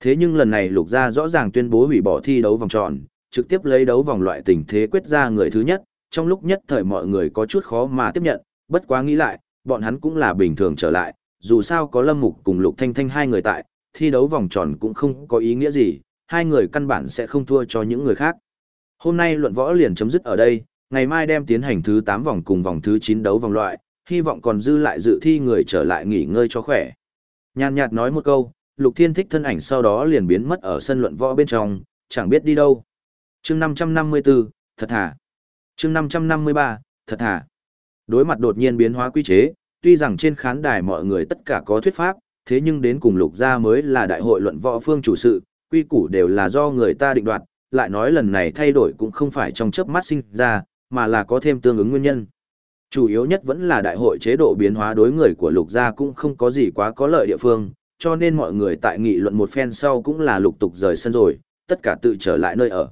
Thế nhưng lần này lục gia rõ ràng tuyên bố hủy bỏ thi đấu vòng tròn, trực tiếp lấy đấu vòng loại tình thế quyết ra người thứ nhất, trong lúc nhất thời mọi người có chút khó mà tiếp nhận, bất quá nghĩ lại, bọn hắn cũng là bình thường trở lại, dù sao có Lâm Mục cùng Lục Thanh Thanh hai người tại, thi đấu vòng tròn cũng không có ý nghĩa gì, hai người căn bản sẽ không thua cho những người khác. Hôm nay luận võ liền chấm dứt ở đây, ngày mai đem tiến hành thứ 8 vòng cùng vòng thứ 9 đấu vòng loại, hy vọng còn dư lại dự thi người trở lại nghỉ ngơi cho khỏe. Nhàn nhạt nói một câu, Lục Thiên thích thân ảnh sau đó liền biến mất ở sân luận võ bên trong, chẳng biết đi đâu. chương 554, thật thà. chương 553, thật thà. Đối mặt đột nhiên biến hóa quy chế, tuy rằng trên khán đài mọi người tất cả có thuyết pháp, thế nhưng đến cùng lục gia mới là đại hội luận võ phương chủ sự, quy củ đều là do người ta định đoạt, lại nói lần này thay đổi cũng không phải trong chớp mắt sinh ra, mà là có thêm tương ứng nguyên nhân. Chủ yếu nhất vẫn là đại hội chế độ biến hóa đối người của lục gia cũng không có gì quá có lợi địa phương, cho nên mọi người tại nghị luận một phen sau cũng là lục tục rời sân rồi, tất cả tự trở lại nơi ở.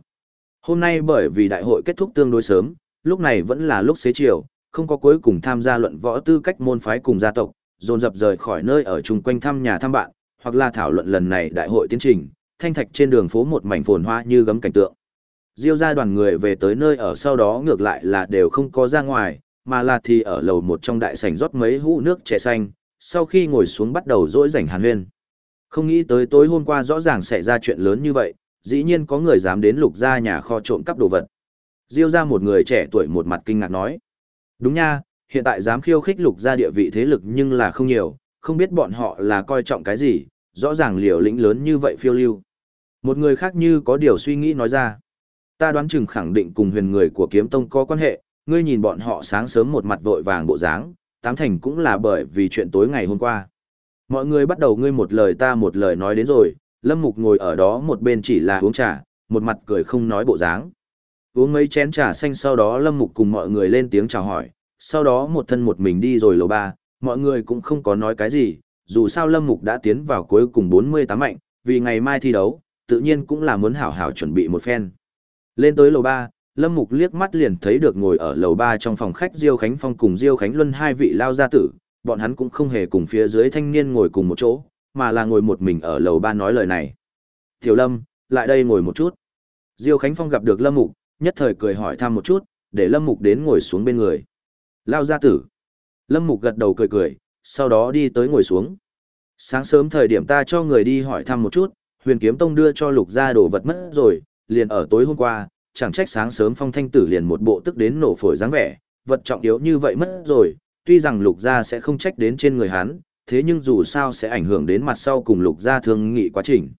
Hôm nay bởi vì đại hội kết thúc tương đối sớm, lúc này vẫn là lúc xế chiều, không có cuối cùng tham gia luận võ tư cách môn phái cùng gia tộc, dồn dập rời khỏi nơi ở chung quanh thăm nhà thăm bạn, hoặc là thảo luận lần này đại hội tiến trình, thanh thạch trên đường phố một mảnh phồn hoa như gấm cảnh tượng. Diêu ra đoàn người về tới nơi ở sau đó ngược lại là đều không có ra ngoài, mà là thì ở lầu một trong đại sảnh rót mấy hũ nước trẻ xanh, sau khi ngồi xuống bắt đầu dỗi rảnh hàn huyên. Không nghĩ tới tối hôm qua rõ ràng xảy ra chuyện lớn như vậy, dĩ nhiên có người dám đến lục ra nhà kho trộm cắp đồ vật. Diêu ra một người trẻ tuổi một mặt kinh ngạc nói. Đúng nha, hiện tại dám khiêu khích lục ra địa vị thế lực nhưng là không nhiều, không biết bọn họ là coi trọng cái gì, rõ ràng liều lĩnh lớn như vậy phiêu lưu. Một người khác như có điều suy nghĩ nói ra. Ta đoán chừng khẳng định cùng huyền người của kiếm tông có quan hệ, ngươi nhìn bọn họ sáng sớm một mặt vội vàng bộ dáng, tám thành cũng là bởi vì chuyện tối ngày hôm qua. Mọi người bắt đầu ngươi một lời ta một lời nói đến rồi, Lâm Mục ngồi ở đó một bên chỉ là uống trà, một mặt cười không nói bộ dáng. Uống mấy chén trà xanh sau đó Lâm Mục cùng mọi người lên tiếng chào hỏi, sau đó một thân một mình đi rồi lầu ba, mọi người cũng không có nói cái gì, dù sao Lâm Mục đã tiến vào cuối cùng 48 mạnh, vì ngày mai thi đấu, tự nhiên cũng là muốn hảo hảo chuẩn bị một phen. Lên tới lầu ba, Lâm Mục liếc mắt liền thấy được ngồi ở lầu ba trong phòng khách Diêu Khánh Phong cùng Diêu Khánh Luân hai vị lao gia tử, bọn hắn cũng không hề cùng phía dưới thanh niên ngồi cùng một chỗ, mà là ngồi một mình ở lầu ba nói lời này. Tiểu Lâm, lại đây ngồi một chút. Diêu Khánh Phong gặp được Lâm Mục, nhất thời cười hỏi thăm một chút, để Lâm Mục đến ngồi xuống bên người. Lao gia tử. Lâm Mục gật đầu cười cười, sau đó đi tới ngồi xuống. Sáng sớm thời điểm ta cho người đi hỏi thăm một chút, huyền kiếm tông đưa cho lục gia đồ vật mất rồi, liền ở tối hôm qua, chẳng trách sáng sớm phong thanh tử liền một bộ tức đến nổ phổi dáng vẻ, vật trọng yếu như vậy mất rồi, tuy rằng lục gia sẽ không trách đến trên người hắn, thế nhưng dù sao sẽ ảnh hưởng đến mặt sau cùng lục gia thương nghị quá trình.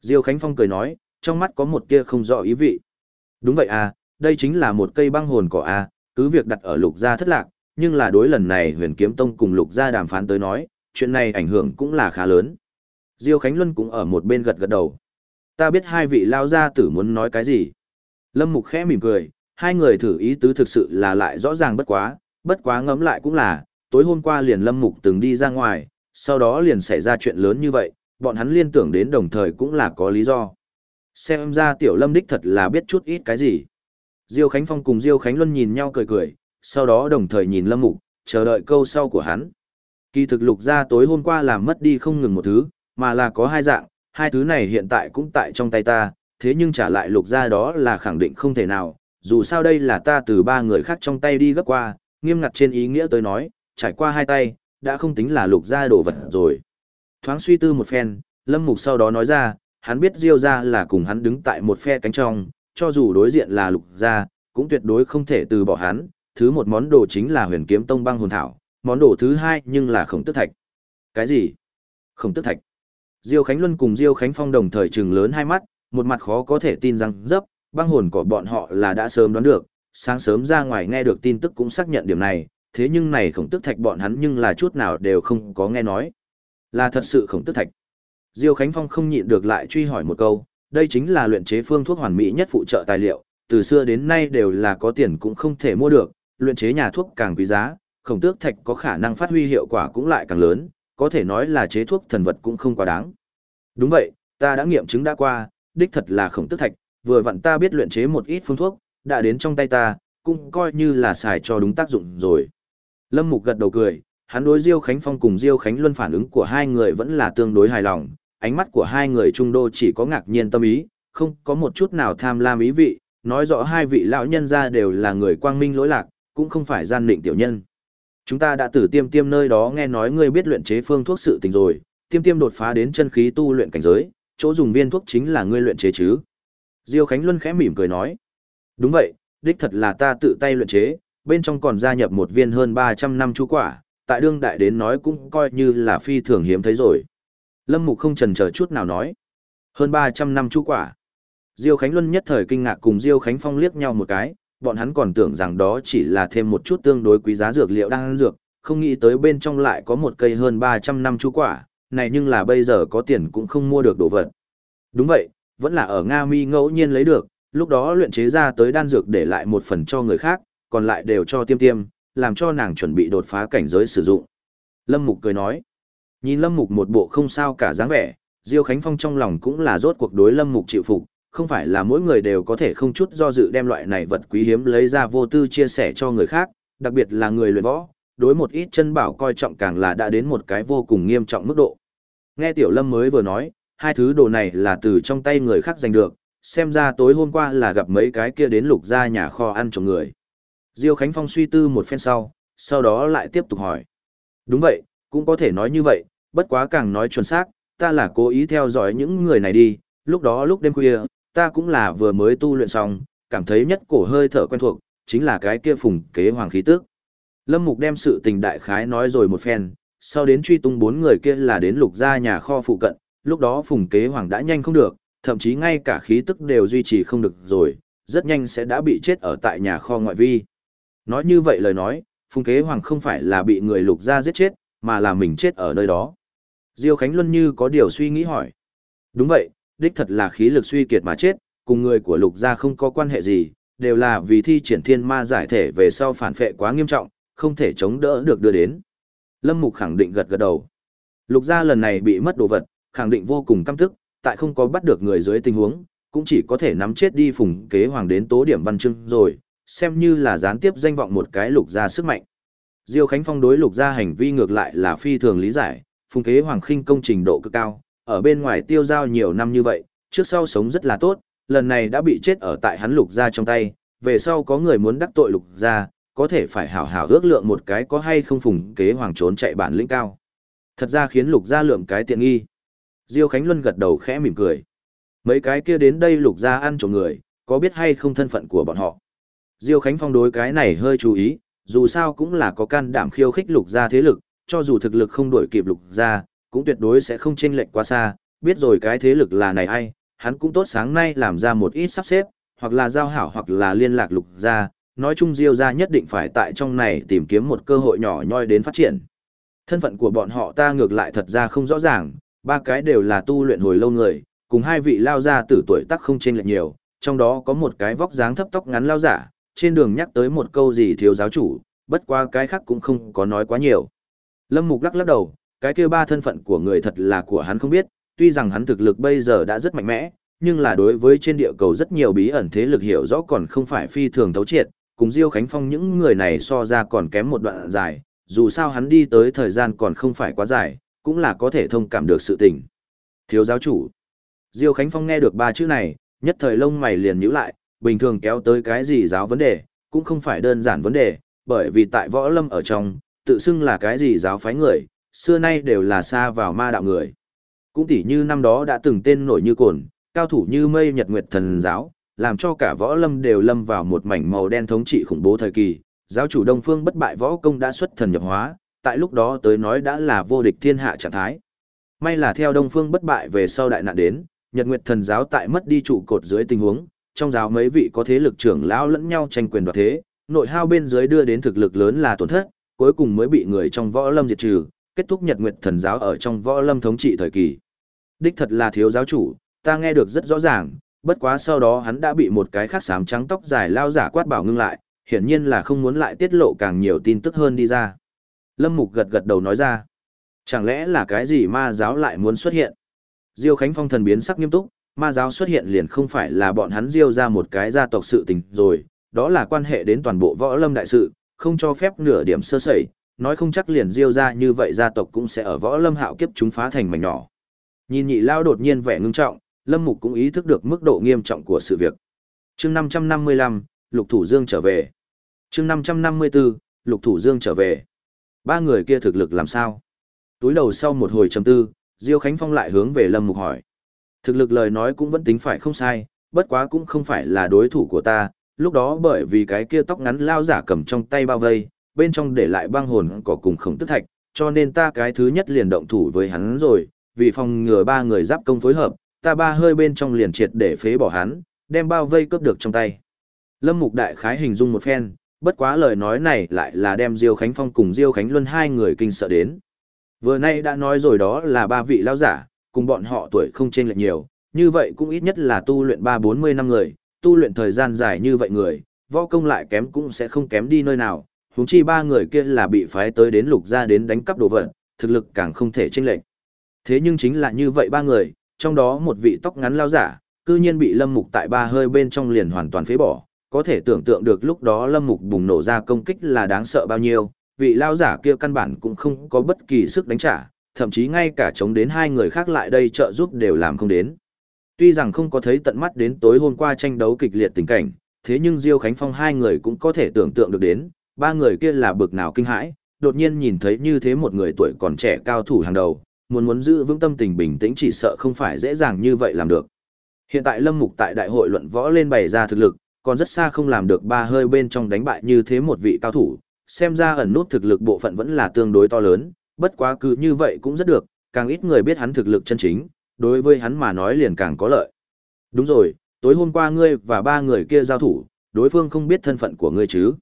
Diêu Khánh Phong cười nói, trong mắt có một tia không rõ ý vị. Đúng vậy à, đây chính là một cây băng hồn cỏ à, cứ việc đặt ở lục gia thất lạc, nhưng là đối lần này huyền kiếm tông cùng lục gia đàm phán tới nói, chuyện này ảnh hưởng cũng là khá lớn. Diêu Khánh Luân cũng ở một bên gật gật đầu. Ta biết hai vị lao gia tử muốn nói cái gì. Lâm Mục khẽ mỉm cười, hai người thử ý tứ thực sự là lại rõ ràng bất quá, bất quá ngẫm lại cũng là, tối hôm qua liền Lâm Mục từng đi ra ngoài, sau đó liền xảy ra chuyện lớn như vậy, bọn hắn liên tưởng đến đồng thời cũng là có lý do. Xem ra tiểu Lâm đích thật là biết chút ít cái gì. Diêu Khánh Phong cùng Diêu Khánh Luân nhìn nhau cười cười, sau đó đồng thời nhìn Lâm Mục, chờ đợi câu sau của hắn. Kỳ thực lục ra tối hôm qua làm mất đi không ngừng một thứ, mà là có hai dạng, hai thứ này hiện tại cũng tại trong tay ta, thế nhưng trả lại lục gia đó là khẳng định không thể nào, dù sao đây là ta từ ba người khác trong tay đi gấp qua, nghiêm ngặt trên ý nghĩa tới nói, trải qua hai tay, đã không tính là lục gia đồ vật rồi. Thoáng suy tư một phen, Lâm Mục sau đó nói ra, hắn biết Diêu gia là cùng hắn đứng tại một phe cánh trong, cho dù đối diện là lục gia cũng tuyệt đối không thể từ bỏ hắn, thứ một món đồ chính là huyền kiếm tông băng hồn thảo, món đồ thứ hai nhưng là khổng tức thạch. Cái gì? Khổng tức thạch. Diêu Khánh Luân cùng Diêu Khánh Phong đồng thời trừng lớn hai mắt, một mặt khó có thể tin rằng dấp, băng hồn của bọn họ là đã sớm đoán được, sáng sớm ra ngoài nghe được tin tức cũng xác nhận điểm này, thế nhưng này khổng tức thạch bọn hắn nhưng là chút nào đều không có nghe nói. Là thật sự khổng tức thạch. Diêu Khánh Phong không nhịn được lại truy hỏi một câu, đây chính là luyện chế phương thuốc hoàn mỹ nhất phụ trợ tài liệu, từ xưa đến nay đều là có tiền cũng không thể mua được, luyện chế nhà thuốc càng quý giá, khổng tước thạch có khả năng phát huy hiệu quả cũng lại càng lớn, có thể nói là chế thuốc thần vật cũng không quá đáng. Đúng vậy, ta đã nghiệm chứng đã qua, đích thật là khổng tức thạch, vừa vặn ta biết luyện chế một ít phương thuốc, đã đến trong tay ta, cũng coi như là xài cho đúng tác dụng rồi. Lâm Mục gật đầu cười, hắn đối Diêu Khánh Phong cùng Diêu Khánh Luân phản ứng của hai người vẫn là tương đối hài lòng, ánh mắt của hai người trung đô chỉ có ngạc nhiên tâm ý, không có một chút nào tham lam ý vị, nói rõ hai vị lão nhân ra đều là người quang minh lỗi lạc, cũng không phải gian định tiểu nhân. Chúng ta đã từ tiêm tiêm nơi đó nghe nói ngươi biết luyện chế phương thuốc sự tình rồi, tiêm tiêm đột phá đến chân khí tu luyện cảnh giới, chỗ dùng viên thuốc chính là ngươi luyện chế chứ. Diêu Khánh Luân khẽ mỉm cười nói. Đúng vậy, đích thật là ta tự tay luyện chế, bên trong còn gia nhập một viên hơn 300 năm chú quả, tại đương đại đến nói cũng coi như là phi thường hiếm thấy rồi. Lâm Mục không chần chờ chút nào nói. Hơn 300 năm chú quả. Diêu Khánh Luân nhất thời kinh ngạc cùng Diêu Khánh Phong liếc nhau một cái, bọn hắn còn tưởng rằng đó chỉ là thêm một chút tương đối quý giá dược liệu đang ăn dược, không nghĩ tới bên trong lại có một cây hơn 300 năm chú quả, này nhưng là bây giờ có tiền cũng không mua được đồ vật. Đúng vậy, vẫn là ở Nga Mi ngẫu nhiên lấy được, lúc đó luyện chế ra tới đan dược để lại một phần cho người khác, còn lại đều cho tiêm tiêm, làm cho nàng chuẩn bị đột phá cảnh giới sử dụng. Lâm Mục cười nói, nhìn Lâm Mục một bộ không sao cả dáng vẻ, Diêu Khánh Phong trong lòng cũng là rốt cuộc đối Lâm Mục chịu phục, không phải là mỗi người đều có thể không chút do dự đem loại này vật quý hiếm lấy ra vô tư chia sẻ cho người khác, đặc biệt là người luyện võ, đối một ít chân bảo coi trọng càng là đã đến một cái vô cùng nghiêm trọng mức độ. Nghe Tiểu Lâm mới vừa nói, hai thứ đồ này là từ trong tay người khác giành được, xem ra tối hôm qua là gặp mấy cái kia đến lục ra nhà kho ăn trộm người. Diêu Khánh Phong suy tư một phen sau, sau đó lại tiếp tục hỏi. Đúng vậy, cũng có thể nói như vậy, bất quá càng nói chuẩn xác, ta là cố ý theo dõi những người này đi, lúc đó lúc đêm khuya, ta cũng là vừa mới tu luyện xong, cảm thấy nhất cổ hơi thở quen thuộc, chính là cái kia phùng kế hoàng khí tước. Lâm Mục đem sự tình đại khái nói rồi một phen, sau đến truy tung bốn người kia là đến lục ra nhà kho phụ cận, lúc đó phùng kế hoàng đã nhanh không được, thậm chí ngay cả khí tức đều duy trì không được rồi, rất nhanh sẽ đã bị chết ở tại nhà kho ngoại vi. Nói như vậy lời nói, phùng kế hoàng không phải là bị người lục ra giết chết, mà là mình chết ở nơi đó. Diêu Khánh Luân như có điều suy nghĩ hỏi. Đúng vậy, đích thật là khí lực suy kiệt mà chết, cùng người của lục gia không có quan hệ gì, đều là vì thi triển thiên ma giải thể về sau phản phệ quá nghiêm trọng, không thể chống đỡ được đưa đến. Lâm Mục khẳng định gật gật đầu. Lục gia lần này bị mất đồ vật, khẳng định vô cùng căm tức, tại không có bắt được người dưới tình huống, cũng chỉ có thể nắm chết đi phùng kế hoàng đến tố điểm văn chương rồi, xem như là gián tiếp danh vọng một cái lục gia sức mạnh. Diêu Khánh Phong đối lục gia hành vi ngược lại là phi thường lý giải, phùng kế hoàng khinh công trình độ cực cao, ở bên ngoài tiêu giao nhiều năm như vậy, trước sau sống rất là tốt, lần này đã bị chết ở tại hắn lục gia trong tay, về sau có người muốn đắc tội lục gia, có thể phải hảo hảo ước lượng một cái có hay không phùng kế hoàng trốn chạy bản lĩnh cao. Thật ra khiến lục gia lượng cái tiện nghi. Diêu Khánh Luân gật đầu khẽ mỉm cười. Mấy cái kia đến đây lục gia ăn trộm người, có biết hay không thân phận của bọn họ. Diêu Khánh Phong đối cái này hơi chú ý, dù sao cũng là có can đảm khiêu khích lục gia thế lực, cho dù thực lực không đuổi kịp lục gia, cũng tuyệt đối sẽ không chênh lệch quá xa, biết rồi cái thế lực là này ai, hắn cũng tốt sáng nay làm ra một ít sắp xếp, hoặc là giao hảo hoặc là liên lạc lục gia, nói chung Diêu gia nhất định phải tại trong này tìm kiếm một cơ hội nhỏ nhoi đến phát triển. Thân phận của bọn họ ta ngược lại thật ra không rõ ràng, ba cái đều là tu luyện hồi lâu người, cùng hai vị lao gia tử tuổi tác không chênh lệch nhiều, trong đó có một cái vóc dáng thấp tóc ngắn lao giả, trên đường nhắc tới một câu gì thiếu giáo chủ, bất qua cái khác cũng không có nói quá nhiều. Lâm Mục lắc lắc đầu, cái kia ba thân phận của người thật là của hắn không biết, tuy rằng hắn thực lực bây giờ đã rất mạnh mẽ, nhưng là đối với trên địa cầu rất nhiều bí ẩn thế lực hiểu rõ còn không phải phi thường thấu triệt, cùng Diêu Khánh Phong những người này so ra còn kém một đoạn dài, dù sao hắn đi tới thời gian còn không phải quá dài, cũng là có thể thông cảm được sự tình. Thiếu giáo chủ. Diêu Khánh Phong nghe được ba chữ này, nhất thời lông mày liền nhíu lại, bình thường kéo tới cái gì giáo vấn đề, cũng không phải đơn giản vấn đề, bởi vì tại võ lâm ở trong, tự xưng là cái gì giáo phái người, xưa nay đều là xa vào ma đạo người. Cũng tỉ như năm đó đã từng tên nổi như cồn, cao thủ như mây nhật nguyệt thần giáo, làm cho cả võ lâm đều lâm vào một mảnh màu đen thống trị khủng bố thời kỳ. Giáo chủ Đông Phương bất bại võ công đã xuất thần nhập hóa, tại lúc đó tới nói đã là vô địch thiên hạ trạng thái. May là theo Đông Phương bất bại về sau đại nạn đến, Nhật Nguyệt thần giáo tại mất đi trụ cột dưới tình huống, trong giáo mấy vị có thế lực trưởng lão lẫn nhau tranh quyền đoạt thế, nội hao bên dưới đưa đến thực lực lớn là tổn thất, cuối cùng mới bị người trong võ lâm diệt trừ, kết thúc Nhật Nguyệt thần giáo ở trong võ lâm thống trị thời kỳ. Đích thật là thiếu giáo chủ, ta nghe được rất rõ ràng, bất quá sau đó hắn đã bị một cái khác xám trắng tóc dài lao giả quát bảo ngưng lại, hiển nhiên là không muốn lại tiết lộ càng nhiều tin tức hơn đi ra. Lâm Mục gật gật đầu nói ra, chẳng lẽ là cái gì ma giáo lại muốn xuất hiện? Diêu Khánh Phong thần biến sắc nghiêm túc, ma giáo xuất hiện liền không phải là bọn hắn diêu ra một cái gia tộc sự tình rồi, đó là quan hệ đến toàn bộ võ lâm đại sự, không cho phép nửa điểm sơ sẩy, nói không chắc liền diêu ra như vậy gia tộc cũng sẽ ở võ lâm hạo kiếp chúng phá thành mảnh nhỏ. Nhìn nhị lao đột nhiên vẻ ngưng trọng, Lâm Mục cũng ý thức được mức độ nghiêm trọng của sự việc. chương 555, Lục Thủ Dương trở về. chương 554, Lục Thủ Dương trở về. Ba người kia thực lực làm sao? Túi đầu sau một hồi trầm tư, Diêu Khánh Phong lại hướng về Lâm Mục hỏi. Thực lực lời nói cũng vẫn tính phải không sai, bất quá cũng không phải là đối thủ của ta, lúc đó bởi vì cái kia tóc ngắn lao giả cầm trong tay bao vây, bên trong để lại băng hồn cỏ cùng khổng tức thạch, cho nên ta cái thứ nhất liền động thủ với hắn rồi, vì phòng ngừa ba người giáp công phối hợp, ta ba hơi bên trong liền triệt để phế bỏ hắn, đem bao vây cướp được trong tay. Lâm Mục Đại khái hình dung một phen, bất quá lời nói này lại là đem Diêu Khánh Phong cùng Diêu Khánh Luân hai người kinh sợ đến. Vừa nay đã nói rồi đó là ba vị lão giả, cùng bọn họ tuổi không chênh lệch nhiều, như vậy cũng ít nhất là tu luyện ba bốn mươi năm người, tu luyện thời gian dài như vậy người, võ công lại kém cũng sẽ không kém đi nơi nào, huống chi ba người kia là bị phái tới đến lục gia đến đánh cắp đồ vật, thực lực càng không thể chênh lệch. Thế nhưng chính là như vậy ba người, trong đó một vị tóc ngắn lao giả, cư nhiên bị Lâm Mục tại ba hơi bên trong liền hoàn toàn phế bỏ, có thể tưởng tượng được lúc đó Lâm Mục bùng nổ ra công kích là đáng sợ bao nhiêu, vị lao giả kia căn bản cũng không có bất kỳ sức đánh trả, thậm chí ngay cả chống đến hai người khác lại đây trợ giúp đều làm không đến. Tuy rằng không có thấy tận mắt đến tối hôm qua tranh đấu kịch liệt tình cảnh, thế nhưng Diêu Khánh Phong hai người cũng có thể tưởng tượng được đến, ba người kia là bực nào kinh hãi, đột nhiên nhìn thấy như thế một người tuổi còn trẻ cao thủ hàng đầu, muốn muốn giữ vững tâm tình bình tĩnh chỉ sợ không phải dễ dàng như vậy làm được. Hiện tại Lâm Mục tại đại hội luận võ lên bày ra thực lực, còn rất xa không làm được ba hơi bên trong đánh bại như thế một vị cao thủ, xem ra ẩn nút thực lực bộ phận vẫn là tương đối to lớn, bất quá cứ như vậy cũng rất được, càng ít người biết hắn thực lực chân chính, đối với hắn mà nói liền càng có lợi. Đúng rồi, tối hôm qua ngươi và ba người kia giao thủ, đối phương không biết thân phận của ngươi chứ.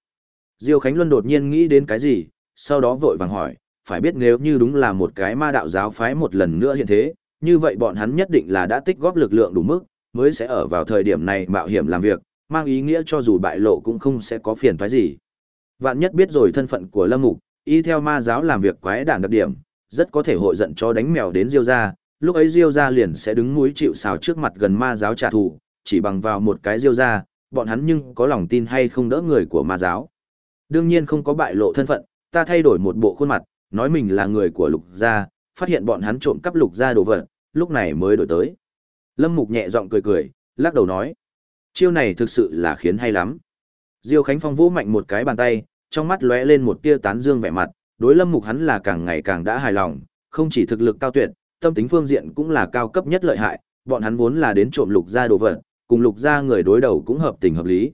Diêu Khánh Luân đột nhiên nghĩ đến cái gì, sau đó vội vàng hỏi, phải biết nếu như đúng là một cái ma đạo giáo phái một lần nữa hiện thế, như vậy bọn hắn nhất định là đã tích góp lực lượng đủ mức, mới sẽ ở vào thời điểm này mạo hiểm làm việc, mang ý nghĩa cho dù bại lộ cũng không sẽ có phiền toái gì. Vạn nhất biết rồi thân phận của Lâm Mục, y theo ma giáo làm việc quái đản đặc điểm, rất có thể hội giận cho đánh mèo đến Diêu gia, lúc ấy Diêu gia liền sẽ đứng mũi chịu sào trước mặt gần ma giáo trả thù, chỉ bằng vào một cái Diêu gia, bọn hắn nhưng có lòng tin hay không đỡ người của ma giáo. Đương nhiên không có bại lộ thân phận, ta thay đổi một bộ khuôn mặt, nói mình là người của lục gia, phát hiện bọn hắn trộm cắp lục gia đồ vật, lúc này mới đổi tới. Lâm Mục nhẹ giọng cười cười, lắc đầu nói. Chiêu này thực sự là khiến hay lắm. Diêu Khánh Phong vũ mạnh một cái bàn tay, trong mắt lóe lên một tia tán dương vẻ mặt, đối Lâm Mục hắn là càng ngày càng đã hài lòng, không chỉ thực lực cao tuyệt, tâm tính phương diện cũng là cao cấp nhất lợi hại, bọn hắn vốn là đến trộm lục gia đồ vật, cùng lục gia người đối đầu cũng hợp tình hợp lý.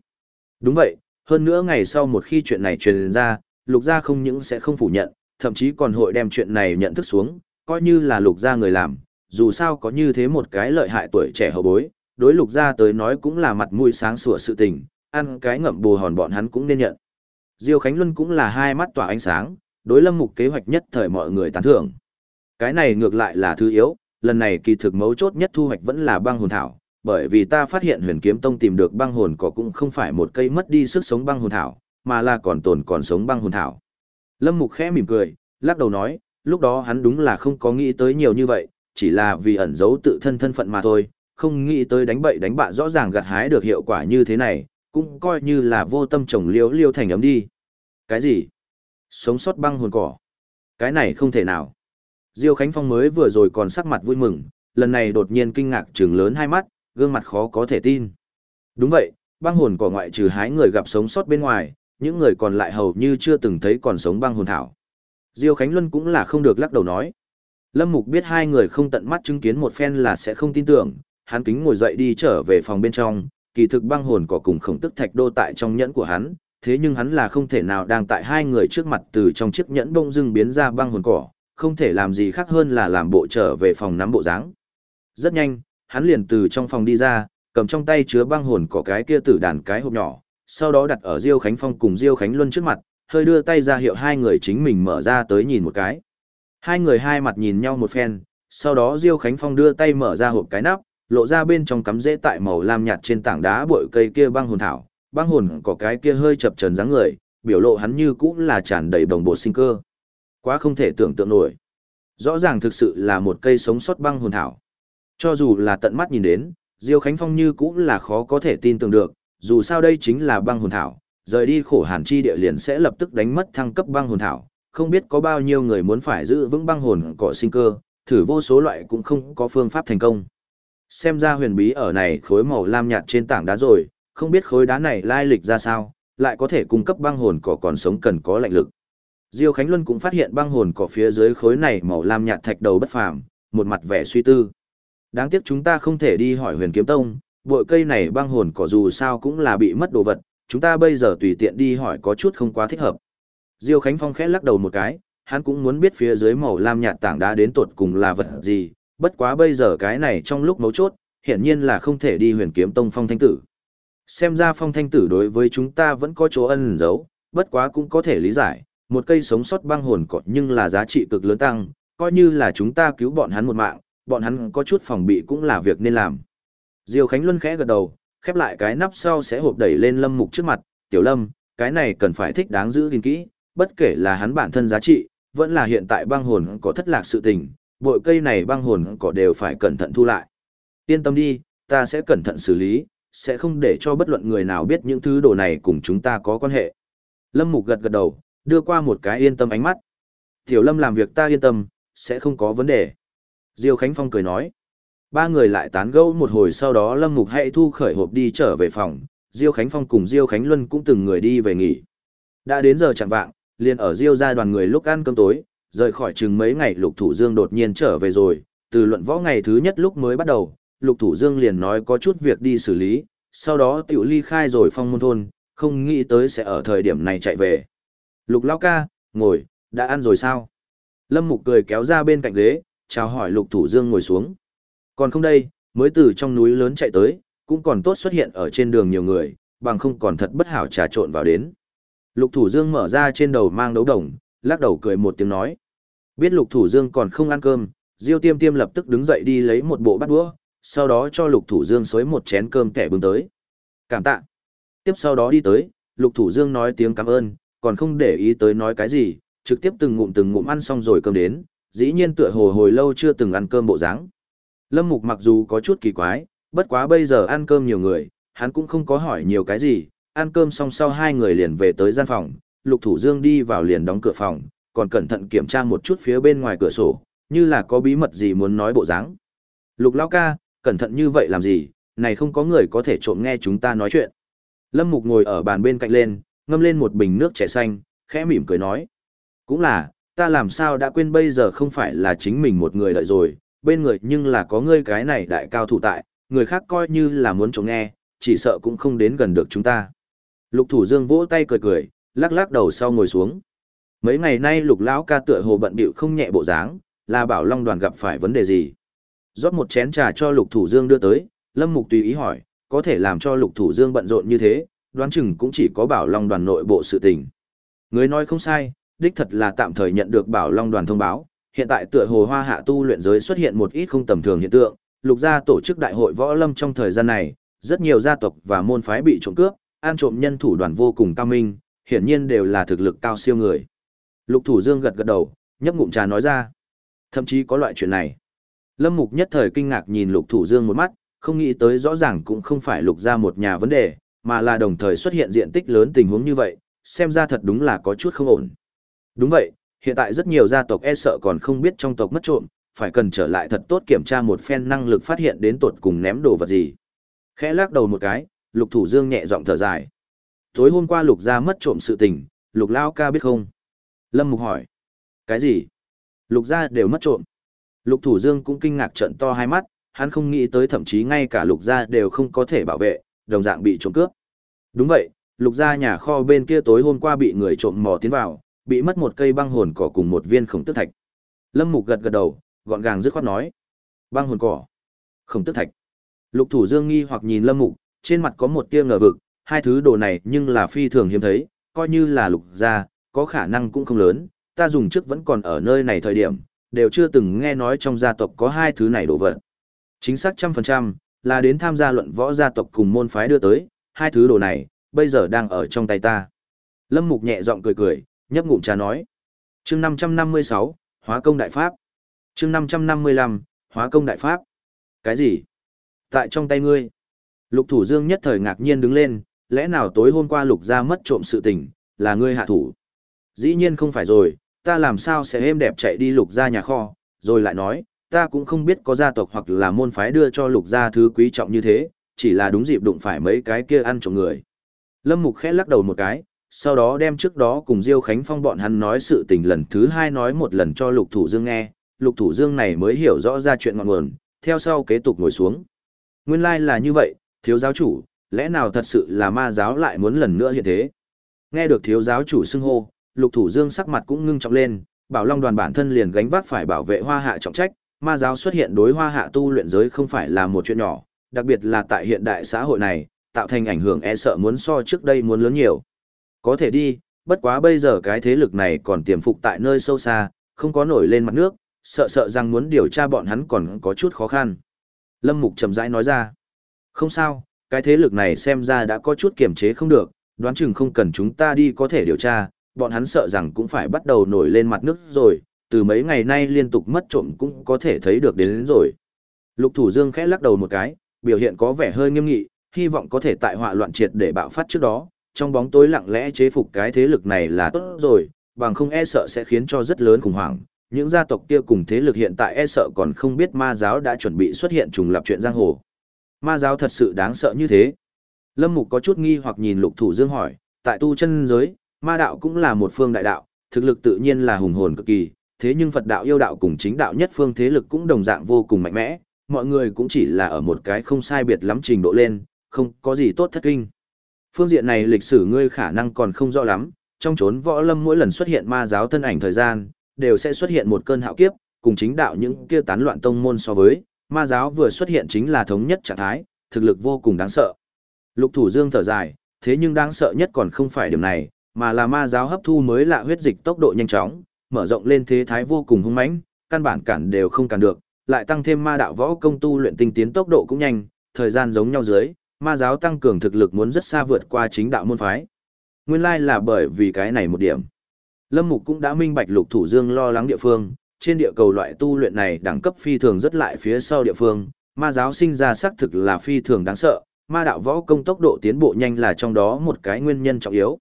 Đúng vậy, hơn nữa ngày sau một khi chuyện này truyền ra, lục gia không những sẽ không phủ nhận, thậm chí còn hội đem chuyện này nhận thức xuống, coi như là lục gia người làm, dù sao có như thế một cái lợi hại tuổi trẻ hậu bối, đối lục gia tới nói cũng là mặt mũi sáng sủa sự tình, ăn cái ngậm bù hòn bọn hắn cũng nên nhận. Diêu Khánh Luân cũng là hai mắt tỏa ánh sáng, đối lâm mục kế hoạch nhất thời mọi người tán thưởng. Cái này ngược lại là thứ yếu, lần này kỳ thực mấu chốt nhất thu hoạch vẫn là băng hồn thảo, bởi vì ta phát hiện huyền kiếm tông tìm được băng hồn cỏ cũng không phải một cây mất đi sức sống băng hồn thảo, mà là còn tồn còn sống băng hồn thảo. Lâm Mục khẽ mỉm cười, lắc đầu nói, lúc đó hắn đúng là không có nghĩ tới nhiều như vậy, chỉ là vì ẩn giấu tự thân thân phận mà thôi, không nghĩ tới đánh bậy đánh bạ rõ ràng gặt hái được hiệu quả như thế này, cũng coi như là vô tâm trồng liễu liêu thành ấm đi. Cái gì? Sống sót băng hồn cỏ? Cái này không thể nào. Diêu Khánh Phong mới vừa rồi còn sắc mặt vui mừng, lần này đột nhiên kinh ngạc trừng lớn hai mắt, gương mặt khó có thể tin. Đúng vậy, băng hồn cỏ ngoại trừ hái người gặp sống sót bên ngoài, những người còn lại hầu như chưa từng thấy còn sống băng hồn thảo. Diêu Khánh Luân cũng là không được lắc đầu nói. Lâm Mục biết hai người không tận mắt chứng kiến một phen là sẽ không tin tưởng, hắn kính ngồi dậy đi trở về phòng bên trong, kỳ thực băng hồn cỏ cùng khổng tức thạch đô tại trong nhẫn của hắn, thế nhưng hắn là không thể nào đang tại hai người trước mặt từ trong chiếc nhẫn bông dưng biến ra băng hồn cỏ, không thể làm gì khác hơn là làm bộ trở về phòng nắm bộ dáng. Rất nhanh, hắn liền từ trong phòng đi ra, cầm trong tay chứa băng hồn cỏ cái kia tử đàn cái hộp nhỏ, sau đó đặt ở Diêu Khánh Phong cùng Diêu Khánh Luân trước mặt, hơi đưa tay ra hiệu hai người chính mình mở ra tới nhìn một cái. Hai người hai mặt nhìn nhau một phen, sau đó Diêu Khánh Phong đưa tay mở ra hộp cái nắp, lộ ra bên trong cắm rễ tại màu lam nhạt trên tảng đá bụi cây kia băng hồn thảo, băng hồn có cái kia hơi chập chờn dáng người, biểu lộ hắn như cũng là tràn đầy đồng bộ sinh cơ. Quá không thể tưởng tượng nổi. Rõ ràng thực sự là một cây sống sót băng hồn thảo. Cho dù là tận mắt nhìn đến, Diêu Khánh Phong như cũng là khó có thể tin tưởng được, dù sao đây chính là băng hồn thảo, rời đi khổ hàn chi địa liền sẽ lập tức đánh mất thăng cấp băng hồn thảo, không biết có bao nhiêu người muốn phải giữ vững băng hồn cỏ sinh cơ, Thử vô số loại cũng không có phương pháp thành công. Xem ra huyền bí ở này khối màu lam nhạt trên tảng đá rồi, không biết khối đá này lai lịch ra sao, lại có thể cung cấp băng hồn cỏ còn sống cần có lạnh lực. Diêu Khánh Luân cũng phát hiện băng hồn cỏ phía dưới khối này màu lam nhạt thạch đầu bất phàm, một mặt vẻ suy tư. Đáng tiếc chúng ta không thể đi hỏi Huyền Kiếm Tông, bội cây này băng hồn cỏ dù sao cũng là bị mất đồ vật, chúng ta bây giờ tùy tiện đi hỏi có chút không quá thích hợp. Diêu Khánh Phong khẽ lắc đầu một cái, hắn cũng muốn biết phía dưới màu lam nhạt tảng đá đến tột cùng là vật gì, bất quá bây giờ cái này trong lúc mấu chốt, hiển nhiên là không thể đi huyền kiếm tông phong thanh tử. Xem ra phong thanh tử đối với chúng ta vẫn có chỗ ân giấu, bất quá cũng có thể lý giải, một cây sống sót băng hồn cỏ nhưng là giá trị cực lớn tăng, coi như là chúng ta cứu bọn hắn một mạng, bọn hắn có chút phòng bị cũng là việc nên làm. Diêu Khánh Luân khẽ gật đầu, khép lại cái nắp sau sẽ hộp đẩy lên Lâm Mục trước mặt, "Tiểu Lâm, cái này cần phải thích đáng giữ gìn kỹ, bất kể là hắn bản thân giá trị, vẫn là hiện tại băng hồn có thất lạc sự tình, bội cây này băng hồn cỏ đều phải cẩn thận thu lại. Yên tâm đi, ta sẽ cẩn thận xử lý, sẽ không để cho bất luận người nào biết những thứ đồ này cùng chúng ta có quan hệ. Lâm Mục gật gật đầu, đưa qua một cái yên tâm ánh mắt. Tiểu Lâm làm việc ta yên tâm, sẽ không có vấn đề. Diêu Khánh Phong cười nói. Ba người lại tán gẫu một hồi sau đó Lâm Mục hãy thu khởi hộp đi trở về phòng, Diêu Khánh Phong cùng Diêu Khánh Luân cũng từng người đi về nghỉ. Đã đến giờ chẳng vạng, liền ở Diêu gia đoàn người lúc ăn cơm tối, rời khỏi chừng mấy ngày Lục Thủ Dương đột nhiên trở về rồi, từ luận võ ngày thứ nhất lúc mới bắt đầu, Lục Thủ Dương liền nói có chút việc đi xử lý, sau đó tiểu ly khai rồi phong môn thôn, không nghĩ tới sẽ ở thời điểm này chạy về. Lục Lao ca, ngồi, đã ăn rồi sao? Lâm Mục cười kéo ra bên cạnh ghế, chào hỏi Lục Thủ Dương ngồi xuống. Còn không đây, mới từ trong núi lớn chạy tới, cũng còn tốt xuất hiện ở trên đường nhiều người, bằng không còn thật bất hảo trà trộn vào đến. Lục Thủ Dương mở ra trên đầu mang đấu đồng, lắc đầu cười một tiếng nói. Biết Lục Thủ Dương còn không ăn cơm, Diêu Tiêm Tiêm lập tức đứng dậy đi lấy một bộ bát đũa, sau đó cho Lục Thủ Dương xới một chén cơm kẻ bưng tới. Cảm tạ. Tiếp sau đó đi tới, Lục Thủ Dương nói tiếng cảm ơn, còn không để ý tới nói cái gì, trực tiếp từng ngụm từng ngụm ăn xong rồi cơm đến, dĩ nhiên tựa hồ hồi lâu chưa từng ăn cơm bộ dáng. Lâm Mục mặc dù có chút kỳ quái, bất quá bây giờ ăn cơm nhiều người, hắn cũng không có hỏi nhiều cái gì, ăn cơm xong sau hai người liền về tới gian phòng, Lục Thủ Dương đi vào liền đóng cửa phòng, còn cẩn thận kiểm tra một chút phía bên ngoài cửa sổ, như là có bí mật gì muốn nói bộ dáng. Lục Lão ca, cẩn thận như vậy làm gì, này không có người có thể trộm nghe chúng ta nói chuyện. Lâm Mục ngồi ở bàn bên cạnh lên, ngâm lên một bình nước trẻ xanh, khẽ mỉm cười nói. Cũng là, ta làm sao đã quên bây giờ không phải là chính mình một người đợi rồi, bên người nhưng là có ngươi cái này đại cao thủ tại, người khác coi như là muốn trộm nghe, chỉ sợ cũng không đến gần được chúng ta. Lục Thủ Dương vỗ tay cười cười, lắc lắc đầu sau ngồi xuống. Mấy ngày nay Lục lão ca tựa hồ bận bịu không nhẹ bộ dáng, là Bảo Long đoàn gặp phải vấn đề gì? Rót một chén trà cho Lục Thủ Dương đưa tới, Lâm Mục tùy ý hỏi, có thể làm cho Lục Thủ Dương bận rộn như thế, đoán chừng cũng chỉ có Bảo Long đoàn nội bộ sự tình. Người nói không sai, đích thật là tạm thời nhận được Bảo Long đoàn thông báo, hiện tại tựa hồ Hoa Hạ tu luyện giới xuất hiện một ít không tầm thường hiện tượng, Lục gia tổ chức đại hội võ lâm trong thời gian này, rất nhiều gia tộc và môn phái bị trộm cướp, an trộm nhân thủ đoàn vô cùng cao minh, hiển nhiên đều là thực lực cao siêu người. Lục Thủ Dương gật gật đầu, nhấp ngụm trà nói ra. Thậm chí có loại chuyện này. Lâm Mục nhất thời kinh ngạc nhìn Lục Thủ Dương một mắt, không nghĩ tới rõ ràng cũng không phải Lục gia một nhà vấn đề, mà là đồng thời xuất hiện diện tích lớn tình huống như vậy, xem ra thật đúng là có chút không ổn. Đúng vậy, hiện tại rất nhiều gia tộc e sợ còn không biết trong tộc mất trộm, phải cần trở lại thật tốt kiểm tra một phen năng lực phát hiện đến tột cùng ném đồ vật gì. Khẽ lắc đầu một cái, Lục Thủ Dương nhẹ giọng thở dài. Tối hôm qua Lục gia mất trộm sự tình, Lục Lao ca biết không? Lâm Mục hỏi. Cái gì? Lục gia đều mất trộm. Lục Thủ Dương cũng kinh ngạc trận to hai mắt, hắn không nghĩ tới thậm chí ngay cả Lục gia đều không có thể bảo vệ, đồng dạng bị trộm cướp. Đúng vậy, Lục gia nhà kho bên kia tối hôm qua bị người trộm mò tiến vào, bị mất một cây băng hồn cỏ cùng một viên khổng tức thạch. Lâm Mục gật gật đầu, gọn gàng dứt khoát nói. Băng hồn cỏ, khổng tức thạch. Lục Thủ Dương nghi hoặc nhìn Lâm Mục, trên mặt có một tia ngờ vực, hai thứ đồ này nhưng là phi thường hiếm thấy, coi như là lục gia, có khả năng cũng không lớn, ta dùng trước vẫn còn ở nơi này thời điểm, đều chưa từng nghe nói trong gia tộc có hai thứ này đồ vật. Chính xác trăm phần trăm, là đến tham gia luận võ gia tộc cùng môn phái đưa tới, hai thứ đồ này, bây giờ đang ở trong tay ta. Lâm Mục nhẹ giọng cười cười, nhấp ngụm trà nói. chương 556, Hóa công đại pháp. chương 555, Hóa công đại pháp. Cái gì? Tại trong tay ngươi. Lục Thủ Dương nhất thời ngạc nhiên đứng lên, lẽ nào tối hôm qua Lục gia mất trộm sự tình, là ngươi hạ thủ? Dĩ nhiên không phải rồi, ta làm sao sẽ êm đẹp chạy đi Lục gia nhà kho, rồi lại nói, ta cũng không biết có gia tộc hoặc là môn phái đưa cho lục gia thứ quý trọng như thế, chỉ là đúng dịp đụng phải mấy cái kia ăn trộm người. Lâm Mục khẽ lắc đầu một cái, sau đó đem trước đó cùng Diêu Khánh Phong bọn hắn nói sự tình lần thứ hai nói một lần cho Lục Thủ Dương nghe, Lục Thủ Dương này mới hiểu rõ ra chuyện ngọn nguồn, theo sau kế tục ngồi xuống. Nguyên lai like là như vậy, thiếu giáo chủ, lẽ nào thật sự là ma giáo lại muốn lần nữa hiện thế? Nghe được thiếu giáo chủ xưng hô, Lục Thủ Dương sắc mặt cũng ngưng trọng lên, Bảo Long đoàn bản thân liền gánh vác phải bảo vệ Hoa Hạ trọng trách, ma giáo xuất hiện đối Hoa Hạ tu luyện giới không phải là một chuyện nhỏ, đặc biệt là tại hiện đại xã hội này, tạo thành ảnh hưởng e sợ muốn so trước đây muốn lớn nhiều. Có thể đi, bất quá bây giờ cái thế lực này còn tiềm phục tại nơi sâu xa, không có nổi lên mặt nước, sợ sợ rằng muốn điều tra bọn hắn còn có chút khó khăn. Lâm Mục chậm rãi nói ra, không sao, cái thế lực này xem ra đã có chút kiềm chế không được, đoán chừng không cần chúng ta đi có thể điều tra, bọn hắn sợ rằng cũng phải bắt đầu nổi lên mặt nước rồi, từ mấy ngày nay liên tục mất trộm cũng có thể thấy được đến, đến rồi. Lục Thủ Dương khẽ lắc đầu một cái, biểu hiện có vẻ hơi nghiêm nghị, hy vọng có thể tại họa loạn triệt để bạo phát trước đó, trong bóng tối lặng lẽ chế phục cái thế lực này là tốt rồi, bằng không e sợ sẽ khiến cho rất lớn khủng hoảng. Những gia tộc kia cùng thế lực hiện tại e sợ còn không biết ma giáo đã chuẩn bị xuất hiện trùng lập chuyện giang hồ. Ma giáo thật sự đáng sợ như thế. Lâm Mục có chút nghi hoặc nhìn lục thủ dương hỏi, tại tu chân giới, ma đạo cũng là một phương đại đạo, thực lực tự nhiên là hùng hồn cực kỳ, thế nhưng Phật đạo yêu đạo cùng chính đạo nhất phương thế lực cũng đồng dạng vô cùng mạnh mẽ, mọi người cũng chỉ là ở một cái không sai biệt lắm trình độ lên, không có gì tốt thất kinh. Phương diện này lịch sử ngươi khả năng còn không rõ lắm, trong chốn võ lâm mỗi lần xuất hiện ma giáo thân ảnh thời gian, đều sẽ xuất hiện một cơn hạo kiếp, cùng chính đạo những kia tán loạn tông môn so với, ma giáo vừa xuất hiện chính là thống nhất trạng thái, thực lực vô cùng đáng sợ. Lục Thủ Dương thở dài, thế nhưng đáng sợ nhất còn không phải điểm này, mà là ma giáo hấp thu mới lạ huyết dịch tốc độ nhanh chóng, mở rộng lên thế thái vô cùng hung mãnh, căn bản cản đều không cản được, lại tăng thêm ma đạo võ công tu luyện tinh tiến tốc độ cũng nhanh, thời gian giống nhau dưới, ma giáo tăng cường thực lực muốn rất xa vượt qua chính đạo môn phái. Nguyên lai là bởi vì cái này một điểm. Lâm Mục cũng đã minh bạch Lục Thủ Dương lo lắng địa phương, trên địa cầu loại tu luyện này đẳng cấp phi thường rất lại phía sau địa phương, ma giáo sinh ra xác thực là phi thường đáng sợ, ma đạo võ công tốc độ tiến bộ nhanh là trong đó một cái nguyên nhân trọng yếu.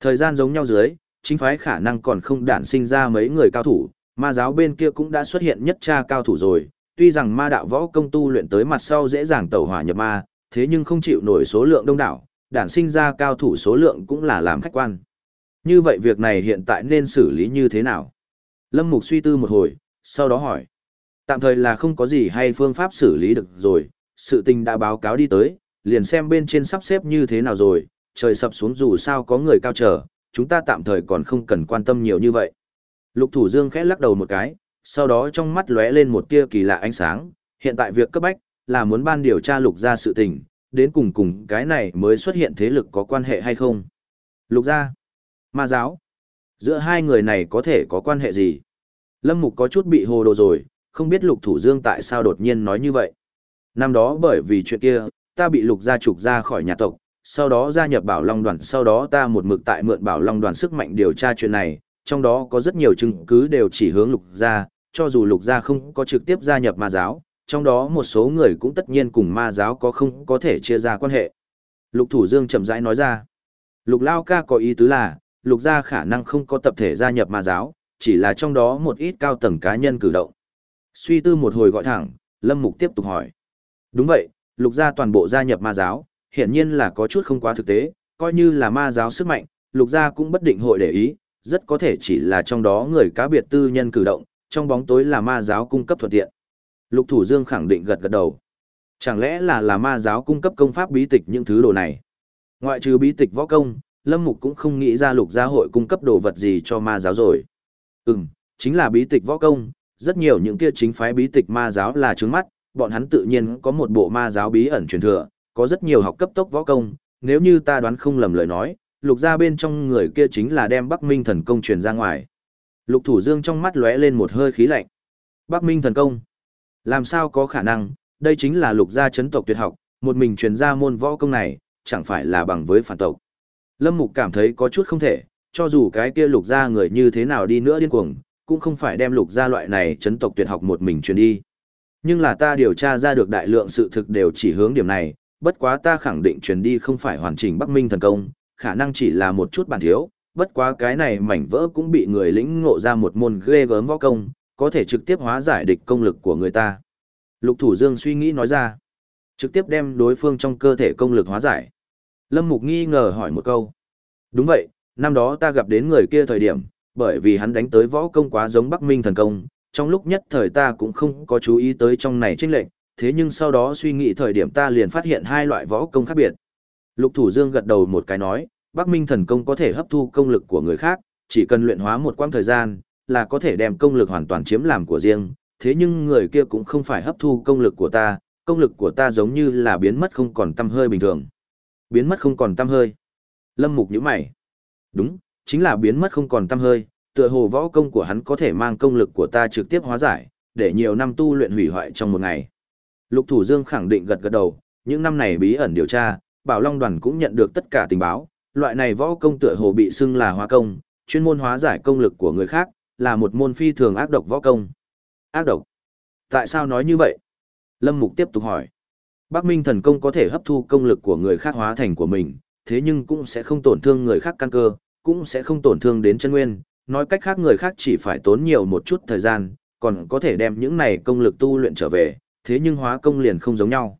Thời gian giống nhau dưới, chính phái khả năng còn không đản sinh ra mấy người cao thủ, ma giáo bên kia cũng đã xuất hiện nhất tra cao thủ rồi, tuy rằng ma đạo võ công tu luyện tới mặt sau dễ dàng tẩu hỏa nhập ma, thế nhưng không chịu nổi số lượng đông đảo, đản sinh ra cao thủ số lượng cũng là làm khách quan. Như vậy việc này hiện tại nên xử lý như thế nào? Lâm Mục suy tư một hồi, sau đó hỏi. Tạm thời là không có gì hay phương pháp xử lý được rồi, sự tình đã báo cáo đi tới, liền xem bên trên sắp xếp như thế nào rồi, trời sập xuống dù sao có người cao trở, chúng ta tạm thời còn không cần quan tâm nhiều như vậy. Lục Thủ Dương khẽ lắc đầu một cái, sau đó trong mắt lóe lên một tia kỳ lạ ánh sáng, hiện tại việc cấp bách là muốn ban điều tra lục gia sự tình, đến cùng cùng cái này mới xuất hiện thế lực có quan hệ hay không. Lục gia, ma giáo, giữa hai người này có thể có quan hệ gì? Lâm Mục có chút bị hồ đồ rồi, không biết Lục Thủ Dương tại sao đột nhiên nói như vậy. Năm đó bởi vì chuyện kia, ta bị Lục gia trục ra khỏi nhà tộc, sau đó gia nhập Bảo Long đoàn, sau đó ta một mực tại mượn Bảo Long đoàn sức mạnh điều tra chuyện này, trong đó có rất nhiều chứng cứ đều chỉ hướng Lục gia, cho dù Lục gia không có trực tiếp gia nhập ma giáo, trong đó một số người cũng tất nhiên cùng ma giáo có không có thể chia ra quan hệ. Lục Thủ Dương chậm rãi nói ra. Lục Lao ca có ý tứ là, Lục gia khả năng không có tập thể gia nhập ma giáo, chỉ là trong đó một ít cao tầng cá nhân cử động. Suy tư một hồi gọi thẳng, Lâm Mục tiếp tục hỏi. Đúng vậy, Lục gia toàn bộ gia nhập ma giáo, hiển nhiên là có chút không quá thực tế, coi như là ma giáo sức mạnh, Lục gia cũng bất định hội để ý, rất có thể chỉ là trong đó người cá biệt tư nhân cử động, trong bóng tối là ma giáo cung cấp thuận tiện. Lục Thủ Dương khẳng định gật gật đầu. Chẳng lẽ là là ma giáo cung cấp công pháp bí tịch những thứ đồ này? Ngoại trừ bí tịch võ công, Lâm Mục cũng không nghĩ ra lục gia hội cung cấp đồ vật gì cho ma giáo rồi. Ừm, chính là bí tịch võ công, rất nhiều những kia chính phái bí tịch ma giáo là trướng mắt, bọn hắn tự nhiên có một bộ ma giáo bí ẩn truyền thừa, có rất nhiều học cấp tốc võ công, nếu như ta đoán không lầm lời nói, lục gia bên trong người kia chính là đem Bắc Minh thần công truyền ra ngoài. Lục Thủ Dương trong mắt lóe lên một hơi khí lạnh. Bắc Minh thần công? Làm sao có khả năng, đây chính là lục gia chấn tộc tuyệt học, một mình truyền ra môn võ công này, chẳng phải là bằng với phản tộc. Lâm Mục cảm thấy có chút không thể, cho dù cái kia lục gia người như thế nào đi nữa điên cuồng, cũng không phải đem lục gia loại này chấn tộc tuyệt học một mình truyền đi. Nhưng là ta điều tra ra được đại lượng sự thực đều chỉ hướng điểm này, bất quá ta khẳng định truyền đi không phải hoàn chỉnh Bắc Minh thần công, khả năng chỉ là một chút bản thiếu, bất quá cái này mảnh vỡ cũng bị người lĩnh ngộ ra một môn ghê gớm võ công, có thể trực tiếp hóa giải địch công lực của người ta. Lục Thủ Dương suy nghĩ nói ra, trực tiếp đem đối phương trong cơ thể công lực hóa giải. Lâm Mục nghi ngờ hỏi một câu. Đúng vậy, năm đó ta gặp đến người kia thời điểm, bởi vì hắn đánh tới võ công quá giống Bắc Minh thần công, trong lúc nhất thời ta cũng không có chú ý tới trong này chênh lệnh, thế nhưng sau đó suy nghĩ thời điểm ta liền phát hiện hai loại võ công khác biệt. Lục Thủ Dương gật đầu một cái nói, Bắc Minh thần công có thể hấp thu công lực của người khác, chỉ cần luyện hóa một quãng thời gian, là có thể đem công lực hoàn toàn chiếm làm của riêng, thế nhưng người kia cũng không phải hấp thu công lực của ta, công lực của ta giống như là biến mất không còn tâm hơi bình thường. Biến mất không còn tâm hơi. Lâm Mục nhíu mày. Đúng, chính là biến mất không còn tâm hơi, tựa hồ võ công của hắn có thể mang công lực của ta trực tiếp hóa giải, để nhiều năm tu luyện hủy hoại trong một ngày. Lục Thủ Dương khẳng định gật gật đầu, những năm này bí ẩn điều tra, Bảo Long đoàn cũng nhận được tất cả tình báo, loại này võ công tựa hồ bị xưng là hóa công, chuyên môn hóa giải công lực của người khác, là một môn phi thường ác độc võ công. Ác độc? Tại sao nói như vậy? Lâm Mục tiếp tục hỏi. Bắc Minh thần công có thể hấp thu công lực của người khác hóa thành của mình, thế nhưng cũng sẽ không tổn thương người khác căn cơ, cũng sẽ không tổn thương đến chân nguyên, nói cách khác người khác chỉ phải tốn nhiều một chút thời gian, còn có thể đem những này công lực tu luyện trở về, thế nhưng hóa công liền không giống nhau.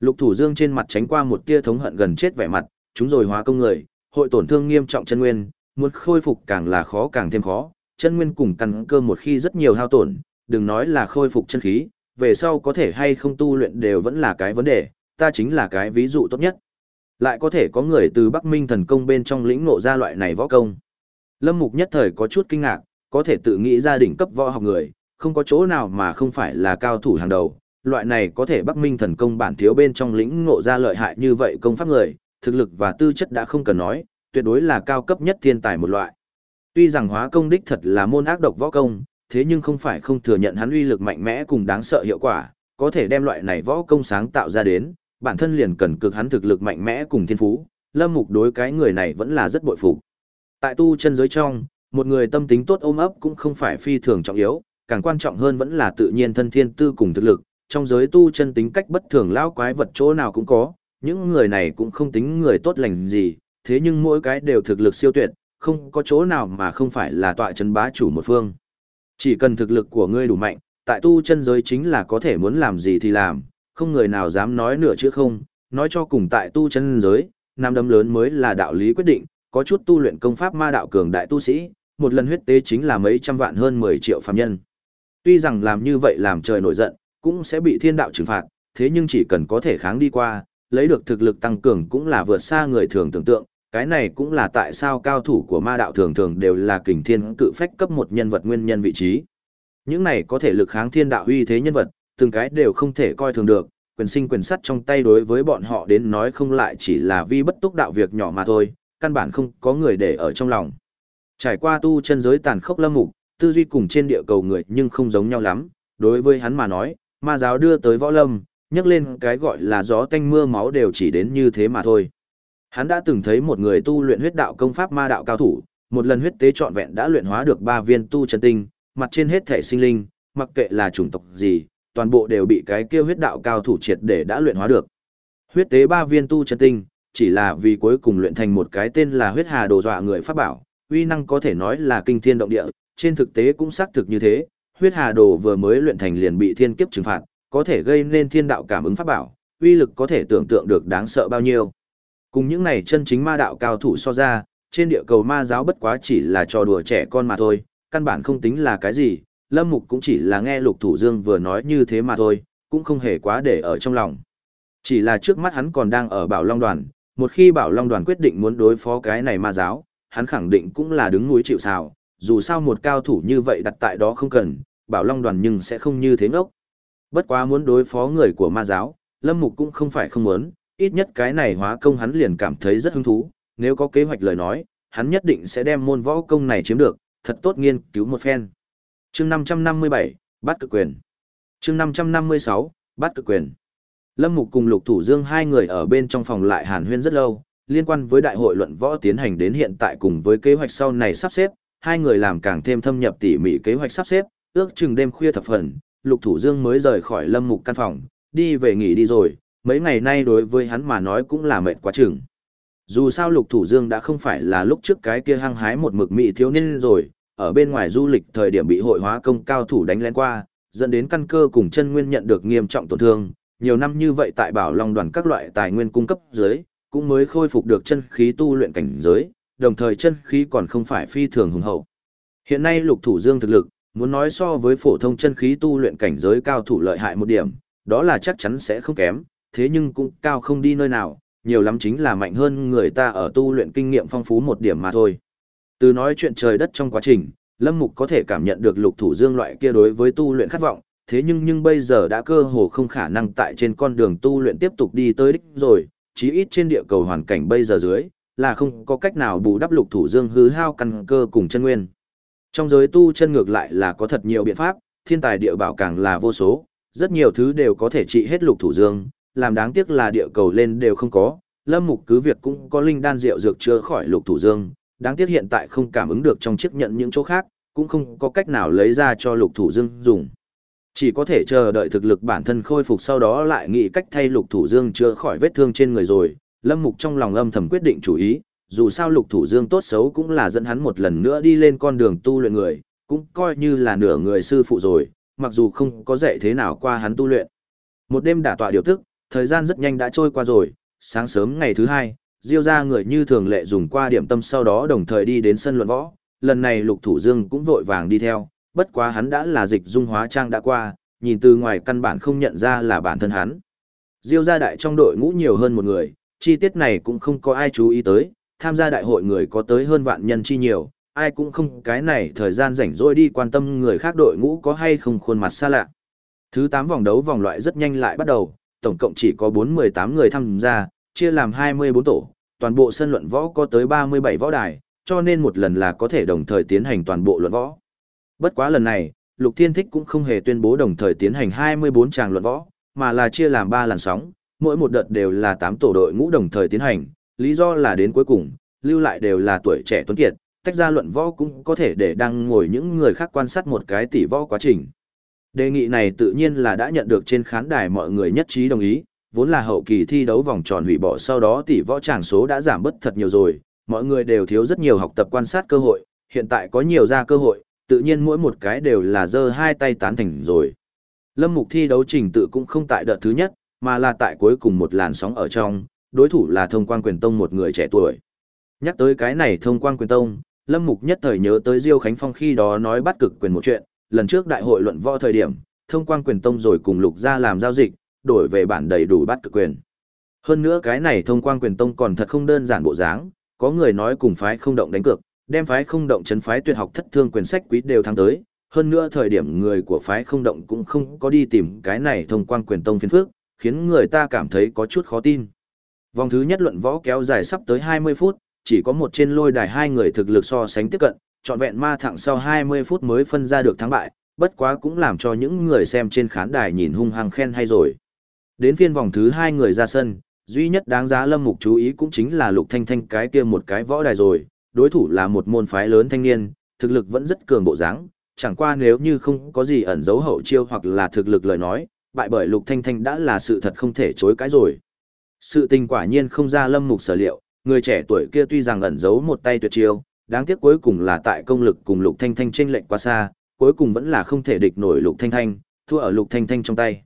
Lục Thủ Dương trên mặt tránh qua một tia thống hận gần chết vẻ mặt, chúng rồi hóa công người, hội tổn thương nghiêm trọng chân nguyên, muốn khôi phục càng là khó càng thêm khó, chân nguyên cùng căn cơ một khi rất nhiều hao tổn, đừng nói là khôi phục chân khí, về sau có thể hay không tu luyện đều vẫn là cái vấn đề, ta chính là cái ví dụ tốt nhất. Lại có thể có người từ Bắc Minh thần công bên trong lĩnh ngộ ra loại này võ công. Lâm Mục nhất thời có chút kinh ngạc, có thể tự nghĩ ra đỉnh cấp võ học người, không có chỗ nào mà không phải là cao thủ hàng đầu. Loại này có thể Bắc Minh thần công bản thiếu bên trong lĩnh ngộ ra lợi hại như vậy công pháp người, thực lực và tư chất đã không cần nói, tuyệt đối là cao cấp nhất thiên tài một loại. Tuy rằng hóa công đích thật là môn ác độc võ công, thế nhưng không phải không thừa nhận hắn uy lực mạnh mẽ cùng đáng sợ hiệu quả, có thể đem loại này võ công sáng tạo ra đến, bản thân liền cần cực hắn thực lực mạnh mẽ cùng thiên phú, Lâm Mục đối cái người này vẫn là rất bội phục. Tại tu chân giới trong, một người tâm tính tốt ôm ấp cũng không phải phi thường trọng yếu, càng quan trọng hơn vẫn là tự nhiên thân thiên tư cùng thực lực, trong giới tu chân tính cách bất thường lão quái vật chỗ nào cũng có, những người này cũng không tính người tốt lành gì, thế nhưng mỗi cái đều thực lực siêu tuyệt, không có chỗ nào mà không phải là tọa chân bá chủ một phương. Chỉ cần thực lực của ngươi đủ mạnh, tại tu chân giới chính là có thể muốn làm gì thì làm, không người nào dám nói nửa chữ không, nói cho cùng tại tu chân giới, nam đấm lớn mới là đạo lý quyết định, có chút tu luyện công pháp ma đạo cường đại tu sĩ, một lần huyết tế chính là mấy trăm vạn hơn 10 triệu phàm nhân. Tuy rằng làm như vậy làm trời nổi giận, cũng sẽ bị thiên đạo trừng phạt, thế nhưng chỉ cần có thể kháng đi qua, lấy được thực lực tăng cường cũng là vượt xa người thường tưởng tượng, cái này cũng là tại sao cao thủ của ma đạo thường thường đều là kình thiên cự phách cấp một nhân vật nguyên nhân vị trí. Những này có thể lực kháng thiên đạo uy thế nhân vật, từng cái đều không thể coi thường được, quyền sinh quyền sắt trong tay đối với bọn họ đến nói không lại chỉ là vi bất túc đạo việc nhỏ mà thôi, căn bản không có người để ở trong lòng. Trải qua tu chân giới tàn khốc lâm mục, tư duy cùng trên địa cầu người nhưng không giống nhau lắm, đối với hắn mà nói, ma giáo đưa tới võ lâm, nhắc lên cái gọi là gió tanh mưa máu đều chỉ đến như thế mà thôi. Hắn đã từng thấy một người tu luyện huyết đạo công pháp ma đạo cao thủ, một lần huyết tế trọn vẹn đã luyện hóa được ba viên tu chân tinh, mặt trên hết thể sinh linh, mặc kệ là chủng tộc gì, toàn bộ đều bị cái kia huyết đạo cao thủ triệt để đã luyện hóa được. Huyết tế ba viên tu chân tinh, chỉ là vì cuối cùng luyện thành một cái tên là huyết hà đồ dọa người pháp bảo, uy năng có thể nói là kinh thiên động địa, trên thực tế cũng xác thực như thế, huyết hà đồ vừa mới luyện thành liền bị thiên kiếp trừng phạt, có thể gây nên thiên đạo cảm ứng pháp bảo, uy lực có thể tưởng tượng được đáng sợ bao nhiêu. Cùng những này chân chính ma đạo cao thủ so ra, trên địa cầu ma giáo bất quá chỉ là trò đùa trẻ con mà thôi, căn bản không tính là cái gì, Lâm Mục cũng chỉ là nghe Lục Thủ Dương vừa nói như thế mà thôi, cũng không hề quá để ở trong lòng. Chỉ là trước mắt hắn còn đang ở Bảo Long đoàn, một khi Bảo Long đoàn quyết định muốn đối phó cái này ma giáo, hắn khẳng định cũng là đứng núi chịu sào, dù sao một cao thủ như vậy đặt tại đó không cần, Bảo Long đoàn nhưng sẽ không như thế ngốc. Bất quá muốn đối phó người của ma giáo, Lâm Mục cũng không phải không muốn, ít nhất cái này hóa công hắn liền cảm thấy rất hứng thú, nếu có kế hoạch lời nói, hắn nhất định sẽ đem môn võ công này chiếm được, thật tốt nghiên cứu một phen. Chương 557, Bắt cực quyền. Chương 556, Bắt cực quyền. Lâm Mục cùng Lục Thủ Dương hai người ở bên trong phòng lại hàn huyên rất lâu, liên quan với đại hội luận võ tiến hành đến hiện tại cùng với kế hoạch sau này sắp xếp, hai người làm càng thêm thâm nhập tỉ mỉ kế hoạch sắp xếp, ước chừng đêm khuya thập phần, Lục Thủ Dương mới rời khỏi Lâm Mục căn phòng, đi về nghỉ đi rồi, mấy ngày nay đối với hắn mà nói cũng là mệt quá chừng. Dù sao Lục Thủ Dương đã không phải là lúc trước cái kia hăng hái một mực mị thiếu niên rồi, ở bên ngoài du lịch thời điểm bị hội hóa công cao thủ đánh lén qua, dẫn đến căn cơ cùng chân nguyên nhận được nghiêm trọng tổn thương. Nhiều năm như vậy tại Bảo Long đoàn các loại tài nguyên cung cấp dưới, cũng mới khôi phục được chân khí tu luyện cảnh giới, đồng thời chân khí còn không phải phi thường hùng hậu. Hiện nay Lục Thủ Dương thực lực, muốn nói so với phổ thông chân khí tu luyện cảnh giới cao thủ lợi hại một điểm, đó là chắc chắn sẽ không kém, thế nhưng cũng cao không đi nơi nào, nhiều lắm chính là mạnh hơn người ta ở tu luyện kinh nghiệm phong phú một điểm mà thôi. Từ nói chuyện trời đất trong quá trình, Lâm Mục có thể cảm nhận được lục thủ dương loại kia đối với tu luyện khát vọng, thế nhưng nhưng bây giờ đã cơ hồ không khả năng tại trên con đường tu luyện tiếp tục đi tới đích rồi, chí ít trên địa cầu hoàn cảnh bây giờ dưới, là không có cách nào bù đắp lục thủ dương hư hao căn cơ cùng chân nguyên. Trong giới tu chân ngược lại là có thật nhiều biện pháp, thiên tài địa bảo càng là vô số, rất nhiều thứ đều có thể trị hết lục thủ dương, làm đáng tiếc là địa cầu lên đều không có, lâm mục cứ việc cũng có linh đan rượu dược chữa khỏi lục thủ dương, đáng tiếc hiện tại không cảm ứng được trong chiếc nhận những chỗ khác, cũng không có cách nào lấy ra cho lục thủ dương dùng. Chỉ có thể chờ đợi thực lực bản thân khôi phục sau đó lại nghĩ cách thay lục thủ dương chữa khỏi vết thương trên người rồi, lâm mục trong lòng âm thầm quyết định chủ ý, dù sao lục thủ dương tốt xấu cũng là dẫn hắn một lần nữa đi lên con đường tu luyện người, cũng coi như là nửa người sư phụ rồi, mặc dù không có dạy thế nào qua hắn tu luyện. Một đêm đả tọa điều tức, thời gian rất nhanh đã trôi qua rồi, sáng sớm ngày thứ hai, Diêu ra người như thường lệ dùng qua điểm tâm sau đó đồng thời đi đến sân luận võ, lần này Lục Thủ Dương cũng vội vàng đi theo, bất quá hắn đã là dịch dung hóa trang đã qua, nhìn từ ngoài căn bản không nhận ra là bản thân hắn. Diêu gia đại trong đội ngũ nhiều hơn một người, chi tiết này cũng không có ai chú ý tới, tham gia đại hội người có tới hơn vạn nhân chi nhiều, ai cũng không cái này thời gian rảnh rỗi đi quan tâm người khác đội ngũ có hay không khuôn mặt xa lạ. Thứ 8 vòng đấu vòng loại rất nhanh lại bắt đầu, tổng cộng chỉ có 418 người tham gia, chia làm 24 tổ, toàn bộ sân luận võ có tới 37 võ đài, cho nên một lần là có thể đồng thời tiến hành toàn bộ luận võ. Bất quá lần này, Lục Thiên Thích cũng không hề tuyên bố đồng thời tiến hành 24 tràng luận võ, mà là chia làm 3 làn sóng, mỗi một đợt đều là 8 tổ đội ngũ đồng thời tiến hành, lý do là đến cuối cùng, lưu lại đều là tuổi trẻ tuấn kiệt, tách ra luận võ cũng có thể để đang ngồi những người khác quan sát một cái tỷ võ quá trình. Đề nghị này tự nhiên là đã nhận được trên khán đài mọi người nhất trí đồng ý, vốn là hậu kỳ thi đấu vòng tròn hủy bỏ sau đó tỷ võ tràng số đã giảm bớt thật nhiều rồi, mọi người đều thiếu rất nhiều học tập quan sát cơ hội, hiện tại có nhiều ra cơ hội, tự nhiên mỗi một cái đều là giơ hai tay tán thành rồi. Lâm mục thi đấu trình tự cũng không tại đợt thứ nhất, mà là tại cuối cùng một làn sóng ở trong, đối thủ là thông quan quyền tông một người trẻ tuổi. Nhắc tới cái này thông quan quyền tông, Lâm mục nhất thời nhớ tới Diêu Khánh Phong khi đó nói bắt cực quyền một chuyện, lần trước đại hội luận võ thời điểm, thông quan quyền tông rồi cùng lục gia làm giao dịch, đổi về bản đầy đủ bắt cực quyền. Hơn nữa cái này thông quan quyền tông còn thật không đơn giản bộ dáng, có người nói cùng phái không động đánh cược, đem phái không động chấn phái tuyệt học thất thương quyền sách quý đều thắng tới. Hơn nữa thời điểm người của phái không động cũng không có đi tìm cái này thông quan quyền tông phiên phước, khiến người ta cảm thấy có chút khó tin. Vòng thứ nhất luận võ kéo dài sắp tới 20 phút, chỉ có một trên lôi đài hai người thực lực so sánh tiếp cận, trọn vẹn ma thẳng sau 20 phút mới phân ra được thắng bại, bất quá cũng làm cho những người xem trên khán đài nhìn hung hăng khen hay rồi. Đến phiên vòng thứ hai người ra sân, duy nhất đáng giá lâm mục chú ý cũng chính là lục thanh thanh cái kia một cái võ đài rồi, đối thủ là một môn phái lớn thanh niên, thực lực vẫn rất cường bộ dáng, chẳng qua nếu như không có gì ẩn giấu hậu chiêu hoặc là thực lực lời nói, bại bởi lục thanh thanh đã là sự thật không thể chối cãi rồi. Sự tình quả nhiên không ra lâm mục sở liệu, người trẻ tuổi kia tuy rằng ẩn giấu một tay tuyệt chiêu, đáng tiếc cuối cùng là tại công lực cùng Lục Thanh Thanh chênh lệch quá xa, cuối cùng vẫn là không thể địch nổi Lục Thanh Thanh, thua ở Lục Thanh Thanh trong tay.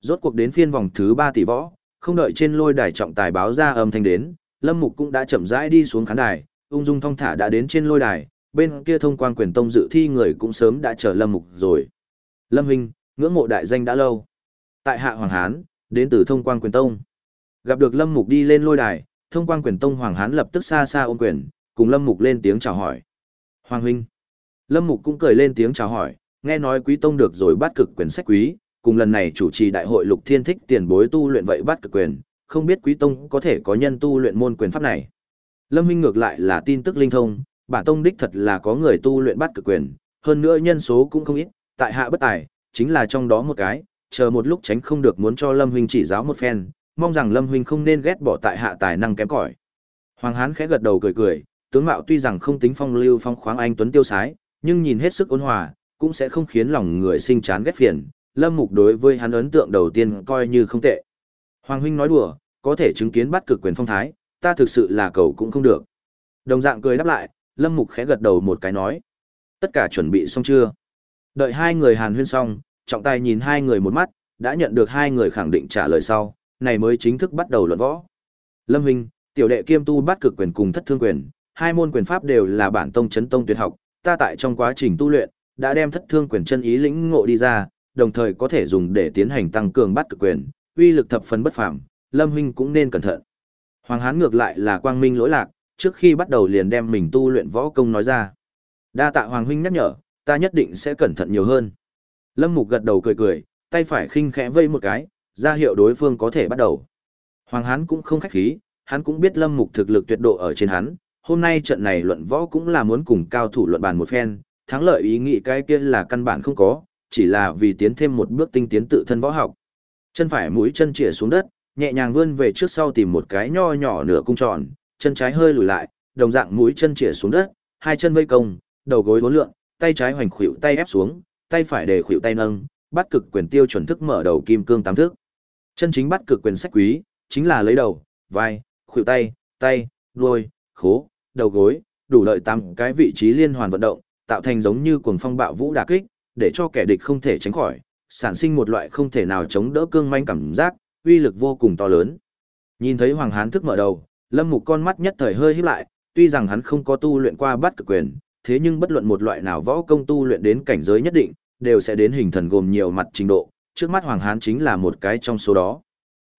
Rốt cuộc đến phiên vòng thứ 3 tỷ võ, không đợi trên lôi đài trọng tài báo ra âm thanh đến, Lâm Mục cũng đã chậm rãi đi xuống khán đài, ung dung thong thả đã đến trên lôi đài, bên kia thông quan quyền tông dự thi người cũng sớm đã chờ Lâm Mục rồi. Lâm Huynh, ngưỡng mộ đại danh đã lâu. Tại hạ Hoàng Hán, đến từ thông quan quyền tông. Gặp được Lâm Mục đi lên lôi đài, thông quan quyền tông Hoàng Hán lập tức xa xa ôm quyền, cùng Lâm Mục lên tiếng chào hỏi. Hoàng huynh. Lâm Mục cũng cười lên tiếng chào hỏi, nghe nói quý tông được rồi bắt cực quyền sách quý, cùng lần này chủ trì đại hội lục thiên thích tiền bối tu luyện vậy bắt cực quyền, không biết quý tông có thể có nhân tu luyện môn quyền pháp này. Lâm huynh ngược lại là tin tức linh thông, bản tông đích thật là có người tu luyện bắt cực quyền, hơn nữa nhân số cũng không ít, tại hạ bất tài, chính là trong đó một cái, chờ một lúc tránh không được muốn cho Lâm huynh chỉ giáo một phen, mong rằng Lâm huynh không nên ghét bỏ tại hạ tài năng kém cỏi. Hoàng Hán khẽ gật đầu cười cười, tướng mạo tuy rằng không tính phong lưu phong khoáng anh tuấn tiêu sái, nhưng nhìn hết sức ôn hòa, cũng sẽ không khiến lòng người sinh chán ghét phiền. Lâm Mục đối với hắn ấn tượng đầu tiên coi như không tệ. Hoàng huynh nói đùa, có thể chứng kiến bắt cực quyền phong thái, ta thực sự là cầu cũng không được. Đồng dạng cười đáp lại, Lâm Mục khẽ gật đầu một cái nói. tất cả chuẩn bị xong chưa? Đợi hai người hàn huyên xong, trọng tài nhìn hai người một mắt, đã nhận được hai người khẳng định trả lời sau, này mới chính thức bắt đầu luận võ. Lâm Huynh, tiểu đệ kiêm tu bắt cực quyền cùng thất thương quyền, hai môn quyền pháp đều là bản tông chấn tông tuyệt học, ta tại trong quá trình tu luyện, đã đem thất thương quyền chân ý lĩnh ngộ đi ra, đồng thời có thể dùng để tiến hành tăng cường bắt cực quyền, uy lực thập phần bất phàm, Lâm huynh cũng nên cẩn thận. Hoàng Hán ngược lại là quang minh lỗi lạc, trước khi bắt đầu liền đem mình tu luyện võ công nói ra. Đa tạ Hoàng huynh nhắc nhở, ta nhất định sẽ cẩn thận nhiều hơn. Lâm Mục gật đầu cười cười, tay phải khinh khẽ vây một cái, ra hiệu đối phương có thể bắt đầu. Hoàng Hán cũng không khách khí, hắn cũng biết Lâm Mục thực lực tuyệt độ ở trên hắn, hôm nay trận này luận võ cũng là muốn cùng cao thủ luận bàn một phen, thắng lợi ý nghĩ cái kia là căn bản không có, chỉ là vì tiến thêm một bước tinh tiến tự thân võ học. Chân phải mũi chân chĩa xuống đất, nhẹ nhàng vươn về trước sau tìm một cái nho nhỏ nửa cung tròn, chân trái hơi lùi lại, đồng dạng mũi chân chĩa xuống đất, hai chân vây công, đầu gối uốn lượn, tay trái hoành khuỷu tay ép xuống, tay phải để khuỷu tay nâng, bắt cực quyền tiêu chuẩn thức mở đầu kim cương tám thước. Chân chính bắt cực quyền sách quý, chính là lấy đầu, vai, khuỷu tay, tay, đuôi, khố, đầu gối, đủ lợi tám cái vị trí liên hoàn vận động, tạo thành giống như cuồng phong bạo vũ đả kích, để cho kẻ địch không thể tránh khỏi, sản sinh một loại không thể nào chống đỡ cương manh cảm giác, uy lực vô cùng to lớn. Nhìn thấy Hoàng Hán thức mở đầu, Lâm Mục con mắt nhất thời hơi híp lại, tuy rằng hắn không có tu luyện qua bắt cực quyền, thế nhưng bất luận một loại nào võ công tu luyện đến cảnh giới nhất định, đều sẽ đến hình thần gồm nhiều mặt trình độ, trước mắt Hoàng Hán chính là một cái trong số đó.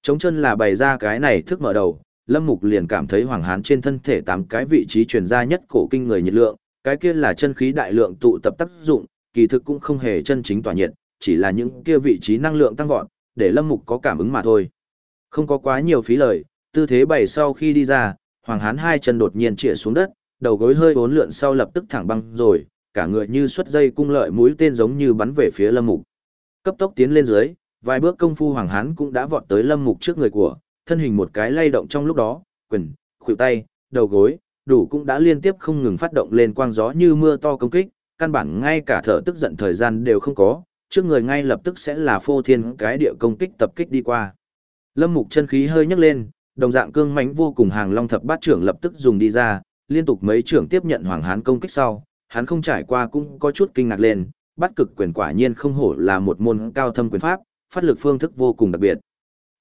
Chống chân là bày ra cái này thức mở đầu, Lâm Mục liền cảm thấy Hoàng Hán trên thân thể tám cái vị trí truyền ra nhất cổ kinh người nhiệt lượng, cái kia là chân khí đại lượng tụ tập tác dụng, kỳ thực cũng không hề chân chính tỏa nhiệt, chỉ là những kia vị trí năng lượng tăng vọt, để Lâm Mục có cảm ứng mà thôi. Không có quá nhiều phí lời, tư thế bày sau khi đi ra, Hoàng Hán hai chân đột nhiên chĩa xuống đất, đầu gối hơi uốn lượn sau lập tức thẳng băng rồi, cả người như xuất dây cung lợi mũi tên giống như bắn về phía Lâm Mục. Cấp tốc tiến lên dưới, vài bước công phu Hoàng Hán cũng đã vọt tới Lâm Mục trước người của, thân hình một cái lay động trong lúc đó, quyền, khuỷu tay, đầu gối, đủ cũng đã liên tiếp không ngừng phát động lên quang gió như mưa to công kích, căn bản ngay cả thở tức giận thời gian đều không có, trước người ngay lập tức sẽ là phô thiên cái địa công kích tập kích đi qua. Lâm Mục chân khí hơi nhấc lên, đồng dạng cương mãnh vô cùng hàng long thập bát trưởng lập tức dùng đi ra, liên tục mấy trưởng tiếp nhận Hoàng Hán công kích sau, hắn không trải qua cũng có chút kinh ngạc lên, bắt cực quyền quả nhiên không hổ là một môn cao thâm quyền pháp, phát lực phương thức vô cùng đặc biệt.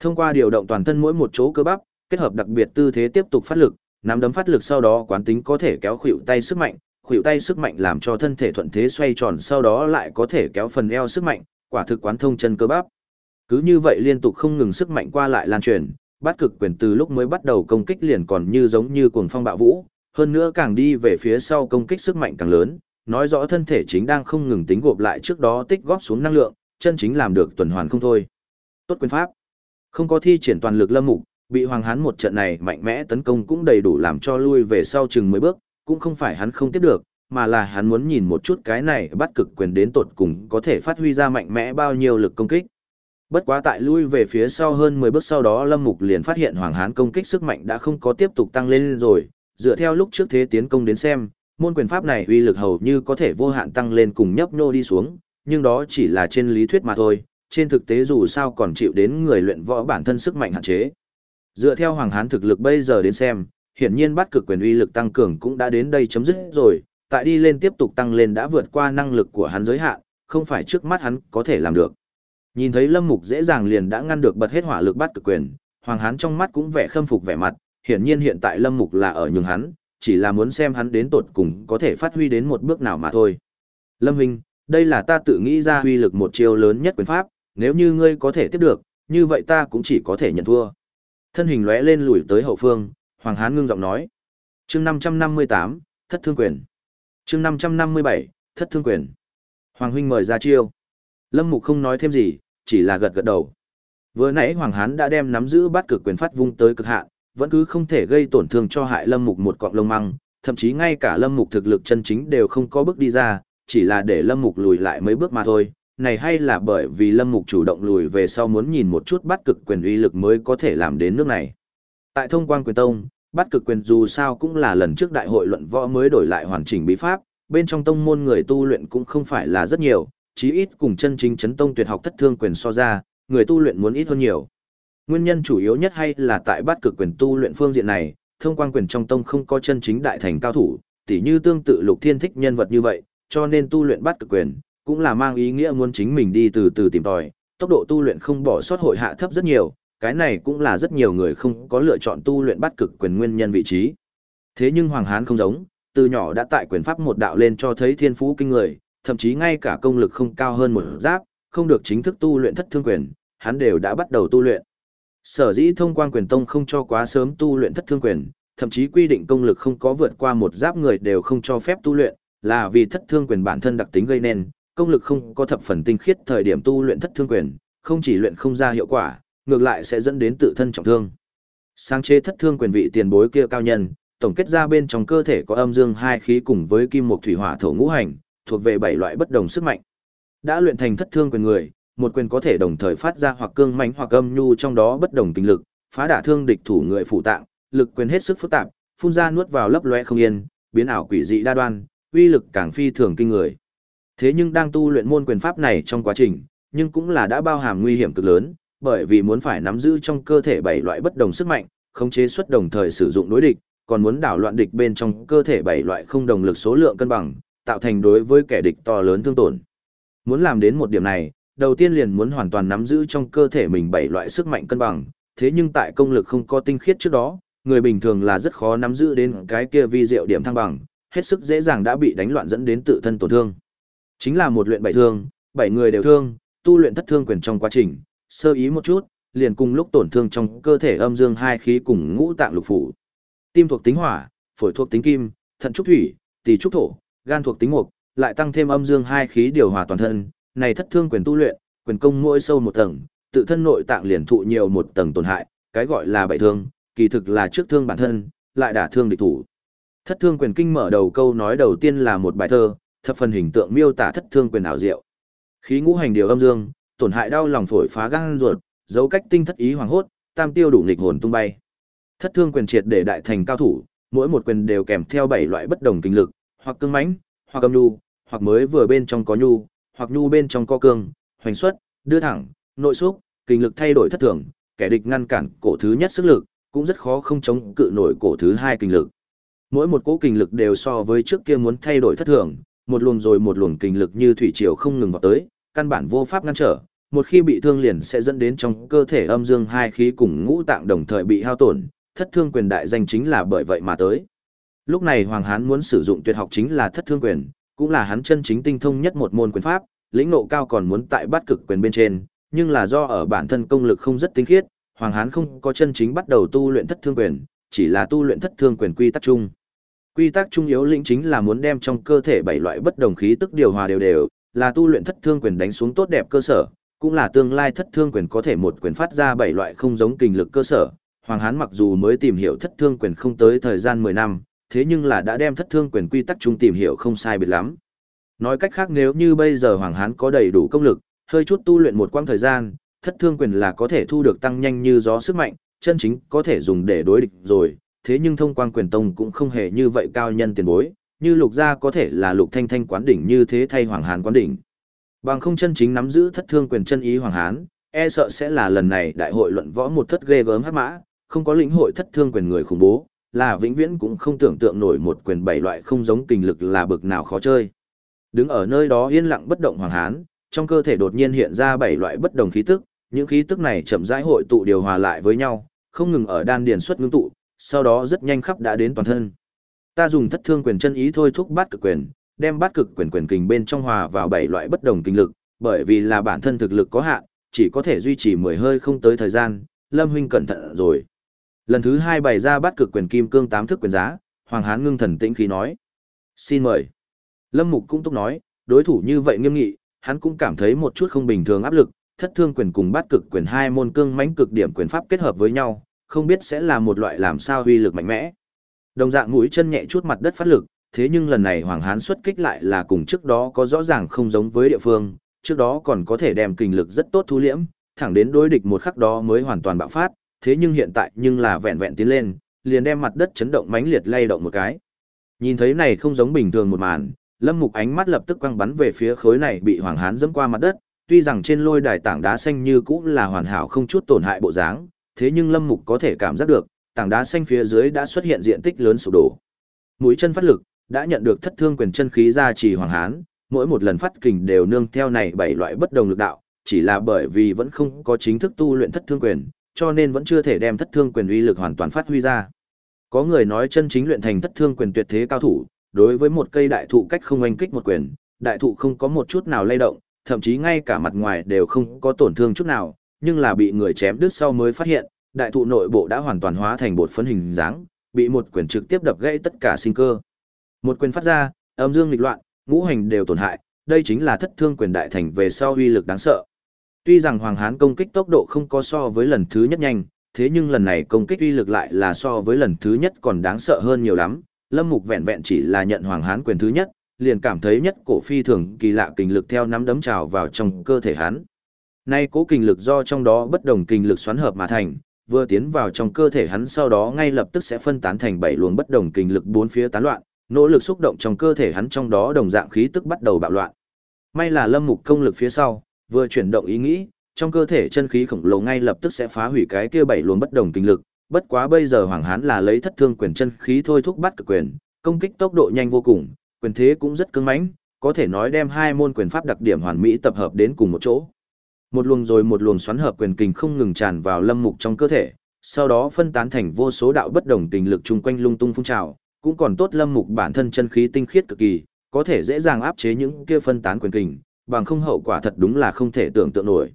Thông qua điều động toàn thân mỗi một chỗ cơ bắp, kết hợp đặc biệt tư thế tiếp tục phát lực, nắm đấm phát lực sau đó quán tính có thể kéo khuỷu tay sức mạnh, khuỷu tay sức mạnh làm cho thân thể thuận thế xoay tròn sau đó lại có thể kéo phần eo sức mạnh, quả thực quán thông chân cơ bắp. Cứ như vậy liên tục không ngừng sức mạnh qua lại lan truyền, bát cực quyền từ lúc mới bắt đầu công kích liền còn như giống như cuồng phong bạo vũ, hơn nữa càng đi về phía sau công kích sức mạnh càng lớn, nói rõ thân thể chính đang không ngừng tính gộp lại trước đó tích góp xuống năng lượng, chân chính làm được tuần hoàn không thôi. Tốt quyền pháp. Không có thi triển toàn lực lâm mục, bị Hoàng Hán một trận này mạnh mẽ tấn công cũng đầy đủ làm cho lui về sau chừng mấy bước, cũng không phải hắn không tiếp được, mà là hắn muốn nhìn một chút cái này bắt cực quyền đến tột cùng có thể phát huy ra mạnh mẽ bao nhiêu lực công kích. Bất quá tại lui về phía sau hơn 10 bước sau đó Lâm Mục liền phát hiện Hoàng Hán công kích sức mạnh đã không có tiếp tục tăng lên rồi, dựa theo lúc trước thế tiến công đến xem, môn quyền pháp này uy lực hầu như có thể vô hạn tăng lên cùng nhấp nô đi xuống, nhưng đó chỉ là trên lý thuyết mà thôi, trên thực tế dù sao còn chịu đến người luyện võ bản thân sức mạnh hạn chế. Dựa theo Hoàng Hán thực lực bây giờ đến xem, hiển nhiên bắt cực quyền uy lực tăng cường cũng đã đến đây chấm dứt rồi, tại đi lên tiếp tục tăng lên đã vượt qua năng lực của hắn giới hạn, không phải trước mắt hắn có thể làm được. Nhìn thấy Lâm Mục dễ dàng liền đã ngăn được bật hết hỏa lực bắt cực quyền, Hoàng Hán trong mắt cũng vẻ khâm phục vẻ mặt, hiển nhiên hiện tại Lâm Mục là ở nhường hắn, chỉ là muốn xem hắn đến tột cùng có thể phát huy đến một bước nào mà thôi. Lâm vinh đây là ta tự nghĩ ra uy lực một chiêu lớn nhất quyền pháp, nếu như ngươi có thể tiếp được, như vậy ta cũng chỉ có thể nhận thua. Thân hình lóe lên lùi tới hậu phương, Hoàng Hán ngưng giọng nói. chương 558, thất thương quyền. chương 557, thất thương quyền. Hoàng huynh mời ra chiêu. Lâm Mục không nói thêm gì, chỉ là gật gật đầu. Vừa nãy Hoàng Hán đã đem nắm giữ bắt cực quyền phát vung tới cực hạn, vẫn cứ không thể gây tổn thương cho hại Lâm Mục một cọng lông măng, thậm chí ngay cả Lâm Mục thực lực chân chính đều không có bước đi ra, chỉ là để Lâm Mục lùi lại mấy bước mà thôi. Này hay là bởi vì Lâm Mục chủ động lùi về sau muốn nhìn một chút bắt cực quyền uy lực mới có thể làm đến nước này. Tại thông quan quyền tông, bắt cực quyền dù sao cũng là lần trước đại hội luận võ mới đổi lại hoàn chỉnh bí pháp, bên trong tông môn người tu luyện cũng không phải là rất nhiều, chí ít cùng chân chính chấn tông tuyệt học thất thương quyền so ra, người tu luyện muốn ít hơn nhiều. Nguyên nhân chủ yếu nhất hay là tại bắt cực quyền tu luyện phương diện này, thông quan quyền trong tông không có chân chính đại thành cao thủ, tỉ như tương tự lục thiên thích nhân vật như vậy, cho nên tu luyện bắt cực quyền, cũng là mang ý nghĩa muốn chính mình đi từ từ tìm tòi, tốc độ tu luyện không bỏ sót hội hạ thấp rất nhiều, cái này cũng là rất nhiều người không có lựa chọn tu luyện bắt cực quyền nguyên nhân vị trí. Thế nhưng Hoàng Hán không giống, từ nhỏ đã tại quyền pháp một đạo lên cho thấy thiên phú kinh người, thậm chí ngay cả công lực không cao hơn một giáp, không được chính thức tu luyện thất thương quyền, hắn đều đã bắt đầu tu luyện. Sở dĩ thông quan quyền tông không cho quá sớm tu luyện thất thương quyền, thậm chí quy định công lực không có vượt qua một giáp người đều không cho phép tu luyện, là vì thất thương quyền bản thân đặc tính gây nên, công lực không có thập phần tinh khiết thời điểm tu luyện thất thương quyền, không chỉ luyện không ra hiệu quả, ngược lại sẽ dẫn đến tự thân trọng thương. Sáng chế thất thương quyền vị tiền bối kia cao nhân, tổng kết ra bên trong cơ thể có âm dương hai khí cùng với kim mộc thủy hỏa thổ ngũ hành, thuộc về bảy loại bất đồng sức mạnh. Đã luyện thành thất thương quyền người, một quyền có thể đồng thời phát ra hoặc cương mãnh hoặc âm nhu trong đó bất đồng kinh lực, phá đả thương địch thủ người phụ tạng, lực quyền hết sức phức tạp, phun ra nuốt vào lấp loé không yên, biến ảo quỷ dị đa đoan, uy lực càng phi thường kinh người. Thế nhưng đang tu luyện môn quyền pháp này trong quá trình, nhưng cũng là đã bao hàm nguy hiểm cực lớn, bởi vì muốn phải nắm giữ trong cơ thể bảy loại bất đồng sức mạnh, khống chế xuất đồng thời sử dụng đối địch, còn muốn đảo loạn địch bên trong cơ thể bảy loại không đồng lực số lượng cân bằng, tạo thành đối với kẻ địch to lớn thương tổn. Muốn làm đến một điểm này, đầu tiên liền muốn hoàn toàn nắm giữ trong cơ thể mình bảy loại sức mạnh cân bằng, thế nhưng tại công lực không có tinh khiết trước đó, người bình thường là rất khó nắm giữ đến cái kia vi diệu điểm thăng bằng, hết sức dễ dàng đã bị đánh loạn dẫn đến tự thân tổn thương. Chính là một luyện bảy thương, bảy người đều thương, tu luyện thất thương quyền trong quá trình, sơ ý một chút, liền cùng lúc tổn thương trong cơ thể âm dương hai khí cùng ngũ tạng lục phủ. Tim thuộc tính hỏa, phổi thuộc tính kim, thận trúc thủy, tỳ trúc thổ, gan thuộc tính mộc, lại tăng thêm âm dương hai khí điều hòa toàn thân, này thất thương quyền tu luyện, quyền công mỗi sâu một tầng, tự thân nội tạng liền thụ nhiều một tầng tổn hại, cái gọi là bảy thương, kỳ thực là trước thương bản thân, lại đả thương địch thủ. Thất thương quyền kinh mở đầu câu nói đầu tiên là một bài thơ, thập phần hình tượng miêu tả thất thương quyền ảo diệu. Khí ngũ hành điều âm dương, tổn hại đau lòng phổi phá gan ruột, dấu cách tinh thất ý hoàng hốt, tam tiêu đủ nghịch hồn tung bay. Thất thương quyền triệt để đại thành cao thủ, mỗi một quyền đều kèm theo bảy loại bất đồng kinh lực, hoặc cương mãnh, hoặc âm nhu, hoặc mới vừa bên trong có nhu, hoặc nhu bên trong có cương, hoành xuất, đưa thẳng, nội xúc, kinh lực thay đổi thất thường, kẻ địch ngăn cản cổ thứ nhất sức lực, cũng rất khó không chống cự nổi cổ thứ hai kinh lực. Mỗi một cỗ kinh lực đều so với trước kia muốn thay đổi thất thường, một luồng rồi một luồng kinh lực như thủy triều không ngừng vào tới, căn bản vô pháp ngăn trở, một khi bị thương liền sẽ dẫn đến trong cơ thể âm dương hai khí cùng ngũ tạng đồng thời bị hao tổn, thất thương quyền đại danh chính là bởi vậy mà tới. Lúc này Hoàng Hán muốn sử dụng tuyệt học chính là thất thương quyền, cũng là hắn chân chính tinh thông nhất một môn quyền pháp, lĩnh ngộ cao còn muốn tại bát cực quyền bên trên, nhưng là do ở bản thân công lực không rất tinh khiết, Hoàng Hán không có chân chính bắt đầu tu luyện thất thương quyền, chỉ là tu luyện thất thương quyền quy tắc chung. Quy tắc trung yếu lĩnh chính là muốn đem trong cơ thể bảy loại bất đồng khí tức điều hòa đều đều, là tu luyện thất thương quyền đánh xuống tốt đẹp cơ sở, cũng là tương lai thất thương quyền có thể một quyền phát ra bảy loại không giống kinh lực cơ sở. Hoàng Hán mặc dù mới tìm hiểu thất thương quyền không tới thời gian 10 năm, thế nhưng là đã đem thất thương quyền quy tắc chung tìm hiểu không sai biệt lắm. Nói cách khác nếu như bây giờ Hoàng Hán có đầy đủ công lực, hơi chút tu luyện một quãng thời gian, thất thương quyền là có thể thu được tăng nhanh như gió sức mạnh, chân chính có thể dùng để đối địch rồi, thế nhưng thông quan quyền tông cũng không hề như vậy cao nhân tiền bối, như lục gia có thể là lục thanh thanh quán đỉnh như thế thay Hoàng Hán quán đỉnh. Bằng không chân chính nắm giữ thất thương quyền chân ý Hoàng Hán, e sợ sẽ là lần này đại hội luận võ một thất ghê gớm hắc mã, không có lĩnh hội thất thương quyền người khủng bố, là vĩnh viễn cũng không tưởng tượng nổi một quyền bảy loại không giống kinh lực là bực nào khó chơi. Đứng ở nơi đó yên lặng bất động Hoàng Hán, trong cơ thể đột nhiên hiện ra bảy loại bất đồng khí tức, những khí tức này chậm rãi hội tụ điều hòa lại với nhau, không ngừng ở đan điền xuất ngưng tụ, sau đó rất nhanh khắp đã đến toàn thân. Ta dùng thất thương quyền chân ý thôi thúc bát cực quyền, đem bát cực quyền quyền kình bên trong hòa vào bảy loại bất đồng kinh lực, bởi vì là bản thân thực lực có hạn, chỉ có thể duy trì mười hơi không tới thời gian, Lâm huynh cẩn thận rồi. Lần thứ hai bày ra bát cực quyền kim cương tám thức quyền giá, Hoàng Hán ngưng thần tĩnh khí nói: "Xin mời." Lâm Mục cũng túc nói, đối thủ như vậy nghiêm nghị, hắn cũng cảm thấy một chút không bình thường áp lực, thất thương quyền cùng bát cực quyền hai môn cương mãnh cực điểm quyền pháp kết hợp với nhau, không biết sẽ là một loại làm sao huy lực mạnh mẽ. Đồng dạng mũi chân nhẹ chút mặt đất phát lực, thế nhưng lần này Hoàng Hán xuất kích lại là cùng trước đó có rõ ràng không giống với địa phương, trước đó còn có thể đem kinh lực rất tốt thu liễm, thẳng đến đối địch một khắc đó mới hoàn toàn bạo phát, thế nhưng hiện tại nhưng là vẹn vẹn tiến lên, liền đem mặt đất chấn động mãnh liệt lay động một cái. Nhìn thấy này không giống bình thường một màn, Lâm Mục ánh mắt lập tức quăng bắn về phía khối này bị Hoàng Hán dẫm qua mặt đất, tuy rằng trên lôi đài tảng đá xanh như cũ là hoàn hảo không chút tổn hại bộ dáng, thế nhưng Lâm Mục có thể cảm giác được, tảng đá xanh phía dưới đã xuất hiện diện tích lớn sụp đổ. Mũi chân phát lực, đã nhận được thất thương quyền chân khí gia trì Hoàng Hán, mỗi một lần phát kình đều nương theo này bảy loại bất đồng lực đạo, chỉ là bởi vì vẫn không có chính thức tu luyện thất thương quyền, cho nên vẫn chưa thể đem thất thương quyền uy lực hoàn toàn phát huy ra. Có người nói chân chính luyện thành thất thương quyền tuyệt thế cao thủ, đối với một cây đại thụ cách không oanh kích một quyền, đại thụ không có một chút nào lay động, thậm chí ngay cả mặt ngoài đều không có tổn thương chút nào, nhưng là bị người chém đứt sau mới phát hiện, đại thụ nội bộ đã hoàn toàn hóa thành bột phấn hình dáng, bị một quyền trực tiếp đập gãy tất cả sinh cơ. Một quyền phát ra, âm dương nghịch loạn, ngũ hành đều tổn hại, đây chính là thất thương quyền đại thành về sau uy lực đáng sợ. Tuy rằng Hoàng Hán công kích tốc độ không có so với lần thứ nhất nhanh, thế nhưng lần này công kích uy lực lại là so với lần thứ nhất còn đáng sợ hơn nhiều lắm. Lâm Mục vẹn vẹn chỉ là nhận Hoàng Hán quyền thứ nhất, liền cảm thấy nhất cổ phi thường kỳ lạ kinh lực theo nắm đấm trào vào trong cơ thể hắn. Nay cố kinh lực do trong đó bất đồng kinh lực xoắn hợp mà thành, vừa tiến vào trong cơ thể hắn sau đó ngay lập tức sẽ phân tán thành bảy luồng bất đồng kinh lực bốn phía tán loạn, nỗ lực xúc động trong cơ thể hắn trong đó đồng dạng khí tức bắt đầu bạo loạn. May là Lâm Mục công lực phía sau, vừa chuyển động ý nghĩ, trong cơ thể chân khí khổng lồ ngay lập tức sẽ phá hủy cái kia bảy luồng bất đồng kinh lực, bất quá bây giờ Hoàng Hán là lấy thất thương quyền chân khí thôi thúc bắt cực quyền, công kích tốc độ nhanh vô cùng, quyền thế cũng rất cứng mãnh, có thể nói đem hai môn quyền pháp đặc điểm hoàn mỹ tập hợp đến cùng một chỗ. Một luồng rồi một luồng xoắn hợp quyền kình không ngừng tràn vào lâm mục trong cơ thể, sau đó phân tán thành vô số đạo bất đồng tình lực chung quanh lung tung phun trào, cũng còn tốt lâm mục bản thân chân khí tinh khiết cực kỳ, có thể dễ dàng áp chế những kia phân tán quyền kình, bằng không hậu quả thật đúng là không thể tưởng tượng nổi.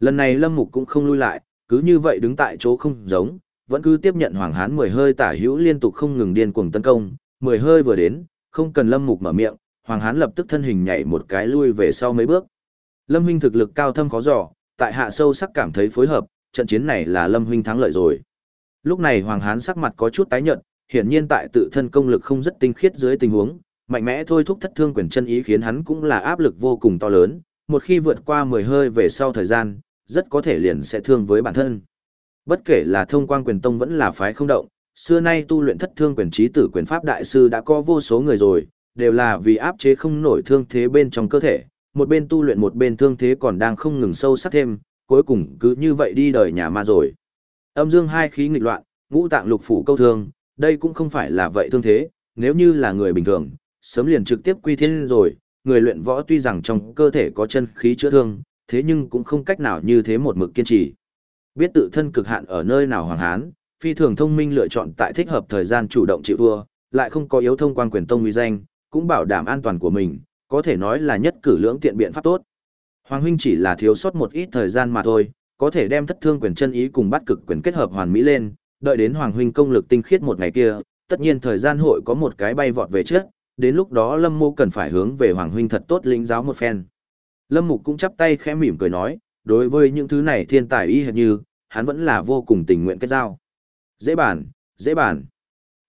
Lần này lâm mục cũng không lui lại, cứ như vậy đứng tại chỗ không giống, vẫn cứ tiếp nhận hoàng hán mười hơi tả hữu liên tục không ngừng điên cuồng tấn công, mười hơi vừa đến, không cần lâm mục mở miệng, hoàng hán lập tức thân hình nhảy một cái lui về sau mấy bước. Lâm huynh thực lực cao thâm khó dò, tại hạ sâu sắc cảm thấy phối hợp, trận chiến này là Lâm huynh thắng lợi rồi. Lúc này Hoàng Hán sắc mặt có chút tái nhợt, hiển nhiên tại tự thân công lực không rất tinh khiết dưới tình huống, mạnh mẽ thôi thúc thất thương quyền chân ý khiến hắn cũng là áp lực vô cùng to lớn, một khi vượt qua 10 hơi về sau thời gian, rất có thể liền sẽ thương với bản thân. Bất kể là thông quan quyền tông vẫn là phái không động, xưa nay tu luyện thất thương quyền trí tử quyền pháp đại sư đã có vô số người rồi, đều là vì áp chế không nổi thương thế bên trong cơ thể, một bên tu luyện một bên thương thế còn đang không ngừng sâu sắc thêm, cuối cùng cứ như vậy đi đời nhà ma rồi. Âm dương hai khí nghịch loạn, ngũ tạng lục phủ câu thương, đây cũng không phải là vậy thương thế, nếu như là người bình thường, sớm liền trực tiếp quy thiên rồi, người luyện võ tuy rằng trong cơ thể có chân khí chữa thương, thế nhưng cũng không cách nào như thế một mực kiên trì. Biết tự thân cực hạn ở nơi nào hoàng hán, phi thường thông minh lựa chọn tại thích hợp thời gian chủ động chịu thua, lại không có yếu thông quan quyền tông uy danh, cũng bảo đảm an toàn của mình, có thể nói là nhất cử lưỡng tiện biện pháp tốt. Hoàng huynh chỉ là thiếu sót một ít thời gian mà thôi, có thể đem thất thương quyền chân ý cùng bắt cực quyền kết hợp hoàn mỹ lên, đợi đến Hoàng huynh công lực tinh khiết một ngày kia, tất nhiên thời gian hội có một cái bay vọt về trước, đến lúc đó Lâm Mộ cần phải hướng về Hoàng huynh thật tốt lĩnh giáo một phen. Lâm Mục cũng chắp tay khẽ mỉm cười nói, đối với những thứ này thiên tài y hệt như, hắn vẫn là vô cùng tình nguyện kết giao. Dễ bản, dễ bản.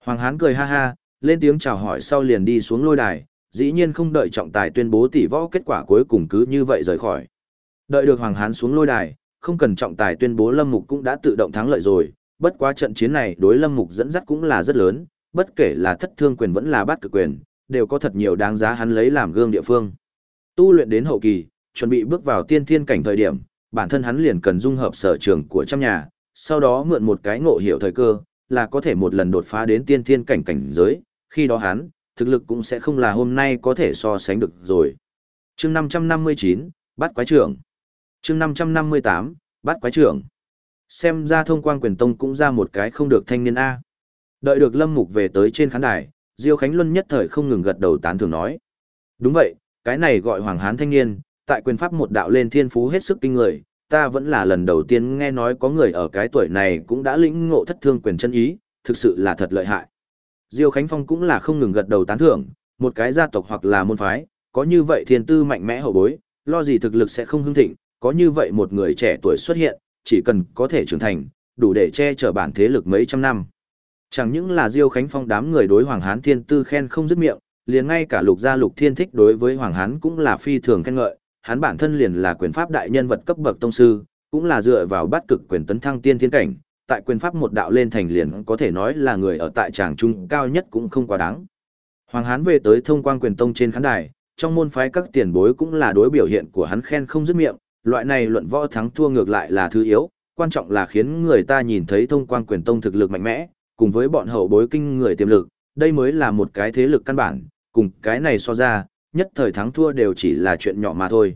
Hoàng Hán cười ha ha, lên tiếng chào hỏi sau liền đi xuống lôi đài, dĩ nhiên không đợi trọng tài tuyên bố tỷ võ kết quả cuối cùng cứ như vậy rời khỏi. Đợi được Hoàng Hán xuống lôi đài, không cần trọng tài tuyên bố Lâm Mục cũng đã tự động thắng lợi rồi, bất quá trận chiến này đối Lâm Mục dẫn dắt cũng là rất lớn, bất kể là thất thương quyền vẫn là bát cực quyền, đều có thật nhiều đáng giá hắn lấy làm gương địa phương. Tu luyện đến hậu kỳ, chuẩn bị bước vào tiên thiên cảnh thời điểm, bản thân hắn liền cần dung hợp sở trường của trăm nhà, sau đó mượn một cái ngộ hiểu thời cơ, là có thể một lần đột phá đến tiên thiên cảnh cảnh giới, khi đó hắn, thực lực cũng sẽ không là hôm nay có thể so sánh được rồi. chương 559, bắt quái trưởng. chương 558, bắt quái trưởng. Xem ra thông quan quyền tông cũng ra một cái không được thanh niên A. Đợi được Lâm Mục về tới trên khán đài, Diêu Khánh Luân nhất thời không ngừng gật đầu tán thưởng nói. Đúng vậy, cái này gọi Hoàng Hán thanh niên, tại quyền pháp một đạo lên thiên phú hết sức kinh người, ta vẫn là lần đầu tiên nghe nói có người ở cái tuổi này cũng đã lĩnh ngộ thất thương quyền chân ý, thực sự là thật lợi hại. Diêu Khánh Phong cũng là không ngừng gật đầu tán thưởng, một cái gia tộc hoặc là môn phái, có như vậy thiên tư mạnh mẽ hậu bối, lo gì thực lực sẽ không hưng thịnh, có như vậy một người trẻ tuổi xuất hiện, chỉ cần có thể trưởng thành, đủ để che chở bản thế lực mấy trăm năm. Chẳng những là Diêu Khánh Phong đám người đối Hoàng Hán thiên tư khen không dứt miệng, liền ngay cả Lục gia Lục Thiên thích đối với Hoàng Hán cũng là phi thường khen ngợi, hắn bản thân liền là quyền pháp đại nhân vật cấp bậc tông sư, cũng là dựa vào bát cực quyền tấn thăng tiên thiên cảnh, tại quyền pháp một đạo lên thành liền có thể nói là người ở tại tràng trung cao nhất cũng không quá đáng. Hoàng Hán về tới thông quan quyền tông trên khán đài, trong môn phái các tiền bối cũng là đối biểu hiện của hắn khen không dứt miệng, loại này luận võ thắng thua ngược lại là thứ yếu, quan trọng là khiến người ta nhìn thấy thông quan quyền tông thực lực mạnh mẽ, cùng với bọn hậu bối kinh người tiềm lực, đây mới là một cái thế lực căn bản, cùng cái này so ra, nhất thời thắng thua đều chỉ là chuyện nhỏ mà thôi.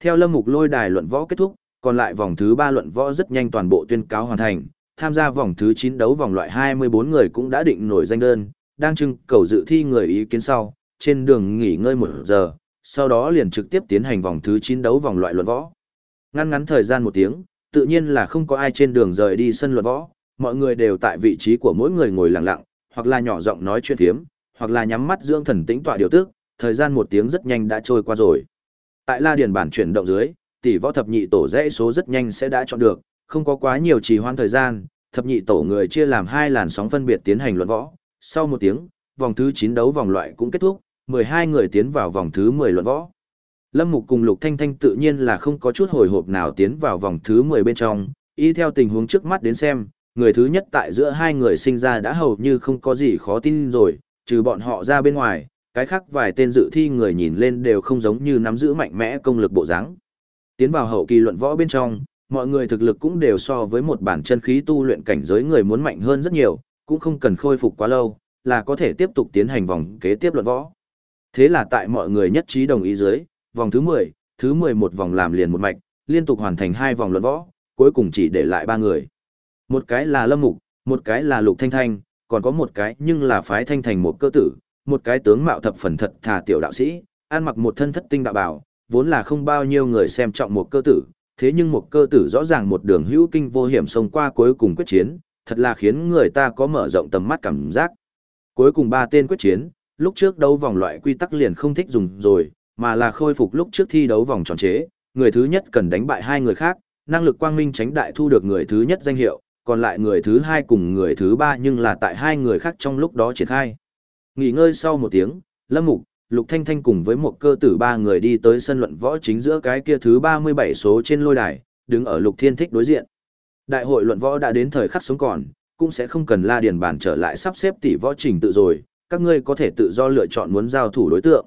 Theo Lâm Mục lôi đài luận võ kết thúc, còn lại vòng thứ 3 luận võ rất nhanh toàn bộ tuyên cáo hoàn thành, tham gia vòng thứ 9 đấu vòng loại 24 người cũng đã định nổi danh đơn, đang trưng cầu dự thi người ý kiến sau, trên đường nghỉ ngơi một giờ, sau đó liền trực tiếp tiến hành vòng thứ 9 đấu vòng loại luận võ. Ngắn ngắn thời gian một tiếng, tự nhiên là không có ai trên đường rời đi sân luận võ, mọi người đều tại vị trí của mỗi người ngồi lặng lặng, hoặc là nhỏ giọng nói chuyện thiếm, hoặc là nhắm mắt dưỡng thần tĩnh tọa điều tức, thời gian một tiếng rất nhanh đã trôi qua rồi. Tại La Điền bản chuyển động dưới, tỷ võ thập nhị tổ dãy số rất nhanh sẽ đã chọn được, không có quá nhiều trì hoãn thời gian, thập nhị tổ người chia làm hai làn sóng phân biệt tiến hành luận võ. Sau một tiếng, vòng thứ 9 đấu vòng loại cũng kết thúc, 12 người tiến vào vòng thứ 10 luận võ. Lâm Mục cùng Lục Thanh Thanh tự nhiên là không có chút hồi hộp nào tiến vào vòng thứ 10 bên trong, y theo tình huống trước mắt đến xem, người thứ nhất tại giữa hai người sinh ra đã hầu như không có gì khó tin rồi, trừ bọn họ ra bên ngoài, cái khác vài tên dự thi người nhìn lên đều không giống như nắm giữ mạnh mẽ công lực bộ dáng. Tiến vào hậu kỳ luận võ bên trong, mọi người thực lực cũng đều so với một bản chân khí tu luyện cảnh giới người muốn mạnh hơn rất nhiều, cũng không cần khôi phục quá lâu, là có thể tiếp tục tiến hành vòng kế tiếp luận võ. Thế là tại mọi người nhất trí đồng ý dưới, vòng thứ 10, thứ 11 vòng làm liền một mạch, liên tục hoàn thành hai vòng luận võ, cuối cùng chỉ để lại ba người. Một cái là Lâm Mục, một cái là Lục Thanh Thanh, còn có một cái nhưng là phái thanh thành một cơ tử, một cái tướng mạo thập phần thật thà tiểu đạo sĩ, ăn mặc một thân thất tinh đạo bảo, vốn là không bao nhiêu người xem trọng một cơ tử, thế nhưng một cơ tử rõ ràng một đường hữu kinh vô hiểm xông qua cuối cùng quyết chiến, thật là khiến người ta có mở rộng tầm mắt cảm giác. Cuối cùng ba tên quyết chiến, lúc trước đấu vòng loại quy tắc liền không thích dùng rồi, mà là khôi phục lúc trước thi đấu vòng tròn chế, người thứ nhất cần đánh bại hai người khác, năng lực quang minh tránh đại thu được người thứ nhất danh hiệu, còn lại người thứ hai cùng người thứ ba nhưng là tại hai người khác trong lúc đó triển khai. Nghỉ ngơi sau một tiếng, Lâm Mục, Lục Thanh Thanh cùng với một cơ tử ba người đi tới sân luận võ chính giữa cái kia thứ 37 số trên lôi đài, đứng ở Lục Thiên Thích đối diện. Đại hội luận võ đã đến thời khắc sống còn, cũng sẽ không cần La Điền bản trở lại sắp xếp tỷ võ trình tự rồi, các ngươi có thể tự do lựa chọn muốn giao thủ đối tượng.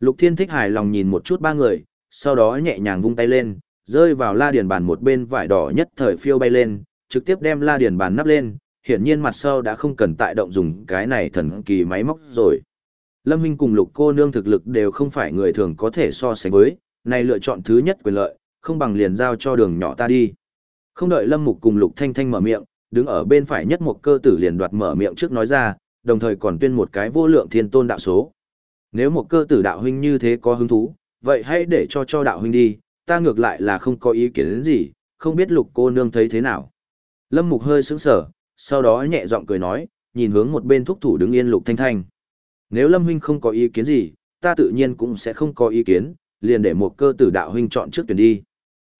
Lục Thiên Thích hài lòng nhìn một chút ba người, sau đó nhẹ nhàng vung tay lên, rơi vào La Điền bản một bên vải đỏ nhất thời phiêu bay lên, trực tiếp đem La Điền bản nắp lên, hiển nhiên mặt sau đã không cần tại động dùng cái này thần kỳ máy móc rồi. Lâm Hinh cùng Lục cô nương thực lực đều không phải người thường có thể so sánh với, này lựa chọn thứ nhất quyền lợi, không bằng liền giao cho đường nhỏ ta đi. Không đợi Lâm Mục cùng Lục Thanh Thanh mở miệng, đứng ở bên phải nhất một cơ tử liền đoạt mở miệng trước nói ra, đồng thời còn tuyên một cái vô lượng thiên tôn đạo số. Nếu một cơ tử đạo huynh như thế có hứng thú, vậy hãy để cho cho đạo huynh đi, ta ngược lại là không có ý kiến đến gì, không biết lục cô nương thấy thế nào. Lâm Mục hơi sững sờ, sau đó nhẹ giọng cười nói, nhìn hướng một bên thúc thủ đứng yên lục thanh thanh. Nếu Lâm huynh không có ý kiến gì, ta tự nhiên cũng sẽ không có ý kiến, liền để một cơ tử đạo huynh chọn trước tuyển đi.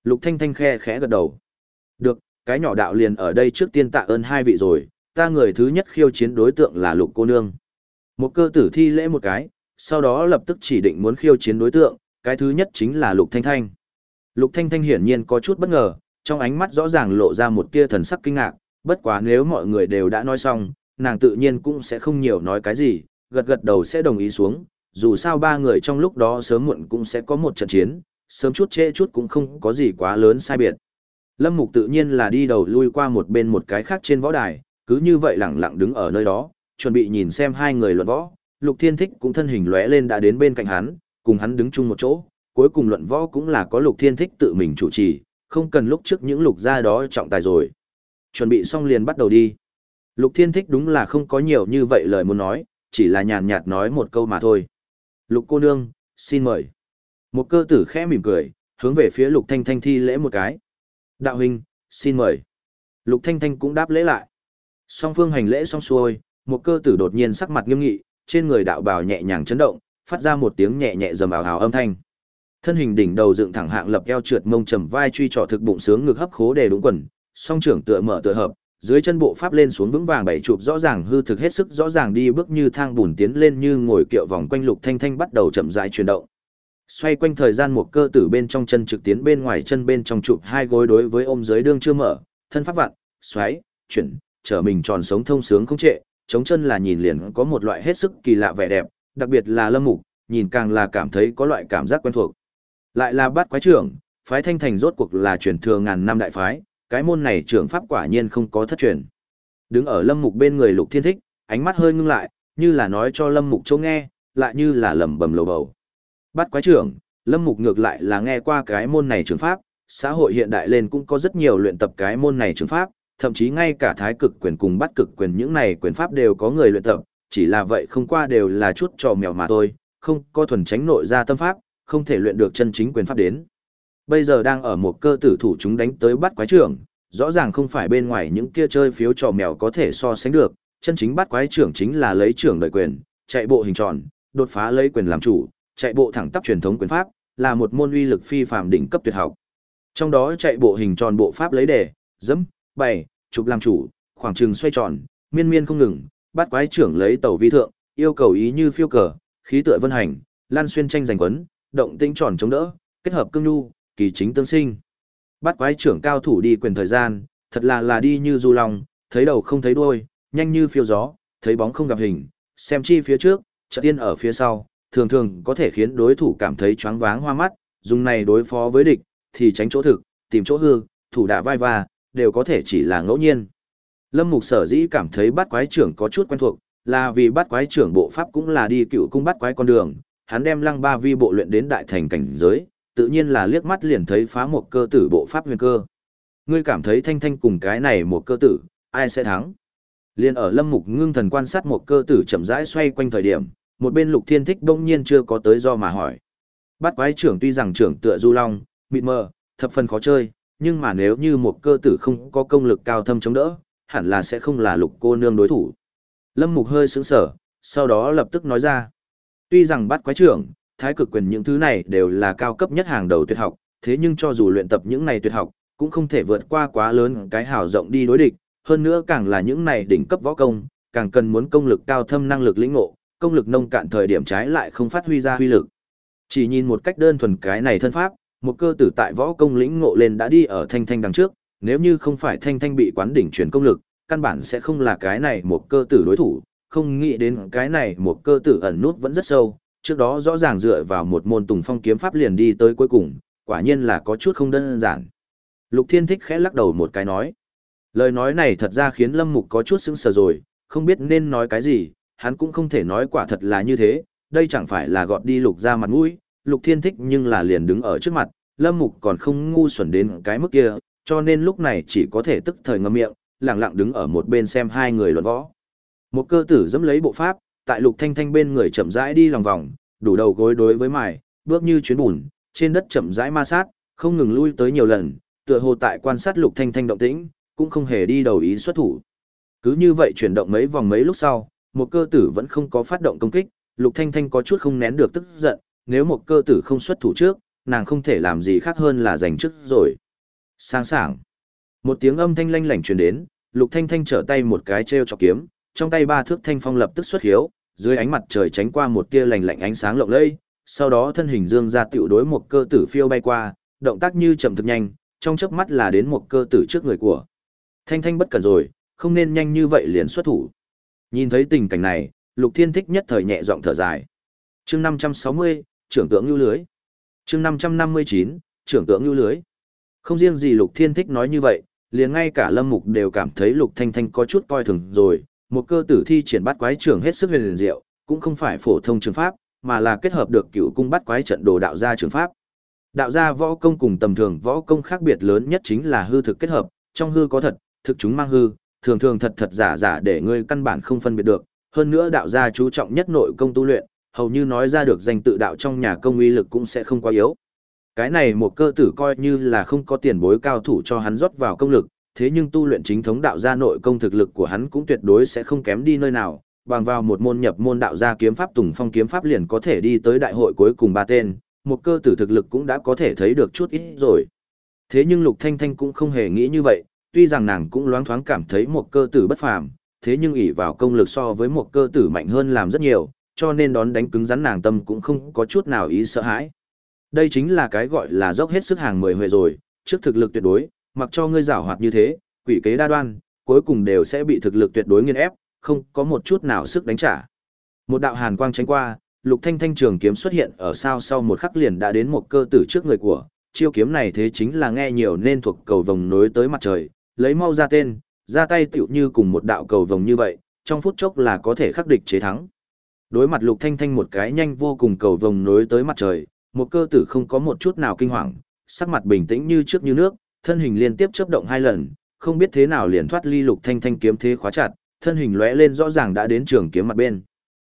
Lục thanh thanh khe khẽ gật đầu. Được, cái nhỏ đạo liền ở đây trước tiên tạ ơn hai vị rồi, ta người thứ nhất khiêu chiến đối tượng là lục cô nương. Một cơ tử thi lễ một cái, sau đó lập tức chỉ định muốn khiêu chiến đối tượng, cái thứ nhất chính là lục thanh thanh. Lục thanh thanh hiển nhiên có chút bất ngờ, trong ánh mắt rõ ràng lộ ra một tia thần sắc kinh ngạc, bất quá nếu mọi người đều đã nói xong, nàng tự nhiên cũng sẽ không nhiều nói cái gì, gật gật đầu sẽ đồng ý xuống, dù sao ba người trong lúc đó sớm muộn cũng sẽ có một trận chiến, sớm chút trễ chút cũng không có gì quá lớn sai biệt. Lâm Mục tự nhiên là đi đầu lui qua một bên một cái khác trên võ đài, cứ như vậy lặng lặng đứng ở nơi đó, chuẩn bị nhìn xem hai người luận võ. Lục Thiên Thích cũng thân hình lóe lên đã đến bên cạnh hắn, cùng hắn đứng chung một chỗ, cuối cùng luận võ cũng là có Lục Thiên Thích tự mình chủ trì, không cần lúc trước những lục gia đó trọng tài rồi. Chuẩn bị xong liền bắt đầu đi. Lục Thiên Thích đúng là không có nhiều như vậy lời muốn nói, chỉ là nhàn nhạt nói một câu mà thôi. Lục cô nương, xin mời. Một cơ tử khẽ mỉm cười, hướng về phía Lục Thanh Thanh thi lễ một cái. Đạo huynh, xin mời. Lục Thanh Thanh cũng đáp lễ lại. Song phương hành lễ xong xuôi, một cơ tử đột nhiên sắc mặt nghiêm nghị, trên người đạo bào nhẹ nhàng chấn động, phát ra một tiếng nhẹ nhẹ rầm ảo hào âm thanh. Thân hình đỉnh đầu dựng thẳng hạng lập eo trượt mông trầm vai truy trỏ thực bụng sướng ngực hấp khố đề đúng quần, song trưởng tựa mở tựa hợp, dưới chân bộ pháp lên xuống vững vàng bảy chụp rõ ràng hư thực hết sức rõ ràng đi bước như thang bùn tiến lên như ngồi kiệu vòng quanh lục thanh thanh bắt đầu chậm rãi chuyển động. Xoay quanh thời gian một cơ tử bên trong chân trực tiến bên ngoài chân bên trong chụp hai gối đối với ôm dưới đương chưa mở, thân pháp vặn, xoáy, chuyển, trở mình tròn sống thông sướng không trệ, chống chân là nhìn liền có một loại hết sức kỳ lạ vẻ đẹp, đặc biệt là lâm mục, nhìn càng là cảm thấy có loại cảm giác quen thuộc. Lại là bát quái trưởng, phái thanh thành rốt cuộc là truyền thừa ngàn năm đại phái, cái môn này trưởng pháp quả nhiên không có thất truyền. Đứng ở lâm mục bên người lục thiên thích, ánh mắt hơi ngưng lại, như là nói cho Lâm Mục chỗ nghe, lại như là lẩm bẩm lầu bầu. Bắt quái trưởng, Lâm Mục ngược lại là nghe qua cái môn này trường pháp, xã hội hiện đại lên cũng có rất nhiều luyện tập cái môn này trường pháp, thậm chí ngay cả thái cực quyền cùng bắt cực quyền những này quyền pháp đều có người luyện tập, chỉ là vậy không qua đều là chút trò mèo mà thôi, không có thuần tránh nội ra tâm pháp, không thể luyện được chân chính quyền pháp đến. Bây giờ đang ở một cơ tử thủ chúng đánh tới bắt quái trưởng, rõ ràng không phải bên ngoài những kia chơi phiếu trò mèo có thể so sánh được, chân chính bắt quái trưởng chính là lấy trưởng đời quyền, chạy bộ hình tròn, đột phá lấy quyền làm chủ, chạy bộ thẳng tắp truyền thống quyền pháp, là một môn uy lực phi phàm đỉnh cấp tuyệt học. Trong đó chạy bộ hình tròn bộ pháp lấy đề, dẫm, bày, chụp làm chủ, khoảng trường xoay tròn, miên miên không ngừng, bắt quái trưởng lấy tàu vi thượng, yêu cầu ý như phiêu cờ, khí tựa vân hành, lan xuyên tranh giành quấn, động tĩnh tròn chống đỡ, kết hợp cương nhu, kỳ chính tương sinh. Bắt quái trưởng cao thủ đi quyền thời gian, thật là là đi như du lòng, thấy đầu không thấy đuôi, nhanh như phiêu gió, thấy bóng không gặp hình, xem chi phía trước, chợt tiên ở phía sau, thường thường có thể khiến đối thủ cảm thấy choáng váng hoa mắt, dùng này đối phó với địch, thì tránh chỗ thực, tìm chỗ hư, thủ đả vai và, đều có thể chỉ là ngẫu nhiên. Lâm Mục sở dĩ cảm thấy bắt quái trưởng có chút quen thuộc, là vì bắt quái trưởng bộ pháp cũng là đi cựu cung bắt quái con đường, hắn đem lăng ba vi bộ luyện đến đại thành cảnh giới, tự nhiên là liếc mắt liền thấy phá một cơ tử bộ pháp huyền cơ. Ngươi cảm thấy thanh thanh cùng cái này một cơ tử, ai sẽ thắng? Liên ở lâm mục ngưng thần quan sát một cơ tử chậm rãi xoay quanh thời điểm, một bên lục thiên thích đông nhiên chưa có tới do mà hỏi. bát quái trưởng tuy rằng trưởng tựa du long, mịt mờ, thập phần khó chơi, nhưng mà nếu như một cơ tử không có công lực cao thâm chống đỡ, hẳn là sẽ không là lục cô nương đối thủ. Lâm mục hơi sững sở, sau đó lập tức nói ra. Tuy rằng bát quái trưởng, thái cực quyền những thứ này đều là cao cấp nhất hàng đầu tuyệt học, thế nhưng cho dù luyện tập những này tuyệt học, cũng không thể vượt qua quá lớn cái hào rộng đi đối địch, hơn nữa càng là những này đỉnh cấp võ công, càng cần muốn công lực cao thâm năng lực lĩnh ngộ, công lực nông cạn thời điểm trái lại không phát huy ra huy lực. Chỉ nhìn một cách đơn thuần cái này thân pháp, một cơ tử tại võ công lĩnh ngộ lên đã đi ở thanh thanh đằng trước, nếu như không phải thanh thanh bị quán đỉnh truyền công lực, căn bản sẽ không là cái này một cơ tử đối thủ, không nghĩ đến cái này một cơ tử ẩn nút vẫn rất sâu, trước đó rõ ràng dựa vào một môn tùng phong kiếm pháp liền đi tới cuối cùng, quả nhiên là có chút không đơn giản. Lục Thiên Thích khẽ lắc đầu một cái nói. Lời nói này thật ra khiến Lâm Mục có chút sững sờ rồi, không biết nên nói cái gì, hắn cũng không thể nói quả thật là như thế, đây chẳng phải là gọt đi Lục ra mặt mũi, Lục Thiên Thích nhưng là liền đứng ở trước mặt, Lâm Mục còn không ngu xuẩn đến cái mức kia, cho nên lúc này chỉ có thể tức thời ngậm miệng, lặng lặng đứng ở một bên xem hai người luận võ. Một cơ tử dẫm lấy bộ pháp, tại Lục Thanh Thanh bên người chậm rãi đi lòng vòng, đủ đầu gối đối với mài, bước như chuyến bùn, trên đất chậm rãi ma sát, không ngừng lui tới nhiều lần, tựa hồ tại quan sát Lục Thanh Thanh động tĩnh, cũng không hề đi đầu ý xuất thủ. Cứ như vậy chuyển động mấy vòng mấy lúc sau, một cơ tử vẫn không có phát động công kích, Lục Thanh Thanh có chút không nén được tức giận, nếu một cơ tử không xuất thủ trước, nàng không thể làm gì khác hơn là giành trước rồi. Sáng sảng. Một tiếng âm thanh lanh lảnh truyền đến, Lục Thanh Thanh trở tay một cái treo chọc kiếm, trong tay ba thước thanh phong lập tức xuất hiếu, dưới ánh mặt trời tránh qua một tia lành lạnh ánh sáng lộng lẫy, sau đó thân hình dương ra tiểu đối một cơ tử phiêu bay qua, động tác như chậm thực nhanh, trong chớp mắt là đến một cơ tử trước người của. Thanh Thanh bất cẩn rồi, không nên nhanh như vậy liền xuất thủ. Nhìn thấy tình cảnh này, Lục Thiên thích nhất thời nhẹ giọng thở dài. Chương 560, trưởng tượng lưu lưới. Chương 559, trưởng tượng lưu lưới. Không riêng gì Lục Thiên thích nói như vậy, liền ngay cả Lâm Mục đều cảm thấy Lục Thanh Thanh có chút coi thường rồi, một cơ tử thi triển bắt quái trưởng hết sức huyền diệu, cũng không phải phổ thông trường pháp, mà là kết hợp được cựu cung bắt quái trận đồ đạo gia trường pháp. Đạo gia võ công cùng tầm thường võ công khác biệt lớn nhất chính là hư thực kết hợp, trong hư có thật, thực chúng mang hư, thường thường thật thật giả giả để ngươi căn bản không phân biệt được. Hơn nữa đạo gia chú trọng nhất nội công tu luyện, hầu như nói ra được danh tự đạo trong nhà công uy lực cũng sẽ không quá yếu. Cái này một cơ tử coi như là không có tiền bối cao thủ cho hắn rót vào công lực, thế nhưng tu luyện chính thống đạo gia nội công thực lực của hắn cũng tuyệt đối sẽ không kém đi nơi nào, bằng vào một môn nhập môn đạo gia kiếm pháp Tùng Phong kiếm pháp liền có thể đi tới đại hội cuối cùng ba tên, một cơ tử thực lực cũng đã có thể thấy được chút ít rồi. Thế nhưng Lục Thanh Thanh cũng không hề nghĩ như vậy, tuy rằng nàng cũng loáng thoáng cảm thấy một cơ tử bất phàm, thế nhưng ỷ vào công lực so với một cơ tử mạnh hơn làm rất nhiều, cho nên đón đánh cứng rắn nàng tâm cũng không có chút nào ý sợ hãi. Đây chính là cái gọi là dốc hết sức hàng mười huệ rồi, trước thực lực tuyệt đối, mặc cho ngươi giảo hoạt như thế, quỷ kế đa đoan, cuối cùng đều sẽ bị thực lực tuyệt đối nghiền ép, không có một chút nào sức đánh trả. Một đạo hàn quang tránh qua, Lục Thanh Thanh trường kiếm xuất hiện ở sao sau một khắc liền đã đến một cơ tử trước người của, chiêu kiếm này thế chính là nghe nhiều nên thuộc cầu vồng nối tới mặt trời, lấy mau ra tên, ra tay tựu như cùng một đạo cầu vồng như vậy, trong phút chốc là có thể khắc địch chế thắng. Đối mặt Lục Thanh Thanh một cái nhanh vô cùng cầu vồng nối tới mặt trời, một cơ tử không có một chút nào kinh hoàng, sắc mặt bình tĩnh như trước như nước, thân hình liên tiếp chớp động hai lần, không biết thế nào liền thoát ly Lục Thanh Thanh kiếm thế khóa chặt, thân hình lóe lên rõ ràng đã đến trường kiếm mặt bên.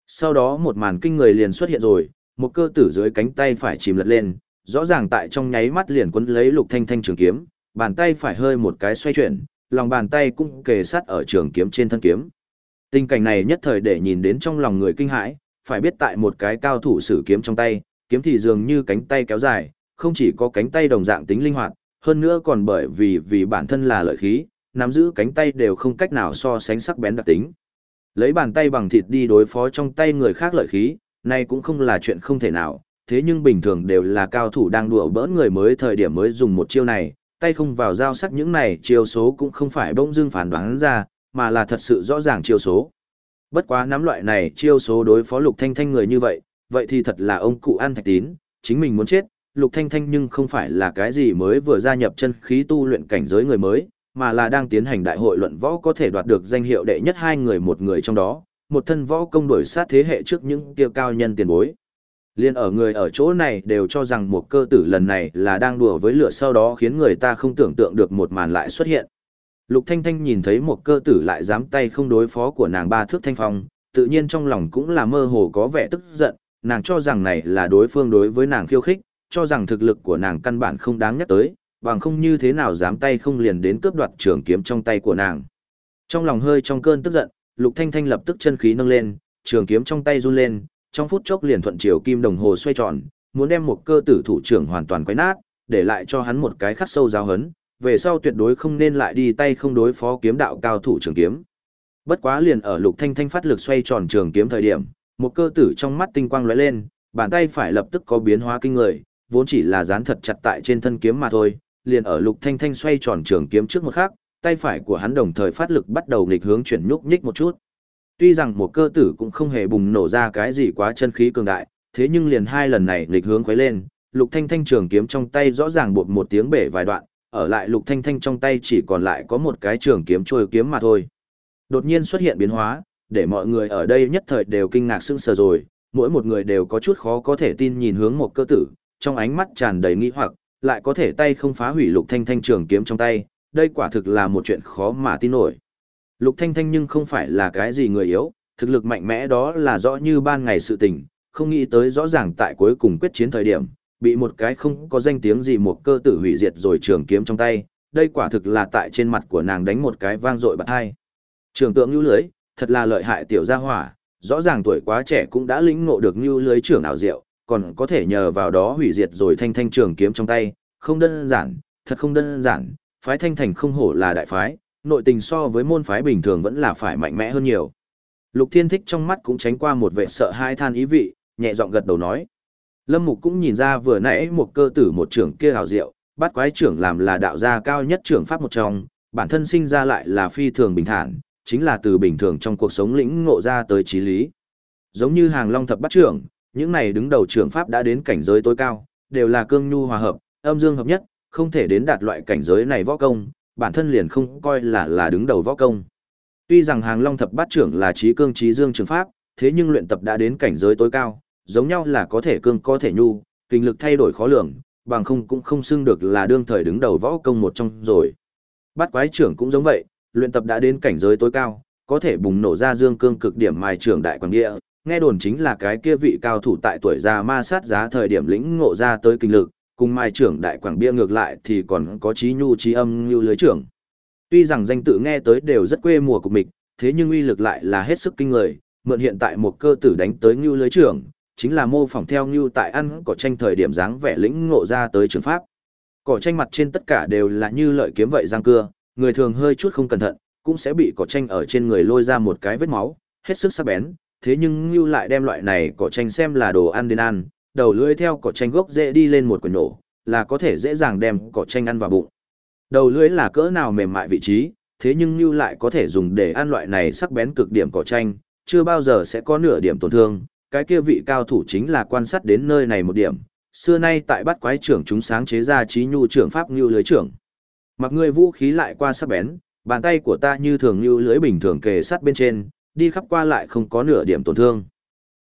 Sau đó một màn kinh người liền xuất hiện rồi, một cơ tử dưới cánh tay phải chìm lật lên, rõ ràng tại trong nháy mắt liền quấn lấy Lục Thanh Thanh trường kiếm, bàn tay phải hơi một cái xoay chuyển, lòng bàn tay cũng kề sát ở trường kiếm trên thân kiếm. Tình cảnh này nhất thời để nhìn đến trong lòng người kinh hãi, phải biết tại một cái cao thủ sử kiếm trong tay, kiếm thì dường như cánh tay kéo dài, không chỉ có cánh tay đồng dạng tính linh hoạt, hơn nữa còn bởi vì vì bản thân là lợi khí, nắm giữ cánh tay đều không cách nào so sánh sắc bén đặc tính. Lấy bàn tay bằng thịt đi đối phó trong tay người khác lợi khí, này cũng không là chuyện không thể nào, thế nhưng bình thường đều là cao thủ đang đùa bỡn người mới thời điểm mới dùng một chiêu này, tay không vào giao sắc những này chiêu số cũng không phải bỗng dưng phản đoán ra, mà là thật sự rõ ràng chiêu số. Bất quá nắm loại này chiêu số đối phó Lục Thanh Thanh người như vậy, vậy thì thật là ông cụ ăn thạch tín, chính mình muốn chết, Lục Thanh Thanh nhưng không phải là cái gì mới vừa gia nhập chân khí tu luyện cảnh giới người mới, mà là đang tiến hành đại hội luận võ có thể đoạt được danh hiệu đệ nhất hai người một người trong đó, một thân võ công đổi sát thế hệ trước những kia cao nhân tiền bối. Liên ở người ở chỗ này đều cho rằng một cơ tử lần này là đang đùa với lửa sau đó khiến người ta không tưởng tượng được một màn lại xuất hiện. Lục Thanh Thanh nhìn thấy một cơ tử lại dám tay không đối phó của nàng ba thước thanh phong, tự nhiên trong lòng cũng là mơ hồ có vẻ tức giận, nàng cho rằng này là đối phương đối với nàng khiêu khích, cho rằng thực lực của nàng căn bản không đáng nhắc tới, bằng không như thế nào dám tay không liền đến cướp đoạt trường kiếm trong tay của nàng. Trong lòng hơi trong cơn tức giận, Lục Thanh Thanh lập tức chân khí nâng lên, trường kiếm trong tay run lên, trong phút chốc liền thuận chiều kim đồng hồ xoay tròn, muốn đem một cơ tử thủ trưởng hoàn toàn quấy nát, để lại cho hắn một cái khắc sâu giáo hấn, về sau tuyệt đối không nên lại đi tay không đối phó kiếm đạo cao thủ trường kiếm. Bất quá liền ở Lục Thanh Thanh phát lực xoay tròn trường kiếm thời điểm, một cơ tử trong mắt tinh quang lóe lên, bàn tay phải lập tức có biến hóa kinh người, vốn chỉ là dán thật chặt tại trên thân kiếm mà thôi, liền ở Lục Thanh Thanh xoay tròn trường kiếm trước một khắc, tay phải của hắn đồng thời phát lực bắt đầu nghịch hướng chuyển nhúc nhích một chút. Tuy rằng một cơ tử cũng không hề bùng nổ ra cái gì quá chân khí cường đại, thế nhưng liền hai lần này nghịch hướng quấy lên, Lục Thanh Thanh trường kiếm trong tay rõ ràng bột một tiếng bể vài đoạn, ở lại Lục Thanh Thanh trong tay chỉ còn lại có một cái trường kiếm trôi kiếm mà thôi. Đột nhiên xuất hiện biến hóa, để mọi người ở đây nhất thời đều kinh ngạc sững sờ rồi, mỗi một người đều có chút khó có thể tin nhìn hướng một cơ tử, trong ánh mắt tràn đầy nghi hoặc, lại có thể tay không phá hủy Lục Thanh Thanh trường kiếm trong tay, đây quả thực là một chuyện khó mà tin nổi. Lục Thanh Thanh nhưng không phải là cái gì người yếu, thực lực mạnh mẽ đó là rõ như ban ngày sự tình, không nghĩ tới rõ ràng tại cuối cùng quyết chiến thời điểm, bị một cái không có danh tiếng gì một cơ tử hủy diệt rồi trường kiếm trong tay, đây quả thực là tại trên mặt của nàng đánh một cái vang dội bật hai. Trường tượng như lưới, thật là lợi hại tiểu gia hỏa, rõ ràng tuổi quá trẻ cũng đã lĩnh ngộ được như lưới trưởng ảo diệu, còn có thể nhờ vào đó hủy diệt rồi thanh thanh trường kiếm trong tay, không đơn giản, thật không đơn giản, phái thanh thành không hổ là đại phái, nội tình so với môn phái bình thường vẫn là phải mạnh mẽ hơn nhiều. Lục Thiên Thích trong mắt cũng tránh qua một vẻ sợ hai than ý vị, nhẹ giọng gật đầu nói. Lâm Mục cũng nhìn ra vừa nãy một cơ tử một trưởng kia hào diệu, bắt quái trưởng làm là đạo gia cao nhất trưởng pháp một trong, bản thân sinh ra lại là phi thường bình thản, chính là từ bình thường trong cuộc sống lĩnh ngộ ra tới trí lý. Giống như hàng long thập bắt trưởng, những này đứng đầu trưởng pháp đã đến cảnh giới tối cao, đều là cương nhu hòa hợp, âm dương hợp nhất, không thể đến đạt loại cảnh giới này võ công, bản thân liền không coi là là đứng đầu võ công. Tuy rằng hàng long thập bát trưởng là trí cương trí dương trường pháp, thế nhưng luyện tập đã đến cảnh giới tối cao, giống nhau là có thể cương có thể nhu, kinh lực thay đổi khó lường, bằng không cũng không xưng được là đương thời đứng đầu võ công một trong rồi. Bát quái trưởng cũng giống vậy, luyện tập đã đến cảnh giới tối cao, có thể bùng nổ ra dương cương cực điểm mai trưởng đại quảng địa, nghe đồn chính là cái kia vị cao thủ tại tuổi già ma sát giá thời điểm lĩnh ngộ ra tới kinh lực, cùng mai trưởng đại quảng bia ngược lại thì còn có trí nhu trí âm như lưới trưởng. Tuy rằng danh tự nghe tới đều rất quê mùa của mình, thế nhưng uy lực lại là hết sức kinh người, mượn hiện tại một cơ tử đánh tới như lưới trưởng, chính là mô phỏng theo như tại ăn cỏ tranh thời điểm dáng vẻ lĩnh ngộ ra tới trường pháp. Cỏ tranh mặt trên tất cả đều là như lợi kiếm vậy giang cưa, người thường hơi chút không cẩn thận, cũng sẽ bị cỏ tranh ở trên người lôi ra một cái vết máu, hết sức sắc bén, thế nhưng Ngưu lại đem loại này cỏ tranh xem là đồ ăn đến ăn, đầu lưỡi theo cỏ tranh gốc dễ đi lên một quyển nổ, là có thể dễ dàng đem cỏ tranh ăn vào bụng. Đầu lưỡi là cỡ nào mềm mại vị trí, thế nhưng Ngưu lại có thể dùng để ăn loại này sắc bén cực điểm cỏ tranh, chưa bao giờ sẽ có nửa điểm tổn thương, cái kia vị cao thủ chính là quan sát đến nơi này một điểm. Xưa nay tại bắt quái trưởng chúng sáng chế ra trí nhu trưởng pháp như lưới trưởng. Mặc người vũ khí lại qua sắc bén, bàn tay của ta như thường như lưới bình thường kề sát bên trên, đi khắp qua lại không có nửa điểm tổn thương.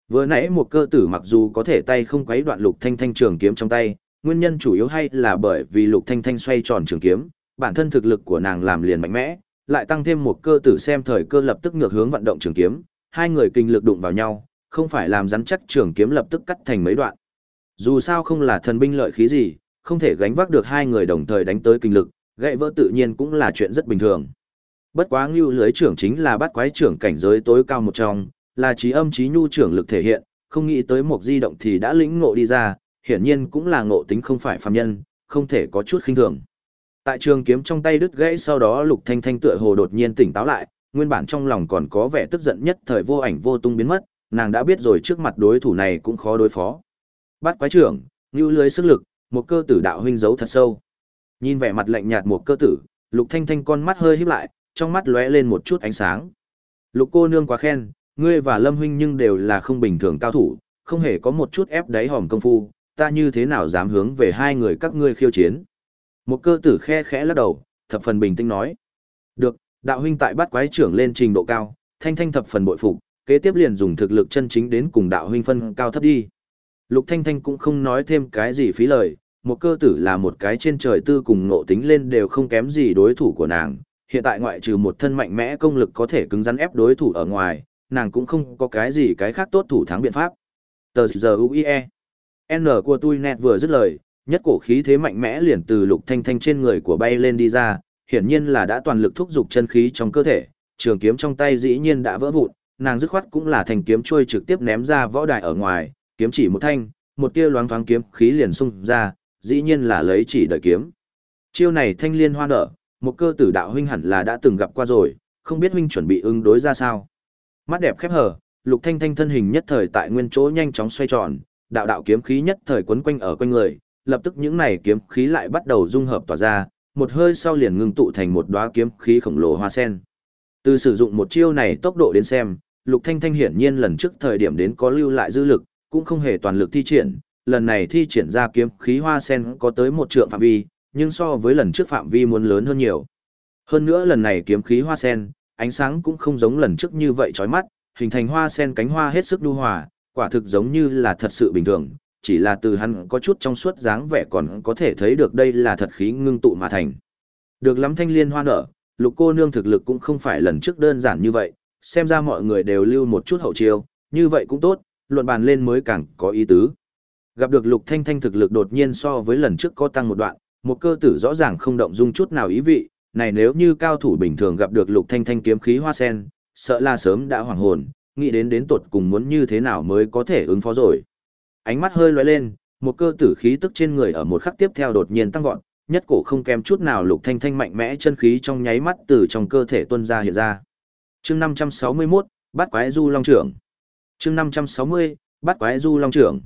Vừa nãy một cơ tử mặc dù có thể tay không quấy đoạn lục thanh thanh trường kiếm trong tay, nguyên nhân chủ yếu hay là bởi vì lục thanh thanh xoay tròn trường kiếm, bản thân thực lực của nàng làm liền mạnh mẽ, lại tăng thêm một cơ tử xem thời cơ lập tức ngược hướng vận động trường kiếm, hai người kinh lực đụng vào nhau, không phải làm rắn chắc trường kiếm lập tức cắt thành mấy đoạn. Dù sao không là thần binh lợi khí gì, không thể gánh vác được hai người đồng thời đánh tới kinh lực, gãy vỡ tự nhiên cũng là chuyện rất bình thường. Bất quá ngưu lưới trưởng chính là bắt quái trưởng cảnh giới tối cao một trong, là trí âm trí nhu trưởng lực thể hiện, không nghĩ tới một di động thì đã lĩnh ngộ đi ra, hiển nhiên cũng là ngộ tính không phải phàm nhân, không thể có chút khinh thường. Tại trường kiếm trong tay đứt gãy sau đó Lục Thanh Thanh tựa hồ đột nhiên tỉnh táo lại, nguyên bản trong lòng còn có vẻ tức giận nhất thời vô ảnh vô tung biến mất, nàng đã biết rồi trước mặt đối thủ này cũng khó đối phó. Bắt quái trưởng, như lưới sức lực, một cơ tử đạo huynh giấu thật sâu. Nhìn vẻ mặt lạnh nhạt một cơ tử, Lục Thanh Thanh con mắt hơi híp lại, trong mắt lóe lên một chút ánh sáng. Lục cô nương quá khen, ngươi và Lâm huynh nhưng đều là không bình thường cao thủ, không hề có một chút ép đáy hòm công phu, ta như thế nào dám hướng về hai người các ngươi khiêu chiến. Một cơ tử khe khẽ lắc đầu, thập phần bình tĩnh nói. Được, đạo huynh tại bắt quái trưởng lên trình độ cao, thanh thanh thập phần bội phục, kế tiếp liền dùng thực lực chân chính đến cùng đạo huynh phân cao thấp đi. Lục thanh thanh cũng không nói thêm cái gì phí lời, một cơ tử là một cái trên trời tư cùng ngộ tính lên đều không kém gì đối thủ của nàng. Hiện tại ngoại trừ một thân mạnh mẽ công lực có thể cứng rắn ép đối thủ ở ngoài, nàng cũng không có cái gì cái khác tốt thủ thắng biện pháp. Tờ giờ UIE. N của tôi nẹt vừa dứt lời, nhất cổ khí thế mạnh mẽ liền từ lục thanh thanh trên người của bay lên đi ra, hiển nhiên là đã toàn lực thúc giục chân khí trong cơ thể, trường kiếm trong tay dĩ nhiên đã vỡ vụn, nàng dứt khoát cũng là thành kiếm trôi trực tiếp ném ra võ đài ở ngoài, kiếm chỉ một thanh, một tia loáng thoáng kiếm khí liền xung ra, dĩ nhiên là lấy chỉ đợi kiếm. Chiêu này thanh liên hoa nở, một cơ tử đạo huynh hẳn là đã từng gặp qua rồi, không biết huynh chuẩn bị ứng đối ra sao. Mắt đẹp khép hờ, lục thanh thanh thân hình nhất thời tại nguyên chỗ nhanh chóng xoay tròn, đạo đạo kiếm khí nhất thời quấn quanh ở quanh người, lập tức những này kiếm khí lại bắt đầu dung hợp tỏa ra, một hơi sau liền ngưng tụ thành một đóa kiếm khí khổng lồ hoa sen. Từ sử dụng một chiêu này tốc độ đến xem, Lục Thanh Thanh hiển nhiên lần trước thời điểm đến có lưu lại dư lực, cũng không hề toàn lực thi triển, lần này thi triển ra kiếm khí hoa sen có tới một trượng phạm vi, nhưng so với lần trước phạm vi muốn lớn hơn nhiều. Hơn nữa lần này kiếm khí hoa sen, ánh sáng cũng không giống lần trước như vậy chói mắt, hình thành hoa sen cánh hoa hết sức nhu hòa, quả thực giống như là thật sự bình thường, chỉ là từ hắn có chút trong suốt dáng vẻ còn có thể thấy được đây là thật khí ngưng tụ mà thành. Được lắm thanh liên hoa nở, lục cô nương thực lực cũng không phải lần trước đơn giản như vậy, xem ra mọi người đều lưu một chút hậu chiêu, như vậy cũng tốt, luận bàn lên mới càng có ý tứ. Gặp được lục thanh thanh thực lực đột nhiên so với lần trước có tăng một đoạn, một cơ tử rõ ràng không động dung chút nào ý vị, này nếu như cao thủ bình thường gặp được lục thanh thanh kiếm khí hoa sen, sợ là sớm đã hoảng hồn, nghĩ đến đến tột cùng muốn như thế nào mới có thể ứng phó rồi. Ánh mắt hơi lóe lên, một cơ tử khí tức trên người ở một khắc tiếp theo đột nhiên tăng vọt, nhất cổ không kém chút nào lục thanh thanh mạnh mẽ chân khí trong nháy mắt từ trong cơ thể tuôn ra hiện ra. Chương 561, Bát Quái Du Long trưởng. Chương 560, Bát Quái Du Long trưởng.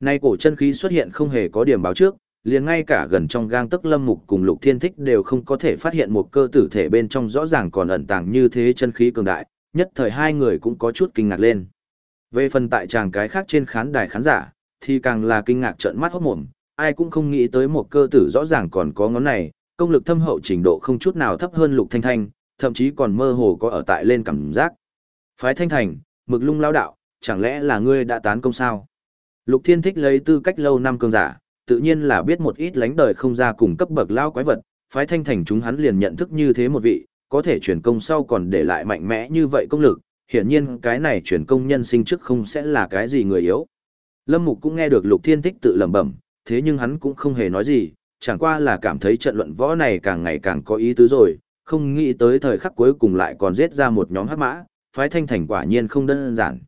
Nay cổ chân khí xuất hiện không hề có điểm báo trước, liền ngay cả gần trong gang tức lâm mục cùng lục thiên thích đều không có thể phát hiện một cơ tử thể bên trong rõ ràng còn ẩn tàng như thế chân khí cường đại, nhất thời hai người cũng có chút kinh ngạc lên. Về phần tại chàng cái khác trên khán đài khán giả, thì càng là kinh ngạc trợn mắt hốt mồm, ai cũng không nghĩ tới một cơ tử rõ ràng còn có ngón này, công lực thâm hậu trình độ không chút nào thấp hơn lục thanh thanh, thậm chí còn mơ hồ có ở tại lên cảm giác. Phái thanh thành, mực lung lao đạo, chẳng lẽ là ngươi đã tán công sao? Lục thiên thích lấy tư cách lâu năm cường giả, tự nhiên là biết một ít lánh đời không ra cùng cấp bậc lao quái vật, phái thanh thành chúng hắn liền nhận thức như thế một vị, có thể chuyển công sau còn để lại mạnh mẽ như vậy công lực, hiển nhiên cái này chuyển công nhân sinh trước không sẽ là cái gì người yếu. Lâm Mục cũng nghe được Lục Thiên Thích tự lẩm bẩm, thế nhưng hắn cũng không hề nói gì, chẳng qua là cảm thấy trận luận võ này càng ngày càng có ý tứ rồi, không nghĩ tới thời khắc cuối cùng lại còn giết ra một nhóm hắc mã, phái thanh thành quả nhiên không đơn giản.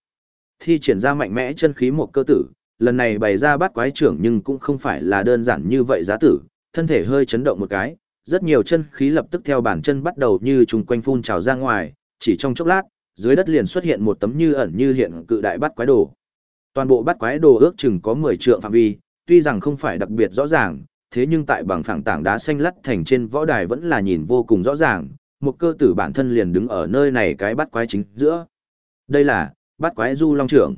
Thi triển ra mạnh mẽ chân khí một cơ tử, lần này bày ra bắt quái trưởng nhưng cũng không phải là đơn giản như vậy giá tử, thân thể hơi chấn động một cái, rất nhiều chân khí lập tức theo bàn chân bắt đầu như trùng quanh phun trào ra ngoài, chỉ trong chốc lát, dưới đất liền xuất hiện một tấm như ẩn như hiện cự đại bắt quái đồ. Toàn bộ bắt quái đồ ước chừng có 10 trượng phạm vi, tuy rằng không phải đặc biệt rõ ràng, thế nhưng tại bằng phẳng tảng đá xanh lắt thành trên võ đài vẫn là nhìn vô cùng rõ ràng, một cơ tử bản thân liền đứng ở nơi này cái bắt quái chính giữa. Đây là, bắt quái du long trưởng.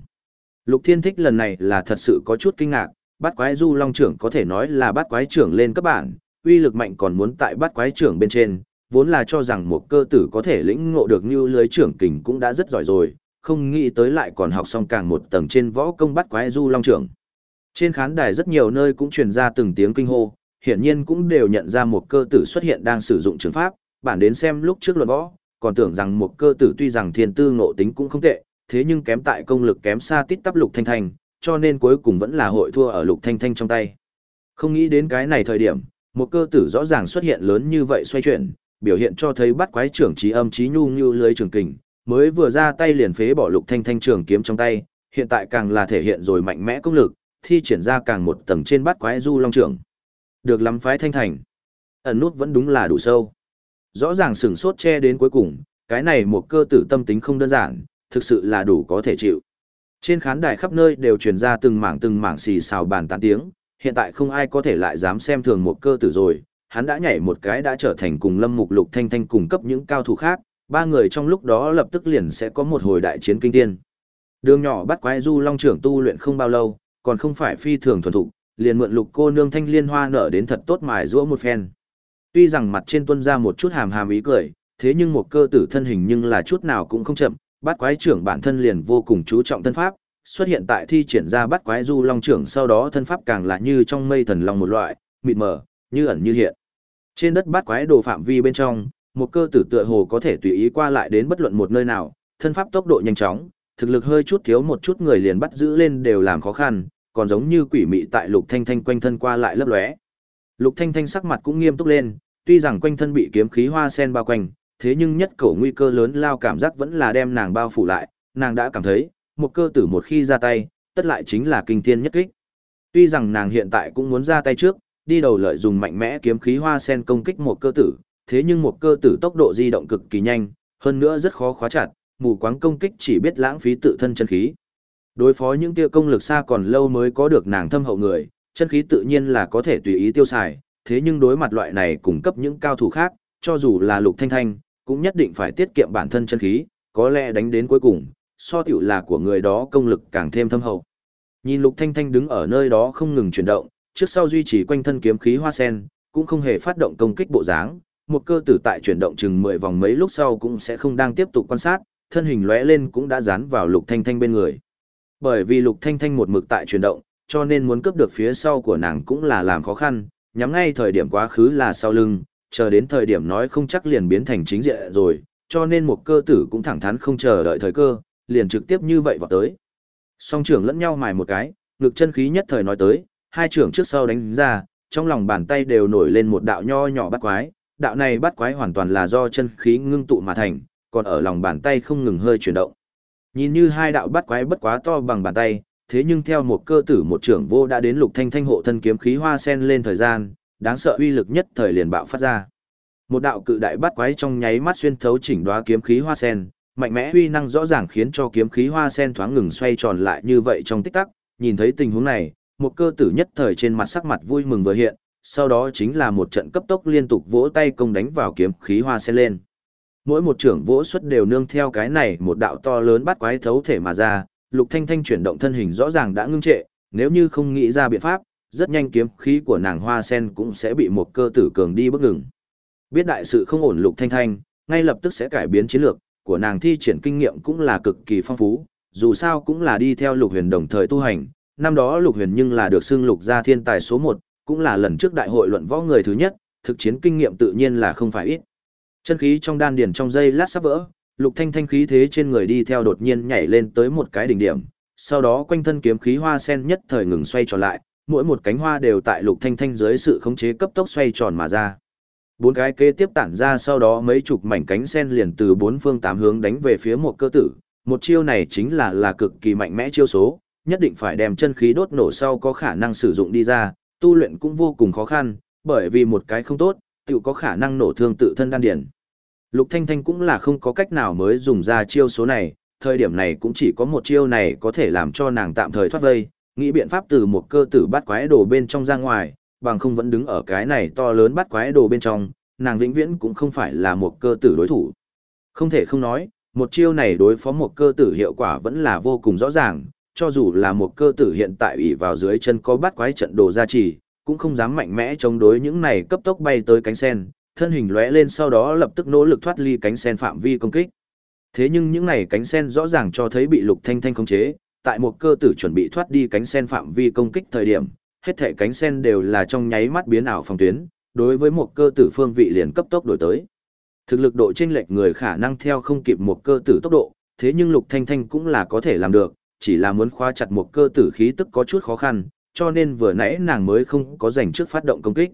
Lục thiên thích lần này là thật sự có chút kinh ngạc, bắt quái du long trưởng có thể nói là bắt quái trưởng lên các bản, uy lực mạnh còn muốn tại bắt quái trưởng bên trên, vốn là cho rằng một cơ tử có thể lĩnh ngộ được như lưới trưởng kình cũng đã rất giỏi rồi, không nghĩ tới lại còn học xong càng một tầng trên võ công bắt quái du long trưởng. Trên khán đài rất nhiều nơi cũng truyền ra từng tiếng kinh hô, hiển nhiên cũng đều nhận ra một cơ tử xuất hiện đang sử dụng trường pháp, bản đến xem lúc trước luận võ, còn tưởng rằng một cơ tử tuy rằng thiên tư ngộ tính cũng không tệ, thế nhưng kém tại công lực kém xa tít tắp lục thanh thanh, cho nên cuối cùng vẫn là hội thua ở lục thanh thanh trong tay. Không nghĩ đến cái này thời điểm, một cơ tử rõ ràng xuất hiện lớn như vậy xoay chuyển, biểu hiện cho thấy bắt quái trưởng trí âm trí nhu như lưới trường kình, mới vừa ra tay liền phế bỏ lục thanh thanh trường kiếm trong tay, hiện tại càng là thể hiện rồi mạnh mẽ công lực, thi triển ra càng một tầng trên bắt quái du long trưởng. Được lắm phái thanh thành. Ẩn nút vẫn đúng là đủ sâu. Rõ ràng sừng sốt che đến cuối cùng, cái này một cơ tử tâm tính không đơn giản, thực sự là đủ có thể chịu. Trên khán đài khắp nơi đều truyền ra từng mảng từng mảng xì xào bàn tán tiếng, hiện tại không ai có thể lại dám xem thường một cơ tử rồi, hắn đã nhảy một cái đã trở thành cùng Lâm Mục Lục Thanh Thanh cùng cấp những cao thủ khác, ba người trong lúc đó lập tức liền sẽ có một hồi đại chiến kinh thiên. Đường nhỏ bắt quái du long trưởng tu luyện không bao lâu, còn không phải phi thường thuần thục, liền mượn lục cô nương thanh liên hoa nở đến thật tốt mài giũa một phen. Tuy rằng mặt trên tuân ra một chút hàm hàm ý cười, thế nhưng một cơ tử thân hình nhưng là chút nào cũng không chậm, Bát quái trưởng bản thân liền vô cùng chú trọng thân pháp, xuất hiện tại thi triển ra Bát quái du long trưởng sau đó thân pháp càng là như trong mây thần long một loại, mịt mờ, như ẩn như hiện. Trên đất Bát quái đồ phạm vi bên trong, một cơ tử tựa hồ có thể tùy ý qua lại đến bất luận một nơi nào, thân pháp tốc độ nhanh chóng, thực lực hơi chút thiếu một chút người liền bắt giữ lên đều làm khó khăn, còn giống như quỷ mị tại Lục Thanh Thanh quanh thân qua lại lấp lóe. Lục Thanh Thanh sắc mặt cũng nghiêm túc lên, tuy rằng quanh thân bị kiếm khí hoa sen bao quanh, thế nhưng nhất cổ nguy cơ lớn lao cảm giác vẫn là đem nàng bao phủ lại, nàng đã cảm thấy, một cơ tử một khi ra tay, tất lại chính là kinh thiên nhất kích. Tuy rằng nàng hiện tại cũng muốn ra tay trước, đi đầu lợi dùng mạnh mẽ kiếm khí hoa sen công kích một cơ tử, thế nhưng một cơ tử tốc độ di động cực kỳ nhanh, hơn nữa rất khó khóa chặt, mù quáng công kích chỉ biết lãng phí tự thân chân khí. Đối phó những kia công lực xa còn lâu mới có được nàng thâm hậu người, chân khí tự nhiên là có thể tùy ý tiêu xài, thế nhưng đối mặt loại này cung cấp những cao thủ khác, cho dù là lục thanh thanh, cũng nhất định phải tiết kiệm bản thân chân khí, có lẽ đánh đến cuối cùng, so tiểu là của người đó công lực càng thêm thâm hậu. Nhìn lục thanh thanh đứng ở nơi đó không ngừng chuyển động, trước sau duy trì quanh thân kiếm khí hoa sen, cũng không hề phát động công kích bộ dáng, một cơ tử tại chuyển động chừng 10 vòng mấy lúc sau cũng sẽ không đang tiếp tục quan sát, thân hình lóe lên cũng đã dán vào Lục Thanh Thanh bên người. Bởi vì Lục Thanh Thanh một mực tại chuyển động, cho nên muốn cướp được phía sau của nàng cũng là làm khó khăn, nhắm ngay thời điểm quá khứ là sau lưng, chờ đến thời điểm nói không chắc liền biến thành chính diện rồi, cho nên một cơ tử cũng thẳng thắn không chờ đợi thời cơ, liền trực tiếp như vậy vào tới. Song trưởng lẫn nhau mài một cái, ngực chân khí nhất thời nói tới, hai trưởng trước sau đánh ra, trong lòng bàn tay đều nổi lên một đạo nho nhỏ bắt quái, đạo này bắt quái hoàn toàn là do chân khí ngưng tụ mà thành, còn ở lòng bàn tay không ngừng hơi chuyển động. Nhìn như hai đạo bắt quái bất quá to bằng bàn tay, thế nhưng theo một cơ tử một trưởng vô đã đến lục thanh thanh hộ thân kiếm khí hoa sen lên thời gian, đáng sợ uy lực nhất thời liền bạo phát ra. Một đạo cự đại bắt quái trong nháy mắt xuyên thấu chỉnh đóa kiếm khí hoa sen, mạnh mẽ uy năng rõ ràng khiến cho kiếm khí hoa sen thoáng ngừng xoay tròn lại như vậy trong tích tắc, nhìn thấy tình huống này, một cơ tử nhất thời trên mặt sắc mặt vui mừng vừa hiện, sau đó chính là một trận cấp tốc liên tục vỗ tay công đánh vào kiếm khí hoa sen lên. Mỗi một trưởng vỗ xuất đều nương theo cái này một đạo to lớn bắt quái thấu thể mà ra, Lục Thanh Thanh chuyển động thân hình rõ ràng đã ngưng trệ, nếu như không nghĩ ra biện pháp, rất nhanh kiếm khí của nàng hoa sen cũng sẽ bị một cơ tử cường đi bước ngừng. Biết đại sự không ổn Lục Thanh Thanh, ngay lập tức sẽ cải biến chiến lược, của nàng thi triển kinh nghiệm cũng là cực kỳ phong phú, dù sao cũng là đi theo Lục Huyền đồng thời tu hành, năm đó Lục Huyền nhưng là được xưng Lục gia thiên tài số 1, cũng là lần trước đại hội luận võ người thứ nhất, thực chiến kinh nghiệm tự nhiên là không phải ít. Chân khí trong đan điền trong dây lát sắp vỡ, Lục Thanh Thanh khí thế trên người đi theo đột nhiên nhảy lên tới một cái đỉnh điểm, sau đó quanh thân kiếm khí hoa sen nhất thời ngừng xoay trở lại, mỗi một cánh hoa đều tại Lục Thanh Thanh dưới sự khống chế cấp tốc xoay tròn mà ra. Bốn cái kế tiếp tản ra sau đó mấy chục mảnh cánh sen liền từ bốn phương tám hướng đánh về phía một cơ tử, một chiêu này chính là là cực kỳ mạnh mẽ chiêu số, nhất định phải đem chân khí đốt nổ sau có khả năng sử dụng đi ra, tu luyện cũng vô cùng khó khăn, bởi vì một cái không tốt, tự có khả năng nổ thương tự thân đan điển. Lục Thanh Thanh cũng là không có cách nào mới dùng ra chiêu số này, thời điểm này cũng chỉ có một chiêu này có thể làm cho nàng tạm thời thoát vây, nghĩ biện pháp từ một cơ tử bắt quái đồ bên trong ra ngoài, bằng không vẫn đứng ở cái này to lớn bắt quái đồ bên trong, nàng vĩnh viễn cũng không phải là một cơ tử đối thủ. Không thể không nói, một chiêu này đối phó một cơ tử hiệu quả vẫn là vô cùng rõ ràng, cho dù là một cơ tử hiện tại ủy vào dưới chân có bắt quái trận đồ gia trì, cũng không dám mạnh mẽ chống đối những này cấp tốc bay tới cánh sen, thân hình lóe lên sau đó lập tức nỗ lực thoát ly cánh sen phạm vi công kích. Thế nhưng những này cánh sen rõ ràng cho thấy bị Lục Thanh Thanh khống chế, tại một cơ tử chuẩn bị thoát đi cánh sen phạm vi công kích thời điểm, hết thể cánh sen đều là trong nháy mắt biến ảo phòng tuyến, đối với một cơ tử phương vị liền cấp tốc đổi tới. Thực lực độ chênh lệch người khả năng theo không kịp một cơ tử tốc độ, thế nhưng Lục Thanh Thanh cũng là có thể làm được, chỉ là muốn khóa chặt một cơ tử khí tức có chút khó khăn, cho nên vừa nãy nàng mới không có dành trước phát động công kích.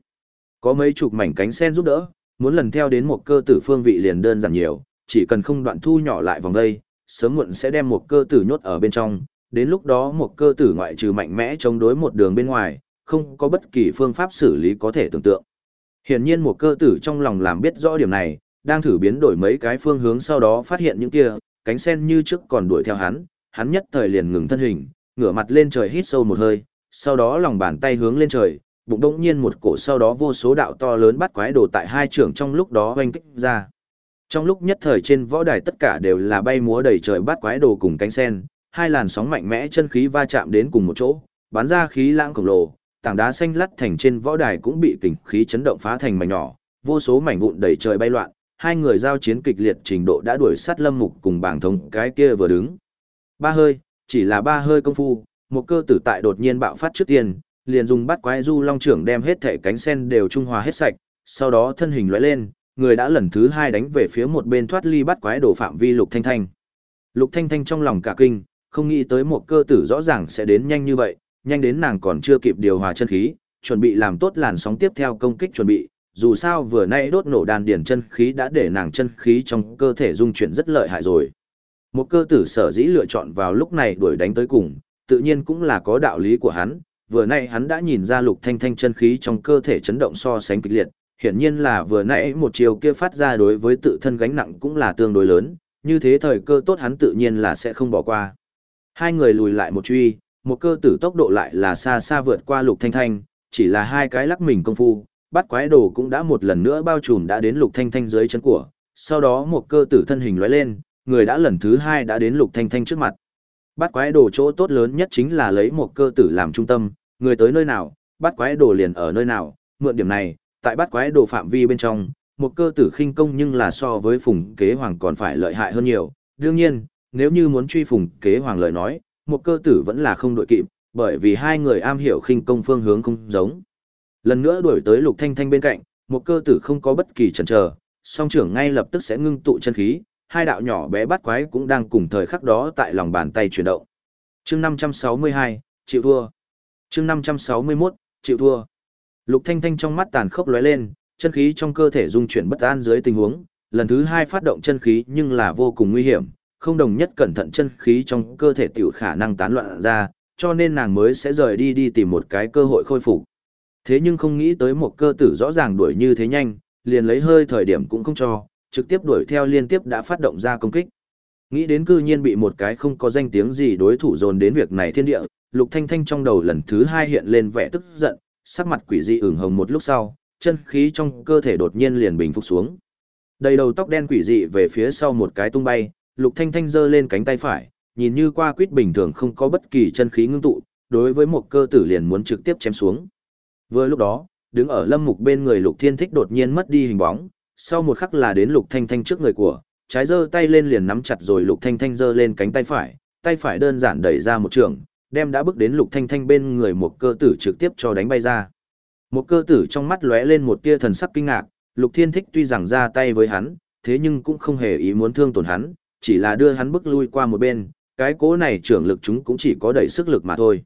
Có mấy chục mảnh cánh sen giúp đỡ, muốn lần theo đến một cơ tử phương vị liền đơn giản nhiều, chỉ cần không đoạn thu nhỏ lại vòng dây, sớm muộn sẽ đem một cơ tử nhốt ở bên trong, đến lúc đó một cơ tử ngoại trừ mạnh mẽ chống đối một đường bên ngoài, không có bất kỳ phương pháp xử lý có thể tưởng tượng. Hiển nhiên một cơ tử trong lòng làm biết rõ điểm này, đang thử biến đổi mấy cái phương hướng sau đó phát hiện những kia, cánh sen như trước còn đuổi theo hắn, hắn nhất thời liền ngừng thân hình, ngửa mặt lên trời hít sâu một hơi, sau đó lòng bàn tay hướng lên trời, bụng đống nhiên một cổ sau đó vô số đạo to lớn bắt quái đồ tại hai trưởng trong lúc đó oanh kích ra. Trong lúc nhất thời trên võ đài tất cả đều là bay múa đầy trời bắt quái đồ cùng cánh sen, hai làn sóng mạnh mẽ chân khí va chạm đến cùng một chỗ, bắn ra khí lãng khổng lồ, tảng đá xanh lắt thành trên võ đài cũng bị kình khí chấn động phá thành mảnh nhỏ, vô số mảnh vụn đầy trời bay loạn, hai người giao chiến kịch liệt trình độ đã đuổi sát Lâm Mục cùng bảng thống cái kia vừa đứng. Ba hơi, chỉ là ba hơi công phu, một cơ tử tại đột nhiên bạo phát trước tiên, liền dùng bắt quái du long trưởng đem hết thể cánh sen đều trung hòa hết sạch, sau đó thân hình lóe lên, người đã lần thứ hai đánh về phía một bên thoát ly bắt quái đổ phạm vi lục thanh thanh. Lục thanh thanh trong lòng cả kinh, không nghĩ tới một cơ tử rõ ràng sẽ đến nhanh như vậy, nhanh đến nàng còn chưa kịp điều hòa chân khí, chuẩn bị làm tốt làn sóng tiếp theo công kích chuẩn bị, dù sao vừa nay đốt nổ đàn điển chân khí đã để nàng chân khí trong cơ thể dung chuyển rất lợi hại rồi. Một cơ tử sở dĩ lựa chọn vào lúc này đuổi đánh tới cùng, tự nhiên cũng là có đạo lý của hắn, vừa nãy hắn đã nhìn ra lục thanh thanh chân khí trong cơ thể chấn động so sánh kịch liệt, hiển nhiên là vừa nãy một chiều kia phát ra đối với tự thân gánh nặng cũng là tương đối lớn, như thế thời cơ tốt hắn tự nhiên là sẽ không bỏ qua. Hai người lùi lại một truy, một cơ tử tốc độ lại là xa xa vượt qua lục thanh thanh, chỉ là hai cái lắc mình công phu, bắt quái đồ cũng đã một lần nữa bao trùm đã đến lục thanh thanh dưới chân của, sau đó một cơ tử thân hình lóe lên, người đã lần thứ hai đã đến lục thanh thanh trước mặt. Bắt quái đồ chỗ tốt lớn nhất chính là lấy một cơ tử làm trung tâm, người tới nơi nào, bắt quái đồ liền ở nơi nào, mượn điểm này, tại bắt quái đồ phạm vi bên trong, một cơ tử khinh công nhưng là so với phùng kế hoàng còn phải lợi hại hơn nhiều. Đương nhiên, nếu như muốn truy phùng kế hoàng lời nói, một cơ tử vẫn là không đội kịp, bởi vì hai người am hiểu khinh công phương hướng không giống. Lần nữa đuổi tới lục thanh thanh bên cạnh, một cơ tử không có bất kỳ chần chờ, song trưởng ngay lập tức sẽ ngưng tụ chân khí, hai đạo nhỏ bé bắt quái cũng đang cùng thời khắc đó tại lòng bàn tay chuyển động. Chương 562, chịu thua. Chương 561, chịu thua. Lục Thanh Thanh trong mắt tàn khốc lóe lên, chân khí trong cơ thể dung chuyển bất an dưới tình huống, lần thứ hai phát động chân khí nhưng là vô cùng nguy hiểm, không đồng nhất cẩn thận chân khí trong cơ thể tiểu khả năng tán loạn ra, cho nên nàng mới sẽ rời đi đi tìm một cái cơ hội khôi phục. Thế nhưng không nghĩ tới một cơ tử rõ ràng đuổi như thế nhanh, liền lấy hơi thời điểm cũng không cho, trực tiếp đuổi theo liên tiếp đã phát động ra công kích. Nghĩ đến cư nhiên bị một cái không có danh tiếng gì đối thủ dồn đến việc này thiên địa, Lục Thanh Thanh trong đầu lần thứ hai hiện lên vẻ tức giận, sắc mặt quỷ dị ửng hồng một lúc sau, chân khí trong cơ thể đột nhiên liền bình phục xuống. Đầy đầu tóc đen quỷ dị về phía sau một cái tung bay, Lục Thanh Thanh giơ lên cánh tay phải, nhìn như qua quýt bình thường không có bất kỳ chân khí ngưng tụ, đối với một cơ tử liền muốn trực tiếp chém xuống. Vừa lúc đó, đứng ở lâm mục bên người Lục Thiên Thích đột nhiên mất đi hình bóng, sau một khắc là đến Lục Thanh Thanh trước người của, trái giơ tay lên liền nắm chặt rồi Lục Thanh Thanh giơ lên cánh tay phải, tay phải đơn giản đẩy ra một trường, đem đã bước đến Lục Thanh Thanh bên người một cơ tử trực tiếp cho đánh bay ra. Một cơ tử trong mắt lóe lên một tia thần sắc kinh ngạc, Lục Thiên Thích tuy rằng ra tay với hắn, thế nhưng cũng không hề ý muốn thương tổn hắn, chỉ là đưa hắn bước lui qua một bên, cái cố này trưởng lực chúng cũng chỉ có đẩy sức lực mà thôi.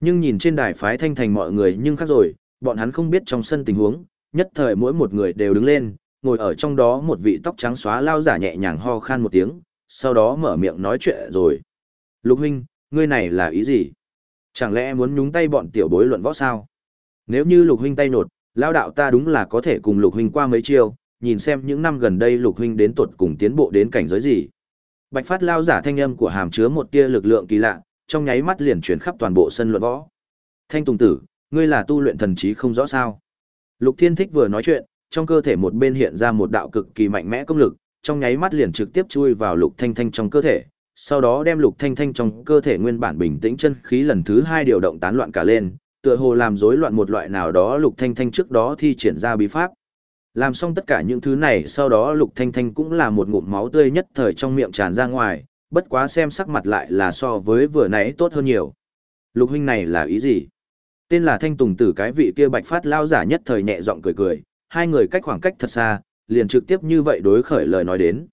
Nhưng nhìn trên đài phái thanh thành mọi người nhưng khác rồi, bọn hắn không biết trong sân tình huống, nhất thời mỗi một người đều đứng lên, ngồi ở trong đó một vị tóc trắng xóa lao giả nhẹ nhàng ho khan một tiếng, sau đó mở miệng nói chuyện rồi. Lục huynh, ngươi này là ý gì? Chẳng lẽ muốn nhúng tay bọn tiểu bối luận võ sao? Nếu như lục huynh tay nột, lao đạo ta đúng là có thể cùng lục huynh qua mấy chiêu, nhìn xem những năm gần đây lục huynh đến tuột cùng tiến bộ đến cảnh giới gì. Bạch phát lao giả thanh âm của hàm chứa một tia lực lượng kỳ lạ, trong nháy mắt liền chuyển khắp toàn bộ sân luận võ. Thanh Tùng Tử, ngươi là tu luyện thần trí không rõ sao? Lục Thiên Thích vừa nói chuyện, trong cơ thể một bên hiện ra một đạo cực kỳ mạnh mẽ công lực, trong nháy mắt liền trực tiếp chui vào Lục Thanh Thanh trong cơ thể, sau đó đem Lục Thanh Thanh trong cơ thể nguyên bản bình tĩnh chân khí lần thứ hai điều động tán loạn cả lên, tựa hồ làm rối loạn một loại nào đó Lục Thanh Thanh trước đó thi triển ra bí pháp. Làm xong tất cả những thứ này sau đó Lục Thanh Thanh cũng là một ngụm máu tươi nhất thời trong miệng tràn ra ngoài, bất quá xem sắc mặt lại là so với vừa nãy tốt hơn nhiều. Lục huynh này là ý gì? Tên là Thanh Tùng Tử cái vị kia bạch phát lao giả nhất thời nhẹ giọng cười cười, hai người cách khoảng cách thật xa, liền trực tiếp như vậy đối khởi lời nói đến.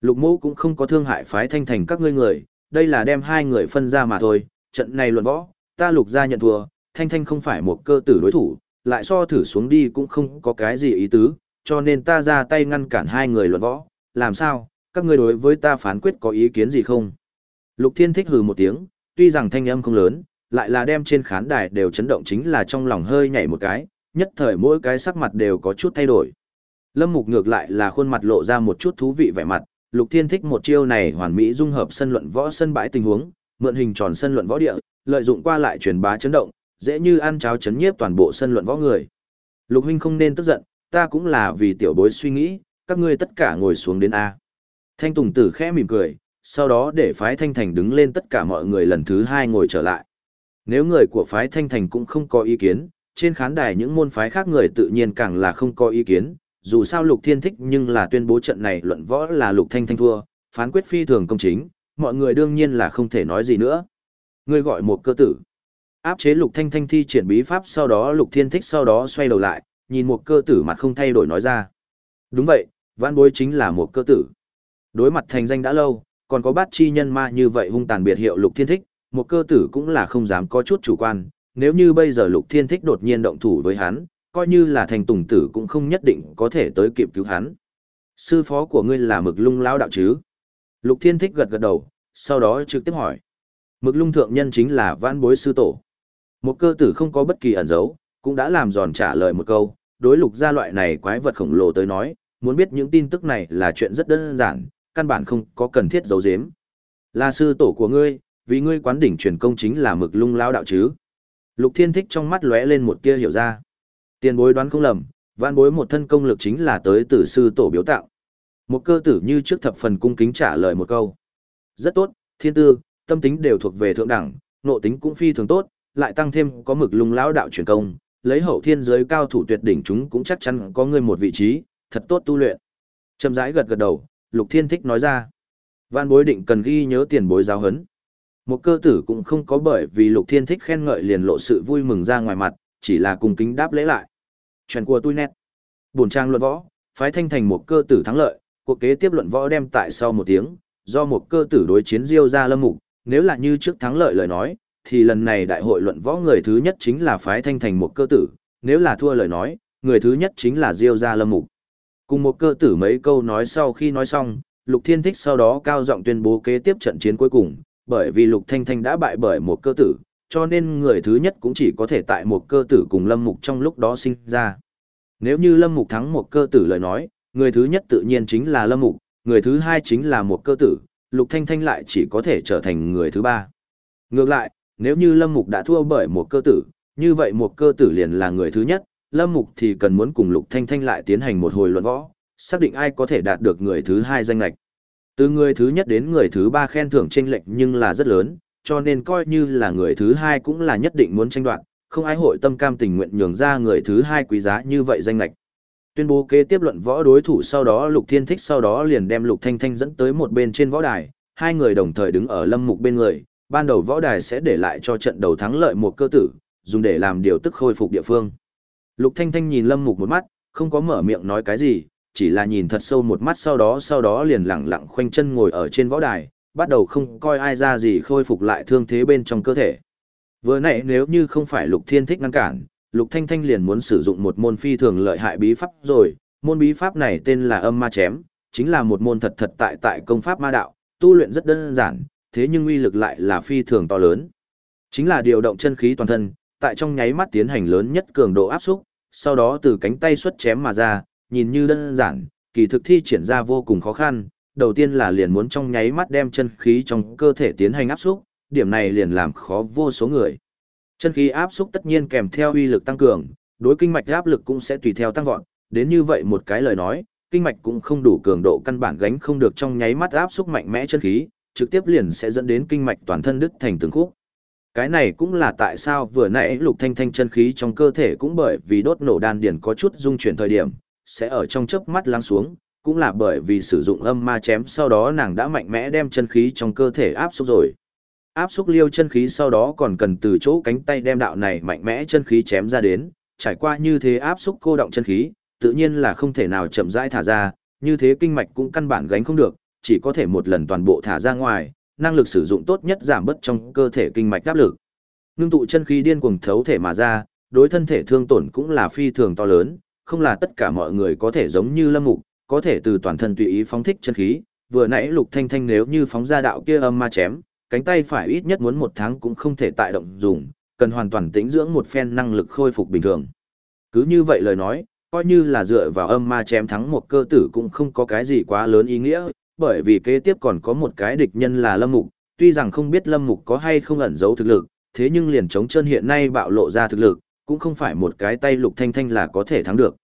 Lục mũ cũng không có thương hại phái thanh thành các ngươi người, đây là đem hai người phân ra mà thôi, trận này luận võ, ta lục ra nhận thua, thanh thanh không phải một cơ tử đối thủ, lại so thử xuống đi cũng không có cái gì ý tứ, cho nên ta ra tay ngăn cản hai người luận võ, làm sao, các ngươi đối với ta phán quyết có ý kiến gì không? Lục thiên thích hừ một tiếng, tuy rằng thanh âm không lớn, lại là đem trên khán đài đều chấn động chính là trong lòng hơi nhảy một cái, nhất thời mỗi cái sắc mặt đều có chút thay đổi. Lâm Mục ngược lại là khuôn mặt lộ ra một chút thú vị vẻ mặt, Lục Thiên thích một chiêu này hoàn mỹ dung hợp sân luận võ sân bãi tình huống, mượn hình tròn sân luận võ địa, lợi dụng qua lại truyền bá chấn động, dễ như ăn cháo chấn nhiếp toàn bộ sân luận võ người. Lục huynh không nên tức giận, ta cũng là vì tiểu bối suy nghĩ, các ngươi tất cả ngồi xuống đến a. Thanh Tùng Tử khẽ mỉm cười, sau đó để phái Thanh Thành đứng lên tất cả mọi người lần thứ hai ngồi trở lại. Nếu người của phái Thanh Thành cũng không có ý kiến, trên khán đài những môn phái khác người tự nhiên càng là không có ý kiến, dù sao Lục Thiên thích nhưng là tuyên bố trận này luận võ là Lục Thanh Thanh thua, phán quyết phi thường công chính, mọi người đương nhiên là không thể nói gì nữa. Người gọi một cơ tử. Áp chế Lục Thanh Thanh thi triển bí pháp sau đó Lục Thiên thích sau đó xoay đầu lại, nhìn một cơ tử mặt không thay đổi nói ra. Đúng vậy, vãn bối chính là một cơ tử. Đối mặt thành danh đã lâu, còn có bát chi nhân ma như vậy hung tàn biệt hiệu Lục Thiên thích, một cơ tử cũng là không dám có chút chủ quan, nếu như bây giờ Lục Thiên thích đột nhiên động thủ với hắn, coi như là thành tùng tử cũng không nhất định có thể tới kịp cứu hắn. Sư phó của ngươi là mực lung lao đạo chứ? Lục Thiên thích gật gật đầu, sau đó trực tiếp hỏi. Mực lung thượng nhân chính là vãn bối sư tổ. Một cơ tử không có bất kỳ ẩn dấu, cũng đã làm giòn trả lời một câu, đối lục gia loại này quái vật khổng lồ tới nói, muốn biết những tin tức này là chuyện rất đơn giản, căn bản không có cần thiết giấu giếm. Là sư tổ của ngươi, vì ngươi quán đỉnh truyền công chính là mực lung lao đạo chứ. Lục Thiên thích trong mắt lóe lên một tia hiểu ra. Tiền bối đoán không lầm, vạn bối một thân công lực chính là tới từ sư tổ biếu tạo. Một cơ tử như trước thập phần cung kính trả lời một câu. Rất tốt, thiên tư, tâm tính đều thuộc về thượng đẳng, nộ tính cũng phi thường tốt, lại tăng thêm có mực lung lão đạo truyền công, lấy hậu thiên giới cao thủ tuyệt đỉnh chúng cũng chắc chắn có ngươi một vị trí, thật tốt tu luyện. Trầm rãi gật gật đầu, Lục Thiên thích nói ra. Vạn bối định cần ghi nhớ tiền bối giáo hấn. Một cơ tử cũng không có bởi vì Lục Thiên thích khen ngợi liền lộ sự vui mừng ra ngoài mặt, chỉ là cùng kính đáp lễ lại. Chuyện của tôi nét. Buồn trang luận võ, phái thanh thành một cơ tử thắng lợi, cuộc kế tiếp luận võ đem tại sau một tiếng, do một cơ tử đối chiến Diêu ra lâm mục, nếu là như trước thắng lợi lời nói, thì lần này đại hội luận võ người thứ nhất chính là phái thanh thành một cơ tử, nếu là thua lời nói, người thứ nhất chính là Diêu gia lâm mục. Cùng một cơ tử mấy câu nói sau khi nói xong, Lục Thiên Thích sau đó cao giọng tuyên bố kế tiếp trận chiến cuối cùng, bởi vì Lục Thanh Thanh đã bại bởi một cơ tử, cho nên người thứ nhất cũng chỉ có thể tại một cơ tử cùng Lâm Mục trong lúc đó sinh ra. Nếu như Lâm Mục thắng một cơ tử lời nói, người thứ nhất tự nhiên chính là Lâm Mục, người thứ hai chính là một cơ tử, Lục Thanh Thanh lại chỉ có thể trở thành người thứ ba. Ngược lại, nếu như Lâm Mục đã thua bởi một cơ tử, như vậy một cơ tử liền là người thứ nhất, Lâm Mục thì cần muốn cùng Lục Thanh Thanh lại tiến hành một hồi luận võ, xác định ai có thể đạt được người thứ hai danh lệch. Từ người thứ nhất đến người thứ ba khen thưởng tranh lệch nhưng là rất lớn, cho nên coi như là người thứ hai cũng là nhất định muốn tranh đoạt, không ai hội tâm cam tình nguyện nhường ra người thứ hai quý giá như vậy danh lệch. Tuyên bố kế tiếp luận võ đối thủ sau đó Lục Thiên Thích sau đó liền đem Lục Thanh Thanh dẫn tới một bên trên võ đài, hai người đồng thời đứng ở Lâm Mục bên người, ban đầu võ đài sẽ để lại cho trận đầu thắng lợi một cơ tử, dùng để làm điều tức khôi phục địa phương. Lục Thanh Thanh nhìn Lâm Mục một mắt, không có mở miệng nói cái gì, chỉ là nhìn thật sâu một mắt sau đó sau đó liền lặng lặng khoanh chân ngồi ở trên võ đài, bắt đầu không coi ai ra gì khôi phục lại thương thế bên trong cơ thể. Vừa nãy nếu như không phải Lục Thiên thích ngăn cản, Lục Thanh Thanh liền muốn sử dụng một môn phi thường lợi hại bí pháp rồi, môn bí pháp này tên là âm ma chém, chính là một môn thật thật tại tại công pháp ma đạo, tu luyện rất đơn giản, thế nhưng uy lực lại là phi thường to lớn. Chính là điều động chân khí toàn thân, tại trong nháy mắt tiến hành lớn nhất cường độ áp xúc, sau đó từ cánh tay xuất chém mà ra, nhìn như đơn giản, kỳ thực thi triển ra vô cùng khó khăn, đầu tiên là liền muốn trong nháy mắt đem chân khí trong cơ thể tiến hành áp xúc, điểm này liền làm khó vô số người. Chân khí áp xúc tất nhiên kèm theo uy lực tăng cường, đối kinh mạch áp lực cũng sẽ tùy theo tăng vọt, đến như vậy một cái lời nói, kinh mạch cũng không đủ cường độ căn bản gánh không được trong nháy mắt áp xúc mạnh mẽ chân khí, trực tiếp liền sẽ dẫn đến kinh mạch toàn thân đứt thành từng khúc. Cái này cũng là tại sao vừa nãy Lục Thanh Thanh chân khí trong cơ thể cũng bởi vì đốt nổ đan điền có chút dung chuyển thời điểm, sẽ ở trong chớp mắt lắng xuống, cũng là bởi vì sử dụng âm ma chém sau đó nàng đã mạnh mẽ đem chân khí trong cơ thể áp xúc rồi. Áp xúc liêu chân khí sau đó còn cần từ chỗ cánh tay đem đạo này mạnh mẽ chân khí chém ra đến, trải qua như thế áp xúc cô động chân khí, tự nhiên là không thể nào chậm rãi thả ra, như thế kinh mạch cũng căn bản gánh không được, chỉ có thể một lần toàn bộ thả ra ngoài, năng lực sử dụng tốt nhất giảm bớt trong cơ thể kinh mạch áp lực. Nương tụ chân khí điên cuồng thấu thể mà ra, đối thân thể thương tổn cũng là phi thường to lớn, không là tất cả mọi người có thể giống như Lâm Mục, có thể từ toàn thân tùy ý phóng thích chân khí, vừa nãy Lục Thanh Thanh nếu như phóng ra đạo kia âm ma chém, cánh tay phải ít nhất muốn một tháng cũng không thể tại động dùng, cần hoàn toàn tĩnh dưỡng một phen năng lực khôi phục bình thường. Cứ như vậy lời nói, coi như là dựa vào âm ma chém thắng một cơ tử cũng không có cái gì quá lớn ý nghĩa, bởi vì kế tiếp còn có một cái địch nhân là Lâm Mục, tuy rằng không biết Lâm Mục có hay không ẩn giấu thực lực, thế nhưng liền chống chân hiện nay bạo lộ ra thực lực, cũng không phải một cái tay Lục Thanh Thanh là có thể thắng được.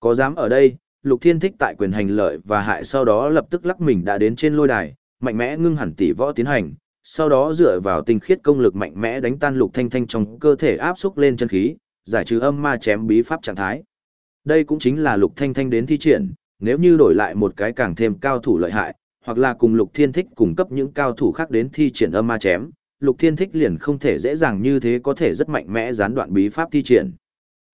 Có dám ở đây, Lục Thiên Thích tại quyền hành lợi và hại sau đó lập tức lắc mình đã đến trên lôi đài, mạnh mẽ ngưng hẳn tỷ võ tiến hành, sau đó dựa vào tinh khiết công lực mạnh mẽ đánh tan Lục Thanh Thanh trong cơ thể áp xúc lên chân khí, giải trừ âm ma chém bí pháp trạng thái. Đây cũng chính là Lục Thanh Thanh đến thi triển, nếu như đổi lại một cái càng thêm cao thủ lợi hại, hoặc là cùng Lục Thiên Thích cung cấp những cao thủ khác đến thi triển âm ma chém, Lục Thiên Thích liền không thể dễ dàng như thế có thể rất mạnh mẽ gián đoạn bí pháp thi triển.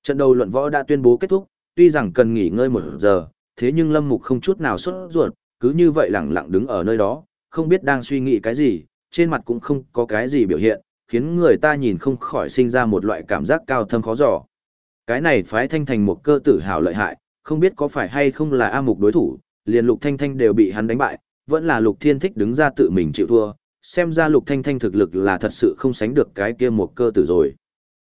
Trận đầu luận võ đã tuyên bố kết thúc, tuy rằng cần nghỉ ngơi một giờ, thế nhưng Lâm Mục không chút nào sốt ruột, cứ như vậy lặng lặng đứng ở nơi đó, không biết đang suy nghĩ cái gì, trên mặt cũng không có cái gì biểu hiện, khiến người ta nhìn không khỏi sinh ra một loại cảm giác cao thâm khó dò. Cái này phái thanh thành một cơ tử hào lợi hại, không biết có phải hay không là A Mục đối thủ, liền Lục Thanh Thanh đều bị hắn đánh bại, vẫn là Lục Thiên Thích đứng ra tự mình chịu thua, xem ra Lục Thanh Thanh thực lực là thật sự không sánh được cái kia một cơ tử rồi.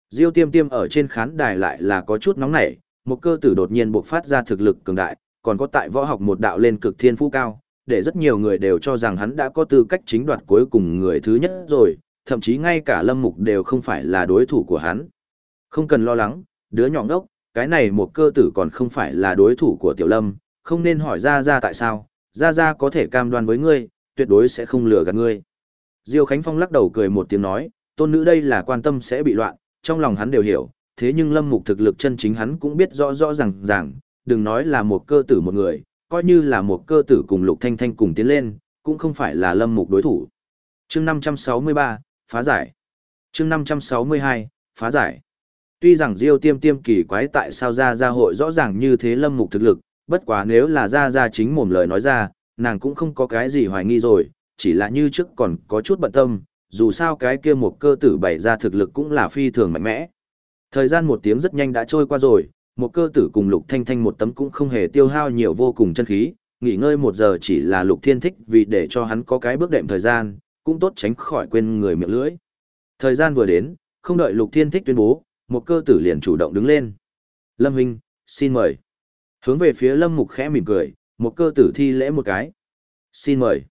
Diêu Tiêm Tiêm ở trên khán đài lại là có chút nóng nảy, một cơ tử đột nhiên bộc phát ra thực lực cường đại, còn có tại võ học một đạo lên cực thiên phú cao, để rất nhiều người đều cho rằng hắn đã có tư cách chính đoạt cuối cùng người thứ nhất rồi, thậm chí ngay cả Lâm Mục đều không phải là đối thủ của hắn. Không cần lo lắng, đứa nhỏ ngốc, cái này một cơ tử còn không phải là đối thủ của Tiểu Lâm, không nên hỏi ra ra tại sao, ra ra có thể cam đoan với ngươi, tuyệt đối sẽ không lừa gạt ngươi. Diêu Khánh Phong lắc đầu cười một tiếng nói, tôn nữ đây là quan tâm sẽ bị loạn, trong lòng hắn đều hiểu, thế nhưng Lâm Mục thực lực chân chính hắn cũng biết rõ rõ ràng ràng, đừng nói là một cơ tử một người, coi như là một cơ tử cùng Lục Thanh Thanh cùng tiến lên, cũng không phải là Lâm Mục đối thủ. Chương 563, phá giải. Chương 562, phá giải. Tuy rằng Diêu Tiêm Tiêm kỳ quái tại sao ra Ra hội rõ ràng như thế Lâm Mục thực lực, bất quá nếu là ra ra chính mồm lời nói ra, nàng cũng không có cái gì hoài nghi rồi, chỉ là như trước còn có chút bận tâm, dù sao cái kia một cơ tử bày ra thực lực cũng là phi thường mạnh mẽ. Thời gian một tiếng rất nhanh đã trôi qua rồi, một cơ tử cùng lục thanh thanh một tấm cũng không hề tiêu hao nhiều vô cùng chân khí, nghỉ ngơi một giờ chỉ là lục thiên thích vì để cho hắn có cái bước đệm thời gian, cũng tốt tránh khỏi quên người miệng lưỡi. Thời gian vừa đến, không đợi lục thiên thích tuyên bố, một cơ tử liền chủ động đứng lên. Lâm Hinh, xin mời. Hướng về phía Lâm Mục khẽ mỉm cười, một cơ tử thi lễ một cái. Xin mời.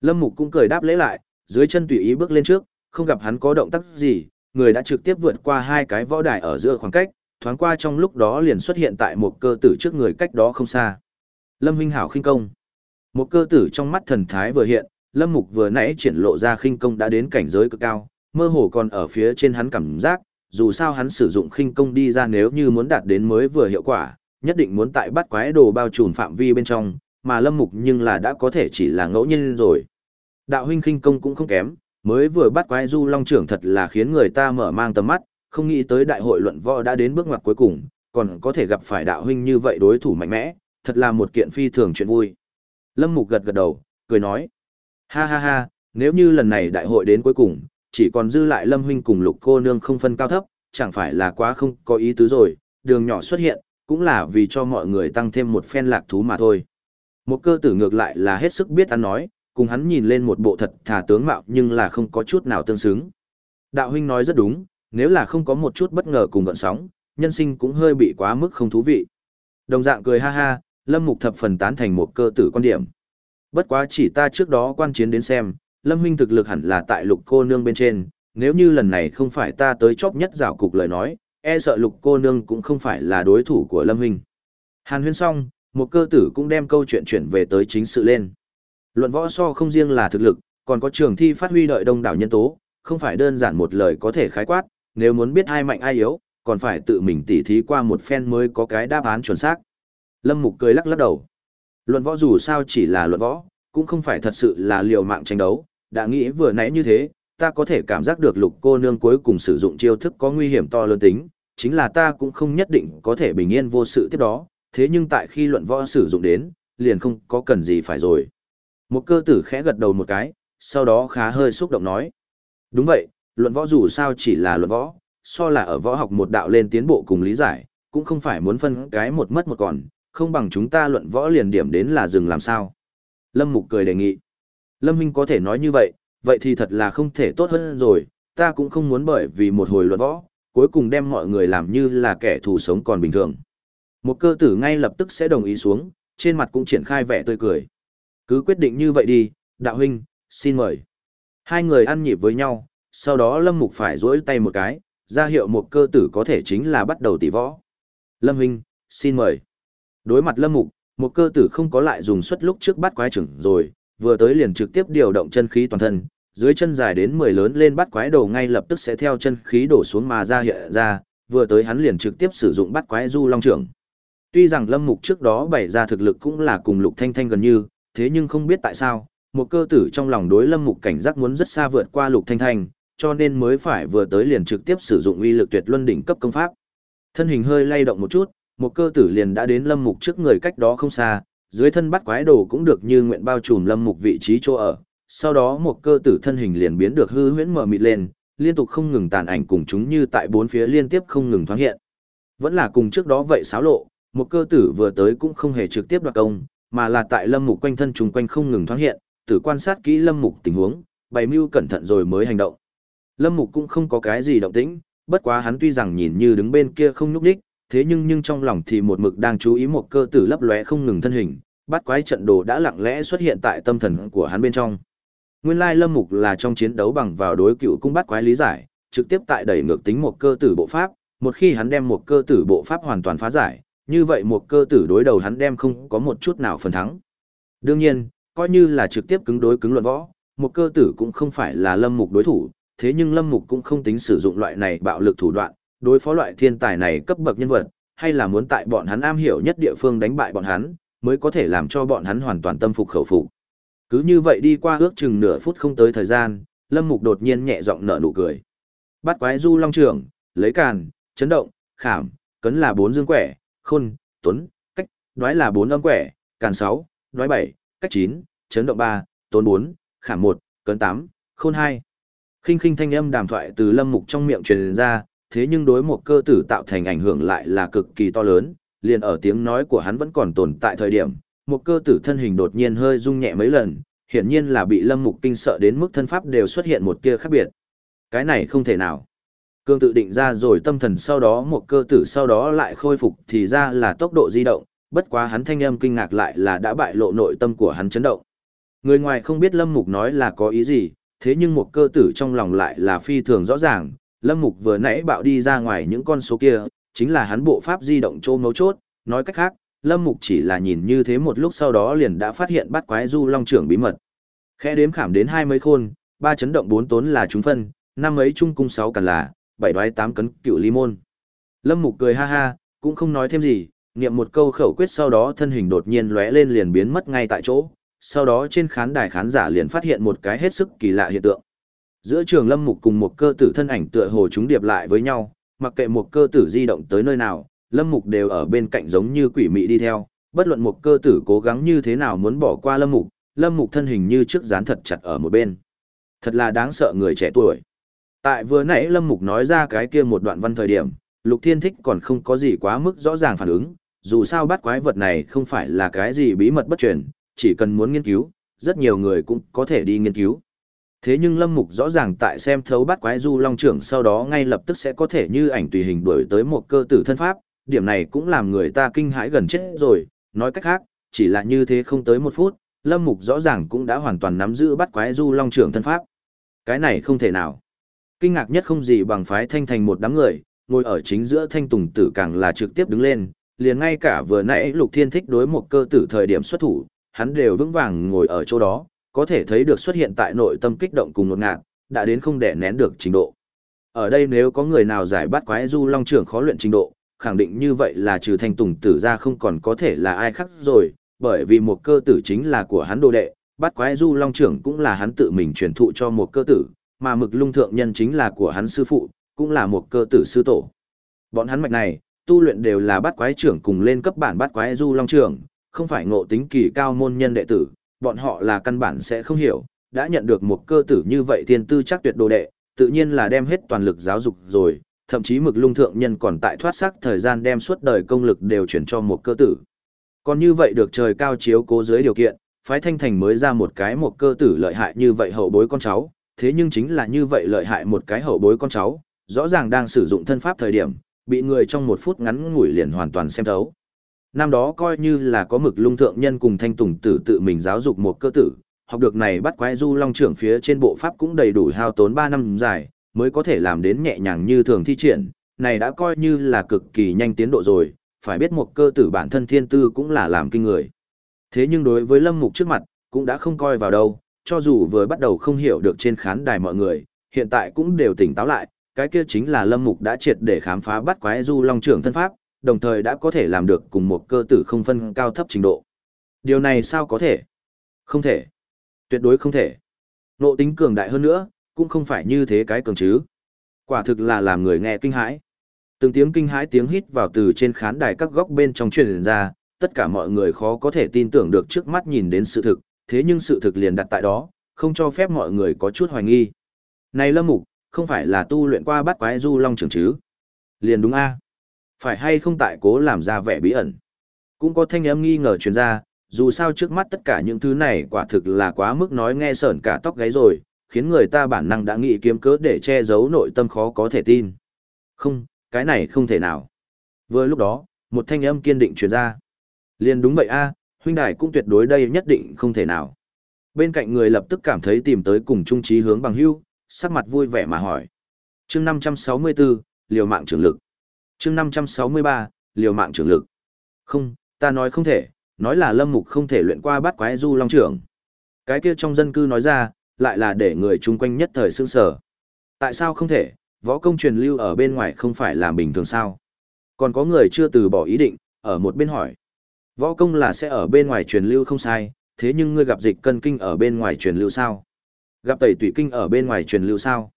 Lâm Mục cũng cười đáp lễ lại, dưới chân tùy ý bước lên trước, không gặp hắn có động tác gì, người đã trực tiếp vượt qua hai cái võ đài ở giữa khoảng cách, thoáng qua trong lúc đó liền xuất hiện tại một cơ tử trước người cách đó không xa. Lâm Hinh Hảo khinh công. Một cơ tử trong mắt thần thái vừa hiện, Lâm Mục vừa nãy triển lộ ra khinh công đã đến cảnh giới cực cao, mơ hồ còn ở phía trên hắn cảm giác, dù sao hắn sử dụng khinh công đi ra nếu như muốn đạt đến mới vừa hiệu quả, nhất định muốn tại bắt quái đồ bao trùm phạm vi bên trong, mà Lâm Mục nhưng là đã có thể chỉ là ngẫu nhiên rồi. Đạo huynh khinh công cũng không kém, mới vừa bắt quái du long trưởng thật là khiến người ta mở mang tầm mắt, không nghĩ tới đại hội luận võ đã đến bước ngoặt cuối cùng, còn có thể gặp phải đạo huynh như vậy đối thủ mạnh mẽ, thật là một kiện phi thường chuyện vui. Lâm Mục gật gật đầu, cười nói, ha ha ha, nếu như lần này đại hội đến cuối cùng, chỉ còn dư lại Lâm huynh cùng lục cô nương không phân cao thấp, chẳng phải là quá không có ý tứ rồi, đường nhỏ xuất hiện, cũng là vì cho mọi người tăng thêm một phen lạc thú mà thôi. Một cơ tử ngược lại là hết sức biết ăn nói, cùng hắn nhìn lên một bộ thật thà tướng mạo nhưng là không có chút nào tương xứng. Đạo huynh nói rất đúng, nếu là không có một chút bất ngờ cùng gợn sóng, nhân sinh cũng hơi bị quá mức không thú vị. Đồng dạng cười ha ha, Lâm Mục thập phần tán thành một cơ tử quan điểm. Bất quá chỉ ta trước đó quan chiến đến xem, Lâm huynh thực lực hẳn là tại lục cô nương bên trên, nếu như lần này không phải ta tới chóp nhất rào cục lời nói, e sợ lục cô nương cũng không phải là đối thủ của Lâm huynh. Hàn huyên xong, một cơ tử cũng đem câu chuyện chuyển về tới chính sự lên. Luận võ so không riêng là thực lực, còn có trường thi phát huy đợi đông đảo nhân tố, không phải đơn giản một lời có thể khái quát, nếu muốn biết ai mạnh ai yếu, còn phải tự mình tỉ thí qua một phen mới có cái đáp án chuẩn xác. Lâm Mục cười lắc lắc đầu. Luận võ dù sao chỉ là luận võ, cũng không phải thật sự là liều mạng tranh đấu, đã nghĩ vừa nãy như thế, ta có thể cảm giác được lục cô nương cuối cùng sử dụng chiêu thức có nguy hiểm to lớn tính, chính là ta cũng không nhất định có thể bình yên vô sự tiếp đó, thế nhưng tại khi luận võ sử dụng đến, liền không có cần gì phải rồi. Một cơ tử khẽ gật đầu một cái, sau đó khá hơi xúc động nói. Đúng vậy, luận võ dù sao chỉ là luận võ, so là ở võ học một đạo lên tiến bộ cùng lý giải, cũng không phải muốn phân cái một mất một còn, không bằng chúng ta luận võ liền điểm đến là dừng làm sao. Lâm Mục cười đề nghị. Lâm Minh có thể nói như vậy, vậy thì thật là không thể tốt hơn rồi, ta cũng không muốn bởi vì một hồi luận võ, cuối cùng đem mọi người làm như là kẻ thù sống còn bình thường. Một cơ tử ngay lập tức sẽ đồng ý xuống, trên mặt cũng triển khai vẻ tươi cười. Cứ quyết định như vậy đi, đạo huynh, xin mời. Hai người ăn nhịp với nhau, sau đó Lâm Mục phải duỗi tay một cái, ra hiệu một cơ tử có thể chính là bắt đầu tỷ võ. Lâm huynh, xin mời. Đối mặt Lâm Mục, một cơ tử không có lại dùng suất lúc trước bắt quái trưởng rồi, vừa tới liền trực tiếp điều động chân khí toàn thân, dưới chân dài đến 10 lớn lên bắt quái đầu ngay lập tức sẽ theo chân khí đổ xuống mà ra hiện ra, vừa tới hắn liền trực tiếp sử dụng bắt quái du long trưởng. Tuy rằng Lâm Mục trước đó bày ra thực lực cũng là cùng Lục Thanh Thanh gần như, thế nhưng không biết tại sao, một cơ tử trong lòng đối Lâm Mục cảnh giác muốn rất xa vượt qua Lục Thanh Thanh, cho nên mới phải vừa tới liền trực tiếp sử dụng uy lực tuyệt luân đỉnh cấp công pháp. Thân hình hơi lay động một chút, một cơ tử liền đã đến Lâm Mục trước người cách đó không xa, dưới thân bắt quái đồ cũng được như nguyện bao trùm Lâm Mục vị trí chỗ ở. Sau đó một cơ tử thân hình liền biến được hư huyễn mở mịt lên, liên tục không ngừng tàn ảnh cùng chúng như tại bốn phía liên tiếp không ngừng thoáng hiện. Vẫn là cùng trước đó vậy xáo lộ, một cơ tử vừa tới cũng không hề trực tiếp đoạt công, mà là tại lâm mục quanh thân trùng quanh không ngừng thoáng hiện, tử quan sát kỹ lâm mục tình huống, bày mưu cẩn thận rồi mới hành động. Lâm mục cũng không có cái gì động tĩnh, bất quá hắn tuy rằng nhìn như đứng bên kia không nhúc đích, thế nhưng nhưng trong lòng thì một mực đang chú ý một cơ tử lấp lóe không ngừng thân hình, bắt quái trận đồ đã lặng lẽ xuất hiện tại tâm thần của hắn bên trong. Nguyên lai lâm mục là trong chiến đấu bằng vào đối cựu cung bắt quái lý giải, trực tiếp tại đẩy ngược tính một cơ tử bộ pháp, một khi hắn đem một cơ tử bộ pháp hoàn toàn phá giải, như vậy một cơ tử đối đầu hắn đem không có một chút nào phần thắng. Đương nhiên, coi như là trực tiếp cứng đối cứng luận võ, một cơ tử cũng không phải là lâm mục đối thủ, thế nhưng lâm mục cũng không tính sử dụng loại này bạo lực thủ đoạn, đối phó loại thiên tài này cấp bậc nhân vật, hay là muốn tại bọn hắn am hiểu nhất địa phương đánh bại bọn hắn, mới có thể làm cho bọn hắn hoàn toàn tâm phục khẩu phục. Cứ như vậy đi qua ước chừng nửa phút không tới thời gian, lâm mục đột nhiên nhẹ giọng nở nụ cười. Bắt quái du long trưởng, lấy càn, chấn động, khảm, cấn là bốn dương quẻ, khôn, tuấn, cách, đoái là bốn âm quẻ, càn sáu, đoái bảy, cách chín, chấn động ba, tuấn bốn, khảm một, cấn tám, khôn hai. Khinh khinh thanh âm đàm thoại từ lâm mục trong miệng truyền ra, thế nhưng đối một cơ tử tạo thành ảnh hưởng lại là cực kỳ to lớn, liền ở tiếng nói của hắn vẫn còn tồn tại thời điểm, một cơ tử thân hình đột nhiên hơi rung nhẹ mấy lần, hiển nhiên là bị lâm mục kinh sợ đến mức thân pháp đều xuất hiện một tia khác biệt. Cái này không thể nào. Cương tự định ra rồi tâm thần sau đó một cơ tử sau đó lại khôi phục thì ra là tốc độ di động, bất quá hắn thanh âm kinh ngạc lại là đã bại lộ nội tâm của hắn chấn động. Người ngoài không biết Lâm Mục nói là có ý gì, thế nhưng một cơ tử trong lòng lại là phi thường rõ ràng, Lâm Mục vừa nãy bạo đi ra ngoài những con số kia, chính là hắn bộ pháp di động trô mấu chốt, nói cách khác, Lâm Mục chỉ là nhìn như thế một lúc sau đó liền đã phát hiện bắt quái du long trưởng bí mật. Khẽ đếm khảm đến hai mấy khôn, ba chấn động bốn tốn là chúng phân, năm ấy trung cung sáu cần là, bảy đoái tám cấn cựu ly môn. Lâm Mục cười ha ha, cũng không nói thêm gì, niệm một câu khẩu quyết sau đó thân hình đột nhiên lóe lên liền biến mất ngay tại chỗ, sau đó trên khán đài khán giả liền phát hiện một cái hết sức kỳ lạ hiện tượng. Giữa trường Lâm Mục cùng một cơ tử thân ảnh tựa hồ chúng điệp lại với nhau, mặc kệ một cơ tử di động tới nơi nào, Lâm Mục đều ở bên cạnh giống như quỷ mị đi theo, bất luận một cơ tử cố gắng như thế nào muốn bỏ qua Lâm Mục, Lâm Mục thân hình như trước dán thật chặt ở một bên. Thật là đáng sợ người trẻ tuổi. Tại vừa nãy Lâm Mục nói ra cái kia một đoạn văn thời điểm, Lục Thiên Thích còn không có gì quá mức rõ ràng phản ứng, dù sao bắt quái vật này không phải là cái gì bí mật bất truyền, chỉ cần muốn nghiên cứu, rất nhiều người cũng có thể đi nghiên cứu. Thế nhưng Lâm Mục rõ ràng tại xem thấu bắt quái du long trưởng sau đó ngay lập tức sẽ có thể như ảnh tùy hình đuổi tới một cơ tử thân pháp, điểm này cũng làm người ta kinh hãi gần chết rồi, nói cách khác, chỉ là như thế không tới một phút, Lâm Mục rõ ràng cũng đã hoàn toàn nắm giữ bắt quái du long trưởng thân pháp. Cái này không thể nào. Kinh ngạc nhất không gì bằng phái thanh thành một đám người, ngồi ở chính giữa thanh tùng tử càng là trực tiếp đứng lên, liền ngay cả vừa nãy lục thiên thích đối một cơ tử thời điểm xuất thủ, hắn đều vững vàng ngồi ở chỗ đó, có thể thấy được xuất hiện tại nội tâm kích động cùng một ngạt, đã đến không để nén được trình độ. Ở đây nếu có người nào giải bắt quái du long trưởng khó luyện trình độ, khẳng định như vậy là trừ thanh tùng tử ra không còn có thể là ai khác rồi, bởi vì một cơ tử chính là của hắn đồ đệ, bắt quái du long trưởng cũng là hắn tự mình truyền thụ cho một cơ tử, mà mực lung thượng nhân chính là của hắn sư phụ, cũng là một cơ tử sư tổ. Bọn hắn mạch này, tu luyện đều là bắt quái trưởng cùng lên cấp bản bắt quái du long trưởng, không phải ngộ tính kỳ cao môn nhân đệ tử, bọn họ là căn bản sẽ không hiểu, đã nhận được một cơ tử như vậy thiên tư chắc tuyệt đồ đệ, tự nhiên là đem hết toàn lực giáo dục rồi, thậm chí mực lung thượng nhân còn tại thoát sắc thời gian đem suốt đời công lực đều chuyển cho một cơ tử. Còn như vậy được trời cao chiếu cố dưới điều kiện, phái thanh thành mới ra một cái một cơ tử lợi hại như vậy hậu bối con cháu, thế nhưng chính là như vậy lợi hại một cái hậu bối con cháu, rõ ràng đang sử dụng thân pháp thời điểm, bị người trong một phút ngắn ngủi liền hoàn toàn xem thấu. Năm đó coi như là có mực lung thượng nhân cùng thanh tùng tử tự mình giáo dục một cơ tử, học được này bắt quái du long trưởng phía trên bộ pháp cũng đầy đủ hao tốn 3 năm dài, mới có thể làm đến nhẹ nhàng như thường thi triển, này đã coi như là cực kỳ nhanh tiến độ rồi, phải biết một cơ tử bản thân thiên tư cũng là làm kinh người. Thế nhưng đối với lâm mục trước mặt, cũng đã không coi vào đâu, cho dù vừa bắt đầu không hiểu được trên khán đài mọi người, hiện tại cũng đều tỉnh táo lại, cái kia chính là lâm mục đã triệt để khám phá bắt quái du long trưởng thân pháp, đồng thời đã có thể làm được cùng một cơ tử không phân cao thấp trình độ. Điều này sao có thể? Không thể. Tuyệt đối không thể. Nộ tính cường đại hơn nữa, cũng không phải như thế cái cường chứ. Quả thực là làm người nghe kinh hãi. Từng tiếng kinh hãi tiếng hít vào từ trên khán đài các góc bên trong truyền ra, tất cả mọi người khó có thể tin tưởng được trước mắt nhìn đến sự thực, thế nhưng sự thực liền đặt tại đó, không cho phép mọi người có chút hoài nghi. Này Lâm Mục, không phải là tu luyện qua bắt quái du long trưởng chứ? Liền đúng a phải hay không tại cố làm ra vẻ bí ẩn? Cũng có thanh âm nghi ngờ truyền ra, dù sao trước mắt tất cả những thứ này quả thực là quá mức nói nghe sởn cả tóc gáy rồi, khiến người ta bản năng đã nghĩ kiếm cớ để che giấu nội tâm khó có thể tin. Không, cái này không thể nào. Vừa lúc đó, một thanh âm kiên định truyền ra. Liền đúng vậy a, huynh đài cũng tuyệt đối đây nhất định không thể nào. Bên cạnh người lập tức cảm thấy tìm tới cùng trung trí hướng bằng hưu, sắc mặt vui vẻ mà hỏi. Chương 564, liều mạng trưởng lực. Chương 563, liều mạng trưởng lực. Không, ta nói không thể, nói là Lâm Mục không thể luyện qua bắt quái du long trưởng. Cái kia trong dân cư nói ra, lại là để người chung quanh nhất thời sương sở. Tại sao không thể, võ công truyền lưu ở bên ngoài không phải là bình thường sao? Còn có người chưa từ bỏ ý định, ở một bên hỏi. Võ công là sẽ ở bên ngoài truyền lưu không sai, thế nhưng ngươi gặp dịch cân kinh ở bên ngoài truyền lưu sao? Gặp tẩy tủy kinh ở bên ngoài truyền lưu sao?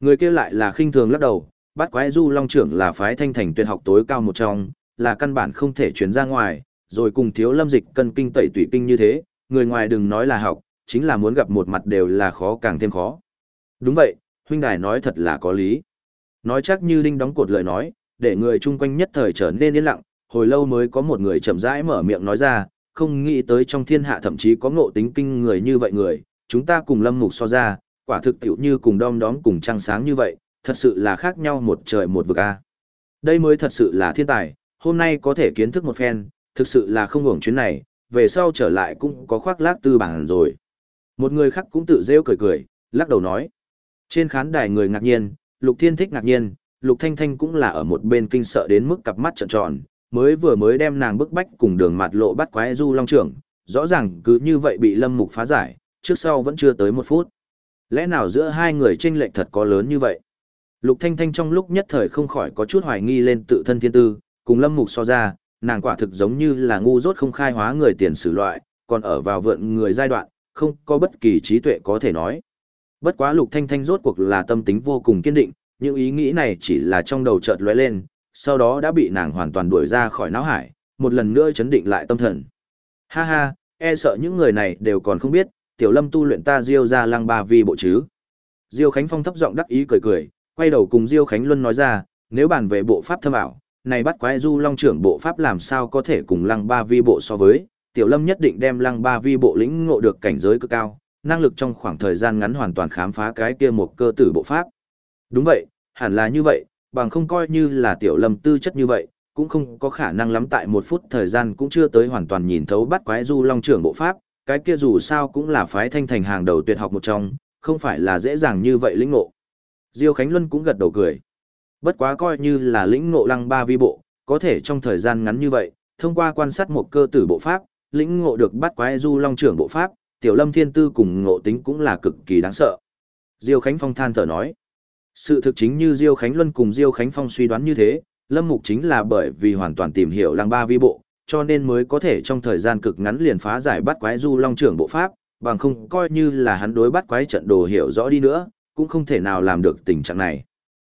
Người kia lại là khinh thường lắc đầu, bắt quái du long trưởng là phái thanh thành tuyệt học tối cao một trong, là căn bản không thể chuyển ra ngoài, rồi cùng thiếu lâm dịch cân kinh tẩy tủy kinh như thế, người ngoài đừng nói là học, chính là muốn gặp một mặt đều là khó càng thêm khó. Đúng vậy, huynh đài nói thật là có lý. Nói chắc như đinh đóng cột lời nói, để người chung quanh nhất thời trở nên yên lặng, hồi lâu mới có một người chậm rãi mở miệng nói ra, không nghĩ tới trong thiên hạ thậm chí có ngộ tính kinh người như vậy người, chúng ta cùng lâm mục so ra, quả thực tiểu như cùng đom đóm cùng trăng sáng như vậy, thật sự là khác nhau một trời một vực a. Đây mới thật sự là thiên tài, hôm nay có thể kiến thức một phen, thực sự là không hưởng chuyến này, về sau trở lại cũng có khoác lác tư bản rồi. Một người khác cũng tự rêu cười cười, lắc đầu nói. Trên khán đài người ngạc nhiên, Lục Thiên thích ngạc nhiên, Lục Thanh Thanh cũng là ở một bên kinh sợ đến mức cặp mắt trợn tròn, mới vừa mới đem nàng bức bách cùng đường mặt lộ bắt quái du long trưởng, rõ ràng cứ như vậy bị Lâm Mục phá giải, trước sau vẫn chưa tới một phút. Lẽ nào giữa hai người tranh lệch thật có lớn như vậy? Lục Thanh Thanh trong lúc nhất thời không khỏi có chút hoài nghi lên tự thân thiên tư, cùng Lâm Mục so ra, nàng quả thực giống như là ngu dốt không khai hóa người tiền sử loại, còn ở vào vượn người giai đoạn, không có bất kỳ trí tuệ có thể nói. Bất quá Lục Thanh Thanh rốt cuộc là tâm tính vô cùng kiên định, những ý nghĩ này chỉ là trong đầu chợt lóe lên, sau đó đã bị nàng hoàn toàn đuổi ra khỏi não hải, một lần nữa chấn định lại tâm thần. Ha ha, e sợ những người này đều còn không biết, Tiểu Lâm tu luyện ta Diêu ra lăng ba vi bộ chứ. Diêu Khánh Phong thấp giọng đắc ý cười cười, quay đầu cùng Diêu Khánh Luân nói ra, nếu bàn về bộ pháp thâm ảo, này bắt quái du long trưởng bộ pháp làm sao có thể cùng lăng ba vi bộ so với, tiểu lâm nhất định đem lăng ba vi bộ lĩnh ngộ được cảnh giới cực cao, năng lực trong khoảng thời gian ngắn hoàn toàn khám phá cái kia một cơ tử bộ pháp. Đúng vậy, hẳn là như vậy, bằng không coi như là tiểu lâm tư chất như vậy, cũng không có khả năng lắm tại một phút thời gian cũng chưa tới hoàn toàn nhìn thấu bắt quái du long trưởng bộ pháp, cái kia dù sao cũng là phái thanh thành hàng đầu tuyệt học một trong, không phải là dễ dàng như vậy lĩnh ngộ. Diêu Khánh Luân cũng gật đầu cười. Bất quá coi như là lĩnh ngộ lăng ba vi bộ, có thể trong thời gian ngắn như vậy, thông qua quan sát một cơ tử bộ pháp, lĩnh ngộ được bắt quái du long trưởng bộ pháp, tiểu lâm thiên tư cùng ngộ tính cũng là cực kỳ đáng sợ. Diêu Khánh Phong than thở nói. Sự thực chính như Diêu Khánh Luân cùng Diêu Khánh Phong suy đoán như thế, Lâm Mục chính là bởi vì hoàn toàn tìm hiểu lăng ba vi bộ, cho nên mới có thể trong thời gian cực ngắn liền phá giải bắt quái du long trưởng bộ pháp, bằng không coi như là hắn đối bắt quái trận đồ hiểu rõ đi nữa, cũng không thể nào làm được tình trạng này.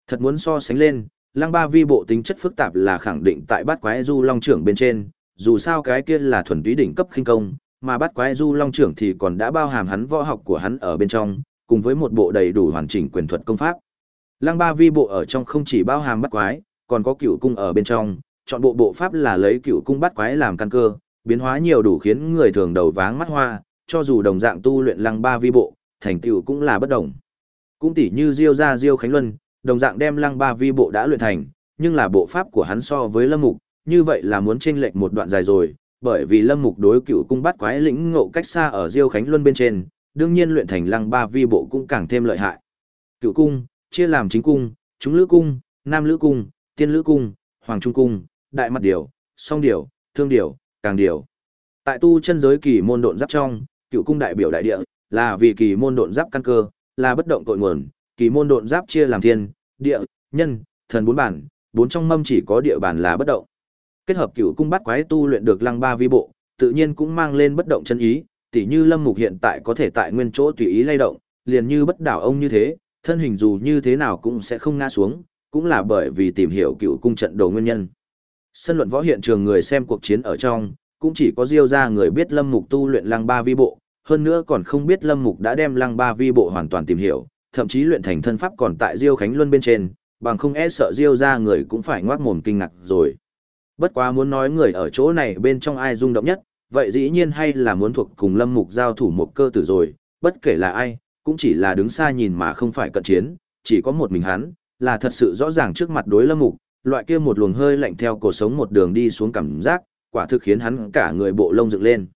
Thật muốn so sánh lên, lăng ba vi bộ tính chất phức tạp là khẳng định tại Bát quái du long trưởng bên trên, dù sao cái kia là thuần túy đỉnh cấp khinh công, mà Bát quái du long trưởng thì còn đã bao hàm hắn võ học của hắn ở bên trong, cùng với một bộ đầy đủ hoàn chỉnh quyền thuật công pháp. Lăng ba vi bộ ở trong không chỉ bao hàm Bát quái, còn có cửu cung ở bên trong, chọn bộ bộ pháp là lấy cửu cung Bát quái làm căn cơ, biến hóa nhiều đủ khiến người thường đầu váng mắt hoa, cho dù đồng dạng tu luyện lăng ba vi bộ, thành tựu cũng là bất đồng. Cũng tỉ như Diêu gia Diêu Khánh Luân, đồng dạng đem lăng ba vi bộ đã luyện thành, nhưng là bộ pháp của hắn so với Lâm Mục, như vậy là muốn chênh lệch một đoạn dài rồi, bởi vì Lâm Mục đối cựu cung bắt quái lĩnh ngộ cách xa ở Diêu Khánh Luân bên trên, đương nhiên luyện thành lăng ba vi bộ cũng càng thêm lợi hại. Cựu cung, chia làm chính cung, chúng lữ cung, nam lữ cung, tiên lữ cung, hoàng trung cung, đại mặt điều, song điều, thương điều, càng điều. Tại tu chân giới kỳ môn độn giáp trong, cựu cung đại biểu đại địa, là vì kỳ môn độn giáp căn cơ, là bất động tội nguồn, kỳ môn độn giáp chia làm thiên, địa, nhân, thần bốn bản, bốn trong mâm chỉ có địa bản là bất động. Kết hợp cửu cung bắt quái tu luyện được lăng ba vi bộ, tự nhiên cũng mang lên bất động chân ý, tỉ như Lâm Mục hiện tại có thể tại nguyên chỗ tùy ý lay động, liền như bất đảo ông như thế, thân hình dù như thế nào cũng sẽ không ngã xuống, cũng là bởi vì tìm hiểu cựu cung trận đồ nguyên nhân. Sân luận võ hiện trường người xem cuộc chiến ở trong, cũng chỉ có Diêu ra người biết Lâm Mục tu luyện lăng ba vi bộ, hơn nữa còn không biết Lâm Mục đã đem lăng ba vi bộ hoàn toàn tìm hiểu, thậm chí luyện thành thân pháp còn tại Diêu Khánh Luân bên trên, bằng không e sợ Diêu ra người cũng phải ngoác mồm kinh ngạc rồi. Bất quá muốn nói người ở chỗ này bên trong ai rung động nhất, vậy dĩ nhiên hay là muốn thuộc cùng Lâm Mục giao thủ một cơ tử rồi, bất kể là ai, cũng chỉ là đứng xa nhìn mà không phải cận chiến, chỉ có một mình hắn, là thật sự rõ ràng trước mặt đối Lâm Mục, loại kia một luồng hơi lạnh theo cổ sống một đường đi xuống cảm giác, quả thực khiến hắn cả người bộ lông dựng lên.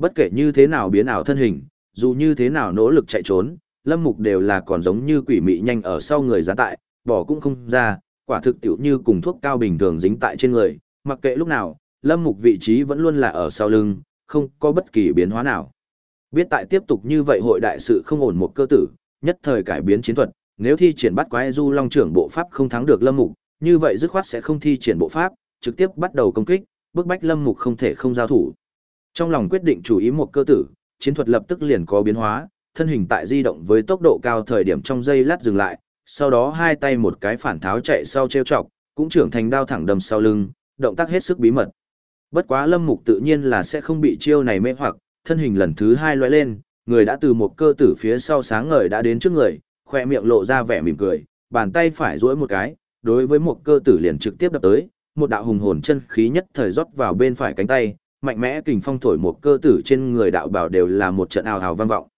Bất kể như thế nào biến ảo thân hình, dù như thế nào nỗ lực chạy trốn, Lâm Mục đều là còn giống như quỷ mị nhanh ở sau người gián tại, bỏ cũng không ra, quả thực tiểu như cùng thuốc cao bình thường dính tại trên người, mặc kệ lúc nào, Lâm Mục vị trí vẫn luôn là ở sau lưng, không có bất kỳ biến hóa nào. Biết tại tiếp tục như vậy hội đại sự không ổn một cơ tử, nhất thời cải biến chiến thuật, nếu thi triển bắt quái du long trưởng bộ pháp không thắng được Lâm Mục, như vậy dứt khoát sẽ không thi triển bộ pháp, trực tiếp bắt đầu công kích, bức bách Lâm Mục không thể không giao thủ. Trong lòng quyết định chủ ý một cơ tử, chiến thuật lập tức liền có biến hóa, thân hình tại di động với tốc độ cao thời điểm trong giây lát dừng lại, sau đó hai tay một cái phản tháo chạy sau treo chọc, cũng trưởng thành đao thẳng đâm sau lưng, động tác hết sức bí mật. Bất quá Lâm Mục tự nhiên là sẽ không bị chiêu này mê hoặc, thân hình lần thứ hai lóe lên, người đã từ một cơ tử phía sau sáng ngời đã đến trước người, khoe miệng lộ ra vẻ mỉm cười, bàn tay phải duỗi một cái, đối với một cơ tử liền trực tiếp đập tới, một đạo hùng hồn chân khí nhất thời rót vào bên phải cánh tay, mạnh mẽ kình phong thổi một cơ tử trên người đạo bảo đều là một trận ào ào vang vọng.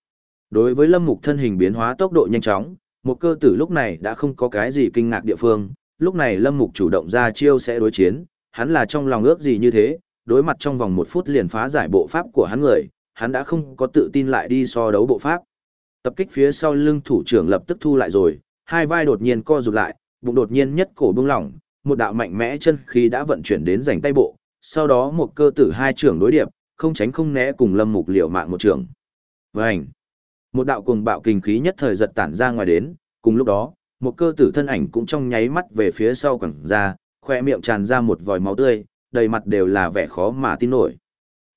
Đối với Lâm Mục thân hình biến hóa tốc độ nhanh chóng, một cơ tử lúc này đã không có cái gì kinh ngạc địa phương, lúc này Lâm Mục chủ động ra chiêu sẽ đối chiến, hắn là trong lòng ước gì như thế, đối mặt trong vòng một phút liền phá giải bộ pháp của hắn người, hắn đã không có tự tin lại đi so đấu bộ pháp. Tập kích phía sau lưng thủ trưởng lập tức thu lại rồi, hai vai đột nhiên co rụt lại, bụng đột nhiên nhất cổ bung lỏng, một đạo mạnh mẽ chân khí đã vận chuyển đến rảnh tay bộ, sau đó một cơ tử hai trưởng đối điệp, không tránh không né cùng Lâm Mục liều mạng một trưởng. Vành. Một đạo cuồng bạo kinh khí nhất thời giật tản ra ngoài đến, cùng lúc đó, một cơ tử thân ảnh cũng trong nháy mắt về phía sau quẳng ra, khoe miệng tràn ra một vòi máu tươi, đầy mặt đều là vẻ khó mà tin nổi.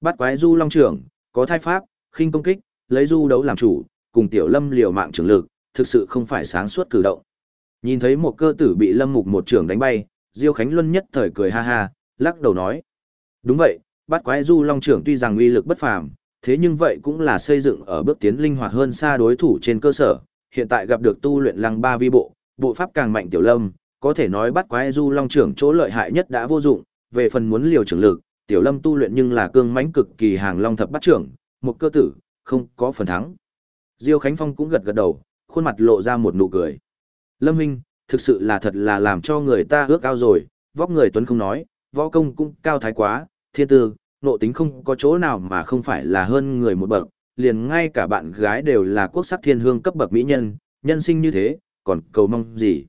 Bắt quái du long trưởng, có thai pháp, khinh công kích, lấy du đấu làm chủ, cùng tiểu lâm liều mạng trưởng lực, thực sự không phải sáng suốt cử động. Nhìn thấy một cơ tử bị lâm mục một trưởng đánh bay, Diêu Khánh Luân nhất thời cười ha ha, lắc đầu nói. Đúng vậy, bắt quái du long trưởng tuy rằng uy lực bất phàm, thế nhưng vậy cũng là xây dựng ở bước tiến linh hoạt hơn xa đối thủ trên cơ sở, hiện tại gặp được tu luyện lăng ba vi bộ, bộ pháp càng mạnh tiểu lâm, có thể nói bắt quái du long trưởng chỗ lợi hại nhất đã vô dụng, về phần muốn liều trưởng lực, tiểu lâm tu luyện nhưng là cương mãnh cực kỳ hàng long thập bắt trưởng, một cơ tử, không có phần thắng. Diêu Khánh Phong cũng gật gật đầu, khuôn mặt lộ ra một nụ cười. Lâm Minh, thực sự là thật là làm cho người ta ước ao rồi, vóc người tuấn không nói, võ công cũng cao thái quá, thiên tư, nộ tính không có chỗ nào mà không phải là hơn người một bậc, liền ngay cả bạn gái đều là quốc sắc thiên hương cấp bậc mỹ nhân, nhân sinh như thế, còn cầu mong gì.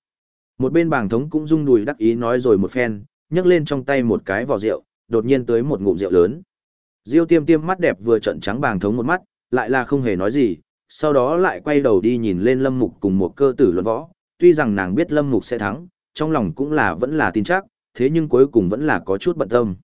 Một bên bàng thống cũng rung đùi đắc ý nói rồi một phen, nhấc lên trong tay một cái vỏ rượu, đột nhiên tới một ngụm rượu lớn. Diêu tiêm tiêm mắt đẹp vừa trận trắng bàng thống một mắt, lại là không hề nói gì, sau đó lại quay đầu đi nhìn lên lâm mục cùng một cơ tử luận võ, tuy rằng nàng biết lâm mục sẽ thắng, trong lòng cũng là vẫn là tin chắc, thế nhưng cuối cùng vẫn là có chút bận tâm.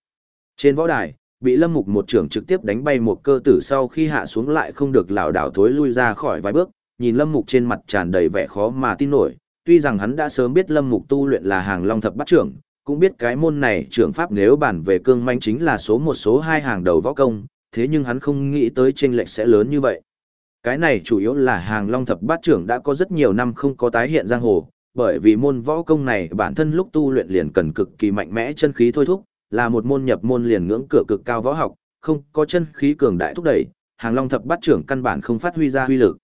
Trên võ đài, bị Lâm Mục một trưởng trực tiếp đánh bay một cơ tử sau khi hạ xuống lại không được lảo đảo thối lui ra khỏi vài bước, nhìn Lâm Mục trên mặt tràn đầy vẻ khó mà tin nổi, tuy rằng hắn đã sớm biết Lâm Mục tu luyện là hàng long thập bát trưởng, cũng biết cái môn này trưởng pháp nếu bản về cương manh chính là số một số hai hàng đầu võ công, thế nhưng hắn không nghĩ tới chênh lệch sẽ lớn như vậy. Cái này chủ yếu là hàng long thập bát trưởng đã có rất nhiều năm không có tái hiện giang hồ, bởi vì môn võ công này bản thân lúc tu luyện liền cần cực kỳ mạnh mẽ chân khí thôi thúc, là một môn nhập môn liền ngưỡng cửa cực cao võ học, không có chân khí cường đại thúc đẩy, hàng long thập bát trưởng căn bản không phát huy ra huy lực.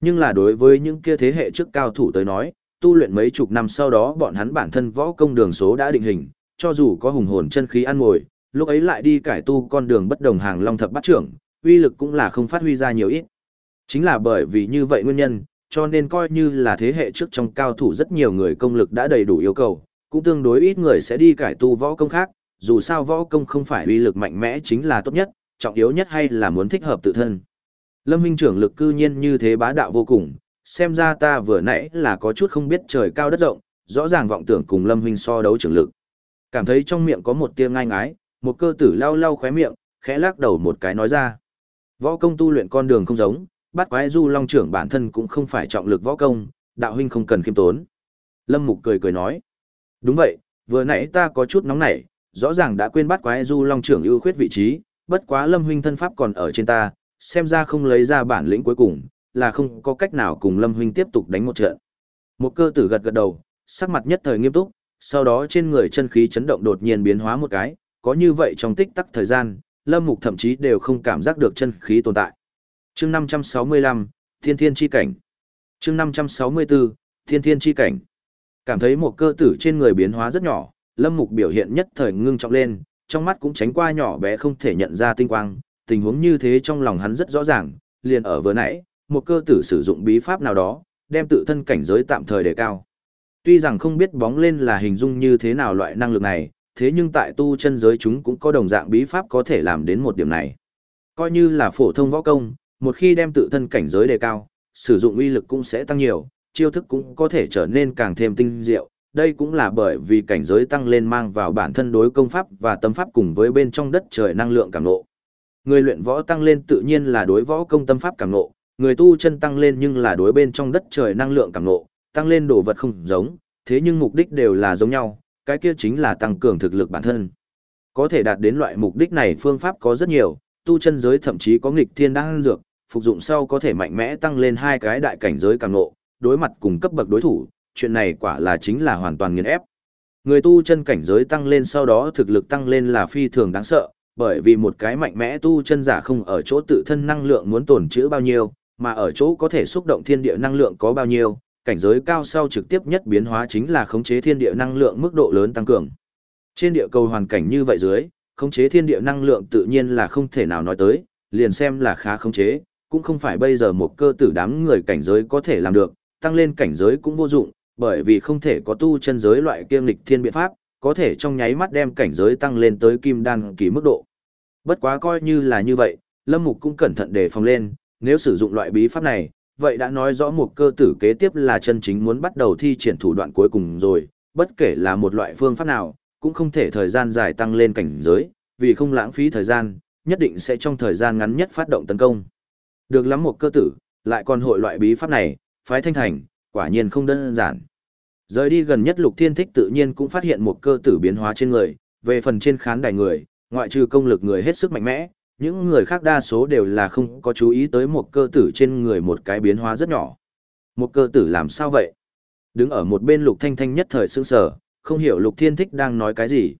Nhưng là đối với những kia thế hệ trước cao thủ tới nói, tu luyện mấy chục năm sau đó bọn hắn bản thân võ công đường số đã định hình, cho dù có hùng hồn chân khí ăn ngồi, lúc ấy lại đi cải tu con đường bất đồng hàng long thập bát trưởng, uy lực cũng là không phát huy ra nhiều ít. Chính là bởi vì như vậy nguyên nhân, cho nên coi như là thế hệ trước trong cao thủ rất nhiều người công lực đã đầy đủ yêu cầu, cũng tương đối ít người sẽ đi cải tu võ công khác, dù sao võ công không phải uy lực mạnh mẽ chính là tốt nhất, trọng yếu nhất hay là muốn thích hợp tự thân. Lâm Minh trưởng lực cư nhiên như thế bá đạo vô cùng, xem ra ta vừa nãy là có chút không biết trời cao đất rộng, rõ ràng vọng tưởng cùng Lâm Minh so đấu trưởng lực. Cảm thấy trong miệng có một tia ngai ngái, một cơ tử lau lau khóe miệng, khẽ lắc đầu một cái nói ra. Võ công tu luyện con đường không giống, bắt quái du long trưởng bản thân cũng không phải trọng lực võ công, đạo huynh không cần khiêm tốn. Lâm Mục cười cười nói. Đúng vậy, vừa nãy ta có chút nóng nảy, rõ ràng đã quên bắt quái du long trưởng ưu khuyết vị trí, bất quá Lâm huynh thân pháp còn ở trên ta, xem ra không lấy ra bản lĩnh cuối cùng, là không có cách nào cùng Lâm huynh tiếp tục đánh một trận. Một cơ tử gật gật đầu, sắc mặt nhất thời nghiêm túc, sau đó trên người chân khí chấn động đột nhiên biến hóa một cái, có như vậy trong tích tắc thời gian, Lâm Mục thậm chí đều không cảm giác được chân khí tồn tại. Chương 565, Thiên Thiên chi cảnh. Chương 564, Thiên Thiên chi cảnh. Cảm thấy một cơ tử trên người biến hóa rất nhỏ, Lâm Mục biểu hiện nhất thời ngưng trọng lên, trong mắt cũng tránh qua nhỏ bé không thể nhận ra tinh quang, tình huống như thế trong lòng hắn rất rõ ràng, liền ở vừa nãy, một cơ tử sử dụng bí pháp nào đó, đem tự thân cảnh giới tạm thời đề cao. Tuy rằng không biết bóng lên là hình dung như thế nào loại năng lực này, thế nhưng tại tu chân giới chúng cũng có đồng dạng bí pháp có thể làm đến một điểm này. Coi như là phổ thông võ công, một khi đem tự thân cảnh giới đề cao, sử dụng uy lực cũng sẽ tăng nhiều, chiêu thức cũng có thể trở nên càng thêm tinh diệu. Đây cũng là bởi vì cảnh giới tăng lên mang vào bản thân đối công pháp và tâm pháp cùng với bên trong đất trời năng lượng cảm nộ. Người luyện võ tăng lên tự nhiên là đối võ công tâm pháp cảm nộ. người tu chân tăng lên nhưng là đối bên trong đất trời năng lượng cảm nộ, tăng lên đồ vật không giống, thế nhưng mục đích đều là giống nhau, cái kia chính là tăng cường thực lực bản thân. Có thể đạt đến loại mục đích này phương pháp có rất nhiều, tu chân giới thậm chí có nghịch thiên đang dược, phục dụng sau có thể mạnh mẽ tăng lên hai cái đại cảnh giới cảm nộ, đối mặt cùng cấp bậc đối thủ, chuyện này quả là chính là hoàn toàn nghiền ép. Người tu chân cảnh giới tăng lên sau đó thực lực tăng lên là phi thường đáng sợ, bởi vì một cái mạnh mẽ tu chân giả không ở chỗ tự thân năng lượng muốn tổn trữ bao nhiêu, mà ở chỗ có thể xúc động thiên địa năng lượng có bao nhiêu, cảnh giới cao sau trực tiếp nhất biến hóa chính là khống chế thiên địa năng lượng mức độ lớn tăng cường. Trên địa cầu hoàn cảnh như vậy dưới, khống chế thiên địa năng lượng tự nhiên là không thể nào nói tới, liền xem là khá khống chế, cũng không phải bây giờ một cơ tử đám người cảnh giới có thể làm được, tăng lên cảnh giới cũng vô dụng, bởi vì không thể có tu chân giới loại kiêng lịch thiên biện pháp, có thể trong nháy mắt đem cảnh giới tăng lên tới kim đan kỳ mức độ. Bất quá coi như là như vậy, Lâm Mục cũng cẩn thận đề phòng lên, nếu sử dụng loại bí pháp này, vậy đã nói rõ một cơ tử kế tiếp là chân chính muốn bắt đầu thi triển thủ đoạn cuối cùng rồi, bất kể là một loại phương pháp nào, cũng không thể thời gian dài tăng lên cảnh giới, vì không lãng phí thời gian, nhất định sẽ trong thời gian ngắn nhất phát động tấn công. Được lắm một cơ tử, lại còn hội loại bí pháp này, phái thanh thành, quả nhiên không đơn giản. Rời đi gần nhất lục thiên thích tự nhiên cũng phát hiện một cơ tử biến hóa trên người, về phần trên khán đài người, ngoại trừ công lực người hết sức mạnh mẽ, những người khác đa số đều là không có chú ý tới một cơ tử trên người một cái biến hóa rất nhỏ. Một cơ tử làm sao vậy? Đứng ở một bên lục thanh thanh nhất thời sững sờ, không hiểu lục thiên thích đang nói cái gì.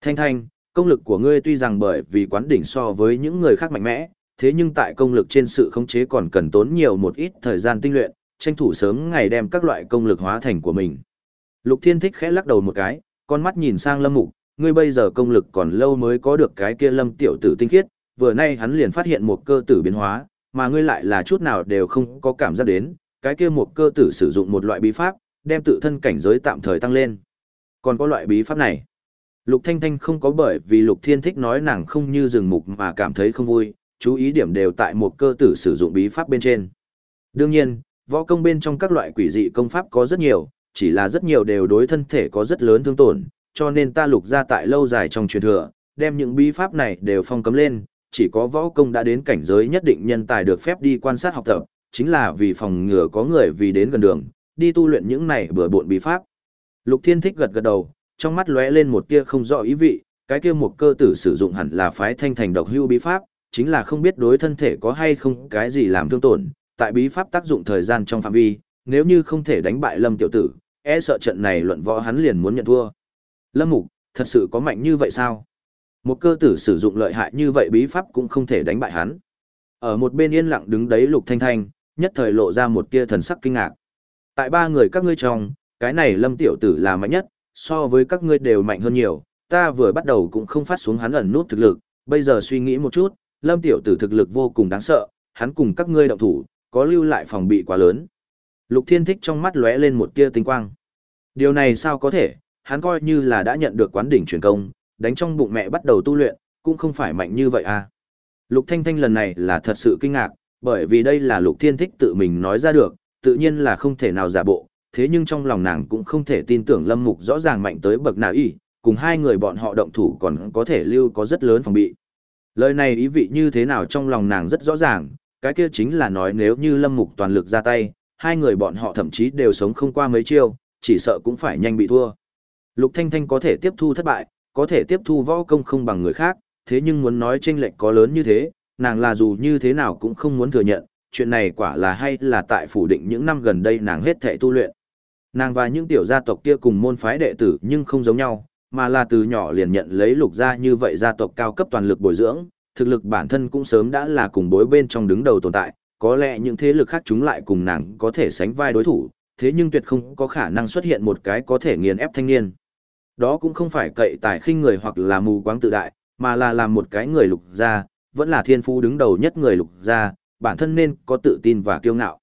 Thanh thanh, công lực của ngươi tuy rằng bởi vì quán đỉnh so với những người khác mạnh mẽ, thế nhưng tại công lực trên sự khống chế còn cần tốn nhiều một ít thời gian tinh luyện, tranh thủ sớm ngày đem các loại công lực hóa thành của mình. Lục Thiên Thích khẽ lắc đầu một cái, con mắt nhìn sang Lâm Mục, ngươi bây giờ công lực còn lâu mới có được cái kia Lâm tiểu tử tinh khiết, vừa nay hắn liền phát hiện một cơ tử biến hóa, mà ngươi lại là chút nào đều không có cảm giác đến, cái kia một cơ tử sử dụng một loại bí pháp, đem tự thân cảnh giới tạm thời tăng lên. Còn có loại bí pháp này. Lục Thanh Thanh không có bởi vì Lục Thiên Thích nói nàng không như rừng mục mà cảm thấy không vui, chú ý điểm đều tại một cơ tử sử dụng bí pháp bên trên. Đương nhiên, võ công bên trong các loại quỷ dị công pháp có rất nhiều, chỉ là rất nhiều đều đối thân thể có rất lớn thương tổn, cho nên ta lục ra tại lâu dài trong truyền thừa, đem những bí pháp này đều phong cấm lên, chỉ có võ công đã đến cảnh giới nhất định nhân tài được phép đi quan sát học tập, chính là vì phòng ngừa có người vì đến gần đường, đi tu luyện những này bừa bộn bí pháp. Lục Thiên Thích gật gật đầu, trong mắt lóe lên một tia không rõ ý vị, cái kia một cơ tử sử dụng hẳn là phái thanh thành độc hưu bí pháp, chính là không biết đối thân thể có hay không cái gì làm thương tổn, tại bí pháp tác dụng thời gian trong phạm vi, nếu như không thể đánh bại Lâm tiểu tử, e sợ trận này luận võ hắn liền muốn nhận thua. Lâm Mục, thật sự có mạnh như vậy sao? Một cơ tử sử dụng lợi hại như vậy bí pháp cũng không thể đánh bại hắn. Ở một bên yên lặng đứng đấy Lục Thanh Thanh, nhất thời lộ ra một tia thần sắc kinh ngạc. Tại ba người các ngươi trong, cái này Lâm tiểu tử là mạnh nhất, so với các ngươi đều mạnh hơn nhiều, ta vừa bắt đầu cũng không phát xuống hắn ẩn nút thực lực, bây giờ suy nghĩ một chút, Lâm tiểu tử thực lực vô cùng đáng sợ, hắn cùng các ngươi động thủ, có lưu lại phòng bị quá lớn. Lục Thiên Thích trong mắt lóe lên một tia tinh quang. Điều này sao có thể, hắn coi như là đã nhận được quán đỉnh truyền công, đánh trong bụng mẹ bắt đầu tu luyện, cũng không phải mạnh như vậy à. Lục Thanh Thanh lần này là thật sự kinh ngạc, bởi vì đây là Lục Thiên Thích tự mình nói ra được, tự nhiên là không thể nào giả bộ, thế nhưng trong lòng nàng cũng không thể tin tưởng Lâm Mục rõ ràng mạnh tới bậc nào y, cùng hai người bọn họ động thủ còn có thể lưu có rất lớn phòng bị. Lời này ý vị như thế nào trong lòng nàng rất rõ ràng, cái kia chính là nói nếu như Lâm Mục toàn lực ra tay, hai người bọn họ thậm chí đều sống không qua mấy chiêu, chỉ sợ cũng phải nhanh bị thua. Lục Thanh Thanh có thể tiếp thu thất bại, có thể tiếp thu võ công không bằng người khác, thế nhưng muốn nói tranh lệch có lớn như thế, nàng là dù như thế nào cũng không muốn thừa nhận, chuyện này quả là hay là tại phủ định những năm gần đây nàng hết thảy tu luyện. Nàng và những tiểu gia tộc kia cùng môn phái đệ tử nhưng không giống nhau, mà là từ nhỏ liền nhận lấy lục gia như vậy gia tộc cao cấp toàn lực bồi dưỡng, thực lực bản thân cũng sớm đã là cùng bối bên trong đứng đầu tồn tại, có lẽ những thế lực khác chúng lại cùng nàng có thể sánh vai đối thủ, thế nhưng tuyệt không có khả năng xuất hiện một cái có thể nghiền ép thanh niên. Đó cũng không phải cậy tài khinh người hoặc là mù quáng tự đại, mà là làm một cái người lục gia, vẫn là thiên phú đứng đầu nhất người lục gia, bản thân nên có tự tin và kiêu ngạo.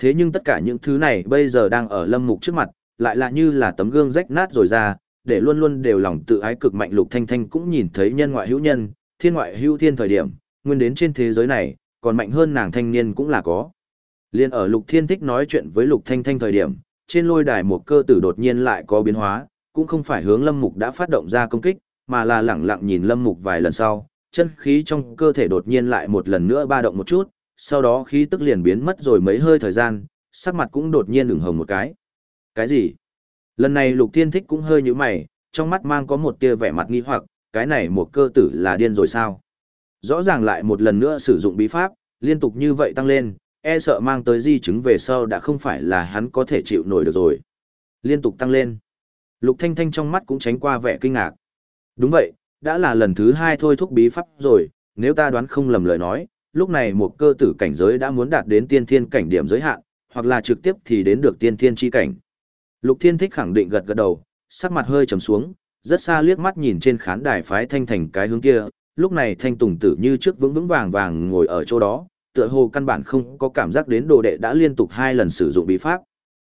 Thế nhưng tất cả những thứ này bây giờ đang ở lâm mục trước mặt, lại là như là tấm gương rách nát rồi ra, để luôn luôn đều lòng tự ái cực mạnh lục thanh thanh cũng nhìn thấy nhân ngoại hữu nhân, thiên ngoại hữu thiên thời điểm, nguyên đến trên thế giới này, còn mạnh hơn nàng thanh niên cũng là có. Liên ở lục thiên thích nói chuyện với lục thanh thanh thời điểm, trên lôi đài một cơ tử đột nhiên lại có biến hóa, cũng không phải hướng lâm mục đã phát động ra công kích, mà là lẳng lặng nhìn lâm mục vài lần sau, chân khí trong cơ thể đột nhiên lại một lần nữa ba động một chút, sau đó khí tức liền biến mất rồi mấy hơi thời gian, sắc mặt cũng đột nhiên ửng hồng một cái. Cái gì? Lần này lục thiên thích cũng hơi như mày, trong mắt mang có một tia vẻ mặt nghi hoặc, cái này một cơ tử là điên rồi sao? Rõ ràng lại một lần nữa sử dụng bí pháp, liên tục như vậy tăng lên, e sợ mang tới di chứng về sau đã không phải là hắn có thể chịu nổi được rồi. Liên tục tăng lên. Lục Thanh Thanh trong mắt cũng tránh qua vẻ kinh ngạc. Đúng vậy, đã là lần thứ hai thôi thúc bí pháp rồi, nếu ta đoán không lầm lời nói, lúc này một cơ tử cảnh giới đã muốn đạt đến tiên thiên cảnh điểm giới hạn, hoặc là trực tiếp thì đến được tiên thiên chi cảnh. Lục Thiên Thích khẳng định gật gật đầu, sắc mặt hơi trầm xuống, rất xa liếc mắt nhìn trên khán đài phái thanh thành cái hướng kia, lúc này thanh tùng tử như trước vững vững vàng vàng ngồi ở chỗ đó, tựa hồ căn bản không có cảm giác đến đồ đệ đã liên tục hai lần sử dụng bí pháp.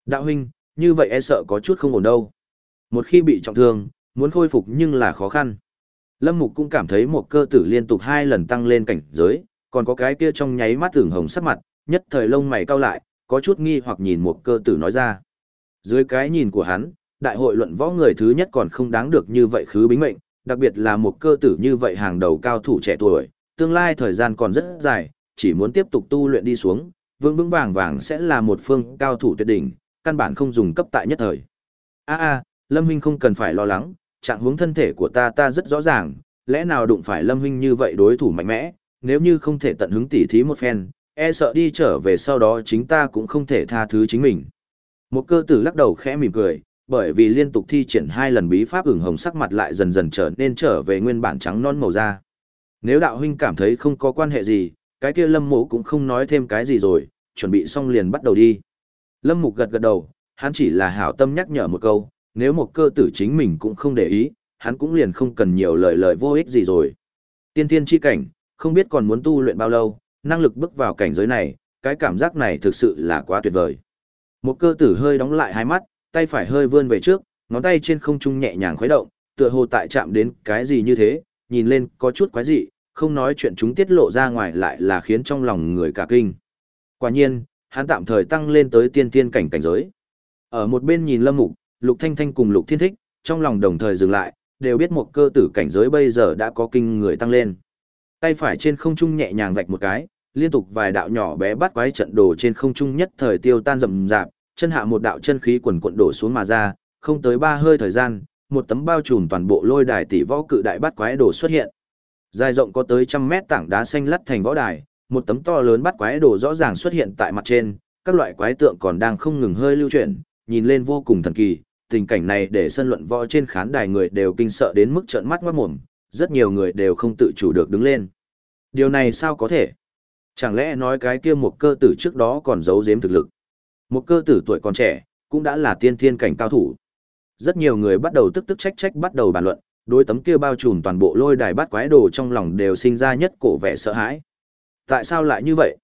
Đạo huynh, như vậy e sợ có chút không ổn đâu. Một khi bị trọng thương, muốn khôi phục nhưng là khó khăn. Lâm Mục cũng cảm thấy một cơ tử liên tục hai lần tăng lên cảnh giới, còn có cái kia trong nháy mắt tưởng hồng sắc mặt, nhất thời lông mày cau lại, có chút nghi hoặc nhìn một cơ tử nói ra. Dưới cái nhìn của hắn, đại hội luận võ người thứ nhất còn không đáng được như vậy khứ bính mệnh, đặc biệt là một cơ tử như vậy hàng đầu cao thủ trẻ tuổi, tương lai thời gian còn rất dài, chỉ muốn tiếp tục tu luyện đi xuống, vững vững vàng vàng sẽ là một phương cao thủ tuyệt đỉnh, căn bản không dùng cấp tại nhất thời. A a, Lâm huynh không cần phải lo lắng, trạng huống thân thể của ta ta rất rõ ràng, lẽ nào đụng phải Lâm huynh như vậy đối thủ mạnh mẽ, nếu như không thể tận hứng tỉ thí một phen, e sợ đi trở về sau đó chính ta cũng không thể tha thứ chính mình. Một cơ tử lắc đầu khẽ mỉm cười, bởi vì liên tục thi triển hai lần bí pháp ửng hồng sắc mặt lại dần dần trở nên trở về nguyên bản trắng non màu da. Nếu đạo huynh cảm thấy không có quan hệ gì, cái kia lâm mộ cũng không nói thêm cái gì rồi, chuẩn bị xong liền bắt đầu đi. Lâm mục gật gật đầu, hắn chỉ là hảo tâm nhắc nhở một câu, nếu một cơ tử chính mình cũng không để ý, hắn cũng liền không cần nhiều lời lời vô ích gì rồi. Tiên tiên chi cảnh, không biết còn muốn tu luyện bao lâu, năng lực bước vào cảnh giới này, cái cảm giác này thực sự là quá tuyệt vời. Một cơ tử hơi đóng lại hai mắt, tay phải hơi vươn về trước, ngón tay trên không trung nhẹ nhàng khuấy động, tựa hồ tại chạm đến cái gì như thế, nhìn lên có chút quái dị, không nói chuyện chúng tiết lộ ra ngoài lại là khiến trong lòng người cả kinh. Quả nhiên, hắn tạm thời tăng lên tới tiên tiên cảnh cảnh giới. Ở một bên nhìn Lâm Mục, Lục Thanh Thanh cùng Lục Thiên Thích, trong lòng đồng thời dừng lại, đều biết một cơ tử cảnh giới bây giờ đã có kinh người tăng lên. Tay phải trên không trung nhẹ nhàng vạch một cái, liên tục vài đạo nhỏ bé bắt quái trận đồ trên không trung nhất thời tiêu tan rầm rạp, chân hạ một đạo chân khí quần quận đổ xuống mà ra, không tới ba hơi thời gian, một tấm bao trùm toàn bộ lôi đài tỷ võ cự đại bắt quái đồ xuất hiện. Dài rộng có tới trăm mét tảng đá xanh lắt thành võ đài, một tấm to lớn bắt quái đồ rõ ràng xuất hiện tại mặt trên, các loại quái tượng còn đang không ngừng hơi lưu chuyển, nhìn lên vô cùng thần kỳ. Tình cảnh này để sân luận võ trên khán đài người đều kinh sợ đến mức trợn mắt ngoát mồm, rất nhiều người đều không tự chủ được đứng lên. Điều này sao có thể? Chẳng lẽ nói cái kia một cơ tử trước đó còn giấu giếm thực lực? Một cơ tử tuổi còn trẻ, cũng đã là tiên thiên cảnh cao thủ. Rất nhiều người bắt đầu tức tức trách trách bắt đầu bàn luận, đối tấm kia bao trùm toàn bộ lôi đài bắt quái đồ trong lòng đều sinh ra nhất cổ vẻ sợ hãi. Tại sao lại như vậy?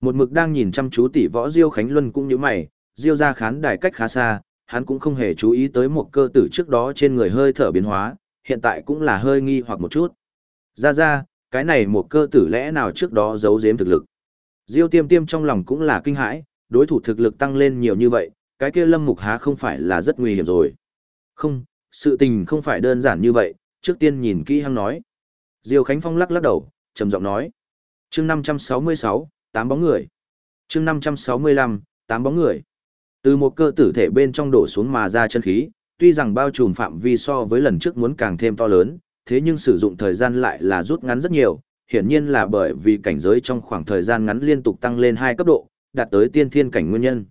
Một mực đang nhìn chăm chú tỷ võ Diêu Khánh Luân cũng như mày, Diêu ra khán đài cách khá xa, hắn cũng không hề chú ý tới một cơ tử trước đó trên người hơi thở biến hóa, hiện tại cũng là hơi nghi hoặc một chút. Ra ra, cái này một cơ tử lẽ nào trước đó giấu giếm thực lực. Diêu tiêm tiêm trong lòng cũng là kinh hãi, đối thủ thực lực tăng lên nhiều như vậy, cái kia lâm mục há không phải là rất nguy hiểm rồi. Không, sự tình không phải đơn giản như vậy, trước tiên nhìn kỹ hăng nói. Diêu Khánh Phong lắc lắc đầu, trầm giọng nói. chương 566, tám bóng người. chương 565, tám bóng người. Từ một cơ tử thể bên trong đổ xuống mà ra chân khí, tuy rằng bao trùm phạm vi so với lần trước muốn càng thêm to lớn, thế nhưng sử dụng thời gian lại là rút ngắn rất nhiều, hiển nhiên là bởi vì cảnh giới trong khoảng thời gian ngắn liên tục tăng lên hai cấp độ, đạt tới tiên thiên cảnh nguyên nhân.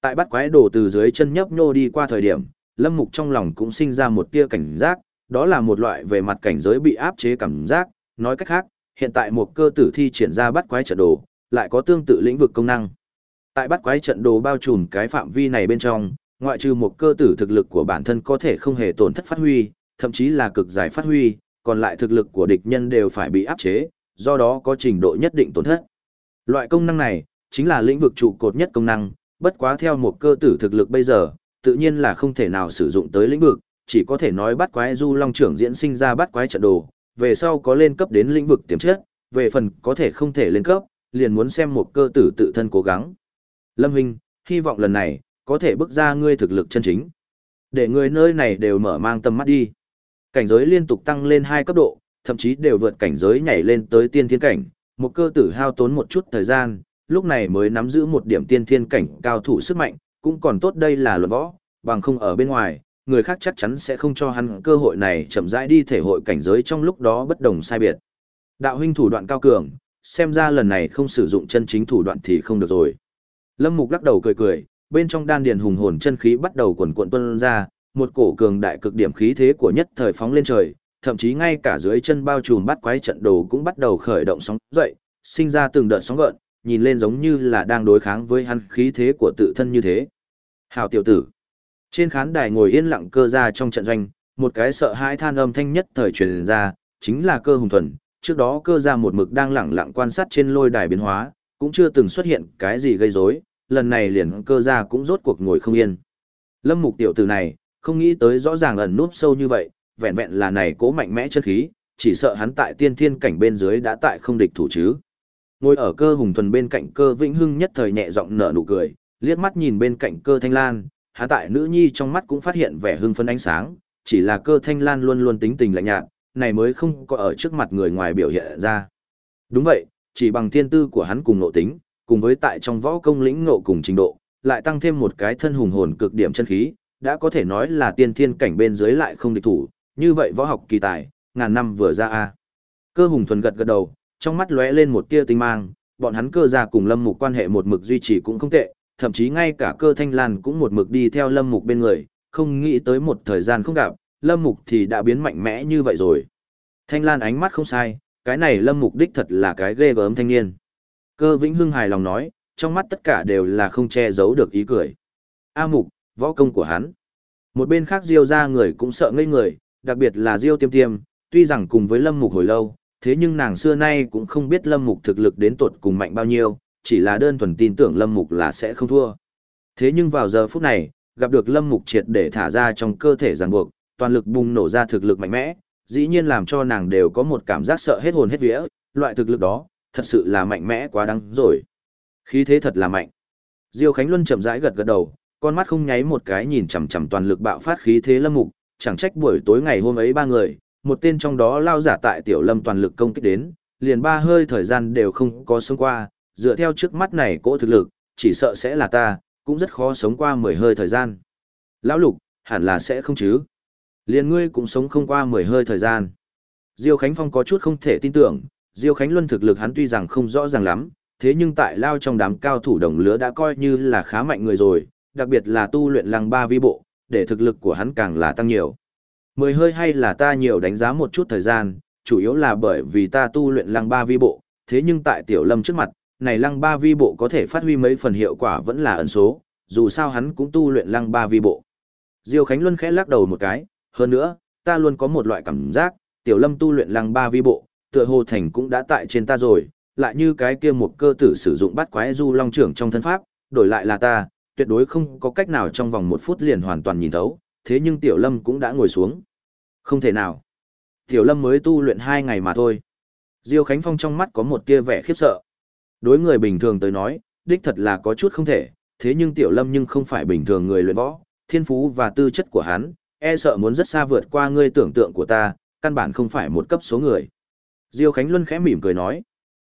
Tại bắt quái đồ từ dưới chân nhấp nhô đi qua thời điểm, Lâm Mục trong lòng cũng sinh ra một tia cảnh giác, đó là một loại về mặt cảnh giới bị áp chế cảm giác, nói cách khác, hiện tại một cơ tử thi triển ra bắt quái trận đồ, lại có tương tự lĩnh vực công năng. Tại bắt quái trận đồ bao trùm cái phạm vi này bên trong, ngoại trừ một cơ tử thực lực của bản thân có thể không hề tổn thất phát huy, thậm chí là cực giải phát huy, còn lại thực lực của địch nhân đều phải bị áp chế, do đó có trình độ nhất định tổn thất. Loại công năng này, chính là lĩnh vực trụ cột nhất công năng, bất quá theo một cơ tử thực lực bây giờ, tự nhiên là không thể nào sử dụng tới lĩnh vực, chỉ có thể nói bắt quái du long trưởng diễn sinh ra bắt quái trận đồ, về sau có lên cấp đến lĩnh vực tiềm chất, về phần có thể không thể lên cấp, liền muốn xem một cơ tử tự thân cố gắng. Lâm Hinh, hy vọng lần này, có thể bước ra ngươi thực lực chân chính. Để người nơi này đều mở mang tầm mắt đi. Cảnh giới liên tục tăng lên hai cấp độ, thậm chí đều vượt cảnh giới nhảy lên tới tiên thiên cảnh, một cơ tử hao tốn một chút thời gian, lúc này mới nắm giữ một điểm tiên thiên cảnh cao thủ sức mạnh, cũng còn tốt đây là luận võ, bằng không ở bên ngoài, người khác chắc chắn sẽ không cho hắn cơ hội này chậm rãi đi thể hội cảnh giới trong lúc đó bất đồng sai biệt. Đạo huynh thủ đoạn cao cường, xem ra lần này không sử dụng chân chính thủ đoạn thì không được rồi. Lâm Mục lắc đầu cười cười, bên trong đan điền hùng hồn chân khí bắt đầu cuộn cuộn tuôn ra, một cổ cường đại cực điểm khí thế của nhất thời phóng lên trời, thậm chí ngay cả dưới chân bao trùm bắt quái trận đồ cũng bắt đầu khởi động sóng dậy, sinh ra từng đợt sóng gợn, nhìn lên giống như là đang đối kháng với hắn khí thế của tự thân như thế. Hảo tiểu tử. Trên khán đài ngồi yên lặng cơ ra trong trận doanh, một cái sợ hãi than âm thanh nhất thời truyền ra, chính là cơ hùng thuần. Trước đó cơ ra một mực đang lặng lặng quan sát trên lôi đài biến hóa, cũng chưa từng xuất hiện cái gì gây rối, lần này liền cơ ra cũng rốt cuộc ngồi không yên. Lâm mục tiểu tử này, không nghĩ tới rõ ràng ẩn núp sâu như vậy, vẹn vẹn là này cố mạnh mẽ chân khí, chỉ sợ hắn tại tiên thiên cảnh bên dưới đã tại không địch thủ chứ. Ngồi ở cơ hùng thuần bên cạnh cơ vĩnh hưng nhất thời nhẹ giọng nở nụ cười, liếc mắt nhìn bên cạnh cơ thanh lan, hạ tại nữ nhi trong mắt cũng phát hiện vẻ hưng phấn ánh sáng, chỉ là cơ thanh lan luôn luôn tính tình lạnh nhạt, này mới không có ở trước mặt người ngoài biểu hiện ra. Đúng vậy, chỉ bằng thiên tư của hắn cùng nội tính, cùng với tại trong võ công lĩnh ngộ cùng trình độ, lại tăng thêm một cái thân hùng hồn cực điểm chân khí, đã có thể nói là tiên thiên cảnh bên dưới lại không địch thủ, như vậy võ học kỳ tài, ngàn năm vừa ra a. Cơ hùng thuần gật gật đầu, trong mắt lóe lên một tia tinh mang, bọn hắn cơ gia cùng Lâm Mục quan hệ một mực duy trì cũng không tệ, thậm chí ngay cả cơ thanh lan cũng một mực đi theo Lâm Mục bên người, không nghĩ tới một thời gian không gặp, Lâm Mục thì đã biến mạnh mẽ như vậy rồi. Thanh Lan ánh mắt không sai, cái này Lâm Mục đích thật là cái ghê gớm thanh niên. Cơ Vĩnh Hưng hài lòng nói, trong mắt tất cả đều là không che giấu được ý cười. A Mục, võ công của hắn. Một bên khác Diêu ra người cũng sợ ngây người, đặc biệt là Diêu Tiêm Tiêm, tuy rằng cùng với Lâm Mục hồi lâu, thế nhưng nàng xưa nay cũng không biết Lâm Mục thực lực đến tột cùng mạnh bao nhiêu, chỉ là đơn thuần tin tưởng Lâm Mục là sẽ không thua. Thế nhưng vào giờ phút này, gặp được Lâm Mục triệt để thả ra trong cơ thể ràng buộc, toàn lực bùng nổ ra thực lực mạnh mẽ, dĩ nhiên làm cho nàng đều có một cảm giác sợ hết hồn hết vía, loại thực lực đó, thật sự là mạnh mẽ quá đáng rồi. Khí thế thật là mạnh. Diêu Khánh Luân chậm rãi gật gật đầu, con mắt không nháy một cái nhìn chằm chằm toàn lực bạo phát khí thế Lâm Mục, chẳng trách buổi tối ngày hôm ấy ba người, một tên trong đó lao giả tại tiểu lâm toàn lực công kích đến, liền ba hơi thời gian đều không có sống qua, dựa theo trước mắt này cỗ thực lực, chỉ sợ sẽ là ta, cũng rất khó sống qua mười hơi thời gian. Lão lục, hẳn là sẽ không chứ. Liền ngươi cũng sống không qua mười hơi thời gian. Diêu Khánh Phong có chút không thể tin tưởng, Diêu Khánh Luân thực lực hắn tuy rằng không rõ ràng lắm, thế nhưng tại lao trong đám cao thủ đồng lứa đã coi như là khá mạnh người rồi, đặc biệt là tu luyện lăng ba vi bộ, để thực lực của hắn càng là tăng nhiều. Mười hơi hay là ta nhiều đánh giá một chút thời gian, chủ yếu là bởi vì ta tu luyện lăng ba vi bộ, thế nhưng tại tiểu lâm trước mặt, này lăng ba vi bộ có thể phát huy mấy phần hiệu quả vẫn là ẩn số, dù sao hắn cũng tu luyện lăng ba vi bộ. Diêu Khánh Luân khẽ lắc đầu một cái, hơn nữa, ta luôn có một loại cảm giác, tiểu lâm tu luyện lăng ba vi bộ, tựa hồ thành cũng đã tại trên ta rồi, lại như cái kia một cơ tử sử dụng bắt quái du long trưởng trong thân pháp, đổi lại là ta, tuyệt đối không có cách nào trong vòng một phút liền hoàn toàn nhìn thấu, thế nhưng tiểu lâm cũng đã ngồi xuống. Không thể nào. Tiểu lâm mới tu luyện hai ngày mà thôi. Diêu Khánh Phong trong mắt có một tia vẻ khiếp sợ. Đối người bình thường tới nói, đích thật là có chút không thể, thế nhưng tiểu lâm nhưng không phải bình thường người luyện võ, thiên phú và tư chất của hắn, e sợ muốn rất xa vượt qua ngươi tưởng tượng của ta, căn bản không phải một cấp số người. Diêu Khánh Luân khẽ mỉm cười nói.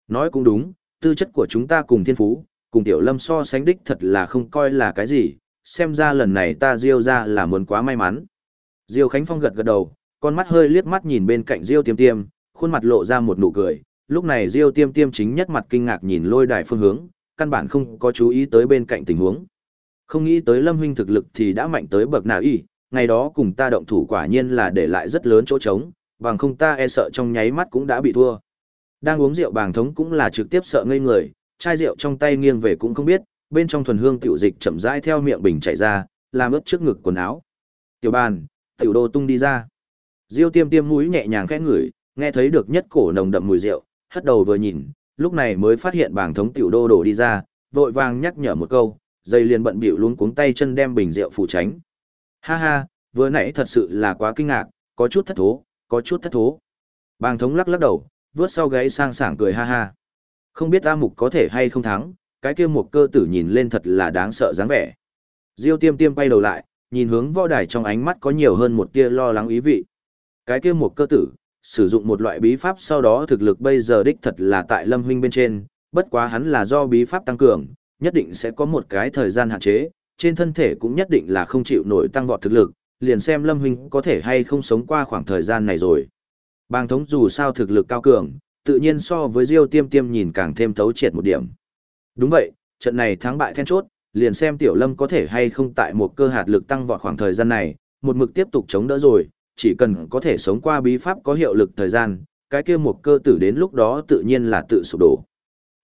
Nói cũng đúng, tư chất của chúng ta cùng thiên phú, cùng tiểu lâm so sánh đích thật là không coi là cái gì, xem ra lần này ta Diêu ra là muốn quá may mắn. Diêu Khánh Phong gật gật đầu, con mắt hơi liếc mắt nhìn bên cạnh Diêu Tiêm Tiêm, khuôn mặt lộ ra một nụ cười, lúc này Diêu Tiêm Tiêm chính nhất mặt kinh ngạc nhìn lôi đài phương hướng, căn bản không có chú ý tới bên cạnh tình huống. Không nghĩ tới Lâm huynh thực lực thì đã mạnh tới bậc nào y, ngày đó cùng ta động thủ quả nhiên là để lại rất lớn chỗ trống, bằng không ta e sợ trong nháy mắt cũng đã bị thua. Đang uống rượu bàng thống cũng là trực tiếp sợ ngây người, chai rượu trong tay nghiêng về cũng không biết, bên trong thuần hương tiểu dịch chậm rãi theo miệng bình chảy ra, làm ướt trước ngực quần áo. Tiểu bàn, tiểu đô tung đi ra. Diêu tiêm tiêm mũi nhẹ nhàng khẽ ngửi, nghe thấy được nhất cổ nồng đậm mùi rượu, hất đầu vừa nhìn, lúc này mới phát hiện bảng thống tiểu đô đổ đi ra, vội vàng nhắc nhở một câu, dây liền bận bịu luống cuống tay chân đem bình rượu phủ tránh. Ha ha, vừa nãy thật sự là quá kinh ngạc, có chút thất thố, có chút thất thố. Bàng thống lắc lắc đầu, vướt sau gáy sang sảng cười ha ha. Không biết A Mục có thể hay không thắng, cái kia một cơ tử nhìn lên thật là đáng sợ dáng vẻ. Diêu tiêm tiêm quay đầu lại, nhìn hướng võ đài trong ánh mắt có nhiều hơn một tia lo lắng ý vị. Cái kia một cơ tử, sử dụng một loại bí pháp sau đó thực lực bây giờ đích thật là tại lâm huynh bên trên, bất quá hắn là do bí pháp tăng cường, nhất định sẽ có một cái thời gian hạn chế, trên thân thể cũng nhất định là không chịu nổi tăng vọt thực lực, liền xem lâm huynh có thể hay không sống qua khoảng thời gian này rồi. Bàng thống dù sao thực lực cao cường, tự nhiên so với Diêu Tiêm Tiêm nhìn càng thêm thấu triệt một điểm. Đúng vậy, trận này thắng bại then chốt, liền xem Tiểu Lâm có thể hay không tại một cơ hạt lực tăng vọt khoảng thời gian này, một mực tiếp tục chống đỡ rồi, chỉ cần có thể sống qua bí pháp có hiệu lực thời gian, cái kia một cơ tử đến lúc đó tự nhiên là tự sụp đổ.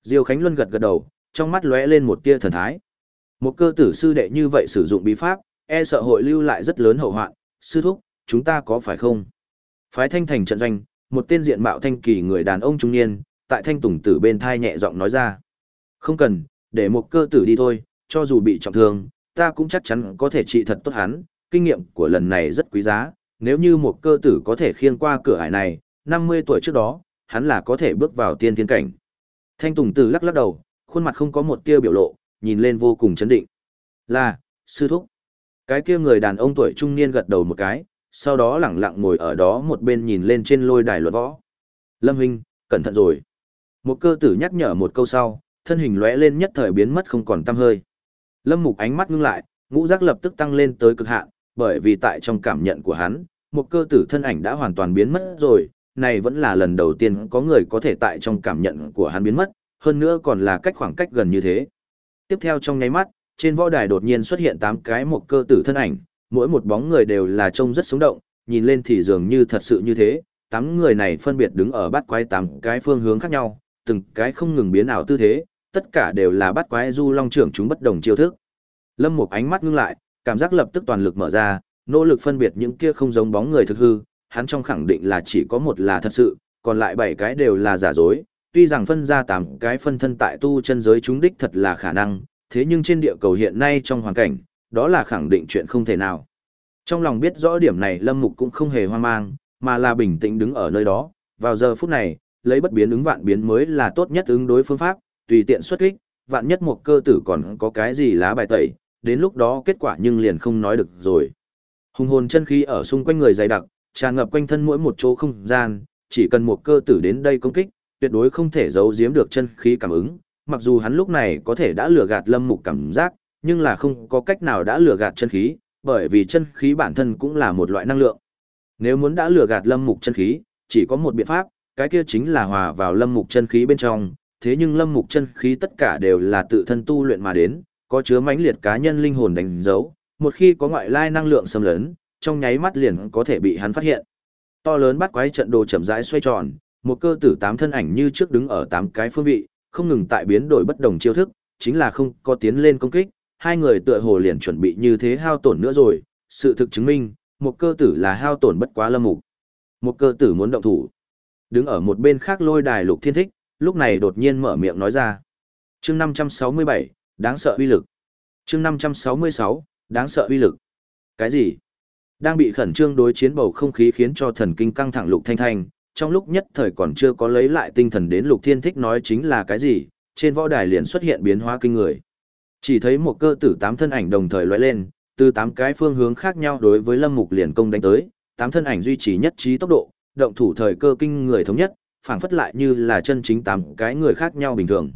Diêu Khánh Luân gật gật đầu, trong mắt lóe lên một tia thần thái. Một cơ tử sư đệ như vậy sử dụng bí pháp, e sợ hội lưu lại rất lớn hậu hoạn, sư thúc, chúng ta có phải không? Phái thanh thành trận doanh, một tên diện mạo thanh kỳ người đàn ông trung niên, tại thanh tùng tử bên thai nhẹ giọng nói ra. Không cần, để một cơ tử đi thôi, cho dù bị trọng thương, ta cũng chắc chắn có thể trị thật tốt hắn, kinh nghiệm của lần này rất quý giá, nếu như một cơ tử có thể khiêng qua cửa hải này, 50 tuổi trước đó, hắn là có thể bước vào tiên thiên cảnh. Thanh tùng tử lắc lắc đầu, khuôn mặt không có một tia biểu lộ, nhìn lên vô cùng chấn định. Là, sư thúc. Cái kia người đàn ông tuổi trung niên gật đầu một cái, sau đó lẳng lặng ngồi ở đó một bên nhìn lên trên lôi đài luật võ. Lâm Hinh, cẩn thận rồi. Một cơ tử nhắc nhở một câu sau, thân hình lóe lên nhất thời biến mất không còn tăm hơi. Lâm Mục ánh mắt ngưng lại, ngũ giác lập tức tăng lên tới cực hạn, bởi vì tại trong cảm nhận của hắn, một cơ tử thân ảnh đã hoàn toàn biến mất rồi, này vẫn là lần đầu tiên có người có thể tại trong cảm nhận của hắn biến mất, hơn nữa còn là cách khoảng cách gần như thế. Tiếp theo trong nháy mắt, trên võ đài đột nhiên xuất hiện 8 cái một cơ tử thân ảnh, mỗi một bóng người đều là trông rất sống động, nhìn lên thì dường như thật sự như thế, tám người này phân biệt đứng ở bát quái tám cái phương hướng khác nhau, từng cái không ngừng biến ảo tư thế, tất cả đều là bắt quái du long trưởng chúng bất đồng chiêu thức. Lâm Mục ánh mắt ngưng lại, cảm giác lập tức toàn lực mở ra, nỗ lực phân biệt những kia không giống bóng người thực hư, hắn trong khẳng định là chỉ có một là thật sự, còn lại bảy cái đều là giả dối. Tuy rằng phân ra tám cái phân thân tại tu chân giới chúng đích thật là khả năng, thế nhưng trên địa cầu hiện nay trong hoàn cảnh, đó là khẳng định chuyện không thể nào. Trong lòng biết rõ điểm này Lâm Mục cũng không hề hoang mang, mà là bình tĩnh đứng ở nơi đó, vào giờ phút này, lấy bất biến ứng vạn biến mới là tốt nhất ứng đối phương pháp, tùy tiện xuất kích, vạn nhất một cơ tử còn có cái gì lá bài tẩy, đến lúc đó kết quả nhưng liền không nói được rồi. Hùng hồn chân khí ở xung quanh người dày đặc, tràn ngập quanh thân mỗi một chỗ không gian, chỉ cần một cơ tử đến đây công kích, tuyệt đối không thể giấu giếm được chân khí cảm ứng, mặc dù hắn lúc này có thể đã lừa gạt Lâm Mục cảm giác, nhưng là không có cách nào đã lừa gạt chân khí, bởi vì chân khí bản thân cũng là một loại năng lượng. Nếu muốn đã lừa gạt Lâm Mục chân khí, chỉ có một biện pháp, cái kia chính là hòa vào Lâm Mục chân khí bên trong, thế nhưng Lâm Mục chân khí tất cả đều là tự thân tu luyện mà đến, có chứa mãnh liệt cá nhân linh hồn đánh dấu, một khi có ngoại lai năng lượng xâm lấn, trong nháy mắt liền có thể bị hắn phát hiện. To lớn bắt quái trận đồ chậm rãi xoay tròn, một cơ tử tám thân ảnh như trước đứng ở tám cái phương vị, không ngừng tại biến đổi bất đồng chiêu thức, chính là không có tiến lên công kích, hai người tựa hồ liền chuẩn bị như thế hao tổn nữa rồi, sự thực chứng minh, một cơ tử là hao tổn bất quá lâm mục. Một cơ tử muốn động thủ. Đứng ở một bên khác lôi đài lục thiên thích, lúc này đột nhiên mở miệng nói ra. chương 567, đáng sợ uy lực. chương 566, đáng sợ uy lực. Cái gì? Đang bị khẩn trương đối chiến bầu không khí khiến cho thần kinh căng thẳng lục thanh thanh, trong lúc nhất thời còn chưa có lấy lại tinh thần đến lục thiên thích nói chính là cái gì, trên võ đài liền xuất hiện biến hóa kinh người. Chỉ thấy một cơ tử tám thân ảnh đồng thời lóe lên, từ tám cái phương hướng khác nhau đối với lâm mục liền công đánh tới, tám thân ảnh duy trì nhất trí tốc độ, động thủ thời cơ kinh người thống nhất, phảng phất lại như là chân chính tám cái người khác nhau bình thường.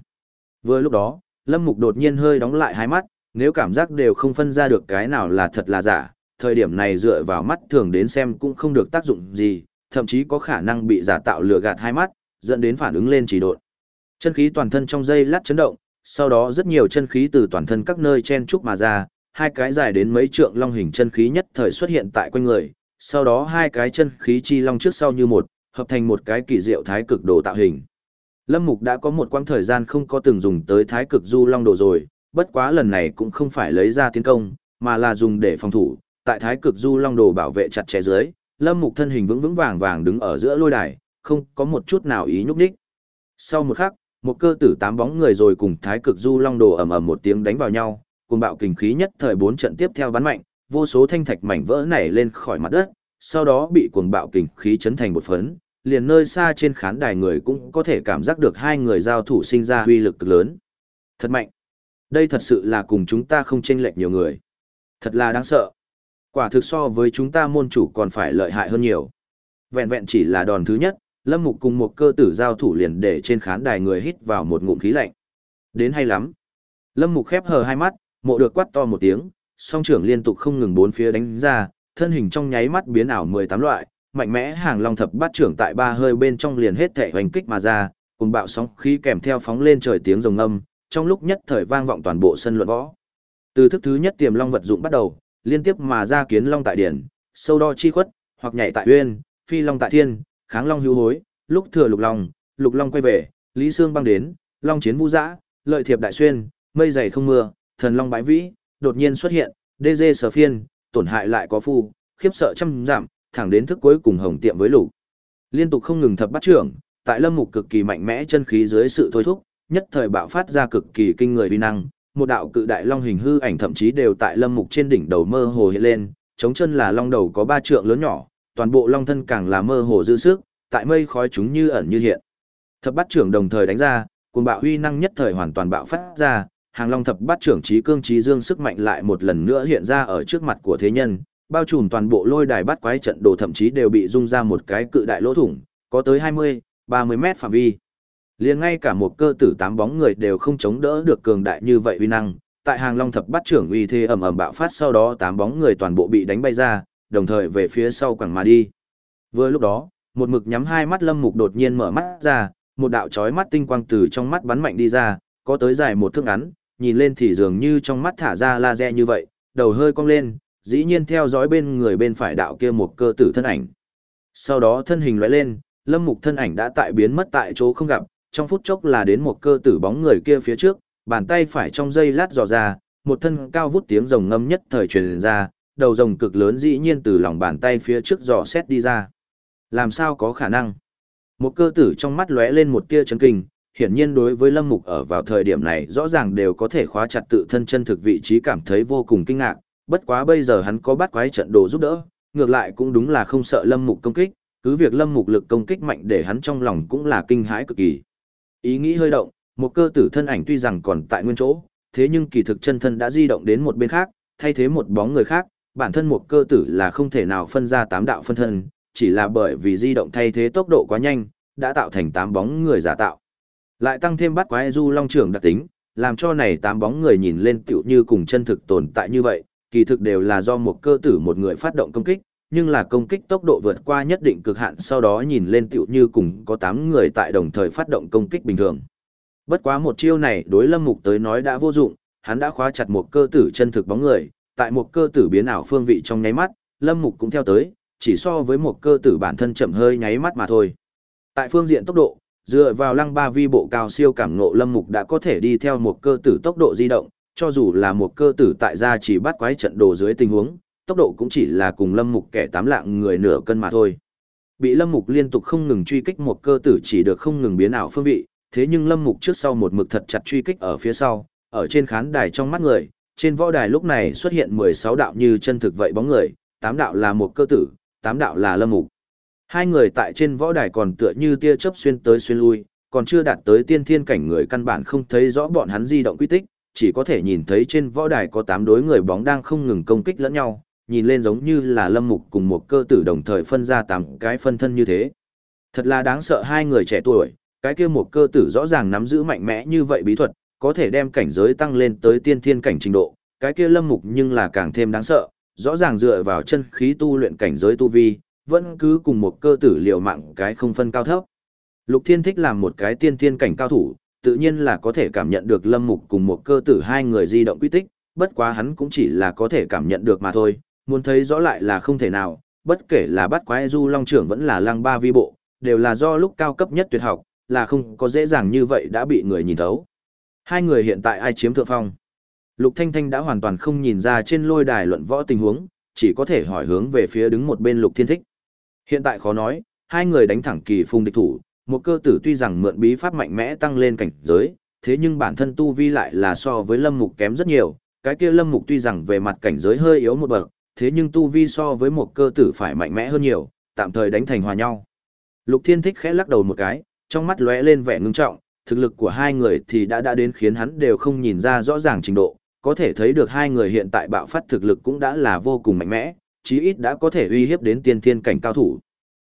Vừa lúc đó, lâm mục đột nhiên hơi đóng lại hai mắt, nếu cảm giác đều không phân ra được cái nào là thật là giả, thời điểm này dựa vào mắt thường đến xem cũng không được tác dụng gì, thậm chí có khả năng bị giả tạo lừa gạt hai mắt, dẫn đến phản ứng lên chỉ độn. Chân khí toàn thân trong dây lát chấn động, sau đó rất nhiều chân khí từ toàn thân các nơi chen trúc mà ra, hai cái dài đến mấy trượng long hình chân khí nhất thời xuất hiện tại quanh người, sau đó hai cái chân khí chi long trước sau như một, hợp thành một cái kỳ diệu thái cực đồ tạo hình. Lâm Mục đã có một quãng thời gian không có từng dùng tới thái cực du long đồ rồi, bất quá lần này cũng không phải lấy ra tiến công, mà là dùng để phòng thủ, tại thái cực du long đồ bảo vệ chặt chẽ dưới, Lâm Mục thân hình vững vững vàng vàng đứng ở giữa lôi đài, không có một chút nào ý nhúc nhích. Sau một khắc, một cơ tử tám bóng người rồi cùng thái cực du long đồ ầm ầm một tiếng đánh vào nhau, cùng bạo kình khí nhất thời bốn trận tiếp theo bắn mạnh, vô số thanh thạch mảnh vỡ nảy lên khỏi mặt đất, sau đó bị cuồng bạo kình khí chấn thành một phấn, liền nơi xa trên khán đài người cũng có thể cảm giác được hai người giao thủ sinh ra uy lực cực lớn. Thật mạnh. Đây thật sự là cùng chúng ta không chênh lệch nhiều người. Thật là đáng sợ. Quả thực so với chúng ta môn chủ còn phải lợi hại hơn nhiều. Vẹn vẹn chỉ là đòn thứ nhất, Lâm Mục cùng một cơ tử giao thủ liền để trên khán đài người hít vào một ngụm khí lạnh. Đến hay lắm. Lâm Mục khép hờ hai mắt, mộ được quát to một tiếng, song trưởng liên tục không ngừng bốn phía đánh ra, thân hình trong nháy mắt biến ảo 18 loại, mạnh mẽ hàng long thập bát trưởng tại ba hơi bên trong liền hết thể hoành kích mà ra, cùng bạo sóng khí kèm theo phóng lên trời tiếng rồng âm, trong lúc nhất thời vang vọng toàn bộ sân luận võ. Từ thức thứ nhất tiềm long vật dụng bắt đầu, liên tiếp mà ra kiến long tại điển, sâu đo chi khuất, hoặc nhảy tại uyên, phi long tại thiên, kháng long hữu hối, lúc thừa lục long, lục long quay về, lý xương băng đến, long chiến vũ dã, lợi thiệp đại xuyên, mây dày không mưa, thần long bãi vĩ, đột nhiên xuất hiện, đê dê sở phiên, tổn hại lại có phu, khiếp sợ trăm giảm, thẳng đến thức cuối cùng hồng tiệm với lục. Liên tục không ngừng thập bắt trưởng, tại lâm mục cực kỳ mạnh mẽ chân khí dưới sự thôi thúc, nhất thời bạo phát ra cực kỳ kinh người uy năng, một đạo cự đại long hình hư ảnh thậm chí đều tại lâm mục trên đỉnh đầu mơ hồ hiện lên, chống chân là long đầu có ba trượng lớn nhỏ, toàn bộ long thân càng là mơ hồ dư sức, tại mây khói chúng như ẩn như hiện. Thập bắt trưởng đồng thời đánh ra, cuồng bạo huy năng nhất thời hoàn toàn bạo phát ra, hàng long thập bát trưởng trí cương trí dương sức mạnh lại một lần nữa hiện ra ở trước mặt của thế nhân, bao trùm toàn bộ lôi đài bát quái trận đồ thậm chí đều bị rung ra một cái cự đại lỗ thủng, có tới 20, 30 mét phạm vi. Liền ngay cả một cơ tử tám bóng người đều không chống đỡ được cường đại như vậy uy năng, tại hàng long thập bát trưởng uy thế ầm ầm bạo phát sau đó tám bóng người toàn bộ bị đánh bay ra, đồng thời về phía sau quẳng mà đi. Vừa lúc đó, một mực nhắm hai mắt lâm mục đột nhiên mở mắt ra, một đạo chói mắt tinh quang từ trong mắt bắn mạnh đi ra, có tới dài một thước ngắn, nhìn lên thì dường như trong mắt thả ra laser như vậy, đầu hơi cong lên, dĩ nhiên theo dõi bên người bên phải đạo kia một cơ tử thân ảnh. Sau đó thân hình lóe lên, lâm mục thân ảnh đã tại biến mất tại chỗ không gặp, trong phút chốc là đến một cơ tử bóng người kia phía trước, bàn tay phải trong dây lát dò ra, một thân cao vút tiếng rồng ngâm nhất thời truyền ra, đầu rồng cực lớn dĩ nhiên từ lòng bàn tay phía trước dò xét đi ra. Làm sao có khả năng? Một cơ tử trong mắt lóe lên một tia chấn kinh, hiển nhiên đối với Lâm Mục ở vào thời điểm này rõ ràng đều có thể khóa chặt tự thân chân thực vị trí cảm thấy vô cùng kinh ngạc, bất quá bây giờ hắn có bắt quái trận đồ giúp đỡ, ngược lại cũng đúng là không sợ Lâm Mục công kích, cứ việc Lâm Mục lực công kích mạnh để hắn trong lòng cũng là kinh hãi cực kỳ. Ý nghĩ hơi động, một cơ tử thân ảnh tuy rằng còn tại nguyên chỗ, thế nhưng kỳ thực chân thân đã di động đến một bên khác, thay thế một bóng người khác, bản thân một cơ tử là không thể nào phân ra tám đạo phân thân, chỉ là bởi vì di động thay thế tốc độ quá nhanh, đã tạo thành tám bóng người giả tạo. Lại tăng thêm bắt quái du long trưởng đặc tính, làm cho này tám bóng người nhìn lên tựu như cùng chân thực tồn tại như vậy, kỳ thực đều là do một cơ tử một người phát động công kích, nhưng là công kích tốc độ vượt qua nhất định cực hạn sau đó nhìn lên tựu như cùng có 8 người tại đồng thời phát động công kích bình thường. Bất quá một chiêu này đối lâm mục tới nói đã vô dụng, hắn đã khóa chặt một cơ tử chân thực bóng người, tại một cơ tử biến ảo phương vị trong nháy mắt, lâm mục cũng theo tới, chỉ so với một cơ tử bản thân chậm hơi nháy mắt mà thôi. Tại phương diện tốc độ, dựa vào lăng ba vi bộ cao siêu cảm ngộ lâm mục đã có thể đi theo một cơ tử tốc độ di động, cho dù là một cơ tử tại gia chỉ bắt quái trận đồ dưới tình huống, tốc độ cũng chỉ là cùng lâm mục kẻ tám lạng người nửa cân mà thôi. Bị lâm mục liên tục không ngừng truy kích một cơ tử chỉ được không ngừng biến ảo phương vị, thế nhưng lâm mục trước sau một mực thật chặt truy kích ở phía sau, ở trên khán đài trong mắt người, trên võ đài lúc này xuất hiện 16 đạo như chân thực vậy bóng người, 8 đạo là một cơ tử, 8 đạo là lâm mục. Hai người tại trên võ đài còn tựa như tia chớp xuyên tới xuyên lui, còn chưa đạt tới tiên thiên cảnh người căn bản không thấy rõ bọn hắn di động quy tích, chỉ có thể nhìn thấy trên võ đài có tám đối người bóng đang không ngừng công kích lẫn nhau, nhìn lên giống như là lâm mục cùng một cơ tử đồng thời phân ra tám cái phân thân như thế. Thật là đáng sợ hai người trẻ tuổi, cái kia một cơ tử rõ ràng nắm giữ mạnh mẽ như vậy bí thuật, có thể đem cảnh giới tăng lên tới tiên thiên cảnh trình độ, cái kia lâm mục nhưng là càng thêm đáng sợ, rõ ràng dựa vào chân khí tu luyện cảnh giới tu vi, vẫn cứ cùng một cơ tử liều mạng cái không phân cao thấp. Lục Thiên thích làm một cái tiên thiên cảnh cao thủ, tự nhiên là có thể cảm nhận được lâm mục cùng một cơ tử hai người di động quy tích, bất quá hắn cũng chỉ là có thể cảm nhận được mà thôi, muốn thấy rõ lại là không thể nào, bất kể là bắt quái du long trưởng vẫn là lăng ba vi bộ, đều là do lúc cao cấp nhất tuyệt học, là không có dễ dàng như vậy đã bị người nhìn thấu. Hai người hiện tại ai chiếm thượng phong? Lục Thanh Thanh đã hoàn toàn không nhìn ra trên lôi đài luận võ tình huống, chỉ có thể hỏi hướng về phía đứng một bên Lục Thiên Thích. Hiện tại khó nói, hai người đánh thẳng kỳ phùng địch thủ, một cơ tử tuy rằng mượn bí pháp mạnh mẽ tăng lên cảnh giới, thế nhưng bản thân tu vi lại là so với lâm mục kém rất nhiều, cái kia lâm mục tuy rằng về mặt cảnh giới hơi yếu một bậc, thế nhưng tu vi so với một cơ tử phải mạnh mẽ hơn nhiều, tạm thời đánh thành hòa nhau. Lục Thiên Thích khẽ lắc đầu một cái, trong mắt lóe lên vẻ ngưng trọng, thực lực của hai người thì đã đã đến khiến hắn đều không nhìn ra rõ ràng trình độ, có thể thấy được hai người hiện tại bạo phát thực lực cũng đã là vô cùng mạnh mẽ, chí ít đã có thể uy hiếp đến tiên thiên cảnh cao thủ.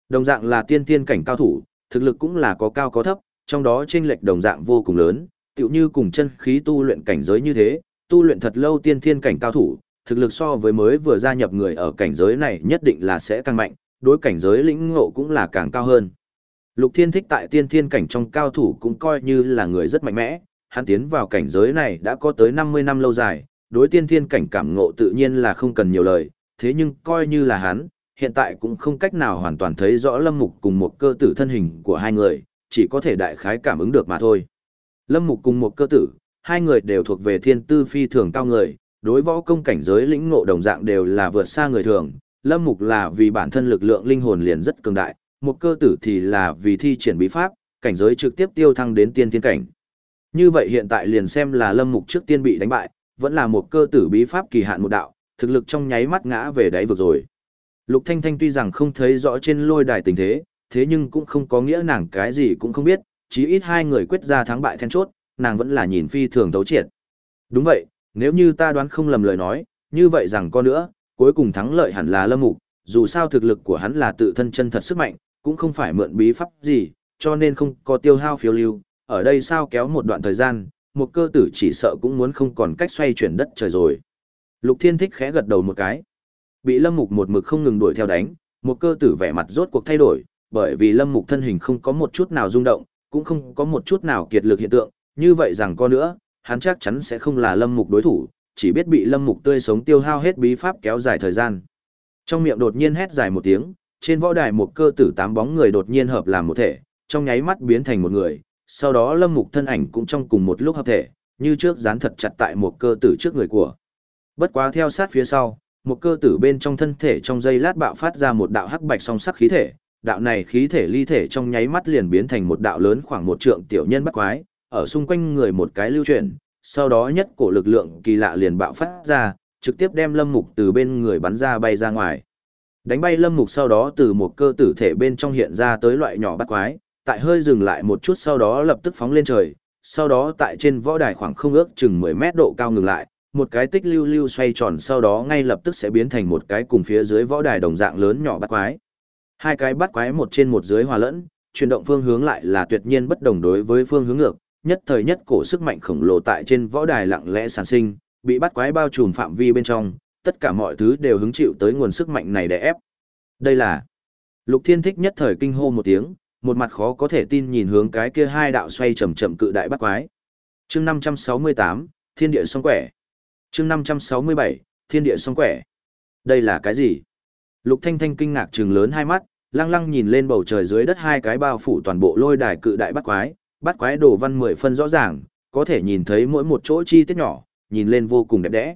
Đồng dạng là tiên thiên cảnh cao thủ, thực lực cũng là có cao có thấp, trong đó chênh lệch đồng dạng vô cùng lớn, tựu như cùng chân khí tu luyện cảnh giới như thế, tu luyện thật lâu tiên thiên cảnh cao thủ, thực lực so với mới vừa gia nhập người ở cảnh giới này nhất định là sẽ càng mạnh, đối cảnh giới lĩnh ngộ cũng là càng cao hơn. Lục Thiên Thích tại tiên thiên cảnh trong cao thủ cũng coi như là người rất mạnh mẽ, hắn tiến vào cảnh giới này đã có tới 50 năm lâu dài, đối tiên thiên cảnh cảm ngộ tự nhiên là không cần nhiều lời, thế nhưng coi như là hắn, hiện tại cũng không cách nào hoàn toàn thấy rõ Lâm Mục cùng một cơ tử thân hình của hai người, chỉ có thể đại khái cảm ứng được mà thôi. Lâm Mục cùng một cơ tử, hai người đều thuộc về thiên tư phi thường cao người, đối võ công cảnh giới lĩnh ngộ đồng dạng đều là vượt xa người thường. Lâm Mục là vì bản thân lực lượng linh hồn liền rất cường đại, một cơ tử thì là vì thi triển bí pháp, cảnh giới trực tiếp tiêu thăng đến tiên thiên cảnh. Như vậy hiện tại liền xem là Lâm Mục trước tiên bị đánh bại, vẫn là một cơ tử bí pháp kỳ hạn một đạo, thực lực trong nháy mắt ngã về đáy vực rồi. Lục Thanh Thanh tuy rằng không thấy rõ trên lôi đài tình thế, thế nhưng cũng không có nghĩa nàng cái gì cũng không biết, chí ít hai người quyết ra thắng bại then chốt, nàng vẫn là nhìn phi thường thấu triệt. Đúng vậy, nếu như ta đoán không lầm lời nói, như vậy rằng có nữa, cuối cùng thắng lợi hẳn là Lâm Mục, dù sao thực lực của hắn là tự thân chân thật sức mạnh, cũng không phải mượn bí pháp gì, cho nên không có tiêu hao phiếu lưu, ở đây sao kéo một đoạn thời gian, một cơ tử chỉ sợ cũng muốn không còn cách xoay chuyển đất trời rồi. Lục Thiên Thích khẽ gật đầu một cái. Bị Lâm Mục một mực không ngừng đuổi theo đánh, một cơ tử vẻ mặt rốt cuộc thay đổi, bởi vì Lâm Mục thân hình không có một chút nào rung động, cũng không có một chút nào kiệt lực hiện tượng, như vậy rằng có nữa, hắn chắc chắn sẽ không là Lâm Mục đối thủ, chỉ biết bị Lâm Mục tươi sống tiêu hao hết bí pháp kéo dài thời gian. Trong miệng đột nhiên hét dài một tiếng, trên võ đài một cơ tử tám bóng người đột nhiên hợp làm một thể, trong nháy mắt biến thành một người, sau đó Lâm Mục thân ảnh cũng trong cùng một lúc hợp thể, như trước dán thật chặt tại một cơ tử trước người của. Bất quá theo sát phía sau, một cơ tử bên trong thân thể trong giây lát bạo phát ra một đạo hắc bạch song sắc khí thể, đạo này khí thể ly thể trong nháy mắt liền biến thành một đạo lớn khoảng một trượng tiểu nhân bắt quái, ở xung quanh người một cái lưu chuyển, sau đó nhất cổ lực lượng kỳ lạ liền bạo phát ra, trực tiếp đem lâm mục từ bên người bắn ra bay ra ngoài. Đánh bay lâm mục sau đó từ một cơ tử thể bên trong hiện ra tới loại nhỏ bắt quái, tại hơi dừng lại một chút sau đó lập tức phóng lên trời, sau đó tại trên võ đài khoảng không ước chừng 10 mét độ cao ngừng lại, một cái tích lưu lưu xoay tròn sau đó ngay lập tức sẽ biến thành một cái cùng phía dưới võ đài đồng dạng lớn nhỏ bắt quái. Hai cái bắt quái một trên một dưới hòa lẫn, chuyển động phương hướng lại là tuyệt nhiên bất đồng đối với phương hướng ngược, nhất thời nhất cổ sức mạnh khổng lồ tại trên võ đài lặng lẽ sản sinh, bị bắt quái bao trùm phạm vi bên trong, tất cả mọi thứ đều hứng chịu tới nguồn sức mạnh này để ép. Đây là Lục Thiên Thích nhất thời kinh hô một tiếng, một mặt khó có thể tin nhìn hướng cái kia hai đạo xoay chậm chậm cự đại bắt quái. Chương 568, Thiên địa song quẻ. Chương 567, Thiên địa song quẻ. Đây là cái gì? Lục Thanh Thanh kinh ngạc trừng lớn hai mắt, lăng lăng nhìn lên bầu trời dưới đất hai cái bao phủ toàn bộ lôi đài cự đại bắt quái, bắt quái đồ văn mười phân rõ ràng, có thể nhìn thấy mỗi một chỗ chi tiết nhỏ, nhìn lên vô cùng đẹp đẽ.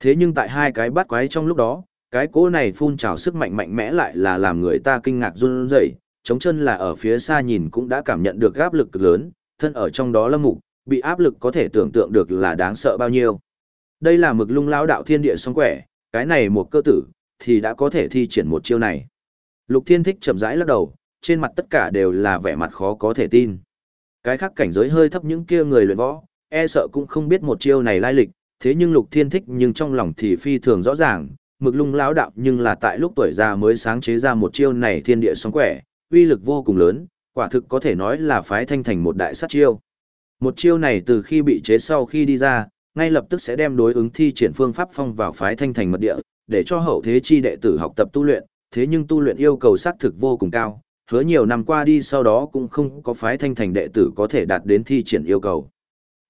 Thế nhưng tại hai cái bắt quái trong lúc đó, cái cỗ này phun trào sức mạnh mạnh mẽ lại là làm người ta kinh ngạc run rẩy, chống chân là ở phía xa nhìn cũng đã cảm nhận được áp lực cực lớn, thân ở trong đó lâm mục, bị áp lực có thể tưởng tượng được là đáng sợ bao nhiêu. Đây là mực lung lão đạo thiên địa song quẻ, cái này một cơ tử, thì đã có thể thi triển một chiêu này. Lục Thiên Thích chậm rãi lắc đầu, trên mặt tất cả đều là vẻ mặt khó có thể tin. Cái khác cảnh giới hơi thấp những kia người luyện võ, e sợ cũng không biết một chiêu này lai lịch, thế nhưng Lục Thiên Thích nhưng trong lòng thì phi thường rõ ràng, mực lung lão đạo nhưng là tại lúc tuổi già mới sáng chế ra một chiêu này thiên địa sóng quẻ, uy lực vô cùng lớn, quả thực có thể nói là phái thanh thành một đại sát chiêu. Một chiêu này từ khi bị chế sau khi đi ra, ngay lập tức sẽ đem đối ứng thi triển phương pháp phong vào phái thanh thành mật địa, để cho hậu thế chi đệ tử học tập tu luyện, thế nhưng tu luyện yêu cầu xác thực vô cùng cao, hứa nhiều năm qua đi sau đó cũng không có phái thanh thành đệ tử có thể đạt đến thi triển yêu cầu.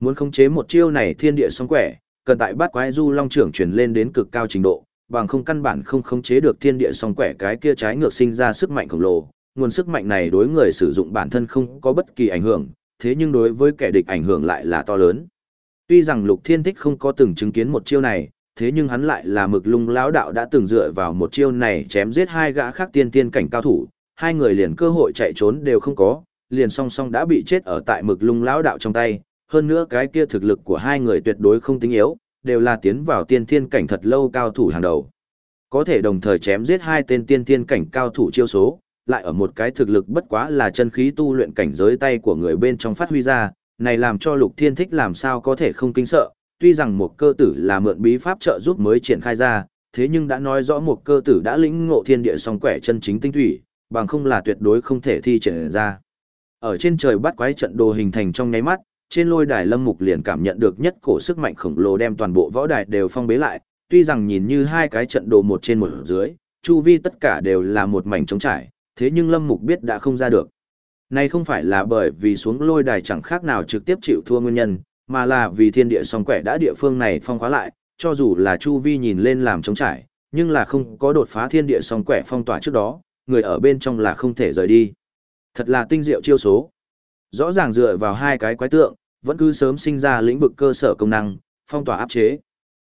Muốn khống chế một chiêu này thiên địa song quẻ, cần tại bát quái du long trưởng truyền lên đến cực cao trình độ, bằng không căn bản không khống chế được thiên địa song quẻ cái kia trái ngược sinh ra sức mạnh khổng lồ. Nguồn sức mạnh này đối người sử dụng bản thân không có bất kỳ ảnh hưởng, thế nhưng đối với kẻ địch ảnh hưởng lại là to lớn. Tuy rằng Lục Thiên Thích không có từng chứng kiến một chiêu này, thế nhưng hắn lại là mực lung lão đạo đã từng dựa vào một chiêu này chém giết hai gã khác tiên tiên cảnh cao thủ, hai người liền cơ hội chạy trốn đều không có, liền song song đã bị chết ở tại mực lung lão đạo trong tay, hơn nữa cái kia thực lực của hai người tuyệt đối không tính yếu, đều là tiến vào tiên tiên cảnh thật lâu cao thủ hàng đầu. Có thể đồng thời chém giết hai tên tiên tiên cảnh cao thủ chiêu số, lại ở một cái thực lực bất quá là chân khí tu luyện cảnh giới tay của người bên trong phát huy ra, này làm cho lục thiên thích làm sao có thể không kinh sợ, tuy rằng một cơ tử là mượn bí pháp trợ giúp mới triển khai ra, thế nhưng đã nói rõ một cơ tử đã lĩnh ngộ thiên địa song quẻ chân chính tinh thủy, bằng không là tuyệt đối không thể thi triển ra. Ở trên trời bắt quái trận đồ hình thành trong nháy mắt, trên lôi đài lâm mục liền cảm nhận được nhất cổ sức mạnh khổng lồ đem toàn bộ võ đài đều phong bế lại, tuy rằng nhìn như hai cái trận đồ một trên một dưới, chu vi tất cả đều là một mảnh trống trải, thế nhưng lâm mục biết đã không ra được. Này không phải là bởi vì xuống lôi đài chẳng khác nào trực tiếp chịu thua nguyên nhân, mà là vì thiên địa song quẻ đã địa phương này phong khóa lại, cho dù là chu vi nhìn lên làm trống trải, nhưng là không có đột phá thiên địa song quẻ phong tỏa trước đó, người ở bên trong là không thể rời đi. Thật là tinh diệu chiêu số. Rõ ràng dựa vào hai cái quái tượng, vẫn cứ sớm sinh ra lĩnh vực cơ sở công năng, phong tỏa áp chế.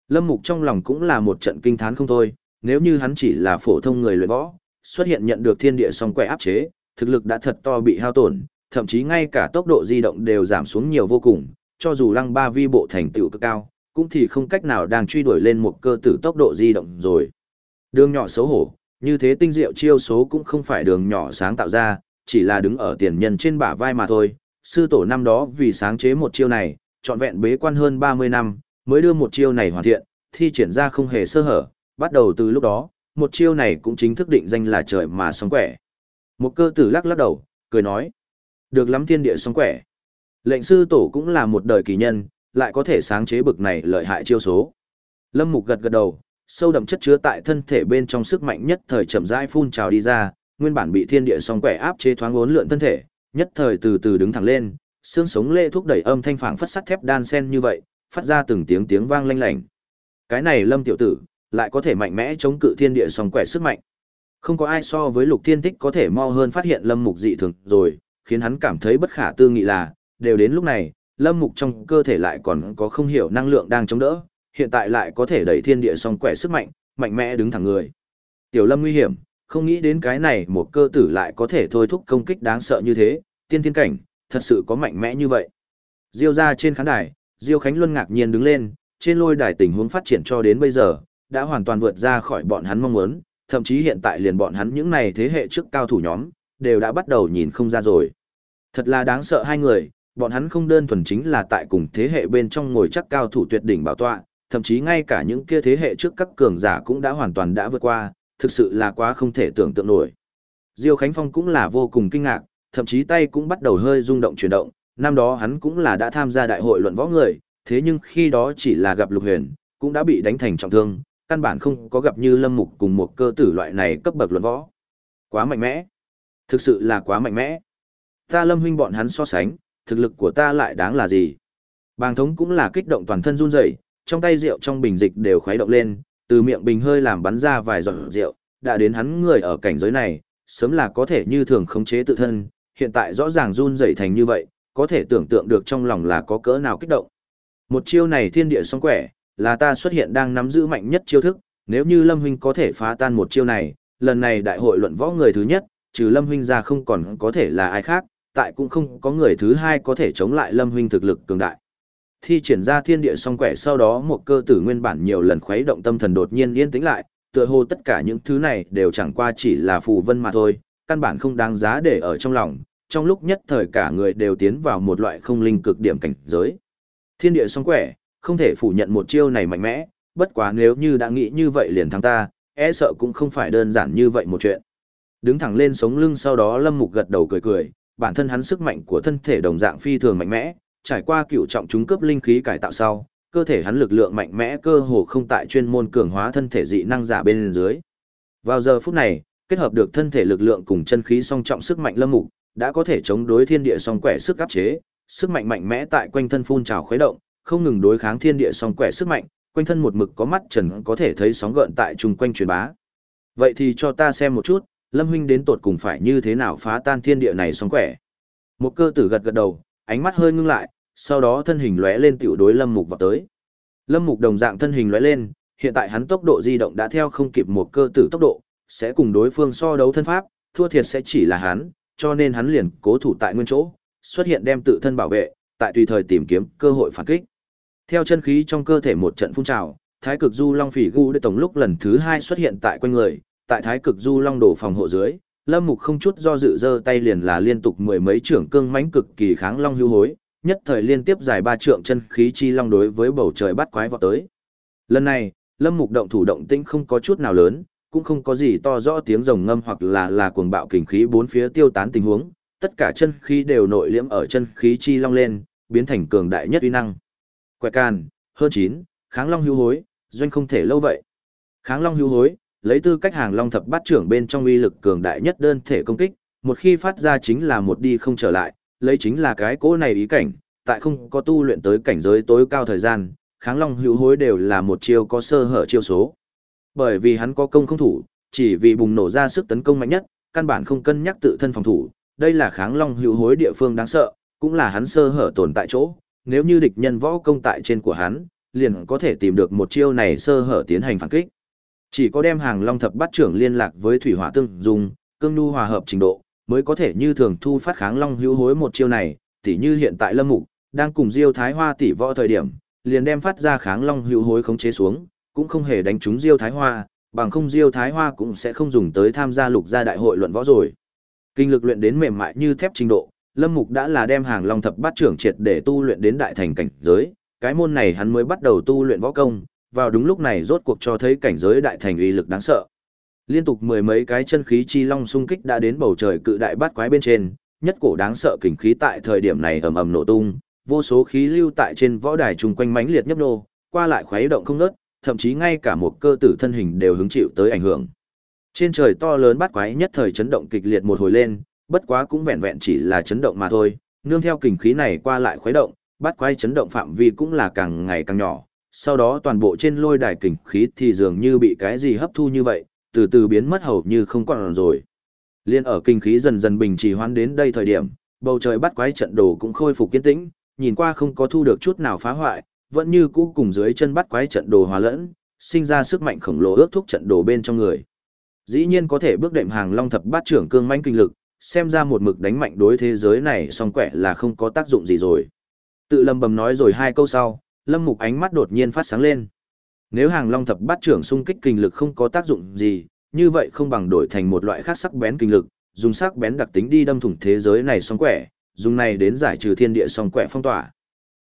Lâm Mục trong lòng cũng là một trận kinh thán không thôi, nếu như hắn chỉ là phổ thông người luyện võ, xuất hiện nhận được thiên địa song quẻ áp chế, thực lực đã thật to bị hao tổn, thậm chí ngay cả tốc độ di động đều giảm xuống nhiều vô cùng, cho dù lăng ba vi bộ thành tựu cực cao, cũng thì không cách nào đang truy đuổi lên một cơ tử tốc độ di động rồi. Đường nhỏ xấu hổ, như thế tinh diệu chiêu số cũng không phải đường nhỏ sáng tạo ra, chỉ là đứng ở tiền nhân trên bả vai mà thôi. Sư tổ năm đó vì sáng chế một chiêu này, trọn vẹn bế quan hơn 30 năm, mới đưa một chiêu này hoàn thiện, thi triển ra không hề sơ hở, bắt đầu từ lúc đó, một chiêu này cũng chính thức định danh là trời mà sóng quẻ. Một cơ tử lắc lắc đầu, cười nói, được lắm thiên địa sống quẻ. Lệnh sư tổ cũng là một đời kỳ nhân, lại có thể sáng chế bực này lợi hại chiêu số. Lâm Mục gật gật đầu, sâu đậm chất chứa tại thân thể bên trong sức mạnh nhất thời chậm rãi phun trào đi ra, nguyên bản bị thiên địa song quẻ áp chế thoáng uốn lượn thân thể, nhất thời từ từ đứng thẳng lên, xương sống lê thúc đẩy âm thanh phảng phất sắt thép đan sen như vậy, phát ra từng tiếng tiếng vang lanh lảnh. Cái này Lâm tiểu tử, lại có thể mạnh mẽ chống cự thiên địa song quẻ sức mạnh. Không có ai so với Lục Thiên thích có thể mau hơn phát hiện Lâm Mục dị thường rồi, khiến hắn cảm thấy bất khả tư nghị là, đều đến lúc này, Lâm Mục trong cơ thể lại còn có không hiểu năng lượng đang chống đỡ, hiện tại lại có thể đẩy thiên địa song quẻ sức mạnh, mạnh mẽ đứng thẳng người. Tiểu Lâm nguy hiểm, không nghĩ đến cái này một cơ tử lại có thể thôi thúc công kích đáng sợ như thế, tiên thiên cảnh, thật sự có mạnh mẽ như vậy. Diêu ra trên khán đài, Diêu Khánh Luân ngạc nhiên đứng lên, trên lôi đài tình huống phát triển cho đến bây giờ, đã hoàn toàn vượt ra khỏi bọn hắn mong muốn, thậm chí hiện tại liền bọn hắn những này thế hệ trước cao thủ nhóm, đều đã bắt đầu nhìn không ra rồi. Thật là đáng sợ hai người, bọn hắn không đơn thuần chính là tại cùng thế hệ bên trong ngồi chắc cao thủ tuyệt đỉnh bảo tọa, thậm chí ngay cả những kia thế hệ trước các cường giả cũng đã hoàn toàn đã vượt qua, thực sự là quá không thể tưởng tượng nổi. Diêu Khánh Phong cũng là vô cùng kinh ngạc, thậm chí tay cũng bắt đầu hơi rung động chuyển động, năm đó hắn cũng là đã tham gia đại hội luận võ người, thế nhưng khi đó chỉ là gặp Lục Huyền, cũng đã bị đánh thành trọng thương, căn bản không có gặp như Lâm Mục cùng một cơ tử loại này cấp bậc luận võ. Quá mạnh mẽ. Thực sự là quá mạnh mẽ. Ta Lâm huynh bọn hắn so sánh, thực lực của ta lại đáng là gì? Bàng thống cũng là kích động toàn thân run rẩy, trong tay rượu trong bình dịch đều khuấy động lên, từ miệng bình hơi làm bắn ra vài giọt rượu, đã đến hắn người ở cảnh giới này, sớm là có thể như thường khống chế tự thân, hiện tại rõ ràng run rẩy thành như vậy, có thể tưởng tượng được trong lòng là có cỡ nào kích động. Một chiêu này thiên địa song quẻ, là ta xuất hiện đang nắm giữ mạnh nhất chiêu thức, nếu như Lâm huynh có thể phá tan một chiêu này, lần này đại hội luận võ người thứ nhất, trừ Lâm huynh ra không còn có thể là ai khác, tại cũng không có người thứ hai có thể chống lại Lâm huynh thực lực cường đại. Thi triển ra thiên địa song quẻ sau đó một cơ tử nguyên bản nhiều lần khuấy động tâm thần đột nhiên yên tĩnh lại, tựa hồ tất cả những thứ này đều chẳng qua chỉ là phù vân mà thôi, căn bản không đáng giá để ở trong lòng, trong lúc nhất thời cả người đều tiến vào một loại không linh cực điểm cảnh giới. Thiên địa song quẻ, không thể phủ nhận một chiêu này mạnh mẽ, bất quá nếu như đã nghĩ như vậy liền thắng ta, e sợ cũng không phải đơn giản như vậy một chuyện. Đứng thẳng lên sống lưng sau đó Lâm Mục gật đầu cười cười, bản thân hắn sức mạnh của thân thể đồng dạng phi thường mạnh mẽ, trải qua cựu trọng chúng cấp linh khí cải tạo sau, cơ thể hắn lực lượng mạnh mẽ cơ hồ không tại chuyên môn cường hóa thân thể dị năng giả bên dưới. Vào giờ phút này, kết hợp được thân thể lực lượng cùng chân khí song trọng sức mạnh lâm mục, đã có thể chống đối thiên địa song quẻ sức áp chế, sức mạnh mạnh mẽ tại quanh thân phun trào khuấy động, không ngừng đối kháng thiên địa song quẻ sức mạnh, quanh thân một mực có mắt trần có thể thấy sóng gợn tại chung quanh truyền bá. Vậy thì cho ta xem một chút, Lâm huynh đến tột cùng phải như thế nào phá tan thiên địa này sóng quẻ. Một cơ tử gật gật đầu, ánh mắt hơi ngưng lại, sau đó thân hình lóe lên tiểu đối Lâm Mục vào tới. Lâm Mục đồng dạng thân hình lóe lên, hiện tại hắn tốc độ di động đã theo không kịp một cơ tử tốc độ, sẽ cùng đối phương so đấu thân pháp, thua thiệt sẽ chỉ là hắn, cho nên hắn liền cố thủ tại nguyên chỗ, xuất hiện đem tự thân bảo vệ, tại tùy thời tìm kiếm cơ hội phản kích. Theo chân khí trong cơ thể một trận phun trào, Thái Cực Du Long Phỉ Gu đệ tổng lúc lần thứ hai xuất hiện tại quanh người, tại Thái Cực Du Long đổ phòng hộ dưới, Lâm Mục không chút do dự giơ tay liền là liên tục mười mấy trưởng cương mãnh cực kỳ kháng long hưu hối, nhất thời liên tiếp dài ba trượng chân khí chi long đối với bầu trời bắt quái vọt tới. Lần này, Lâm Mục động thủ động tĩnh không có chút nào lớn, cũng không có gì to rõ tiếng rồng ngâm hoặc là là cuồng bạo kình khí bốn phía tiêu tán tình huống, tất cả chân khí đều nội liễm ở chân khí chi long lên, biến thành cường đại nhất uy năng. Quẹt can, hơn 9, kháng long hưu hối, doanh không thể lâu vậy. Kháng long hưu hối, lấy tư cách hàng long thập bát trưởng bên trong uy lực cường đại nhất đơn thể công kích, một khi phát ra chính là một đi không trở lại, lấy chính là cái cỗ này ý cảnh, tại không có tu luyện tới cảnh giới tối cao thời gian, kháng long hữu hối đều là một chiêu có sơ hở chiêu số. Bởi vì hắn có công không thủ, chỉ vì bùng nổ ra sức tấn công mạnh nhất, căn bản không cân nhắc tự thân phòng thủ, đây là kháng long hữu hối địa phương đáng sợ, cũng là hắn sơ hở tồn tại chỗ, nếu như địch nhân võ công tại trên của hắn, liền có thể tìm được một chiêu này sơ hở tiến hành phản kích. Chỉ có đem hàng long thập bát trưởng liên lạc với thủy hỏa tương dùng, cương nhu hòa hợp trình độ, mới có thể như thường thu phát kháng long hữu hối một chiêu này, tỉ như hiện tại lâm mục, đang cùng Diêu Thái Hoa tỷ võ thời điểm, liền đem phát ra kháng long hữu hối khống chế xuống, cũng không hề đánh trúng Diêu Thái Hoa, bằng không Diêu Thái Hoa cũng sẽ không dùng tới tham gia lục gia đại hội luận võ rồi. Kinh lực luyện đến mềm mại như thép trình độ, Lâm Mục đã là đem hàng long thập bát trưởng triệt để tu luyện đến đại thành cảnh giới, cái môn này hắn mới bắt đầu tu luyện võ công, vào đúng lúc này rốt cuộc cho thấy cảnh giới đại thành uy lực đáng sợ. Liên tục mười mấy cái chân khí chi long xung kích đã đến bầu trời cự đại bát quái bên trên, nhất cổ đáng sợ kình khí tại thời điểm này ầm ầm nổ tung, vô số khí lưu tại trên võ đài chung quanh mãnh liệt nhấp nô, qua lại khuấy động không ngớt, thậm chí ngay cả một cơ tử thân hình đều hứng chịu tới ảnh hưởng. Trên trời to lớn bát quái nhất thời chấn động kịch liệt một hồi lên, bất quá cũng vẹn vẹn chỉ là chấn động mà thôi, nương theo kình khí này qua lại khuấy động, bắt quái chấn động phạm vi cũng là càng ngày càng nhỏ, sau đó toàn bộ trên lôi đài kình khí thì dường như bị cái gì hấp thu như vậy, từ từ biến mất hầu như không còn rồi. Liên ở kinh khí dần dần bình trì hoán đến đây thời điểm, bầu trời bắt quái trận đồ cũng khôi phục kiên tĩnh, nhìn qua không có thu được chút nào phá hoại, vẫn như cũ cùng dưới chân bắt quái trận đồ hòa lẫn, sinh ra sức mạnh khổng lồ ước thúc trận đồ bên trong người. Dĩ nhiên có thể bước đệm hàng long thập bát trưởng cương mãnh kinh lực, xem ra một mực đánh mạnh đối thế giới này song quẻ là không có tác dụng gì rồi. Tự lâm bầm nói rồi hai câu sau, lâm mục ánh mắt đột nhiên phát sáng lên. Nếu hàng long thập bát trưởng xung kích kinh lực không có tác dụng gì, như vậy không bằng đổi thành một loại khác sắc bén kinh lực, dùng sắc bén đặc tính đi đâm thủng thế giới này song quẻ, dùng này đến giải trừ thiên địa song quẻ phong tỏa.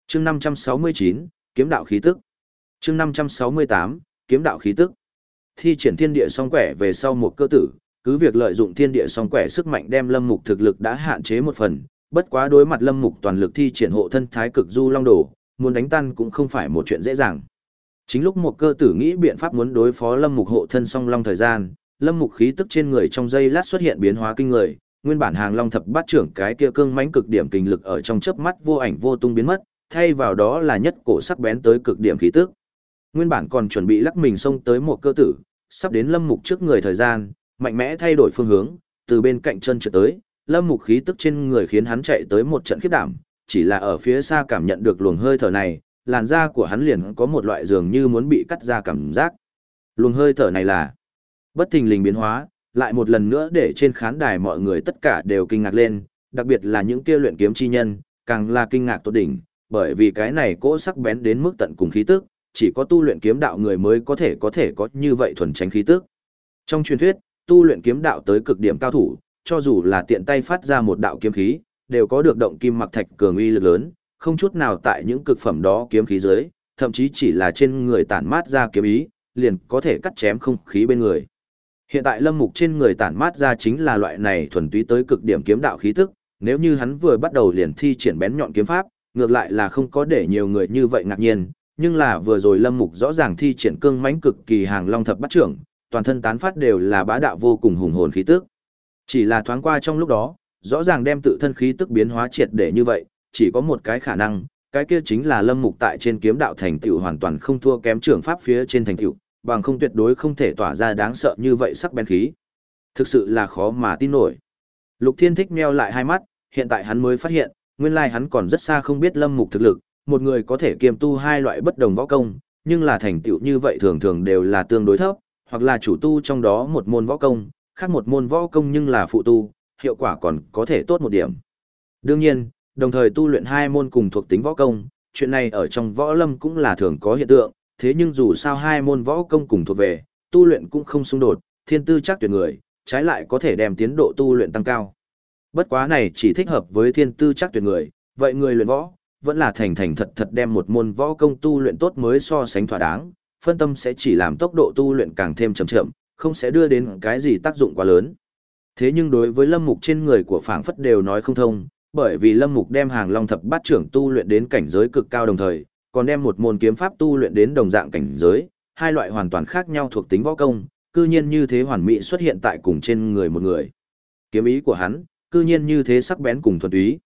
Chương 569, kiếm đạo khí tức. chương 568, kiếm đạo khí tức. Thi triển thiên địa song quẻ về sau một cơ tử, cứ việc lợi dụng thiên địa song quẻ sức mạnh đem lâm mục thực lực đã hạn chế một phần, bất quá đối mặt lâm mục toàn lực thi triển hộ thân thái cực du long đồ, muốn đánh tan cũng không phải một chuyện dễ dàng. Chính lúc một cơ tử nghĩ biện pháp muốn đối phó lâm mục hộ thân song long thời gian, lâm mục khí tức trên người trong giây lát xuất hiện biến hóa kinh người, nguyên bản hàng long thập bát trưởng cái kia cương mãnh cực điểm kinh lực ở trong chớp mắt vô ảnh vô tung biến mất, thay vào đó là nhất cổ sắc bén tới cực điểm khí tức. Nguyên bản còn chuẩn bị lắc mình xông tới một cơ tử, sắp đến lâm mục trước người thời gian, mạnh mẽ thay đổi phương hướng, từ bên cạnh chân trượt tới, lâm mục khí tức trên người khiến hắn chạy tới một trận khiếp đảm, chỉ là ở phía xa cảm nhận được luồng hơi thở này, làn da của hắn liền có một loại dường như muốn bị cắt ra cảm giác. Luồng hơi thở này là bất thình lình biến hóa, lại một lần nữa để trên khán đài mọi người tất cả đều kinh ngạc lên, đặc biệt là những kia luyện kiếm chi nhân, càng là kinh ngạc tốt đỉnh, bởi vì cái này cỗ sắc bén đến mức tận cùng khí tức, chỉ có tu luyện kiếm đạo người mới có thể có thể có như vậy thuần tránh khí tức. Trong truyền thuyết, tu luyện kiếm đạo tới cực điểm cao thủ, cho dù là tiện tay phát ra một đạo kiếm khí, đều có được động kim mặc thạch cường uy lực lớn, không chút nào tại những cực phẩm đó kiếm khí dưới, thậm chí chỉ là trên người tản mát ra kiếm ý, liền có thể cắt chém không khí bên người. Hiện tại Lâm Mục trên người tản mát ra chính là loại này thuần túy tới cực điểm kiếm đạo khí tức, nếu như hắn vừa bắt đầu liền thi triển bén nhọn kiếm pháp, ngược lại là không có để nhiều người như vậy ngạc nhiên, nhưng là vừa rồi Lâm Mục rõ ràng thi triển cương mãnh cực kỳ hàng long thập bắt trưởng, toàn thân tán phát đều là bá đạo vô cùng hùng hồn khí tức. Chỉ là thoáng qua trong lúc đó, rõ ràng đem tự thân khí tức biến hóa triệt để như vậy, chỉ có một cái khả năng, cái kia chính là Lâm Mục tại trên kiếm đạo thành tựu hoàn toàn không thua kém trưởng pháp phía trên thành tựu, bằng không tuyệt đối không thể tỏa ra đáng sợ như vậy sắc bén khí. Thực sự là khó mà tin nổi. Lục Thiên Thích meo lại hai mắt, hiện tại hắn mới phát hiện, nguyên lai hắn còn rất xa không biết Lâm Mục thực lực, một người có thể kiêm tu hai loại bất đồng võ công, nhưng là thành tựu như vậy thường thường đều là tương đối thấp, hoặc là chủ tu trong đó một môn võ công, khác một môn võ công nhưng là phụ tu, hiệu quả còn có thể tốt một điểm. Đương nhiên, đồng thời tu luyện hai môn cùng thuộc tính võ công, chuyện này ở trong võ lâm cũng là thường có hiện tượng, thế nhưng dù sao hai môn võ công cùng thuộc về, tu luyện cũng không xung đột, thiên tư chắc tuyệt người, trái lại có thể đem tiến độ tu luyện tăng cao. Bất quá này chỉ thích hợp với thiên tư chắc tuyệt người, vậy người luyện võ, vẫn là thành thành thật thật đem một môn võ công tu luyện tốt mới so sánh thỏa đáng, phân tâm sẽ chỉ làm tốc độ tu luyện càng thêm chậm chậm, không sẽ đưa đến cái gì tác dụng quá lớn. Thế nhưng đối với lâm mục trên người của phảng phất đều nói không thông, bởi vì lâm mục đem hàng long thập bát trưởng tu luyện đến cảnh giới cực cao đồng thời, còn đem một môn kiếm pháp tu luyện đến đồng dạng cảnh giới, hai loại hoàn toàn khác nhau thuộc tính võ công, cư nhiên như thế hoàn mỹ xuất hiện tại cùng trên người một người. Kiếm ý của hắn, cư nhiên như thế sắc bén cùng thuần túy.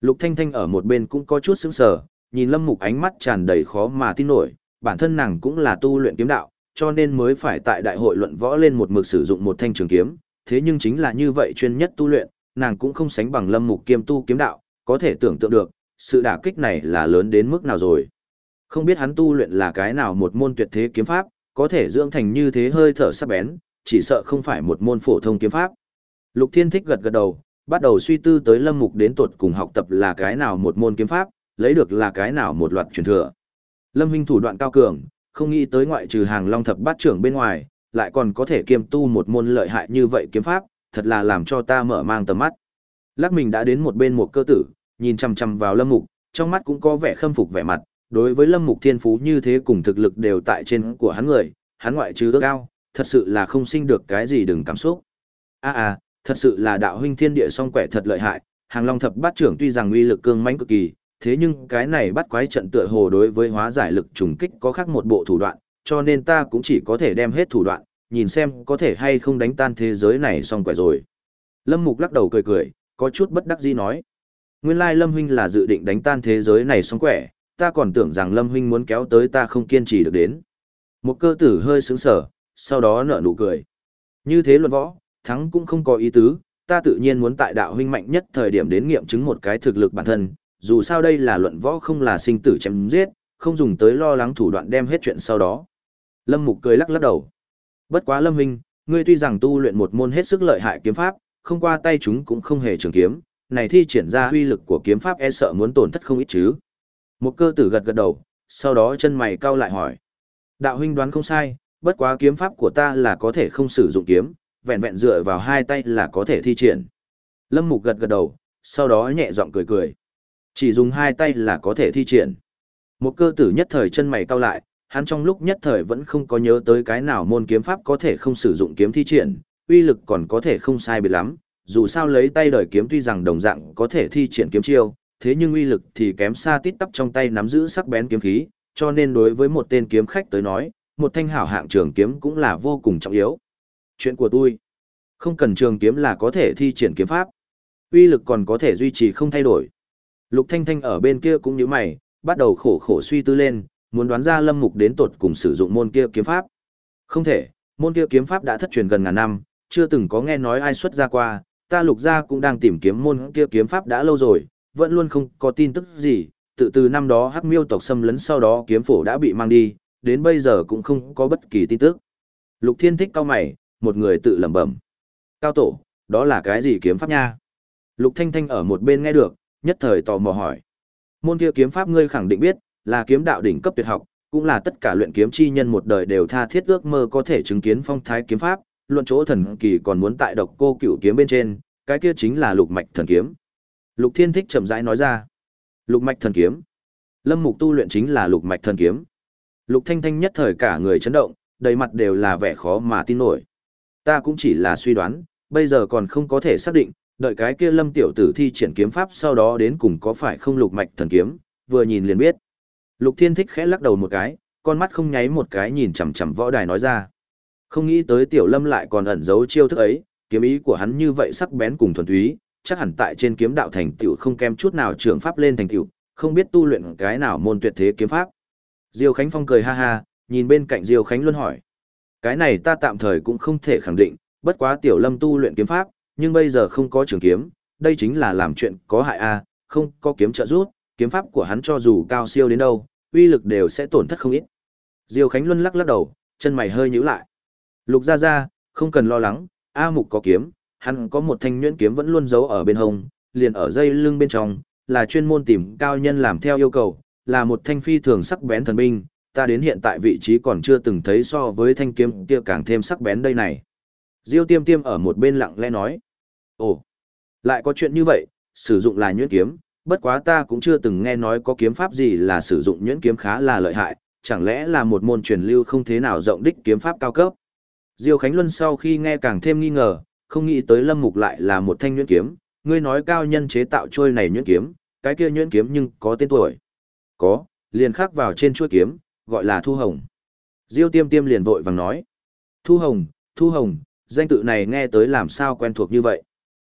Lục Thanh Thanh ở một bên cũng có chút sững sờ, nhìn Lâm Mục ánh mắt tràn đầy khó mà tin nổi, bản thân nàng cũng là tu luyện kiếm đạo, cho nên mới phải tại đại hội luận võ lên một mực sử dụng một thanh trường kiếm, thế nhưng chính là như vậy chuyên nhất tu luyện, nàng cũng không sánh bằng Lâm Mục kiêm tu kiếm đạo, có thể tưởng tượng được, sự đả kích này là lớn đến mức nào rồi. Không biết hắn tu luyện là cái nào một môn tuyệt thế kiếm pháp, có thể dưỡng thành như thế hơi thở sắc bén, chỉ sợ không phải một môn phổ thông kiếm pháp. Lục Thiên Thích gật gật đầu, bắt đầu suy tư tới Lâm Mục đến tuột cùng học tập là cái nào một môn kiếm pháp, lấy được là cái nào một loạt truyền thừa. Lâm huynh thủ đoạn cao cường, không nghĩ tới ngoại trừ hàng long thập bát trưởng bên ngoài, lại còn có thể kiêm tu một môn lợi hại như vậy kiếm pháp, thật là làm cho ta mở mang tầm mắt. Lắc mình đã đến một bên một cơ tử, nhìn chằm chằm vào Lâm Mục, trong mắt cũng có vẻ khâm phục vẻ mặt, đối với Lâm Mục thiên phú như thế cùng thực lực đều tại trên của hắn người, hắn ngoại trừ ước cao, thật sự là không sinh được cái gì đừng cảm xúc. A a, thật sự là đạo huynh thiên địa song quẻ thật lợi hại, hàng long thập bát trưởng tuy rằng uy lực cương mãnh cực kỳ, thế nhưng cái này bắt quái trận tựa hồ đối với hóa giải lực trùng kích có khác một bộ thủ đoạn, cho nên ta cũng chỉ có thể đem hết thủ đoạn, nhìn xem có thể hay không đánh tan thế giới này xong quẻ rồi. Lâm Mục lắc đầu cười cười, có chút bất đắc dĩ nói. Nguyên lai Lâm Huynh là dự định đánh tan thế giới này xong quẻ, ta còn tưởng rằng Lâm Huynh muốn kéo tới ta không kiên trì được đến. Một cơ tử hơi sướng sở, sau đó nở nụ cười. Như thế luận võ, thắng cũng không có ý tứ, ta tự nhiên muốn tại đạo huynh mạnh nhất thời điểm đến nghiệm chứng một cái thực lực bản thân, dù sao đây là luận võ không là sinh tử chém giết, không dùng tới lo lắng thủ đoạn đem hết chuyện sau đó. Lâm Mục cười lắc lắc đầu. Bất quá Lâm Minh, ngươi tuy rằng tu luyện một môn hết sức lợi hại kiếm pháp, không qua tay chúng cũng không hề trường kiếm, này thi triển ra uy lực của kiếm pháp e sợ muốn tổn thất không ít chứ. Một cơ tử gật gật đầu, sau đó chân mày cau lại hỏi. Đạo huynh đoán không sai, bất quá kiếm pháp của ta là có thể không sử dụng kiếm, vẹn vẹn dựa vào hai tay là có thể thi triển. Lâm Mục gật gật đầu, sau đó nhẹ giọng cười cười. Chỉ dùng hai tay là có thể thi triển. Một cơ tử nhất thời chân mày cau lại, hắn trong lúc nhất thời vẫn không có nhớ tới cái nào môn kiếm pháp có thể không sử dụng kiếm thi triển, uy lực còn có thể không sai biệt lắm, dù sao lấy tay đời kiếm tuy rằng đồng dạng có thể thi triển kiếm chiêu, thế nhưng uy lực thì kém xa tít tắp trong tay nắm giữ sắc bén kiếm khí, cho nên đối với một tên kiếm khách tới nói, một thanh hảo hạng trường kiếm cũng là vô cùng trọng yếu. Chuyện của tôi, không cần trường kiếm là có thể thi triển kiếm pháp, uy lực còn có thể duy trì không thay đổi. Lục Thanh Thanh ở bên kia cũng như mày, bắt đầu khổ khổ suy tư lên, muốn đoán ra Lâm Mục đến tột cùng sử dụng môn kia kiếm pháp. Không thể, môn kia kiếm pháp đã thất truyền gần ngàn năm, chưa từng có nghe nói ai xuất ra qua, ta lục gia cũng đang tìm kiếm môn kia kiếm pháp đã lâu rồi, vẫn luôn không có tin tức gì, tự từ năm đó hắc miêu tộc xâm lấn sau đó kiếm phổ đã bị mang đi, đến bây giờ cũng không có bất kỳ tin tức. Lục thiên thích cao mày, một người tự lẩm bẩm. Cao tổ, đó là cái gì kiếm pháp nha? Lục thanh thanh ở một bên nghe được, nhất thời tò mò hỏi. Môn kia kiếm pháp ngươi khẳng định biết, là kiếm đạo đỉnh cấp tuyệt học, cũng là tất cả luyện kiếm chi nhân một đời đều tha thiết ước mơ có thể chứng kiến phong thái kiếm pháp, luận chỗ thần kỳ còn muốn tại độc cô cửu kiếm bên trên, cái kia chính là lục mạch thần kiếm. Lục Thiên Thích chậm rãi nói ra. Lục mạch thần kiếm. Lâm Mục tu luyện chính là lục mạch thần kiếm. Lục Thanh Thanh nhất thời cả người chấn động, đầy mặt đều là vẻ khó mà tin nổi. Ta cũng chỉ là suy đoán, bây giờ còn không có thể xác định, đợi cái kia Lâm tiểu tử thi triển kiếm pháp sau đó đến cùng có phải không lục mạch thần kiếm, vừa nhìn liền biết. Lục Thiên Thích khẽ lắc đầu một cái, con mắt không nháy một cái nhìn chằm chằm võ đài nói ra. Không nghĩ tới Tiểu Lâm lại còn ẩn giấu chiêu thức ấy, kiếm ý của hắn như vậy sắc bén cùng thuần túy, chắc hẳn tại trên kiếm đạo thành tựu không kém chút nào trường pháp lên thành tựu, không biết tu luyện cái nào môn tuyệt thế kiếm pháp. Diêu Khánh Phong cười ha ha, nhìn bên cạnh Diêu Khánh Luân hỏi. Cái này ta tạm thời cũng không thể khẳng định, bất quá Tiểu Lâm tu luyện kiếm pháp, nhưng bây giờ không có trường kiếm, đây chính là làm chuyện có hại a, không có kiếm trợ giúp, kiếm pháp của hắn cho dù cao siêu đến đâu, uy lực đều sẽ tổn thất không ít. Diêu Khánh Luân lắc lắc đầu, chân mày hơi nhíu lại. Lục gia gia, không cần lo lắng, A Mục có kiếm, hắn có một thanh nhuyễn kiếm vẫn luôn giấu ở bên hông, liền ở dây lưng bên trong, là chuyên môn tìm cao nhân làm theo yêu cầu, là một thanh phi thường sắc bén thần binh, ta đến hiện tại vị trí còn chưa từng thấy so với thanh kiếm kia càng thêm sắc bén đây này. Diêu Tiêm Tiêm ở một bên lặng lẽ nói, ồ, lại có chuyện như vậy, sử dụng là nhuyễn kiếm, bất quá ta cũng chưa từng nghe nói có kiếm pháp gì là sử dụng nhuyễn kiếm khá là lợi hại, chẳng lẽ là một môn truyền lưu không thế nào rộng đích kiếm pháp cao cấp. Diêu Khánh Luân sau khi nghe càng thêm nghi ngờ, không nghĩ tới Lâm Mục lại là một thanh nhuyễn kiếm, ngươi nói cao nhân chế tạo trôi này nhuyễn kiếm, cái kia nhuyễn kiếm nhưng có tên tuổi. Có, liền khắc vào trên chuôi kiếm, gọi là Thu Hồng. Diêu Tiêm Tiêm liền vội vàng nói. Thu Hồng, Thu Hồng, danh tự này nghe tới làm sao quen thuộc như vậy.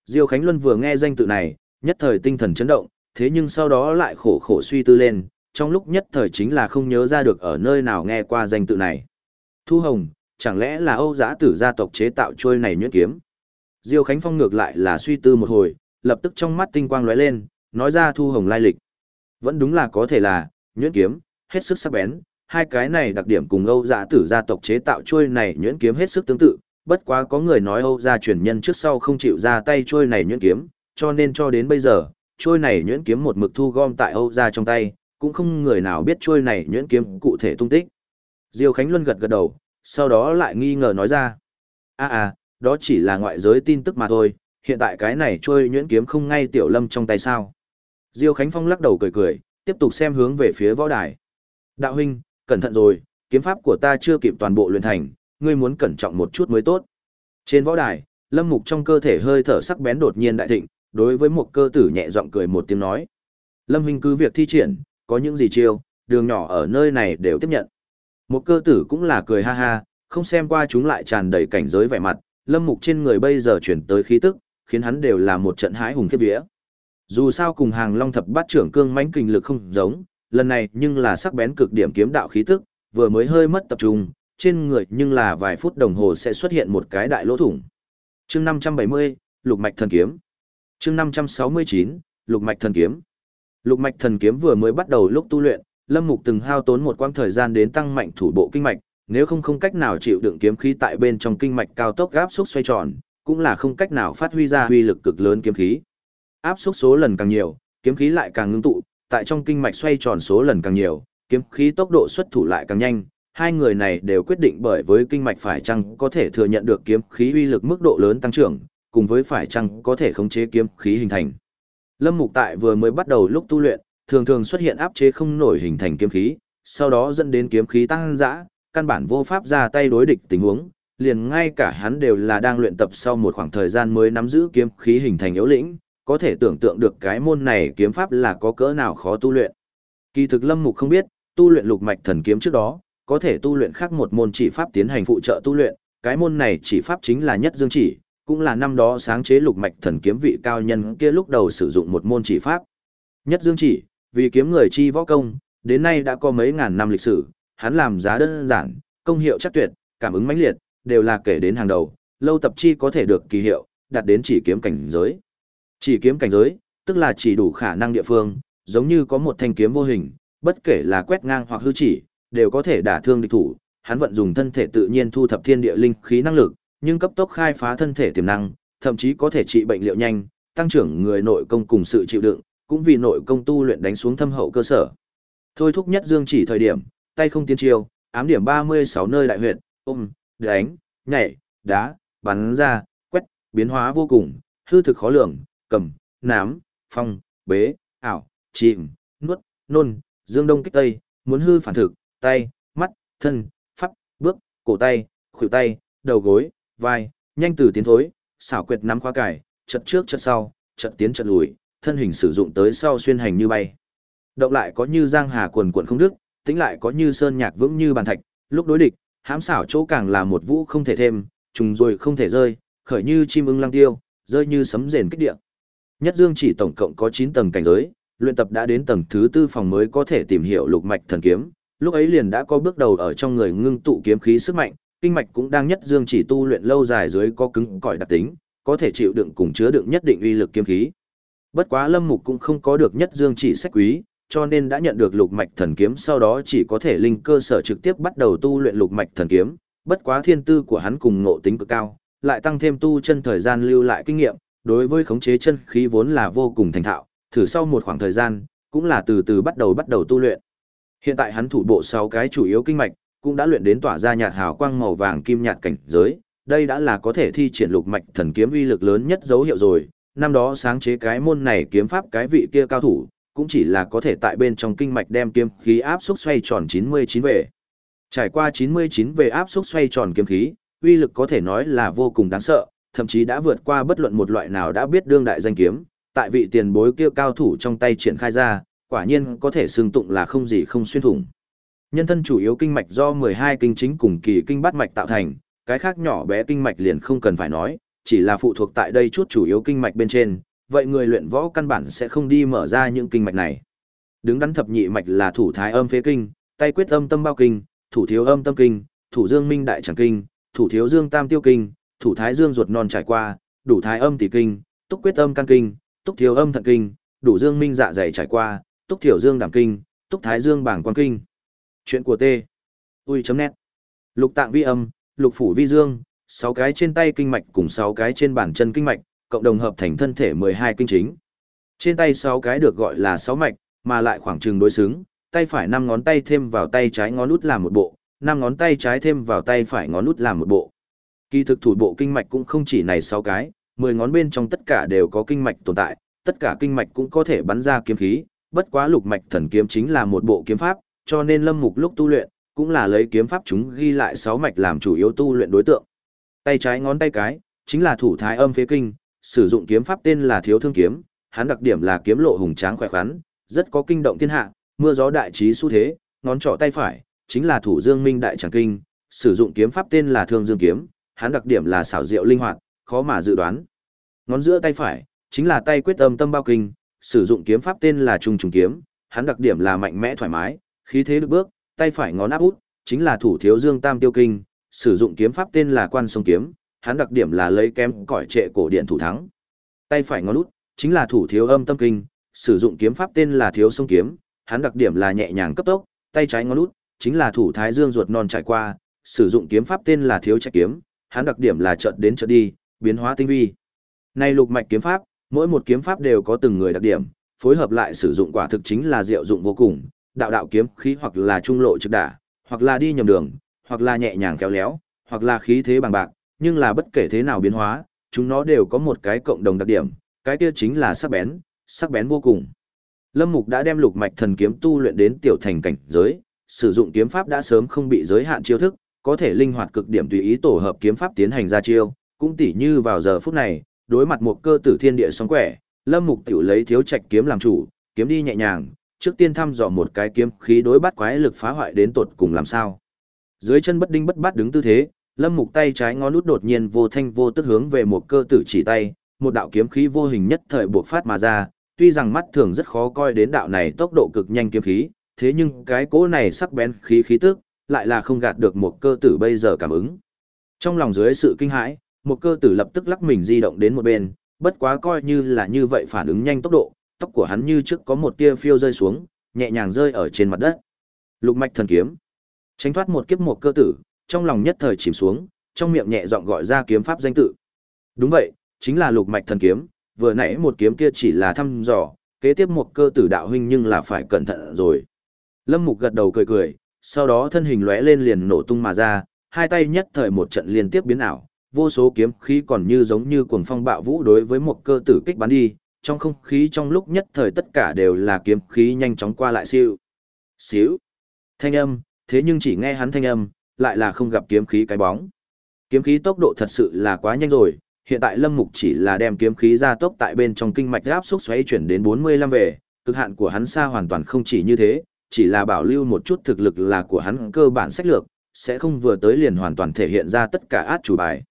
Diêu Khánh Luân vừa nghe danh tự này, nhất thời tinh thần chấn động, thế nhưng sau đó lại khổ khổ suy tư lên, trong lúc nhất thời chính là không nhớ ra được ở nơi nào nghe qua danh tự này. Thu Hồng, chẳng lẽ là Âu Giã Tử gia tộc chế tạo trôi này nhuyễn kiếm? Diêu Khánh Phong ngược lại là suy tư một hồi, lập tức trong mắt tinh quang lóe lên, nói ra Thu Hồng lai lịch. Vẫn đúng là có thể là nhuyễn kiếm, hết sức sắc bén, hai cái này đặc điểm cùng Âu Giã Tử gia tộc chế tạo trôi này nhuyễn kiếm hết sức tương tự, bất quá có người nói Âu gia truyền nhân trước sau không chịu ra tay trôi này nhuyễn kiếm, cho nên cho đến bây giờ, trôi này nhuyễn kiếm một mực thu gom tại Âu gia trong tay, cũng không người nào biết trôi này nhuyễn kiếm cụ thể tung tích. Diêu Khánh Luân gật gật đầu, sau đó lại nghi ngờ nói ra. À à, đó chỉ là ngoại giới tin tức mà thôi, hiện tại cái này trôi nhuyễn kiếm không ngay tiểu lâm trong tay sao. Diêu Khánh Phong lắc đầu cười cười, tiếp tục xem hướng về phía võ đài. Đạo huynh, cẩn thận rồi, kiếm pháp của ta chưa kịp toàn bộ luyện thành, ngươi muốn cẩn trọng một chút mới tốt. Trên võ đài, lâm mục trong cơ thể hơi thở sắc bén đột nhiên đại thịnh, đối với một cơ tử nhẹ giọng cười một tiếng nói. Lâm huynh cứ việc thi triển, có những gì chiêu, đường nhỏ ở nơi này đều tiếp nhận. Một cơ tử cũng là cười ha ha, không xem qua chúng lại tràn đầy cảnh giới vẻ mặt, lâm mục trên người bây giờ chuyển tới khí tức, khiến hắn đều là một trận hái hùng khiếp vía. Dù sao cùng hàng long thập bát trưởng cương mãnh kình lực không giống, lần này nhưng là sắc bén cực điểm kiếm đạo khí tức, vừa mới hơi mất tập trung, trên người nhưng là vài phút đồng hồ sẽ xuất hiện một cái đại lỗ thủng. Chương 570, Lục mạch thần kiếm. Chương 569, Lục mạch thần kiếm. Lục mạch thần kiếm vừa mới bắt đầu lúc tu luyện, Lâm Mục từng hao tốn một quãng thời gian đến tăng mạnh thủ bộ kinh mạch, nếu không không cách nào chịu đựng kiếm khí tại bên trong kinh mạch cao tốc áp xúc xoay tròn, cũng là không cách nào phát huy ra uy lực cực lớn kiếm khí. Áp xúc số lần càng nhiều, kiếm khí lại càng ngưng tụ, tại trong kinh mạch xoay tròn số lần càng nhiều, kiếm khí tốc độ xuất thủ lại càng nhanh. Hai người này đều quyết định bởi với kinh mạch phải chăng có thể thừa nhận được kiếm khí uy lực mức độ lớn tăng trưởng, cùng với phải chăng có thể khống chế kiếm khí hình thành. Lâm Mục tại vừa mới bắt đầu lúc tu luyện, thường thường xuất hiện áp chế không nổi hình thành kiếm khí, sau đó dẫn đến kiếm khí tăng dã, căn bản vô pháp ra tay đối địch tình huống, liền ngay cả hắn đều là đang luyện tập sau một khoảng thời gian mới nắm giữ kiếm khí hình thành yếu lĩnh, có thể tưởng tượng được cái môn này kiếm pháp là có cỡ nào khó tu luyện. Kỳ thực Lâm Mục không biết, tu luyện lục mạch thần kiếm trước đó, có thể tu luyện khác một môn chỉ pháp tiến hành phụ trợ tu luyện, cái môn này chỉ pháp chính là nhất dương chỉ, cũng là năm đó sáng chế lục mạch thần kiếm vị cao nhân kia lúc đầu sử dụng một môn chỉ pháp. Nhất dương chỉ, vì kiếm người chi võ công, đến nay đã có mấy ngàn năm lịch sử, hắn làm giá đơn giản, công hiệu chắc tuyệt, cảm ứng mãnh liệt, đều là kể đến hàng đầu, lâu tập chi có thể được kỳ hiệu, đạt đến chỉ kiếm cảnh giới. Chỉ kiếm cảnh giới, tức là chỉ đủ khả năng địa phương, giống như có một thanh kiếm vô hình, bất kể là quét ngang hoặc hư chỉ, đều có thể đả thương địch thủ, hắn vận dùng thân thể tự nhiên thu thập thiên địa linh khí năng lực, nhưng cấp tốc khai phá thân thể tiềm năng, thậm chí có thể trị bệnh liệu nhanh, tăng trưởng người nội công cùng sự chịu đựng, cũng vì nội công tu luyện đánh xuống thâm hậu cơ sở. Thôi thúc nhất dương chỉ thời điểm, tay không tiến chiêu, ám điểm 36 nơi đại huyệt, ôm, đánh, nhảy, đá, bắn ra, quét, biến hóa vô cùng, hư thực khó lường, cầm, nám, phong, bế, ảo, chìm, nuốt, nôn, dương đông kích tây, muốn hư phản thực, tay, mắt, thân, pháp, bước, cổ tay, khuỷu tay, đầu gối, vai, nhanh từ tiến thối, xảo quyệt nắm khóa cải, chật trước chật sau, chật tiến chật lùi, thân hình sử dụng tới sau xuyên hành như bay. Động lại có như giang hà quần quần không đức, tính lại có như sơn nhạc vững như bàn thạch, lúc đối địch, hãm xảo chỗ càng là một vũ không thể thêm, trùng rồi không thể rơi, khởi như chim ưng lăng tiêu, rơi như sấm rền kích địa. Nhất Dương chỉ tổng cộng có 9 tầng cảnh giới, luyện tập đã đến tầng thứ tư phòng mới có thể tìm hiểu lục mạch thần kiếm, lúc ấy liền đã có bước đầu ở trong người ngưng tụ kiếm khí sức mạnh, kinh mạch cũng đang nhất dương chỉ tu luyện lâu dài dưới có cứng cỏi đặc tính, có thể chịu đựng cùng chứa đựng nhất định uy lực kiếm khí. Bất quá Lâm Mục cũng không có được nhất dương chỉ sách quý, cho nên đã nhận được lục mạch thần kiếm sau đó chỉ có thể linh cơ sở trực tiếp bắt đầu tu luyện lục mạch thần kiếm, bất quá thiên tư của hắn cùng ngộ tính cực cao, lại tăng thêm tu chân thời gian lưu lại kinh nghiệm, đối với khống chế chân khí vốn là vô cùng thành thạo, thử sau một khoảng thời gian, cũng là từ từ bắt đầu bắt đầu tu luyện. Hiện tại hắn thủ bộ 6 cái chủ yếu kinh mạch, cũng đã luyện đến tỏa ra nhạt hào quang màu vàng kim nhạt cảnh giới, đây đã là có thể thi triển lục mạch thần kiếm uy lực lớn nhất dấu hiệu rồi. Năm đó sáng chế cái môn này kiếm pháp cái vị kia cao thủ, cũng chỉ là có thể tại bên trong kinh mạch đem kiếm khí áp xúc xoay tròn 99 về. Trải qua 99 về áp xúc xoay tròn kiếm khí, uy lực có thể nói là vô cùng đáng sợ, thậm chí đã vượt qua bất luận một loại nào đã biết đương đại danh kiếm, tại vị tiền bối kia cao thủ trong tay triển khai ra, quả nhiên có thể xương tụng là không gì không xuyên thủng. Nhân thân chủ yếu kinh mạch do 12 kinh chính cùng kỳ kinh bát mạch tạo thành, cái khác nhỏ bé kinh mạch liền không cần phải nói, chỉ là phụ thuộc tại đây chút chủ yếu kinh mạch bên trên, vậy người luyện võ căn bản sẽ không đi mở ra những kinh mạch này. Đứng đắn thập nhị mạch là thủ thái âm phế kinh, tay quyết âm tâm bao kinh, thủ thiếu âm tâm kinh, thủ dương minh đại chẳng kinh, thủ thiếu dương tam tiêu kinh, thủ thái dương ruột non trải qua, đủ thái âm tỷ kinh, túc quyết âm can kinh, túc thiếu âm thận kinh, đủ dương minh dạ dày trải qua, túc thiểu dương đảm kinh, túc thái dương bảng quan kinh. Chuyện của T. Ui.net Lục tạng vi âm, lục phủ vi dương, sáu cái trên tay kinh mạch cùng sáu cái trên bàn chân kinh mạch, cộng đồng hợp thành thân thể 12 kinh chính. Trên tay sáu cái được gọi là sáu mạch, mà lại khoảng chừng đối xứng, tay phải năm ngón tay thêm vào tay trái ngón út làm một bộ, năm ngón tay trái thêm vào tay phải ngón út làm một bộ. Kỳ thực thủ bộ kinh mạch cũng không chỉ này sáu cái, 10 ngón bên trong tất cả đều có kinh mạch tồn tại, tất cả kinh mạch cũng có thể bắn ra kiếm khí, bất quá lục mạch thần kiếm chính là một bộ kiếm pháp, cho nên Lâm Mục lúc tu luyện, cũng là lấy kiếm pháp chúng ghi lại sáu mạch làm chủ yếu tu luyện đối tượng. Tay trái ngón tay cái, chính là thủ thái âm phế kinh, sử dụng kiếm pháp tên là Thiếu Thương kiếm, hắn đặc điểm là kiếm lộ hùng tráng khỏe khoắn, rất có kinh động thiên hạ, mưa gió đại trí xu thế, ngón trỏ tay phải, chính là thủ Dương Minh đại tràng kinh, sử dụng kiếm pháp tên là Thương Dương kiếm, hắn đặc điểm là xảo diệu linh hoạt, khó mà dự đoán. Ngón giữa tay phải, chính là tay quyết âm tâm bao kinh, sử dụng kiếm pháp tên là Trung Trùng kiếm, hắn đặc điểm là mạnh mẽ thoải mái, khí thế được bước, tay phải ngón áp út, chính là thủ thiếu dương tam tiêu kinh, sử dụng kiếm pháp tên là quan sông kiếm, hắn đặc điểm là lấy kém cỏi trệ cổ điện thủ thắng. Tay phải ngón út, chính là thủ thiếu âm tâm kinh, sử dụng kiếm pháp tên là thiếu sông kiếm, hắn đặc điểm là nhẹ nhàng cấp tốc, tay trái ngón út, chính là thủ thái dương ruột non trải qua, sử dụng kiếm pháp tên là thiếu trạch kiếm, hắn đặc điểm là chợt đến chợt đi, biến hóa tinh vi. Này lục mạch kiếm pháp, mỗi một kiếm pháp đều có từng người đặc điểm, phối hợp lại sử dụng quả thực chính là diệu dụng vô cùng, đạo đạo kiếm khí hoặc là trung lộ trực đả, hoặc là đi nhầm đường, hoặc là nhẹ nhàng kéo léo, hoặc là khí thế bằng bạc, nhưng là bất kể thế nào biến hóa, chúng nó đều có một cái cộng đồng đặc điểm, cái kia chính là sắc bén, sắc bén vô cùng. Lâm Mục đã đem lục mạch thần kiếm tu luyện đến tiểu thành cảnh giới, sử dụng kiếm pháp đã sớm không bị giới hạn chiêu thức, có thể linh hoạt cực điểm tùy ý tổ hợp kiếm pháp tiến hành ra chiêu, cũng tỉ như vào giờ phút này, đối mặt một cơ tử thiên địa sóng quẻ, Lâm Mục tiểu lấy thiếu trạch kiếm làm chủ, kiếm đi nhẹ nhàng, trước tiên thăm dò một cái kiếm khí đối bắt quái lực phá hoại đến tột cùng làm sao. Dưới chân bất đinh bất bát đứng tư thế, Lâm Mục tay trái ngón út đột nhiên vô thanh vô tức hướng về một cơ tử chỉ tay, một đạo kiếm khí vô hình nhất thời buộc phát mà ra, tuy rằng mắt thường rất khó coi đến đạo này tốc độ cực nhanh kiếm khí, thế nhưng cái cỗ này sắc bén khí khí tức, lại là không gạt được một cơ tử bây giờ cảm ứng. Trong lòng dưới sự kinh hãi, một cơ tử lập tức lắc mình di động đến một bên, bất quá coi như là như vậy phản ứng nhanh tốc độ, tóc của hắn như trước có một tia phiêu rơi xuống, nhẹ nhàng rơi ở trên mặt đất. Lục mạch thần kiếm. Tránh thoát một kiếp một cơ tử, trong lòng nhất thời chìm xuống, trong miệng nhẹ giọng gọi ra kiếm pháp danh tự. Đúng vậy, chính là lục mạch thần kiếm, vừa nãy một kiếm kia chỉ là thăm dò, kế tiếp một cơ tử đạo huynh nhưng là phải cẩn thận rồi. Lâm Mục gật đầu cười cười, sau đó thân hình lóe lên liền nổ tung mà ra, hai tay nhất thời một trận liên tiếp biến ảo, vô số kiếm khí còn như giống như cuồng phong bạo vũ đối với một cơ tử kích bắn đi, trong không khí trong lúc nhất thời tất cả đều là kiếm khí nhanh chóng qua lại siêu. Xíu. Thanh âm, thế nhưng chỉ nghe hắn thanh âm, lại là không gặp kiếm khí cái bóng. Kiếm khí tốc độ thật sự là quá nhanh rồi, hiện tại Lâm Mục chỉ là đem kiếm khí ra tốc tại bên trong kinh mạch áp xúc xoáy chuyển đến 45 về, cực hạn của hắn xa hoàn toàn không chỉ như thế, chỉ là bảo lưu một chút thực lực là của hắn cơ bản sách lược, sẽ không vừa tới liền hoàn toàn thể hiện ra tất cả át chủ bài.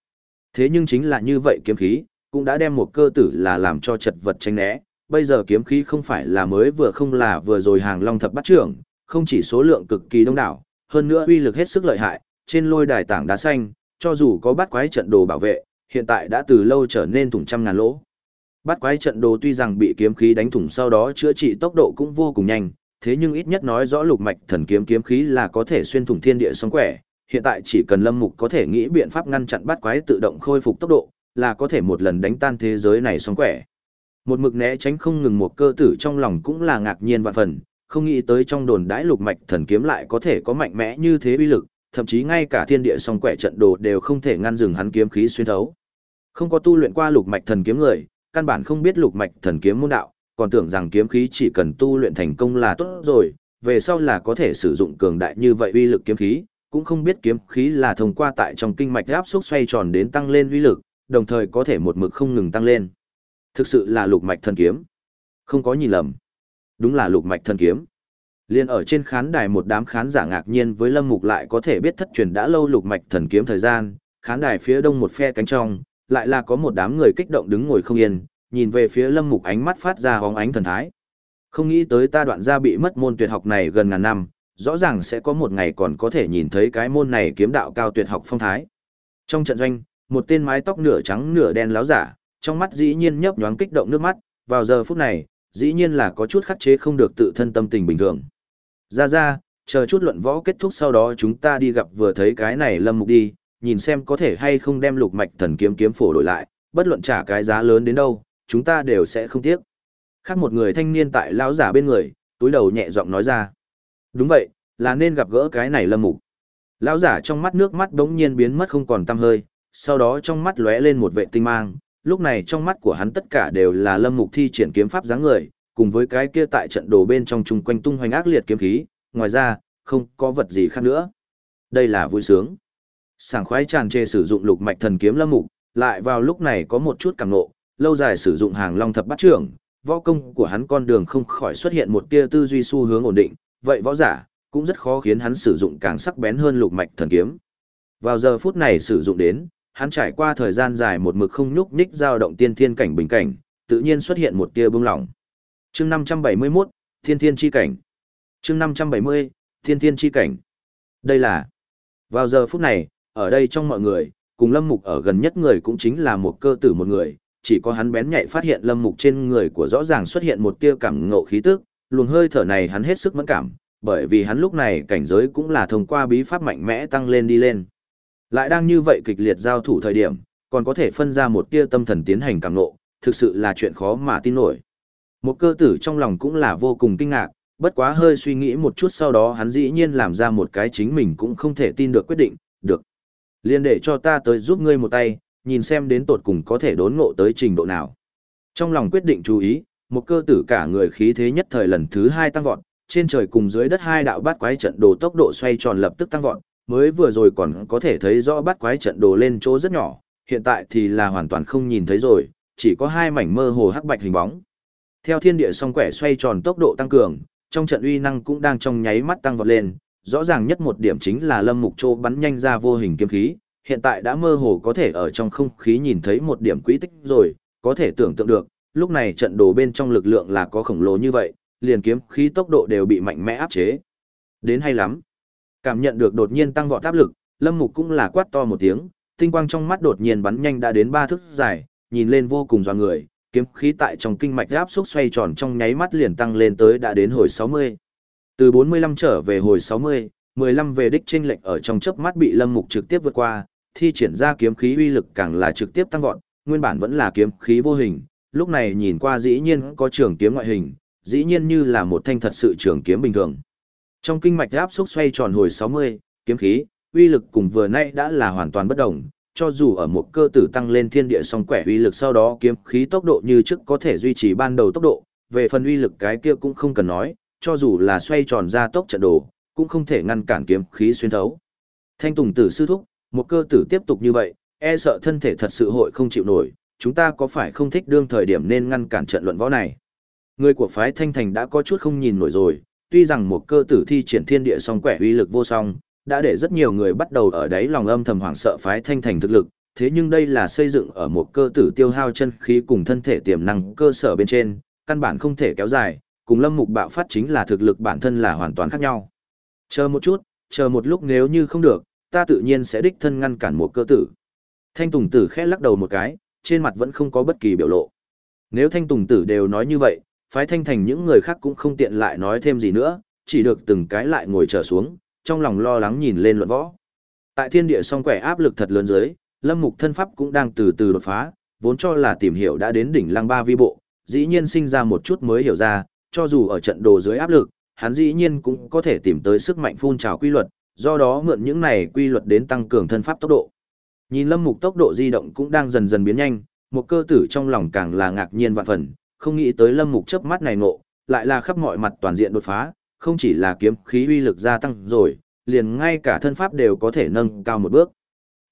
Thế nhưng chính là như vậy kiếm khí, cũng đã đem một cơ tử là làm cho chật vật tranh né, bây giờ kiếm khí không phải là mới vừa không là vừa rồi hàng long thập bắt trưởng, không chỉ số lượng cực kỳ đông đảo, hơn nữa uy lực hết sức lợi hại, trên lôi đài tảng đá xanh, cho dù có bắt quái trận đồ bảo vệ, hiện tại đã từ lâu trở nên thủng trăm ngàn lỗ. Bắt quái trận đồ tuy rằng bị kiếm khí đánh thủng sau đó chữa trị tốc độ cũng vô cùng nhanh, thế nhưng ít nhất nói rõ lục mạch thần kiếm kiếm khí là có thể xuyên thủng thiên địa sóng quẻ, hiện tại chỉ cần Lâm Mục có thể nghĩ biện pháp ngăn chặn bắt quái tự động khôi phục tốc độ, là có thể một lần đánh tan thế giới này xong quẻ. Một mực né tránh không ngừng một cơ tử trong lòng cũng là ngạc nhiên vạn phần, không nghĩ tới trong đồn đãi lục mạch thần kiếm lại có thể có mạnh mẽ như thế uy lực, thậm chí ngay cả thiên địa song quẻ trận đồ đều không thể ngăn dừng hắn kiếm khí xuyên thấu. Không có tu luyện qua lục mạch thần kiếm người, căn bản không biết lục mạch thần kiếm môn đạo, còn tưởng rằng kiếm khí chỉ cần tu luyện thành công là tốt rồi, về sau là có thể sử dụng cường đại như vậy uy lực kiếm khí, cũng không biết kiếm khí là thông qua tại trong kinh mạch áp xúc xoay tròn đến tăng lên uy lực, đồng thời có thể một mực không ngừng tăng lên. Thực sự là lục mạch thần kiếm. Không có nhìn lầm. Đúng là lục mạch thần kiếm. Liên ở trên khán đài một đám khán giả ngạc nhiên với Lâm Mục lại có thể biết thất truyền đã lâu lục mạch thần kiếm thời gian, khán đài phía đông một phe cánh trong, lại là có một đám người kích động đứng ngồi không yên, nhìn về phía Lâm Mục ánh mắt phát ra hóng ánh thần thái. Không nghĩ tới ta đoạn gia bị mất môn tuyệt học này gần ngàn năm, rõ ràng sẽ có một ngày còn có thể nhìn thấy cái môn này kiếm đạo cao tuyệt học phong thái. Trong trận doanh, một tên mái tóc nửa trắng nửa đen láo giả, trong mắt dĩ nhiên nhấp nhoáng kích động nước mắt, vào giờ phút này, dĩ nhiên là có chút khắc chế không được tự thân tâm tình bình thường. Ra ra, chờ chút luận võ kết thúc sau đó chúng ta đi gặp vừa thấy cái này lâm mục đi, nhìn xem có thể hay không đem lục mạch thần kiếm kiếm phổ đổi lại, bất luận trả cái giá lớn đến đâu, chúng ta đều sẽ không tiếc. Khác một người thanh niên tại lão giả bên người, túi đầu nhẹ giọng nói ra. Đúng vậy, là nên gặp gỡ cái này lâm mục. Lão giả trong mắt nước mắt đống nhiên biến mất không còn tăm hơi, sau đó trong mắt lóe lên một vệ tinh mang, lúc này trong mắt của hắn tất cả đều là lâm mục thi triển kiếm pháp dáng người, cùng với cái kia tại trận đồ bên trong chung quanh tung hoành ác liệt kiếm khí, ngoài ra, không có vật gì khác nữa. Đây là vui sướng. Sảng khoái tràn trề sử dụng lục mạch thần kiếm lâm mục, lại vào lúc này có một chút cảm nộ, lâu dài sử dụng hàng long thập bát trưởng, võ công của hắn con đường không khỏi xuất hiện một tia tư duy xu hướng ổn định, vậy võ giả cũng rất khó khiến hắn sử dụng càng sắc bén hơn lục mạch thần kiếm. Vào giờ phút này sử dụng đến, hắn trải qua thời gian dài một mực không nhúc nhích dao động tiên thiên cảnh bình cảnh, tự nhiên xuất hiện một tia bừng lỏng. Chương 571, Thiên Thiên chi cảnh. Chương 570, Thiên Thiên chi cảnh. Đây là Vào giờ phút này, ở đây trong mọi người, cùng Lâm Mục ở gần nhất người cũng chính là một cơ tử một người, chỉ có hắn bén nhạy phát hiện Lâm Mục trên người của rõ ràng xuất hiện một tia cảm ngộ khí tức, luồng hơi thở này hắn hết sức mẫn cảm, bởi vì hắn lúc này cảnh giới cũng là thông qua bí pháp mạnh mẽ tăng lên đi lên. Lại đang như vậy kịch liệt giao thủ thời điểm, còn có thể phân ra một tia tâm thần tiến hành cảm ngộ, thực sự là chuyện khó mà tin nổi. Một cơ tử trong lòng cũng là vô cùng kinh ngạc, bất quá hơi suy nghĩ một chút sau đó hắn dĩ nhiên làm ra một cái chính mình cũng không thể tin được quyết định, được. Liên để cho ta tới giúp ngươi một tay, nhìn xem đến tột cùng có thể đốn ngộ tới trình độ nào. Trong lòng quyết định chú ý, một cơ tử cả người khí thế nhất thời lần thứ hai tăng vọt, trên trời cùng dưới đất hai đạo bát quái trận đồ tốc độ xoay tròn lập tức tăng vọt, mới vừa rồi còn có thể thấy rõ bát quái trận đồ lên chỗ rất nhỏ, hiện tại thì là hoàn toàn không nhìn thấy rồi, chỉ có hai mảnh mơ hồ hắc bạch hình bóng. Theo thiên địa song quẻ xoay tròn tốc độ tăng cường, trong trận uy năng cũng đang trong nháy mắt tăng vọt lên, rõ ràng nhất một điểm chính là Lâm Mục Trô bắn nhanh ra vô hình kiếm khí, hiện tại đã mơ hồ có thể ở trong không khí nhìn thấy một điểm quỹ tích rồi, có thể tưởng tượng được, lúc này trận đồ bên trong lực lượng là có khổng lồ như vậy, liền kiếm khí tốc độ đều bị mạnh mẽ áp chế. Đến hay lắm. Cảm nhận được đột nhiên tăng vọt áp lực, Lâm Mục cũng là quát to một tiếng, tinh quang trong mắt đột nhiên bắn nhanh đã đến ba thước dài, nhìn lên vô cùng doan người, kiếm khí tại trong kinh mạch áp xúc xoay tròn trong nháy mắt liền tăng lên tới đã đến hồi 60. Từ 45 trở về hồi 60, 15 về đích chênh lệch ở trong chớp mắt bị Lâm Mục trực tiếp vượt qua, thi triển ra kiếm khí uy lực càng là trực tiếp tăng vọt, nguyên bản vẫn là kiếm khí vô hình, lúc này nhìn qua dĩ nhiên có trường kiếm ngoại hình, dĩ nhiên như là một thanh thật sự trường kiếm bình thường. Trong kinh mạch áp xúc xoay tròn hồi 60, kiếm khí, uy lực cùng vừa nãy đã là hoàn toàn bất động, cho dù ở một cơ tử tăng lên thiên địa song quẻ uy lực sau đó kiếm khí tốc độ như trước có thể duy trì ban đầu tốc độ, về phần uy lực cái kia cũng không cần nói, cho dù là xoay tròn ra tốc trận đồ, cũng không thể ngăn cản kiếm khí xuyên thấu. Thanh Tùng Tử sư thúc, một cơ tử tiếp tục như vậy, e sợ thân thể thật sự hội không chịu nổi, chúng ta có phải không thích đương thời điểm nên ngăn cản trận luận võ này. Người của phái Thanh Thành đã có chút không nhìn nổi rồi, tuy rằng một cơ tử thi triển thiên địa song quẻ uy lực vô song, đã để rất nhiều người bắt đầu ở đấy lòng âm thầm hoảng sợ phái Thanh Thành thực lực, thế nhưng đây là xây dựng ở một cơ tử tiêu hao chân khí cùng thân thể tiềm năng cơ sở bên trên, căn bản không thể kéo dài, cùng lâm mục bạo phát chính là thực lực bản thân là hoàn toàn khác nhau. Chờ một chút, chờ một lúc nếu như không được, ta tự nhiên sẽ đích thân ngăn cản một cơ tử. Thanh Tùng Tử khẽ lắc đầu một cái, trên mặt vẫn không có bất kỳ biểu lộ. Nếu Thanh Tùng Tử đều nói như vậy, phái Thanh Thành những người khác cũng không tiện lại nói thêm gì nữa, chỉ được từng cái lại ngồi trở xuống, trong lòng lo lắng nhìn lên luận võ. Tại thiên địa song quẻ áp lực thật lớn dưới, Lâm Mục thân pháp cũng đang từ từ đột phá, vốn cho là tìm hiểu đã đến đỉnh lăng ba vi bộ, dĩ nhiên sinh ra một chút mới hiểu ra, cho dù ở trận đồ dưới áp lực, hắn dĩ nhiên cũng có thể tìm tới sức mạnh phun trào quy luật, do đó mượn những này quy luật đến tăng cường thân pháp tốc độ. Nhìn Lâm Mục tốc độ di động cũng đang dần dần biến nhanh, một cơ tử trong lòng càng là ngạc nhiên vạn phần, không nghĩ tới Lâm Mục chớp mắt này ngộ, lại là khắp mọi mặt toàn diện đột phá, không chỉ là kiếm khí uy lực gia tăng rồi, liền ngay cả thân pháp đều có thể nâng cao một bước.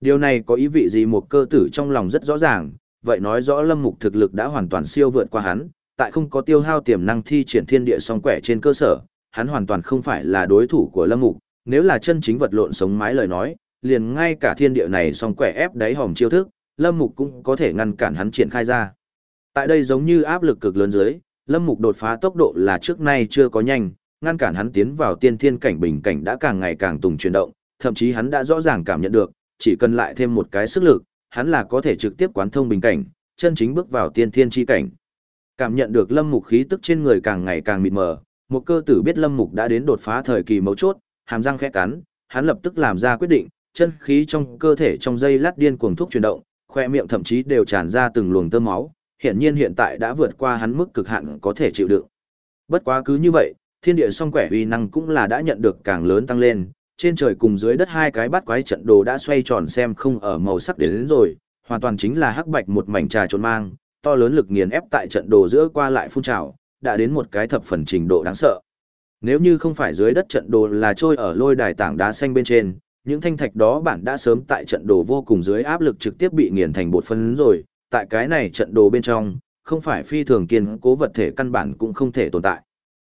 Điều này có ý vị gì một cơ tử trong lòng rất rõ ràng, vậy nói rõ Lâm Mục thực lực đã hoàn toàn siêu vượt qua hắn, tại không có tiêu hao tiềm năng thi triển thiên địa song quẻ trên cơ sở, hắn hoàn toàn không phải là đối thủ của Lâm Mục, nếu là chân chính vật lộn sống mái lời nói, liền ngay cả thiên địa này song quẻ ép đáy hòm chiêu thức, Lâm Mục cũng có thể ngăn cản hắn triển khai ra. Tại đây giống như áp lực cực lớn dưới, Lâm Mục đột phá tốc độ là trước nay chưa có nhanh, ngăn cản hắn tiến vào tiên thiên cảnh bình cảnh đã càng ngày càng tùng chuyển động, thậm chí hắn đã rõ ràng cảm nhận được, chỉ cần lại thêm một cái sức lực, hắn là có thể trực tiếp quán thông bình cảnh, chân chính bước vào tiên thiên chi cảnh. Cảm nhận được Lâm Mục khí tức trên người càng ngày càng mịt mờ, một cơ tử biết Lâm Mục đã đến đột phá thời kỳ mấu chốt, hàm răng khẽ cắn, hắn lập tức làm ra quyết định, chân khí trong cơ thể trong dây lát điên cuồng thúc chuyển động, khoe miệng thậm chí đều tràn ra từng luồng tơ máu, hiển nhiên hiện tại đã vượt qua hắn mức cực hạn có thể chịu đựng. Bất quá cứ như vậy, thiên địa song quẻ uy năng cũng là đã nhận được càng lớn tăng lên, trên trời cùng dưới đất hai cái bát quái trận đồ đã xoay tròn xem không ở màu sắc đến, đến rồi, hoàn toàn chính là hắc bạch một mảnh trà trộn mang, to lớn lực nghiền ép tại trận đồ giữa qua lại phun trào, đã đến một cái thập phần trình độ đáng sợ. Nếu như không phải dưới đất trận đồ là trôi ở lôi đài tảng đá xanh bên trên, những thanh thạch đó bản đã sớm tại trận đồ vô cùng dưới áp lực trực tiếp bị nghiền thành bột phân rồi, tại cái này trận đồ bên trong, không phải phi thường kiên cố vật thể căn bản cũng không thể tồn tại.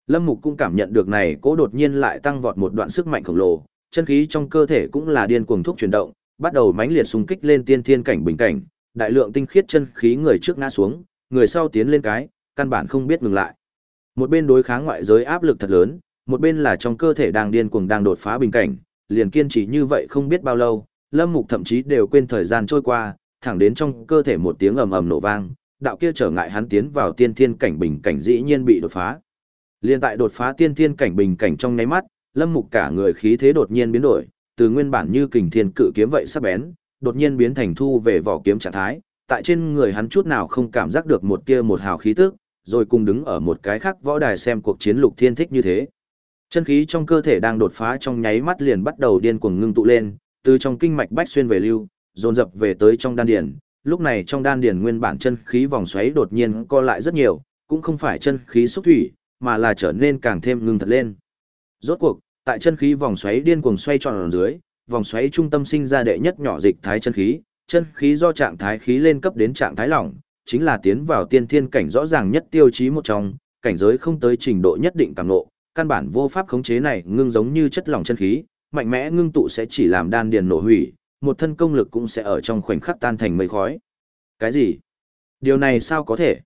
Lâm Mục cũng cảm nhận được này cố đột nhiên lại tăng vọt một đoạn sức mạnh khổng lồ, chân khí trong cơ thể cũng là điên cuồng thúc chuyển động, bắt đầu mãnh liệt xung kích lên tiên thiên cảnh bình cảnh, đại lượng tinh khiết chân khí người trước ngã xuống, người sau tiến lên cái, căn bản không biết ngừng lại. Một bên đối kháng ngoại giới áp lực thật lớn, một bên là trong cơ thể đang điên cuồng đang đột phá bình cảnh, liền kiên trì như vậy không biết bao lâu, Lâm Mục thậm chí đều quên thời gian trôi qua, thẳng đến trong cơ thể một tiếng ầm ầm nổ vang, đạo kia trở ngại hắn tiến vào tiên thiên cảnh bình cảnh dĩ nhiên bị đột phá. Liên tại đột phá tiên thiên cảnh bình cảnh trong nháy mắt, Lâm Mục cả người khí thế đột nhiên biến đổi, từ nguyên bản như kình thiên cự kiếm vậy sắc bén, đột nhiên biến thành thu về vỏ kiếm trạng thái, tại trên người hắn chút nào không cảm giác được một tia một hào khí tức, rồi cùng đứng ở một cái khác võ đài xem cuộc chiến lục thiên thích như thế. Chân khí trong cơ thể đang đột phá trong nháy mắt liền bắt đầu điên cuồng ngưng tụ lên, từ trong kinh mạch bách xuyên về lưu, dồn dập về tới trong đan điền. Lúc này trong đan điền nguyên bản chân khí vòng xoáy đột nhiên co lại rất nhiều, cũng không phải chân khí xúc thủy, mà là trở nên càng thêm ngưng thật lên. Rốt cuộc, tại chân khí vòng xoáy điên cuồng xoay tròn ở dưới, vòng xoáy trung tâm sinh ra đệ nhất nhỏ dịch thái chân khí, chân khí do trạng thái khí lên cấp đến trạng thái lỏng, chính là tiến vào tiên thiên cảnh rõ ràng nhất tiêu chí một trong, cảnh giới không tới trình độ nhất định cảm ngộ, căn bản vô pháp khống chế này ngưng giống như chất lỏng chân khí, mạnh mẽ ngưng tụ sẽ chỉ làm đan điền nổ hủy, một thân công lực cũng sẽ ở trong khoảnh khắc tan thành mây khói. Cái gì? Điều này sao có thể?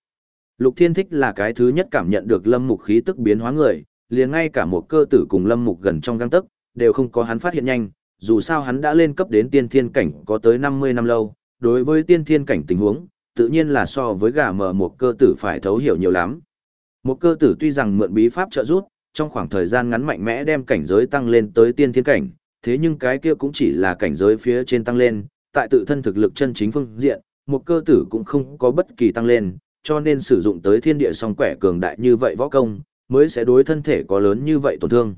Lục Thiên Thích là cái thứ nhất cảm nhận được lâm mục khí tức biến hóa người, liền ngay cả một cơ tử cùng lâm mục gần trong gang tức, đều không có hắn phát hiện nhanh, dù sao hắn đã lên cấp đến tiên thiên cảnh có tới 50 năm lâu, đối với tiên thiên cảnh tình huống, tự nhiên là so với gà mờ một cơ tử phải thấu hiểu nhiều lắm. Một cơ tử tuy rằng mượn bí pháp trợ giúp, trong khoảng thời gian ngắn mạnh mẽ đem cảnh giới tăng lên tới tiên thiên cảnh, thế nhưng cái kia cũng chỉ là cảnh giới phía trên tăng lên, tại tự thân thực lực chân chính phương diện, một cơ tử cũng không có bất kỳ tăng lên, cho nên sử dụng tới thiên địa song quẻ cường đại như vậy võ công, mới sẽ đối thân thể có lớn như vậy tổn thương.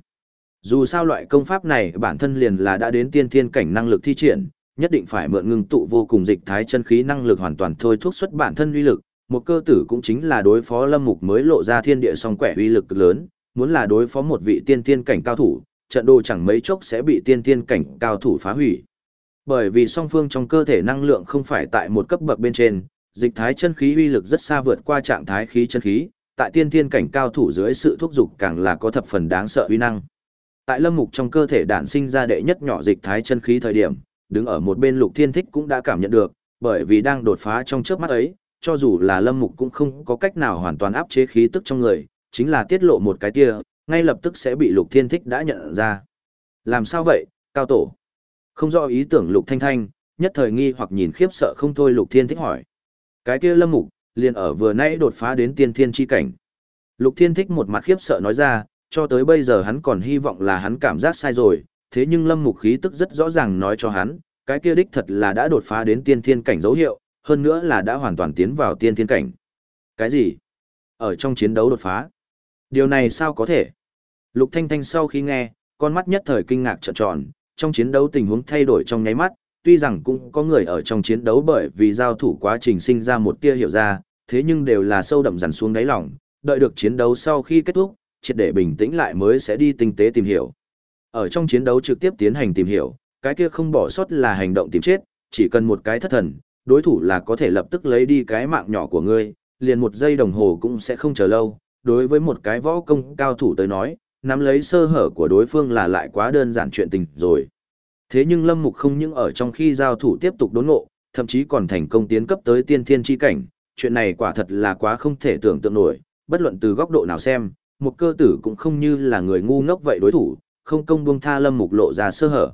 Dù sao loại công pháp này bản thân liền là đã đến tiên thiên cảnh năng lực thi triển, nhất định phải mượn ngưng tụ vô cùng dịch thái chân khí năng lực hoàn toàn thôi thúc xuất bản thân uy lực, một cơ tử cũng chính là đối phó lâm mục mới lộ ra thiên địa song quẻ uy lực lớn, muốn là đối phó một vị tiên tiên cảnh cao thủ, trận đồ chẳng mấy chốc sẽ bị tiên tiên cảnh cao thủ phá hủy. Bởi vì song phương trong cơ thể năng lượng không phải tại một cấp bậc bên trên, dịch thái chân khí uy lực rất xa vượt qua trạng thái khí chân khí, tại tiên tiên cảnh cao thủ dưới sự thúc dục càng là có thập phần đáng sợ uy năng. Tại lâm mục trong cơ thể đản sinh ra đệ nhất nhỏ dịch thái chân khí thời điểm, đứng ở một bên lục thiên thích cũng đã cảm nhận được, bởi vì đang đột phá trong chớp mắt ấy, cho dù là lâm mục cũng không có cách nào hoàn toàn áp chế khí tức trong người, chính là tiết lộ một cái tia, ngay lập tức sẽ bị lục thiên thích đã nhận ra. Làm sao vậy, cao tổ? Không rõ ý tưởng lục thanh thanh, nhất thời nghi hoặc nhìn khiếp sợ không thôi lục thiên thích hỏi. Cái kia lâm mục, liền ở vừa nãy đột phá đến tiên thiên chi cảnh. Lục thiên thích một mặt khiếp sợ nói ra, cho tới bây giờ hắn còn hy vọng là hắn cảm giác sai rồi, thế nhưng lâm mục khí tức rất rõ ràng nói cho hắn, cái kia đích thật là đã đột phá đến tiên thiên cảnh dấu hiệu, hơn nữa là đã hoàn toàn tiến vào tiên thiên cảnh. Cái gì? Ở trong chiến đấu đột phá? Điều này sao có thể? Lục Thanh Thanh sau khi nghe, con mắt nhất thời kinh ngạc trợn tròn, trong chiến đấu tình huống thay đổi trong nháy mắt, tuy rằng cũng có người ở trong chiến đấu bởi vì giao thủ quá trình sinh ra một tia hiểu ra, thế nhưng đều là sâu đậm dằn xuống đáy lòng, đợi được chiến đấu sau khi kết thúc, triệt để bình tĩnh lại mới sẽ đi tinh tế tìm hiểu. Ở trong chiến đấu trực tiếp tiến hành tìm hiểu, cái kia không bỏ sót là hành động tìm chết, chỉ cần một cái thất thần, đối thủ là có thể lập tức lấy đi cái mạng nhỏ của ngươi, liền một giây đồng hồ cũng sẽ không chờ lâu. Đối với một cái võ công cao thủ tới nói, nắm lấy sơ hở của đối phương là lại quá đơn giản chuyện tình rồi. Thế nhưng Lâm Mục không những ở trong khi giao thủ tiếp tục đốn ngộ, thậm chí còn thành công tiến cấp tới tiên thiên chi cảnh, chuyện này quả thật là quá không thể tưởng tượng nổi, bất luận từ góc độ nào xem, một cơ tử cũng không như là người ngu ngốc vậy đối thủ, không công buông tha Lâm Mục lộ ra sơ hở.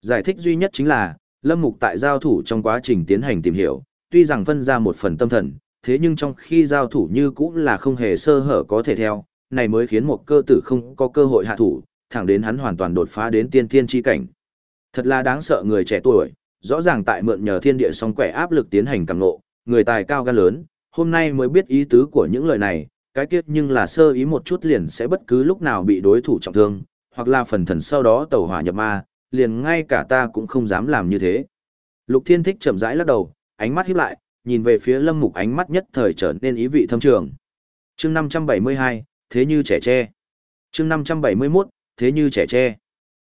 Giải thích duy nhất chính là, Lâm Mục tại giao thủ trong quá trình tiến hành tìm hiểu, tuy rằng phân ra một phần tâm thần, thế nhưng trong khi giao thủ như cũng là không hề sơ hở có thể theo, này mới khiến một cơ tử không có cơ hội hạ thủ, thẳng đến hắn hoàn toàn đột phá đến tiên thiên chi cảnh. Thật là đáng sợ người trẻ tuổi, rõ ràng tại mượn nhờ thiên địa song quẻ áp lực tiến hành càng nộ, người tài cao gan lớn, hôm nay mới biết ý tứ của những lời này, cái kiết nhưng là sơ ý một chút liền sẽ bất cứ lúc nào bị đối thủ trọng thương, hoặc là phần thần sau đó tẩu hỏa nhập ma, liền ngay cả ta cũng không dám làm như thế. Lục Thiên Thích chậm rãi lắc đầu, ánh mắt híp lại, nhìn về phía Lâm Mục ánh mắt nhất thời trở nên ý vị thâm trường. Chương 572, thế như trẻ tre. Chương 571, thế như trẻ tre.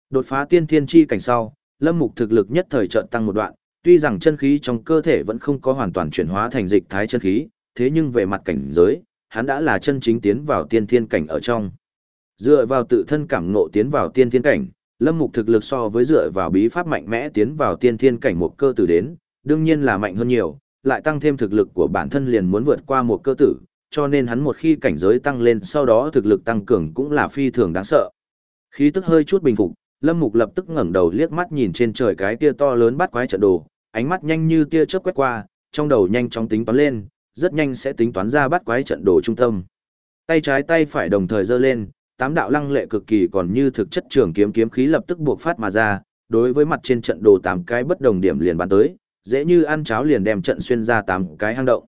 Đột phá tiên thiên chi cảnh sau, Lâm Mục thực lực nhất thời chợt tăng một đoạn, tuy rằng chân khí trong cơ thể vẫn không có hoàn toàn chuyển hóa thành dịch thái chân khí, thế nhưng về mặt cảnh giới, hắn đã là chân chính tiến vào tiên thiên cảnh ở trong. Dựa vào tự thân cảm ngộ tiến vào tiên thiên cảnh, Lâm Mục thực lực so với dựa vào bí pháp mạnh mẽ tiến vào tiên thiên cảnh một cơ tử đến, đương nhiên là mạnh hơn nhiều, lại tăng thêm thực lực của bản thân liền muốn vượt qua một cơ tử, cho nên hắn một khi cảnh giới tăng lên sau đó thực lực tăng cường cũng là phi thường đáng sợ. Khí tức hơi chút bình phục, Lâm Mục lập tức ngẩng đầu liếc mắt nhìn trên trời cái tia to lớn bắt quái trận đồ, ánh mắt nhanh như tia chớp quét qua, trong đầu nhanh chóng tính toán lên, rất nhanh sẽ tính toán ra bắt quái trận đồ trung tâm. Tay trái tay phải đồng thời giơ lên, tám đạo lăng lệ cực kỳ còn như thực chất trường kiếm kiếm khí lập tức buộc phát mà ra, đối với mặt trên trận đồ tám cái bất đồng điểm liền bắn tới, dễ như ăn cháo liền đem trận xuyên ra tám cái hang động.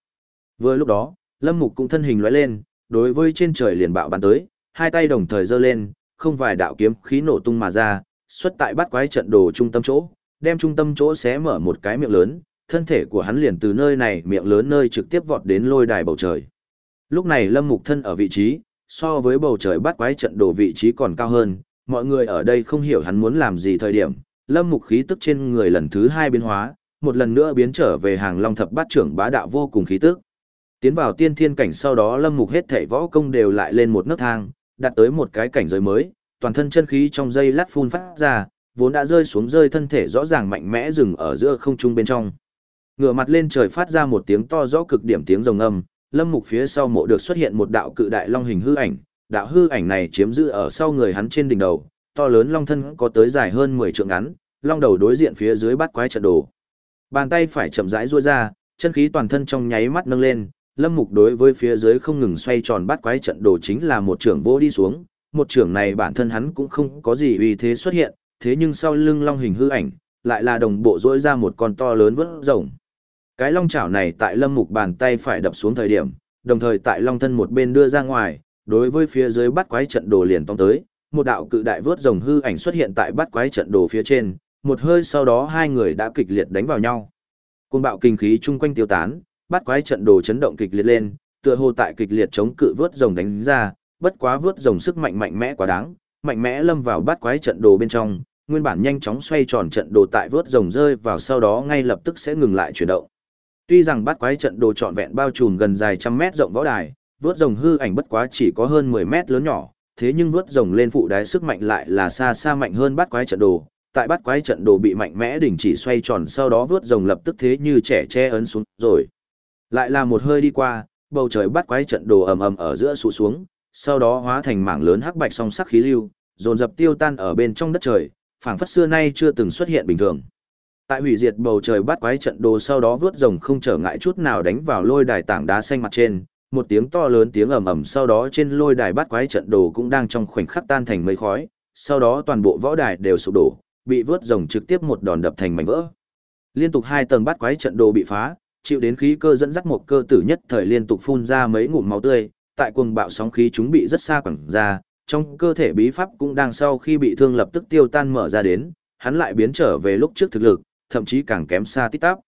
Vừa lúc đó, Lâm Mục cũng thân hình lóe lên, đối với trên trời liền bạo bắn tới, hai tay đồng thời giơ lên, không vài đạo kiếm khí nổ tung mà ra, xuất tại bắt quái trận đồ trung tâm chỗ, đem trung tâm chỗ xé mở một cái miệng lớn, thân thể của hắn liền từ nơi này miệng lớn nơi trực tiếp vọt đến lôi đài bầu trời. Lúc này Lâm Mục thân ở vị trí, so với bầu trời bắt quái trận đồ vị trí còn cao hơn, mọi người ở đây không hiểu hắn muốn làm gì thời điểm, lâm mục khí tức trên người lần thứ hai biến hóa, một lần nữa biến trở về hàng long thập bát trưởng bá đạo vô cùng khí tức. Tiến vào tiên thiên cảnh sau đó lâm mục hết thảy võ công đều lại lên một nấc thang, đạt tới một cái cảnh giới mới, toàn thân chân khí trong dây lát phun phát ra, vốn đã rơi xuống rơi thân thể rõ ràng mạnh mẽ dừng ở giữa không trung bên trong. Ngửa mặt lên trời phát ra một tiếng to rõ cực điểm tiếng rồng âm, lâm mục phía sau mộ được xuất hiện một đạo cự đại long hình hư ảnh, đạo hư ảnh này chiếm giữ ở sau người hắn trên đỉnh đầu, to lớn long thân có tới dài hơn 10 trượng ngắn, long đầu đối diện phía dưới bát quái trận đồ. Bàn tay phải chậm rãi duỗi ra, chân khí toàn thân trong nháy mắt nâng lên, lâm mục đối với phía dưới không ngừng xoay tròn bắt quái trận đồ chính là một trưởng vô đi xuống, một trưởng này bản thân hắn cũng không có gì uy thế xuất hiện, thế nhưng sau lưng long hình hư ảnh, lại là đồng bộ duỗi ra một con to lớn vớt rồng. Cái long chảo này tại lâm mục bàn tay phải đập xuống thời điểm, đồng thời tại long thân một bên đưa ra ngoài, đối với phía dưới bắt quái trận đồ liền tông tới, một đạo cự đại vớt rồng hư ảnh xuất hiện tại bắt quái trận đồ phía trên, một hơi sau đó hai người đã kịch liệt đánh vào nhau. Cơn bạo kinh khí chung quanh tiêu tán, bắt quái trận đồ chấn động kịch liệt lên, tựa hồ tại kịch liệt chống cự vớt rồng đánh ra, bất quá vớt rồng sức mạnh mạnh mẽ quá đáng, mạnh mẽ lâm vào bắt quái trận đồ bên trong, nguyên bản nhanh chóng xoay tròn trận đồ tại vớt rồng rơi vào sau đó ngay lập tức sẽ ngừng lại chuyển động. Tuy rằng bắt quái trận đồ trọn vẹn bao trùm gần dài trăm mét rộng võ đài, vớt rồng hư ảnh bất quá chỉ có hơn 10 mét lớn nhỏ, thế nhưng vớt rồng lên phụ đái sức mạnh lại là xa xa mạnh hơn bắt quái trận đồ. Tại bắt quái trận đồ bị mạnh mẽ đỉnh chỉ xoay tròn sau đó vớt rồng lập tức thế như trẻ che ấn xuống rồi. Lại là một hơi đi qua, bầu trời bắt quái trận đồ ầm ầm ở giữa sụ xuống, sau đó hóa thành mảng lớn hắc bạch song sắc khí lưu, dồn dập tiêu tan ở bên trong đất trời, phảng phất xưa nay chưa từng xuất hiện bình thường. Tại hủy diệt bầu trời bắt quái trận đồ sau đó vớt rồng không trở ngại chút nào đánh vào lôi đài tảng đá xanh mặt trên, một tiếng to lớn tiếng ầm ầm sau đó trên lôi đài bắt quái trận đồ cũng đang trong khoảnh khắc tan thành mây khói, sau đó toàn bộ võ đài đều sụp đổ, bị vớt rồng trực tiếp một đòn đập thành mảnh vỡ. Liên tục hai tầng bắt quái trận đồ bị phá, chịu đến khí cơ dẫn dắt một cơ tử nhất thời liên tục phun ra mấy ngụm máu tươi, tại cuồng bạo sóng khí chúng bị rất xa quẳng ra, trong cơ thể bí pháp cũng đang sau khi bị thương lập tức tiêu tan mở ra đến, hắn lại biến trở về lúc trước thực lực, thậm chí càng kém xa tít tắp.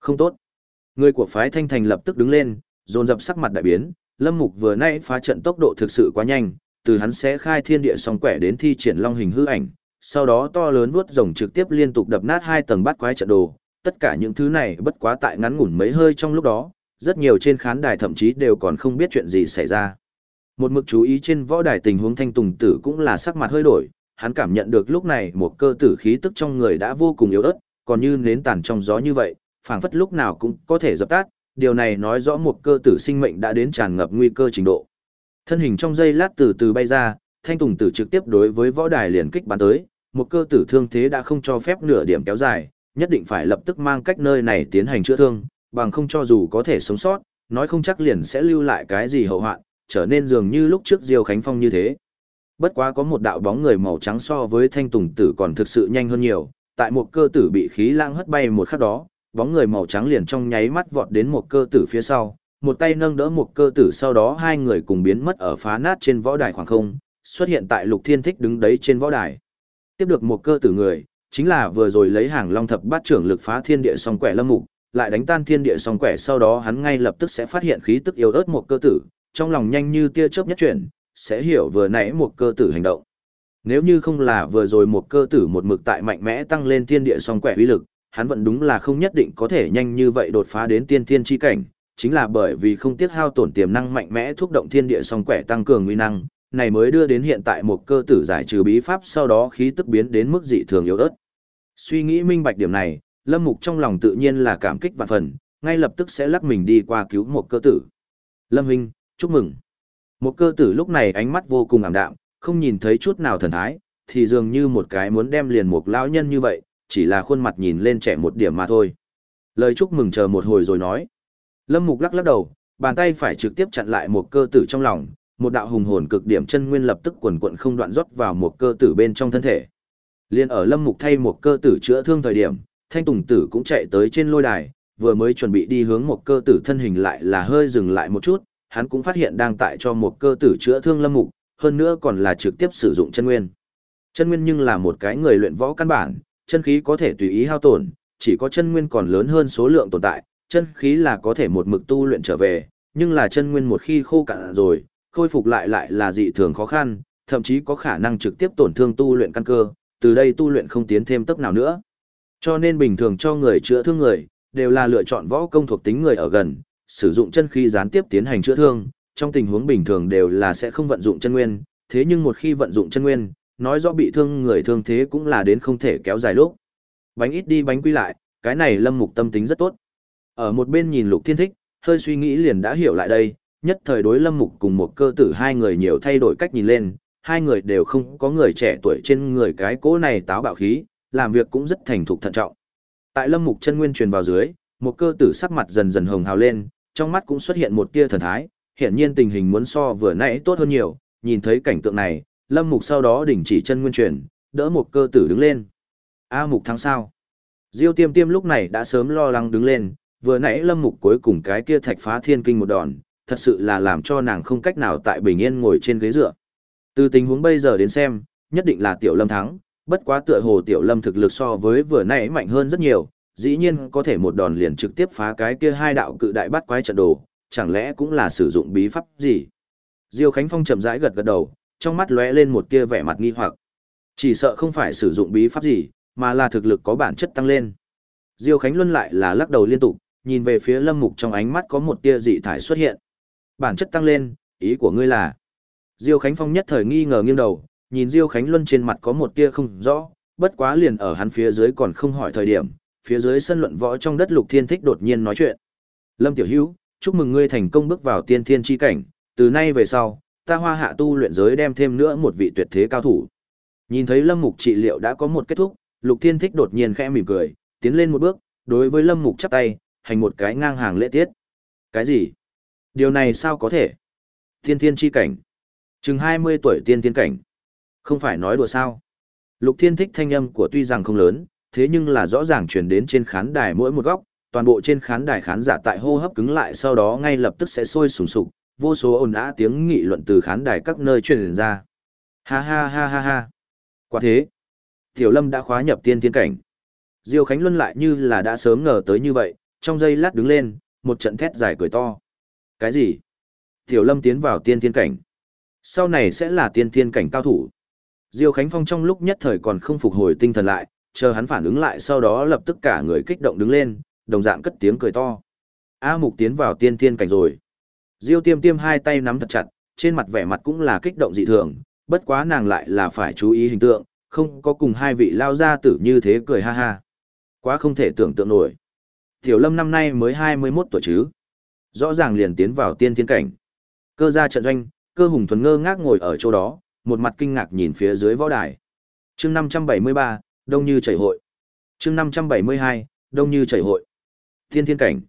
Không tốt. Người của phái Thanh Thành lập tức đứng lên, dồn dập sắc mặt đại biến, Lâm Mục vừa nãy phá trận tốc độ thực sự quá nhanh, từ hắn sẽ khai thiên địa song quẻ đến thi triển long hình hư ảnh, sau đó to lớn vuốt rồng trực tiếp liên tục đập nát hai tầng bát quái trận đồ, tất cả những thứ này bất quá tại ngắn ngủn mấy hơi trong lúc đó, rất nhiều trên khán đài thậm chí đều còn không biết chuyện gì xảy ra. Một mực chú ý trên võ đài tình huống thanh tùng tử cũng là sắc mặt hơi đổi, hắn cảm nhận được lúc này một cơ tử khí tức trong người đã vô cùng yếu ớt, còn như nến tàn trong gió như vậy, phảng phất lúc nào cũng có thể dập tắt, điều này nói rõ một cơ tử sinh mệnh đã đến tràn ngập nguy cơ trình độ. Thân hình trong giây lát từ từ bay ra, thanh tùng tử trực tiếp đối với võ đài liền kích bắn tới, một cơ tử thương thế đã không cho phép nửa điểm kéo dài, nhất định phải lập tức mang cách nơi này tiến hành chữa thương, bằng không cho dù có thể sống sót, nói không chắc liền sẽ lưu lại cái gì hậu hoạn, trở nên dường như lúc trước Diêu Khánh Phong như thế. Bất quá có một đạo bóng người màu trắng so với thanh tùng tử còn thực sự nhanh hơn nhiều, tại một cơ tử bị khí lang hất bay một khắc đó, bóng người màu trắng liền trong nháy mắt vọt đến một cơ tử phía sau, một tay nâng đỡ một cơ tử sau đó hai người cùng biến mất ở phá nát trên võ đài khoảng không, xuất hiện tại lục thiên thích đứng đấy trên võ đài. Tiếp được một cơ tử người, chính là vừa rồi lấy hàng long thập bát trưởng lực phá thiên địa song quẻ lâm mục, lại đánh tan thiên địa song quẻ sau đó hắn ngay lập tức sẽ phát hiện khí tức yếu ớt một cơ tử, trong lòng nhanh như tia chớp nhất chuyển, sẽ hiểu vừa nãy một cơ tử hành động. Nếu như không là vừa rồi một cơ tử một mực tại mạnh mẽ tăng lên thiên địa song quẻ uy lực, hắn vẫn đúng là không nhất định có thể nhanh như vậy đột phá đến tiên thiên chi cảnh, chính là bởi vì không tiếc hao tổn tiềm năng mạnh mẽ thúc động thiên địa song quẻ tăng cường uy năng, này mới đưa đến hiện tại một cơ tử giải trừ bí pháp sau đó khí tức biến đến mức dị thường yếu ớt. Suy nghĩ minh bạch điểm này, Lâm Mục trong lòng tự nhiên là cảm kích vạn phần, ngay lập tức sẽ lắc mình đi qua cứu một cơ tử. Lâm Hinh, chúc mừng. Một cơ tử lúc này ánh mắt vô cùng ảm đạm, không nhìn thấy chút nào thần thái, thì dường như một cái muốn đem liền một lão nhân như vậy, chỉ là khuôn mặt nhìn lên trẻ một điểm mà thôi. Lời chúc mừng chờ một hồi rồi nói. Lâm Mục lắc lắc đầu, bàn tay phải trực tiếp chặn lại một cơ tử trong lòng, một đạo hùng hồn cực điểm chân nguyên lập tức quần quận không đoạn rót vào một cơ tử bên trong thân thể. Liên ở Lâm Mục thay một cơ tử chữa thương thời điểm, Thanh Tùng Tử cũng chạy tới trên lôi đài, vừa mới chuẩn bị đi hướng một cơ tử thân hình lại là hơi dừng lại một chút, hắn cũng phát hiện đang tại cho một cơ tử chữa thương Lâm Mục, hơn nữa còn là trực tiếp sử dụng chân nguyên. Chân nguyên nhưng là một cái người luyện võ căn bản, chân khí có thể tùy ý hao tổn, chỉ có chân nguyên còn lớn hơn số lượng tồn tại, chân khí là có thể một mực tu luyện trở về, nhưng là chân nguyên một khi khô cạn rồi, khôi phục lại lại là dị thường khó khăn, thậm chí có khả năng trực tiếp tổn thương tu luyện căn cơ, từ đây tu luyện không tiến thêm tốc nào nữa. Cho nên bình thường cho người chữa thương người, đều là lựa chọn võ công thuộc tính người ở gần, sử dụng chân khí gián tiếp tiến hành chữa thương, trong tình huống bình thường đều là sẽ không vận dụng chân nguyên, thế nhưng một khi vận dụng chân nguyên, nói rõ bị thương người thương thế cũng là đến không thể kéo dài lúc. Bánh ít đi bánh quy lại, cái này lâm mục tâm tính rất tốt. Ở một bên nhìn lục thiên thích, hơi suy nghĩ liền đã hiểu lại đây, nhất thời đối lâm mục cùng một cơ tử hai người nhiều thay đổi cách nhìn lên, hai người đều không có người trẻ tuổi trên người cái cố này táo bạo khí, làm việc cũng rất thành thục thận trọng. Tại lâm mục chân nguyên truyền vào dưới, một cơ tử sắc mặt dần dần hồng hào lên, trong mắt cũng xuất hiện một tia thần thái, hiện nhiên tình hình muốn so vừa nãy tốt hơn nhiều, nhìn thấy cảnh tượng này, lâm mục sau đó đình chỉ chân nguyên truyền, đỡ một cơ tử đứng lên. A mục thắng sao? Diêu tiêm tiêm lúc này đã sớm lo lắng đứng lên, vừa nãy lâm mục cuối cùng cái kia thạch phá thiên kinh một đòn, thật sự là làm cho nàng không cách nào tại bình yên ngồi trên ghế dựa. Từ tình huống bây giờ đến xem, nhất định là tiểu lâm thắng, bất quá tựa hồ tiểu lâm thực lực so với vừa nãy mạnh hơn rất nhiều, dĩ nhiên có thể một đòn liền trực tiếp phá cái kia hai đạo cự đại bắt quái trận đồ, chẳng lẽ cũng là sử dụng bí pháp gì? Diêu Khánh Phong chậm rãi gật gật đầu, trong mắt lóe lên một tia vẻ mặt nghi hoặc. Chỉ sợ không phải sử dụng bí pháp gì, mà là thực lực có bản chất tăng lên. Diêu Khánh Luân lại là lắc đầu liên tục, nhìn về phía Lâm Mục trong ánh mắt có một tia dị thải xuất hiện. Bản chất tăng lên, ý của ngươi là? Diêu Khánh Phong nhất thời nghi ngờ nghiêng đầu, nhìn Diêu Khánh Luân trên mặt có một tia không rõ, bất quá liền ở hắn phía dưới còn không hỏi thời điểm, phía dưới sân luận võ trong đất Lục Thiên Thích đột nhiên nói chuyện. Lâm Tiểu Hữu, chúc mừng ngươi thành công bước vào tiên thiên chi cảnh, từ nay về sau, ta hoa hạ tu luyện giới đem thêm nữa một vị tuyệt thế cao thủ. Nhìn thấy Lâm Mục trị liệu đã có một kết thúc, Lục Thiên Thích đột nhiên khẽ mỉm cười, tiến lên một bước, đối với Lâm Mục chắp tay, hành một cái ngang hàng lễ tiết. Cái gì? Điều này sao có thể? Tiên thiên chi cảnh. Chừng 20 tuổi tiên thiên cảnh. Không phải nói đùa sao? Lục Thiên Thích thanh âm của tuy rằng không lớn, thế nhưng là rõ ràng truyền đến trên khán đài mỗi một góc, toàn bộ trên khán đài khán giả tại hô hấp cứng lại sau đó ngay lập tức sẽ sôi sùng sục, vô số ồn ào tiếng nghị luận từ khán đài các nơi truyền ra. Ha ha ha ha ha. Quả thế, Tiểu Lâm đã khóa nhập tiên thiên cảnh. Diêu Khánh Luân lại như là đã sớm ngờ tới như vậy, trong giây lát đứng lên, một trận thét dài cười to. Cái gì? Tiểu Lâm tiến vào tiên thiên cảnh. Sau này sẽ là tiên thiên cảnh cao thủ. Diêu Khánh Phong trong lúc nhất thời còn không phục hồi tinh thần lại, chờ hắn phản ứng lại sau đó lập tức cả người kích động đứng lên, đồng dạng cất tiếng cười to. A Mục tiến vào tiên thiên cảnh rồi. Diêu Tiêm Tiêm hai tay nắm thật chặt, trên mặt vẻ mặt cũng là kích động dị thường, bất quá nàng lại là phải chú ý hình tượng, không có cùng hai vị lao gia tử như thế cười ha ha. Quá không thể tưởng tượng nổi. Tiểu Lâm năm nay mới 21 tuổi chứ. Rõ ràng liền tiến vào tiên thiên cảnh. Cơ gia trận doanh, cơ hùng thuần ngơ ngác ngồi ở chỗ đó, một mặt kinh ngạc nhìn phía dưới võ đài. chương 573, đông như chảy hội. chương 572, đông như chảy hội. Tiên thiên cảnh.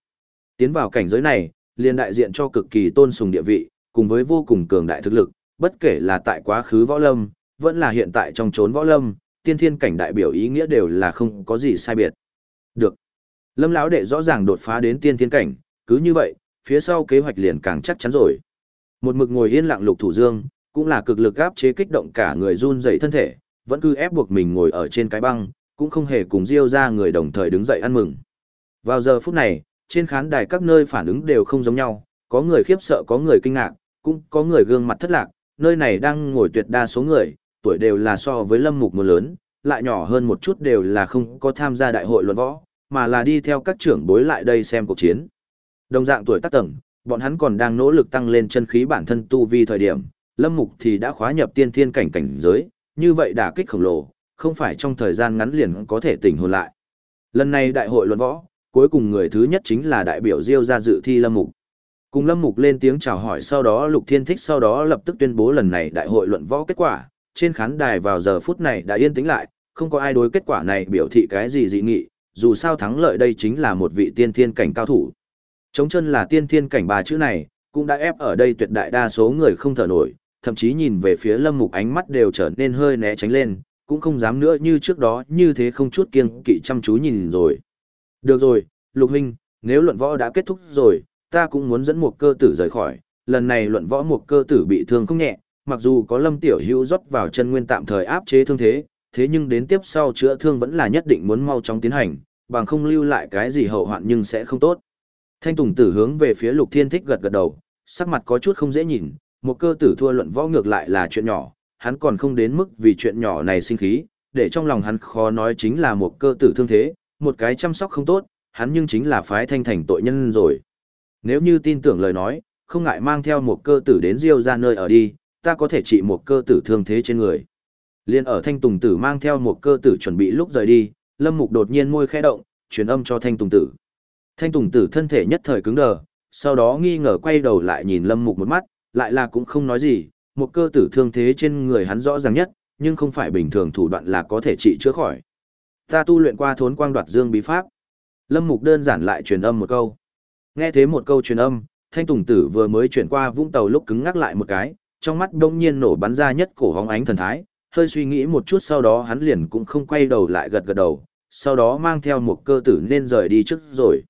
Tiến vào cảnh giới này, liền đại diện cho cực kỳ tôn sùng địa vị, cùng với vô cùng cường đại thực lực, bất kể là tại quá khứ võ lâm, vẫn là hiện tại trong chốn võ lâm, tiên thiên cảnh đại biểu ý nghĩa đều là không có gì sai biệt. Được. Lâm lão đệ rõ ràng đột phá đến tiên thiên cảnh, cứ như vậy, phía sau kế hoạch liền càng chắc chắn rồi. Một mực ngồi yên lặng lục thủ dương, cũng là cực lực áp chế kích động cả người run dậy thân thể, vẫn cứ ép buộc mình ngồi ở trên cái băng, cũng không hề cùng Diêu ra người đồng thời đứng dậy ăn mừng. Vào giờ phút này, trên khán đài các nơi phản ứng đều không giống nhau, có người khiếp sợ có người kinh ngạc, cũng có người gương mặt thất lạc, nơi này đang ngồi tuyệt đa số người, tuổi đều là so với lâm mục một lớn, lại nhỏ hơn một chút đều là không có tham gia đại hội luận võ, mà là đi theo các trưởng bối lại đây xem cuộc chiến. Đồng dạng tuổi tác tầng, bọn hắn còn đang nỗ lực tăng lên chân khí bản thân tu vi thời điểm, lâm mục thì đã khóa nhập tiên thiên cảnh cảnh giới, như vậy đả kích khổng lồ, không phải trong thời gian ngắn liền có thể tỉnh hồn lại. Lần này đại hội luận võ, cuối cùng người thứ nhất chính là đại biểu Diêu ra dự thi lâm mục. Cùng lâm mục lên tiếng chào hỏi sau đó lục thiên thích sau đó lập tức tuyên bố lần này đại hội luận võ kết quả, trên khán đài vào giờ phút này đã yên tĩnh lại, không có ai đối kết quả này biểu thị cái gì dị nghị, dù sao thắng lợi đây chính là một vị tiên thiên cảnh cao thủ. Chống chân là tiên thiên cảnh ba chữ này, cũng đã ép ở đây tuyệt đại đa số người không thở nổi, thậm chí nhìn về phía lâm mục ánh mắt đều trở nên hơi né tránh lên, cũng không dám nữa như trước đó như thế không chút kiêng kỵ chăm chú nhìn rồi. Được rồi, Lục Huynh, nếu luận võ đã kết thúc rồi, ta cũng muốn dẫn một cơ tử rời khỏi, lần này luận võ một cơ tử bị thương không nhẹ, mặc dù có lâm tiểu hữu rót vào chân nguyên tạm thời áp chế thương thế, thế nhưng đến tiếp sau chữa thương vẫn là nhất định muốn mau chóng tiến hành, bằng không lưu lại cái gì hậu hoạn nhưng sẽ không tốt. Thanh Tùng Tử hướng về phía Lục Thiên Thích gật gật đầu, sắc mặt có chút không dễ nhìn, một cơ tử thua luận võ ngược lại là chuyện nhỏ, hắn còn không đến mức vì chuyện nhỏ này sinh khí, để trong lòng hắn khó nói chính là một cơ tử thương thế, một cái chăm sóc không tốt, hắn nhưng chính là phái thanh thành tội nhân rồi. Nếu như tin tưởng lời nói, không ngại mang theo một cơ tử đến Diêu ra nơi ở đi, ta có thể trị một cơ tử thương thế trên người. Liên ở thanh tùng tử mang theo một cơ tử chuẩn bị lúc rời đi, lâm mục đột nhiên môi khẽ động, truyền âm cho thanh tùng tử. Thanh tùng tử thân thể nhất thời cứng đờ, sau đó nghi ngờ quay đầu lại nhìn lâm mục một mắt, lại là cũng không nói gì, một cơ tử thương thế trên người hắn rõ ràng nhất, nhưng không phải bình thường thủ đoạn là có thể trị chữa khỏi. Ta tu luyện qua thốn quang đoạt dương bí pháp. Lâm Mục đơn giản lại truyền âm một câu. Nghe thế một câu truyền âm, Thanh Tùng Tử vừa mới chuyển qua vũng tàu lúc cứng ngắc lại một cái, trong mắt đông nhiên nổ bắn ra nhất cổ hóng ánh thần thái, hơi suy nghĩ một chút sau đó hắn liền cũng không quay đầu lại gật gật đầu, sau đó mang theo một cơ tử nên rời đi trước rồi.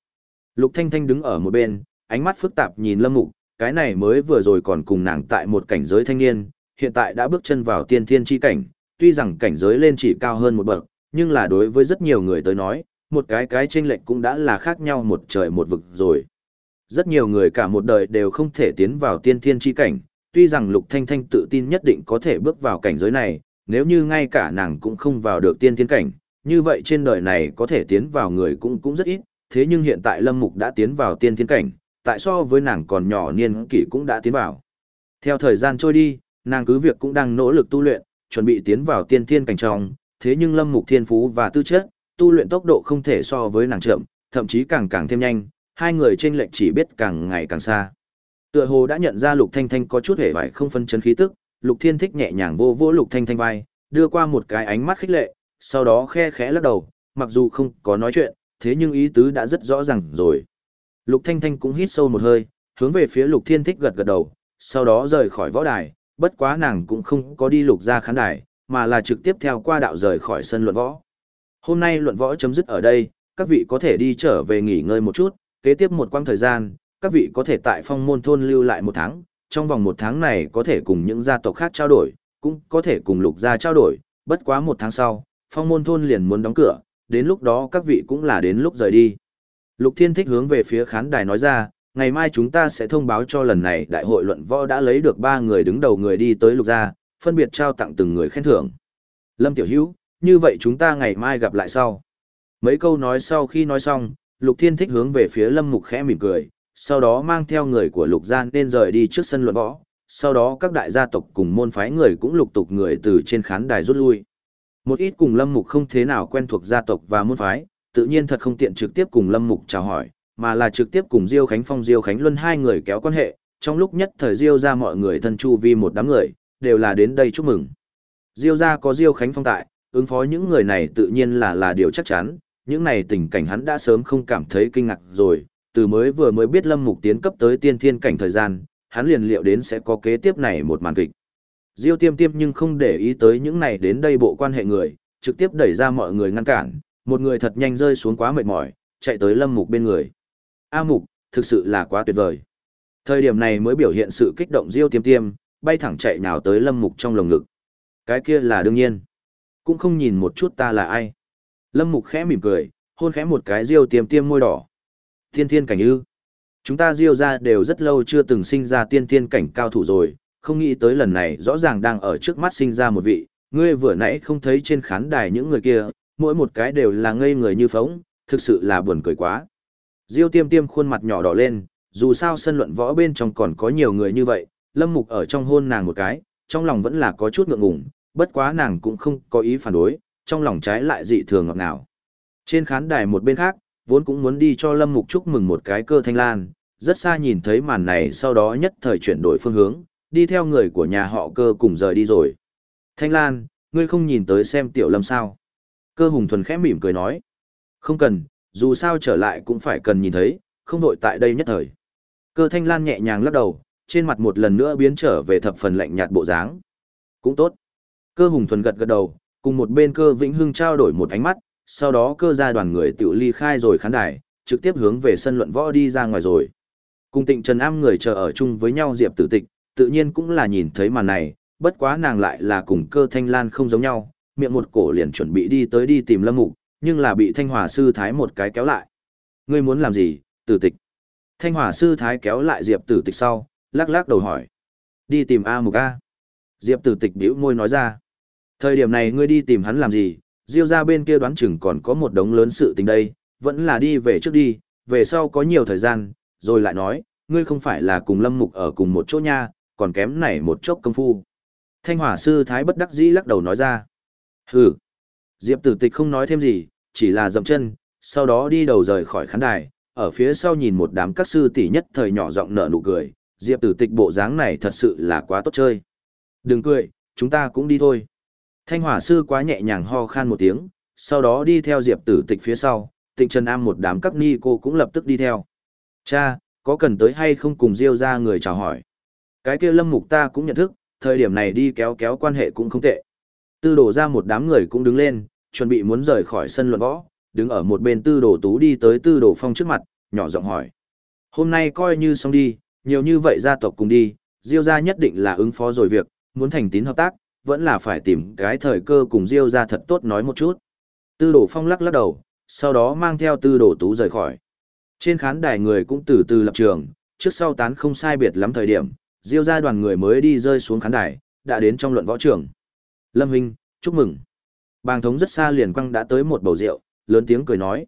Lục Thanh Thanh đứng ở một bên, ánh mắt phức tạp nhìn Lâm Mục, cái này mới vừa rồi còn cùng nàng tại một cảnh giới thanh niên, hiện tại đã bước chân vào tiên thiên chi cảnh, tuy rằng cảnh giới lên chỉ cao hơn một bậc, nhưng là đối với rất nhiều người tới nói, một cái cái chênh lệch cũng đã là khác nhau một trời một vực rồi. Rất nhiều người cả một đời đều không thể tiến vào tiên thiên chi cảnh, tuy rằng Lục Thanh Thanh tự tin nhất định có thể bước vào cảnh giới này, nếu như ngay cả nàng cũng không vào được tiên thiên cảnh, như vậy trên đời này có thể tiến vào người cũng cũng rất ít, thế nhưng hiện tại Lâm Mục đã tiến vào tiên thiên cảnh, tại so với nàng còn nhỏ niên kỷ cũng đã tiến vào. Theo thời gian trôi đi, nàng cứ việc cũng đang nỗ lực tu luyện, chuẩn bị tiến vào tiên thiên cảnh trong, thế nhưng Lâm Mục thiên phú và tư chất, tu luyện tốc độ không thể so với nàng chậm, thậm chí càng càng thêm nhanh, hai người trên lệnh chỉ biết càng ngày càng xa. Tựa hồ đã nhận ra Lục Thanh Thanh có chút hề vải không phân chấn khí tức, Lục Thiên thích nhẹ nhàng vô vỗ Lục Thanh Thanh vai, đưa qua một cái ánh mắt khích lệ, sau đó khe khẽ lắc đầu, mặc dù không có nói chuyện, thế nhưng ý tứ đã rất rõ ràng rồi. Lục Thanh Thanh cũng hít sâu một hơi, hướng về phía Lục Thiên thích gật gật đầu, sau đó rời khỏi võ đài, bất quá nàng cũng không có đi lục ra khán đài, mà là trực tiếp theo qua đạo rời khỏi sân luận võ. Hôm nay luận võ chấm dứt ở đây, các vị có thể đi trở về nghỉ ngơi một chút, kế tiếp một quãng thời gian, các vị có thể tại phong môn thôn lưu lại một tháng, trong vòng một tháng này có thể cùng những gia tộc khác trao đổi, cũng có thể cùng lục gia trao đổi, bất quá một tháng sau, phong môn thôn liền muốn đóng cửa, đến lúc đó các vị cũng là đến lúc rời đi. Lục Thiên Thích hướng về phía khán đài nói ra, ngày mai chúng ta sẽ thông báo cho lần này đại hội luận võ đã lấy được ba người đứng đầu người đi tới lục gia, phân biệt trao tặng từng người khen thưởng. Lâm Tiểu Hữu, như vậy chúng ta ngày mai gặp lại sau. Mấy câu nói sau khi nói xong, Lục Thiên Thích hướng về phía Lâm Mục khẽ mỉm cười, sau đó mang theo người của Lục gia nên rời đi trước sân luận võ, sau đó các đại gia tộc cùng môn phái người cũng lục tục người từ trên khán đài rút lui. Một ít cùng Lâm Mục không thế nào quen thuộc gia tộc và môn phái, tự nhiên thật không tiện trực tiếp cùng Lâm Mục chào hỏi, mà là trực tiếp cùng Diêu Khánh Phong Diêu Khánh Luân hai người kéo quan hệ, trong lúc nhất thời Diêu ra mọi người thân chu vi một đám người, đều là đến đây chúc mừng. Diêu ra có Diêu Khánh Phong tại, ứng phó những người này tự nhiên là là điều chắc chắn, những này tình cảnh hắn đã sớm không cảm thấy kinh ngạc rồi, từ mới vừa mới biết Lâm Mục tiến cấp tới tiên thiên cảnh thời gian, hắn liền liệu đến sẽ có kế tiếp này một màn kịch. Diêu Tiêm Tiêm nhưng không để ý tới những này đến đây bộ quan hệ người, trực tiếp đẩy ra mọi người ngăn cản, một người thật nhanh rơi xuống quá mệt mỏi, chạy tới Lâm Mục bên người. A Mục, thực sự là quá tuyệt vời. Thời điểm này mới biểu hiện sự kích động Diêu Tiêm Tiêm, bay thẳng chạy nào tới Lâm Mục trong lồng ngực. Cái kia là đương nhiên. Cũng không nhìn một chút ta là ai. Lâm Mục khẽ mỉm cười, hôn khẽ một cái Diêu Tiêm Tiêm môi đỏ. Thiên thiên cảnh ư. Chúng ta Diêu ra đều rất lâu chưa từng sinh ra tiên thiên cảnh cao thủ rồi, không nghĩ tới lần này rõ ràng đang ở trước mắt sinh ra một vị, ngươi vừa nãy không thấy trên khán đài những người kia, mỗi một cái đều là ngây người như phóng, thực sự là buồn cười quá. Diêu tiêm tiêm khuôn mặt nhỏ đỏ lên, dù sao sân luận võ bên trong còn có nhiều người như vậy, lâm mục ở trong hôn nàng một cái, trong lòng vẫn là có chút ngượng ngùng, bất quá nàng cũng không có ý phản đối, trong lòng trái lại dị thường ngọt ngào. Trên khán đài một bên khác, vốn cũng muốn đi cho lâm mục chúc mừng một cái cơ thanh lan, rất xa nhìn thấy màn này sau đó nhất thời chuyển đổi phương hướng, đi theo người của nhà họ cơ cùng rời đi rồi. Thanh lan, ngươi không nhìn tới xem tiểu lâm sao? Cơ hùng thuần khẽ mỉm cười nói. Không cần, dù sao trở lại cũng phải cần nhìn thấy, không đội tại đây nhất thời. Cơ thanh lan nhẹ nhàng lắc đầu, trên mặt một lần nữa biến trở về thập phần lạnh nhạt bộ dáng. Cũng tốt. Cơ hùng thuần gật gật đầu, cùng một bên cơ vĩnh hưng trao đổi một ánh mắt, sau đó cơ gia đoàn người tự ly khai rồi khán đài, trực tiếp hướng về sân luận võ đi ra ngoài rồi. Cùng tịnh Trần Am người chờ ở chung với nhau Diệp tử tịch, tự nhiên cũng là nhìn thấy màn này, bất quá nàng lại là cùng cơ thanh lan không giống nhau, miệng một cổ liền chuẩn bị đi tới đi tìm lâm mục, nhưng là bị thanh hòa sư thái một cái kéo lại. Ngươi muốn làm gì, tử tịch? Thanh hòa sư thái kéo lại diệp tử tịch sau, lắc lắc đầu hỏi. Đi tìm A Mục A. Diệp tử tịch bĩu môi nói ra. Thời điểm này ngươi đi tìm hắn làm gì, Diêu ra bên kia đoán chừng còn có một đống lớn sự tình đây, vẫn là đi về trước đi, về sau có nhiều thời gian, rồi lại nói, ngươi không phải là cùng Lâm Mục ở cùng một chỗ nha, còn kém này một chốc công phu. Thanh hỏa sư Thái bất đắc dĩ lắc đầu nói ra. Hừ. Diệp tử tịch không nói thêm gì, chỉ là dậm chân, sau đó đi đầu rời khỏi khán đài, ở phía sau nhìn một đám các sư tỷ nhất thời nhỏ giọng nở nụ cười, Diệp tử tịch bộ dáng này thật sự là quá tốt chơi. Đừng cười, chúng ta cũng đi thôi. Thanh hỏa sư quá nhẹ nhàng ho khan một tiếng, sau đó đi theo Diệp tử tịch phía sau, tịnh Trần Am một đám các ni cô cũng lập tức đi theo. Cha, có cần tới hay không cùng Diêu ra người chào hỏi? Cái kia lâm mục ta cũng nhận thức, thời điểm này đi kéo kéo quan hệ cũng không tệ. Tư đổ ra một đám người cũng đứng lên, chuẩn bị muốn rời khỏi sân luận võ, đứng ở một bên tư đồ tú đi tới tư đồ phong trước mặt, nhỏ giọng hỏi. Hôm nay coi như xong đi, nhiều như vậy gia tộc cùng đi, Diêu gia nhất định là ứng phó rồi việc, muốn thành tín hợp tác, vẫn là phải tìm cái thời cơ cùng Diêu gia thật tốt nói một chút. Tư đồ phong lắc lắc đầu, sau đó mang theo tư đồ tú rời khỏi. Trên khán đài người cũng từ từ lập trường, trước sau tán không sai biệt lắm thời điểm, Diêu gia đoàn người mới đi rơi xuống khán đài, đã đến trong luận võ trường. Lâm Hinh, chúc mừng. Bàng thống rất xa liền quăng đã tới một bầu rượu, lớn tiếng cười nói.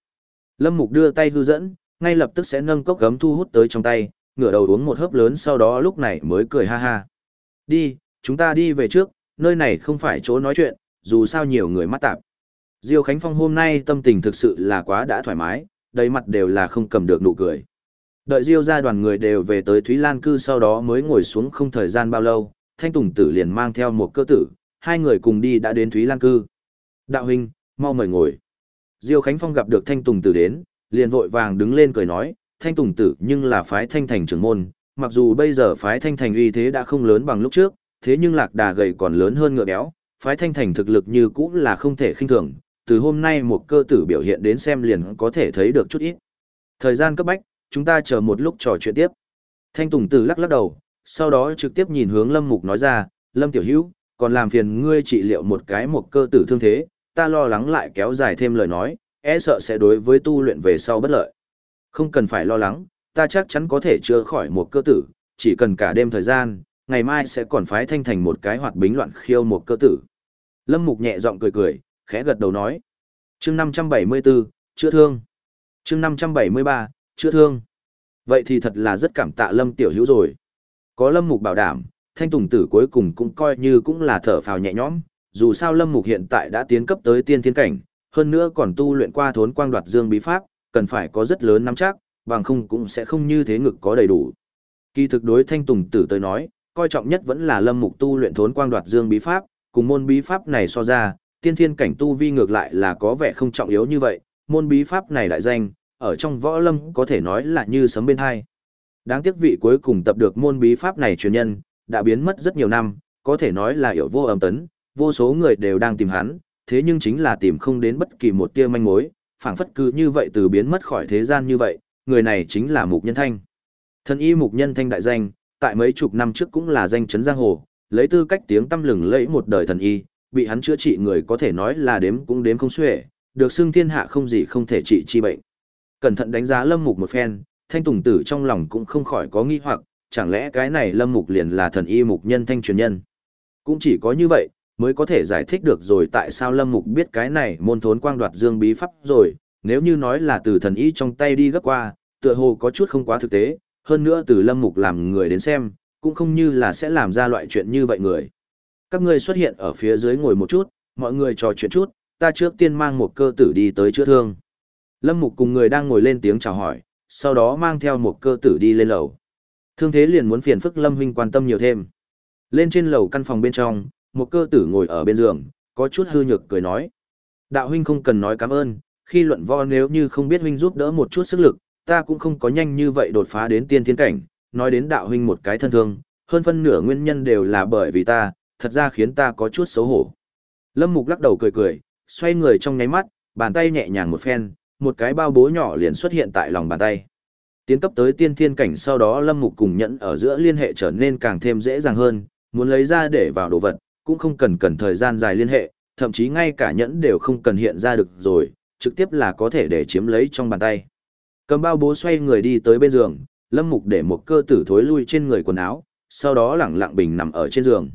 Lâm Mục đưa tay hư dẫn, ngay lập tức sẽ nâng cốc gấm thu hút tới trong tay, ngửa đầu uống một hớp lớn sau đó lúc này mới cười ha ha. Đi, chúng ta đi về trước, nơi này không phải chỗ nói chuyện, dù sao nhiều người mắt tạp. Diêu Khánh Phong hôm nay tâm tình thực sự là quá đã thoải mái, đầy mặt đều là không cầm được nụ cười. Đợi Diêu ra đoàn người đều về tới Thúy Lan cư sau đó mới ngồi xuống không thời gian bao lâu, Thanh Tùng Tử liền mang theo một cơ tử, hai người cùng đi đã đến Thúy Lan cư. Đạo huynh, mau mời ngồi. Diêu Khánh Phong gặp được Thanh Tùng Tử đến, liền vội vàng đứng lên cười nói, Thanh Tùng Tử nhưng là phái Thanh Thành trưởng môn, mặc dù bây giờ phái Thanh Thành uy thế đã không lớn bằng lúc trước, thế nhưng lạc đà gầy còn lớn hơn ngựa béo, phái Thanh Thành thực lực như cũ là không thể khinh thường, từ hôm nay một cơ tử biểu hiện đến xem liền có thể thấy được chút ít. Thời gian cấp bách, chúng ta chờ một lúc trò chuyện tiếp. Thanh Tùng Tử lắc lắc đầu, sau đó trực tiếp nhìn hướng Lâm Mục nói ra, Lâm Tiểu Hữu còn làm phiền ngươi trị liệu một cái một cơ tử thương thế, ta lo lắng lại kéo dài thêm lời nói, e sợ sẽ đối với tu luyện về sau bất lợi. Không cần phải lo lắng, ta chắc chắn có thể chữa khỏi một cơ tử, chỉ cần cả đêm thời gian, ngày mai sẽ còn phái thanh thành một cái hoạt bính loạn khiêu một cơ tử. Lâm Mục nhẹ giọng cười cười, khẽ gật đầu nói. chương 574, chữa thương. chương 573, chữa thương. Vậy thì thật là rất cảm tạ Lâm Tiểu Hữu rồi. Có Lâm Mục bảo đảm, thanh tùng tử cuối cùng cũng coi như cũng là thở phào nhẹ nhõm, dù sao Lâm Mục hiện tại đã tiến cấp tới tiên thiên cảnh, hơn nữa còn tu luyện qua thốn quang đoạt dương bí pháp, cần phải có rất lớn nắm chắc, bằng không cũng sẽ không như thế ngực có đầy đủ. Kỳ thực đối thanh tùng tử tới nói, coi trọng nhất vẫn là Lâm Mục tu luyện thốn quang đoạt dương bí pháp, cùng môn bí pháp này so ra, tiên thiên cảnh tu vi ngược lại là có vẻ không trọng yếu như vậy, môn bí pháp này đại danh, ở trong võ lâm có thể nói là như sấm bên hai. Đáng tiếc vị cuối cùng tập được môn bí pháp này truyền nhân, đã biến mất rất nhiều năm, có thể nói là hiểu vô âm tấn, vô số người đều đang tìm hắn, thế nhưng chính là tìm không đến bất kỳ một tia manh mối, phảng phất cứ như vậy từ biến mất khỏi thế gian như vậy, người này chính là Mục Nhân Thanh. Thần y Mục Nhân Thanh đại danh, tại mấy chục năm trước cũng là danh chấn giang hồ, lấy tư cách tiếng tăm lừng lẫy một đời thần y, bị hắn chữa trị người có thể nói là đếm cũng đếm không xuể, được xưng thiên hạ không gì không thể trị chi bệnh. Cẩn thận đánh giá Lâm Mục một phen, Thanh Tùng Tử trong lòng cũng không khỏi có nghi hoặc, chẳng lẽ cái này Lâm Mục liền là thần y Mục Nhân Thanh truyền nhân. Cũng chỉ có như vậy, mới có thể giải thích được rồi tại sao Lâm Mục biết cái này môn thốn quang đoạt dương bí pháp rồi, nếu như nói là từ thần y trong tay đi gấp qua, tựa hồ có chút không quá thực tế, hơn nữa từ Lâm Mục làm người đến xem, cũng không như là sẽ làm ra loại chuyện như vậy người. Các ngươi xuất hiện ở phía dưới ngồi một chút, mọi người trò chuyện chút, ta trước tiên mang một cơ tử đi tới chữa thương. Lâm Mục cùng người đang ngồi lên tiếng chào hỏi, sau đó mang theo một cơ tử đi lên lầu. Thương thế liền muốn phiền phức Lâm huynh quan tâm nhiều thêm. Lên trên lầu căn phòng bên trong, một cơ tử ngồi ở bên giường, có chút hư nhược cười nói. Đạo huynh không cần nói cảm ơn, khi luận vo nếu như không biết huynh giúp đỡ một chút sức lực, ta cũng không có nhanh như vậy đột phá đến tiên thiên cảnh, nói đến đạo huynh một cái thân thương, hơn phân nửa nguyên nhân đều là bởi vì ta, thật ra khiến ta có chút xấu hổ. Lâm Mục lắc đầu cười cười, xoay người trong nháy mắt, bàn tay nhẹ nhàng một phen, một cái bao bố nhỏ liền xuất hiện tại lòng bàn tay. Tiến cấp tới tiên thiên cảnh sau đó Lâm Mục cùng nhẫn ở giữa liên hệ trở nên càng thêm dễ dàng hơn, muốn lấy ra để vào đồ vật, cũng không cần cần thời gian dài liên hệ, thậm chí ngay cả nhẫn đều không cần hiện ra được rồi, trực tiếp là có thể để chiếm lấy trong bàn tay. Cầm bao bố xoay người đi tới bên giường, Lâm Mục để một cơ tử thối lui trên người quần áo, sau đó lẳng lặng bình nằm ở trên giường.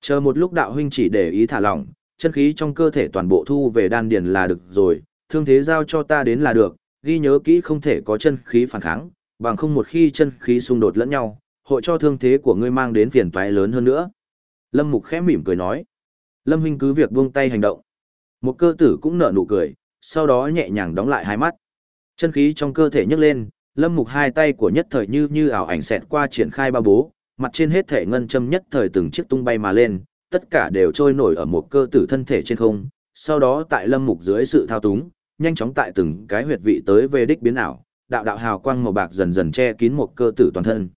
Chờ một lúc đạo huynh chỉ để ý thả lỏng, chân khí trong cơ thể toàn bộ thu về đan điền là được rồi, thương thế giao cho ta đến là được, ghi nhớ kỹ không thể có chân khí phản kháng, bằng không một khi chân khí xung đột lẫn nhau, hội cho thương thế của ngươi mang đến phiền toái lớn hơn nữa. Lâm Mục khẽ mỉm cười nói. Lâm huynh cứ việc buông tay hành động. Một cơ tử cũng nở nụ cười, sau đó nhẹ nhàng đóng lại hai mắt. Chân khí trong cơ thể nhấc lên, Lâm Mục hai tay của nhất thời như như ảo ảnh xẹt qua triển khai ba bố, mặt trên hết thể ngân châm nhất thời từng chiếc tung bay mà lên, tất cả đều trôi nổi ở một cơ tử thân thể trên không, sau đó tại Lâm Mục dưới sự thao túng, nhanh chóng tại từng cái huyệt vị tới về đích biến ảo, đạo đạo hào quang màu bạc dần dần che kín một cơ tử toàn thân.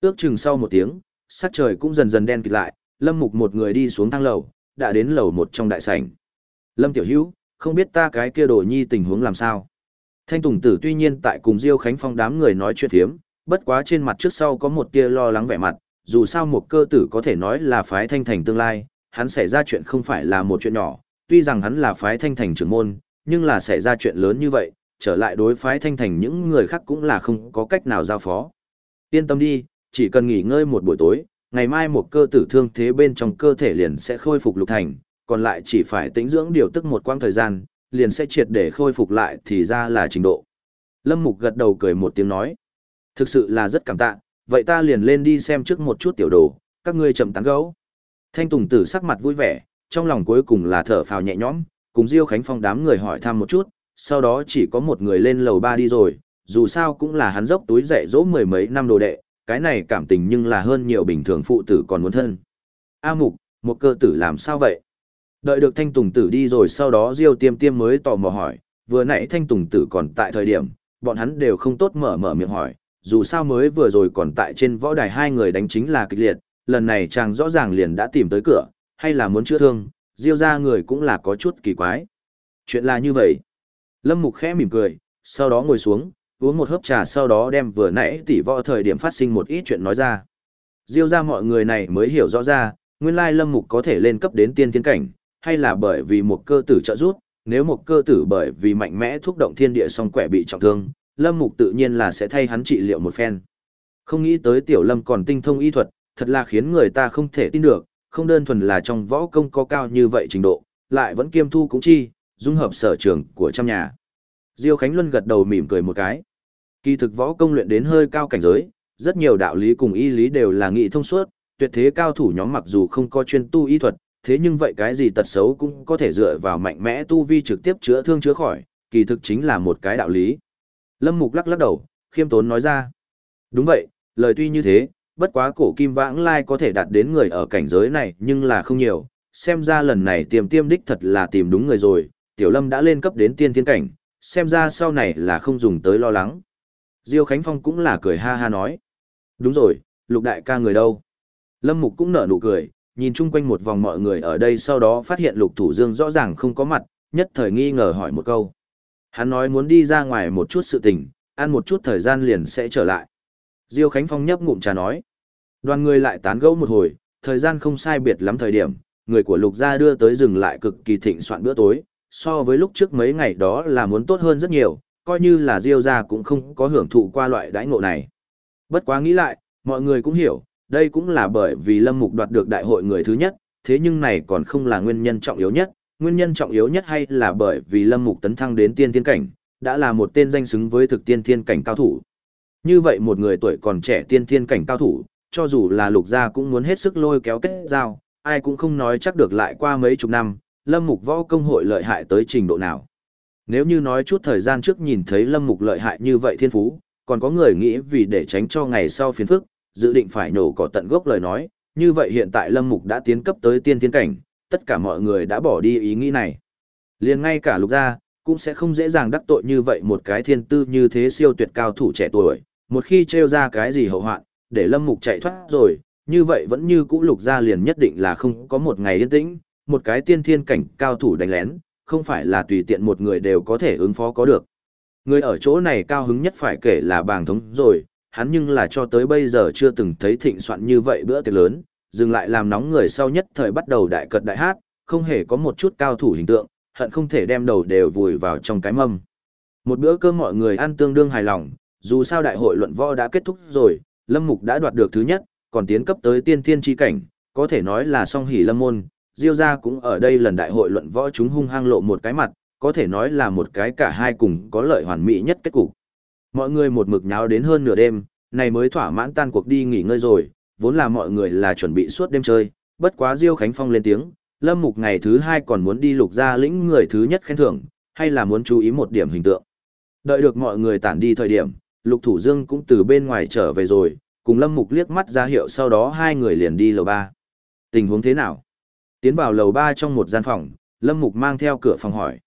Ước chừng sau một tiếng, sắc trời cũng dần dần đen kịt lại, Lâm Mục một người đi xuống thang lầu, đã đến lầu một trong đại sảnh. Lâm Tiểu Hữu, không biết ta cái kia đồ nhi tình huống làm sao. Thanh Tùng Tử tuy nhiên tại cùng Diêu Khánh Phong đám người nói chuyện thiếm, bất quá trên mặt trước sau có một tia lo lắng vẻ mặt, dù sao một cơ tử có thể nói là phái thanh thành tương lai, hắn xảy ra chuyện không phải là một chuyện nhỏ, tuy rằng hắn là phái thanh thành trưởng môn, nhưng là xảy ra chuyện lớn như vậy, trở lại đối phái thanh thành những người khác cũng là không có cách nào giao phó. Yên tâm đi, chỉ cần nghỉ ngơi một buổi tối, ngày mai một cơ tử thương thế bên trong cơ thể liền sẽ khôi phục lục thành, còn lại chỉ phải tĩnh dưỡng điều tức một quãng thời gian, liền sẽ triệt để khôi phục lại thì ra là trình độ. Lâm Mục gật đầu cười một tiếng nói. Thực sự là rất cảm tạ, vậy ta liền lên đi xem trước một chút tiểu đồ, các ngươi chậm tán gấu. Thanh Tùng Tử sắc mặt vui vẻ, trong lòng cuối cùng là thở phào nhẹ nhõm, cùng Diêu Khánh Phong đám người hỏi thăm một chút, sau đó chỉ có một người lên lầu ba đi rồi, dù sao cũng là hắn dốc túi dạy dỗ mười mấy năm đồ đệ, cái này cảm tình nhưng là hơn nhiều bình thường phụ tử còn muốn thân. A Mục, một cơ tử làm sao vậy? Đợi được Thanh Tùng Tử đi rồi sau đó Diêu Tiêm Tiêm mới tò mò hỏi, vừa nãy Thanh Tùng Tử còn tại thời điểm, bọn hắn đều không tốt mở mở miệng hỏi, dù sao mới vừa rồi còn tại trên võ đài hai người đánh chính là kịch liệt, lần này chàng rõ ràng liền đã tìm tới cửa, hay là muốn chữa thương, Diêu ra người cũng là có chút kỳ quái. Chuyện là như vậy. Lâm Mục khẽ mỉm cười, sau đó ngồi xuống, uống một hớp trà sau đó đem vừa nãy tỉ võ thời điểm phát sinh một ít chuyện nói ra. Diêu ra mọi người này mới hiểu rõ ra, nguyên lai Lâm Mục có thể lên cấp đến tiên thiên cảnh, hay là bởi vì một cơ tử trợ giúp, nếu một cơ tử bởi vì mạnh mẽ thúc động thiên địa song quẻ bị trọng thương, Lâm Mục tự nhiên là sẽ thay hắn trị liệu một phen. Không nghĩ tới Tiểu Lâm còn tinh thông y thuật, thật là khiến người ta không thể tin được, không đơn thuần là trong võ công có cao như vậy trình độ, lại vẫn kiêm thu cũng chi, dung hợp sở trường của trăm nhà. Diêu Khánh Luân gật đầu mỉm cười một cái. Kỳ thực võ công luyện đến hơi cao cảnh giới, rất nhiều đạo lý cùng y lý đều là nghị thông suốt, tuyệt thế cao thủ nhóm mặc dù không có chuyên tu y thuật, thế nhưng vậy cái gì tật xấu cũng có thể dựa vào mạnh mẽ tu vi trực tiếp chữa thương chữa khỏi, kỳ thực chính là một cái đạo lý. Lâm Mục lắc lắc đầu, khiêm tốn nói ra. Đúng vậy, lời tuy như thế, bất quá cổ kim vãng lai có thể đạt đến người ở cảnh giới này nhưng là không nhiều, xem ra lần này tiềm tiêm đích thật là tìm đúng người rồi, Tiểu Lâm đã lên cấp đến tiên thiên cảnh, xem ra sau này là không dùng tới lo lắng. Diêu Khánh Phong cũng là cười ha ha nói. Đúng rồi, lục đại ca người đâu? Lâm Mục cũng nở nụ cười, nhìn chung quanh một vòng mọi người ở đây sau đó phát hiện lục thủ dương rõ ràng không có mặt, nhất thời nghi ngờ hỏi một câu. Hắn nói muốn đi ra ngoài một chút sự tình, ăn một chút thời gian liền sẽ trở lại. Diêu Khánh Phong nhấp ngụm trà nói. Đoàn người lại tán gẫu một hồi, thời gian không sai biệt lắm thời điểm, người của lục gia đưa tới rừng lại cực kỳ thịnh soạn bữa tối, so với lúc trước mấy ngày đó là muốn tốt hơn rất nhiều, coi như là Diêu gia cũng không có hưởng thụ qua loại đãi ngộ này. Bất quá nghĩ lại, mọi người cũng hiểu, đây cũng là bởi vì Lâm Mục đoạt được đại hội người thứ nhất, thế nhưng này còn không là nguyên nhân trọng yếu nhất, nguyên nhân trọng yếu nhất hay là bởi vì Lâm Mục tấn thăng đến tiên thiên cảnh, đã là một tên danh xứng với thực tiên thiên cảnh cao thủ. Như vậy một người tuổi còn trẻ tiên thiên cảnh cao thủ, cho dù là lục gia cũng muốn hết sức lôi kéo kết giao, ai cũng không nói chắc được lại qua mấy chục năm, Lâm Mục võ công hội lợi hại tới trình độ nào. Nếu như nói chút thời gian trước nhìn thấy Lâm Mục lợi hại như vậy thiên phú, còn có người nghĩ vì để tránh cho ngày sau phiền phức, dự định phải nổ cỏ tận gốc lời nói, như vậy hiện tại Lâm Mục đã tiến cấp tới tiên thiên cảnh, tất cả mọi người đã bỏ đi ý nghĩ này. liền ngay cả lục gia, cũng sẽ không dễ dàng đắc tội như vậy một cái thiên tư như thế siêu tuyệt cao thủ trẻ tuổi, một khi trêu ra cái gì hậu hoạn, để Lâm Mục chạy thoát rồi, như vậy vẫn như cũ lục gia liền nhất định là không có một ngày yên tĩnh, một cái tiên thiên cảnh cao thủ đánh lén, không phải là tùy tiện một người đều có thể ứng phó có được. Người ở chỗ này cao hứng nhất phải kể là bàng thống rồi, hắn nhưng là cho tới bây giờ chưa từng thấy thịnh soạn như vậy bữa tiệc lớn, dừng lại làm nóng người sau nhất thời bắt đầu đại cật đại hát, không hề có một chút cao thủ hình tượng, hận không thể đem đầu đều vùi vào trong cái mâm. Một bữa cơm mọi người ăn tương đương hài lòng, dù sao đại hội luận võ đã kết thúc rồi, Lâm Mục đã đoạt được thứ nhất, còn tiến cấp tới tiên thiên chi cảnh, có thể nói là song hỷ lâm môn, Diêu gia cũng ở đây lần đại hội luận võ chúng hung hăng lộ một cái mặt, có thể nói là một cái cả hai cùng có lợi hoàn mỹ nhất kết cục. Mọi người một mực nháo đến hơn nửa đêm, này mới thỏa mãn tan cuộc đi nghỉ ngơi rồi, vốn là mọi người là chuẩn bị suốt đêm chơi, bất quá Diêu Khánh Phong lên tiếng, Lâm Mục ngày thứ hai còn muốn đi lục gia lĩnh người thứ nhất khen thưởng, hay là muốn chú ý một điểm hình tượng. Đợi được mọi người tản đi thời điểm, Lục Thủ Dương cũng từ bên ngoài trở về rồi, cùng Lâm Mục liếc mắt ra hiệu sau đó hai người liền đi lầu ba. Tình huống thế nào? Tiến vào lầu ba trong một gian phòng, Lâm Mục mang theo cửa phòng hỏi.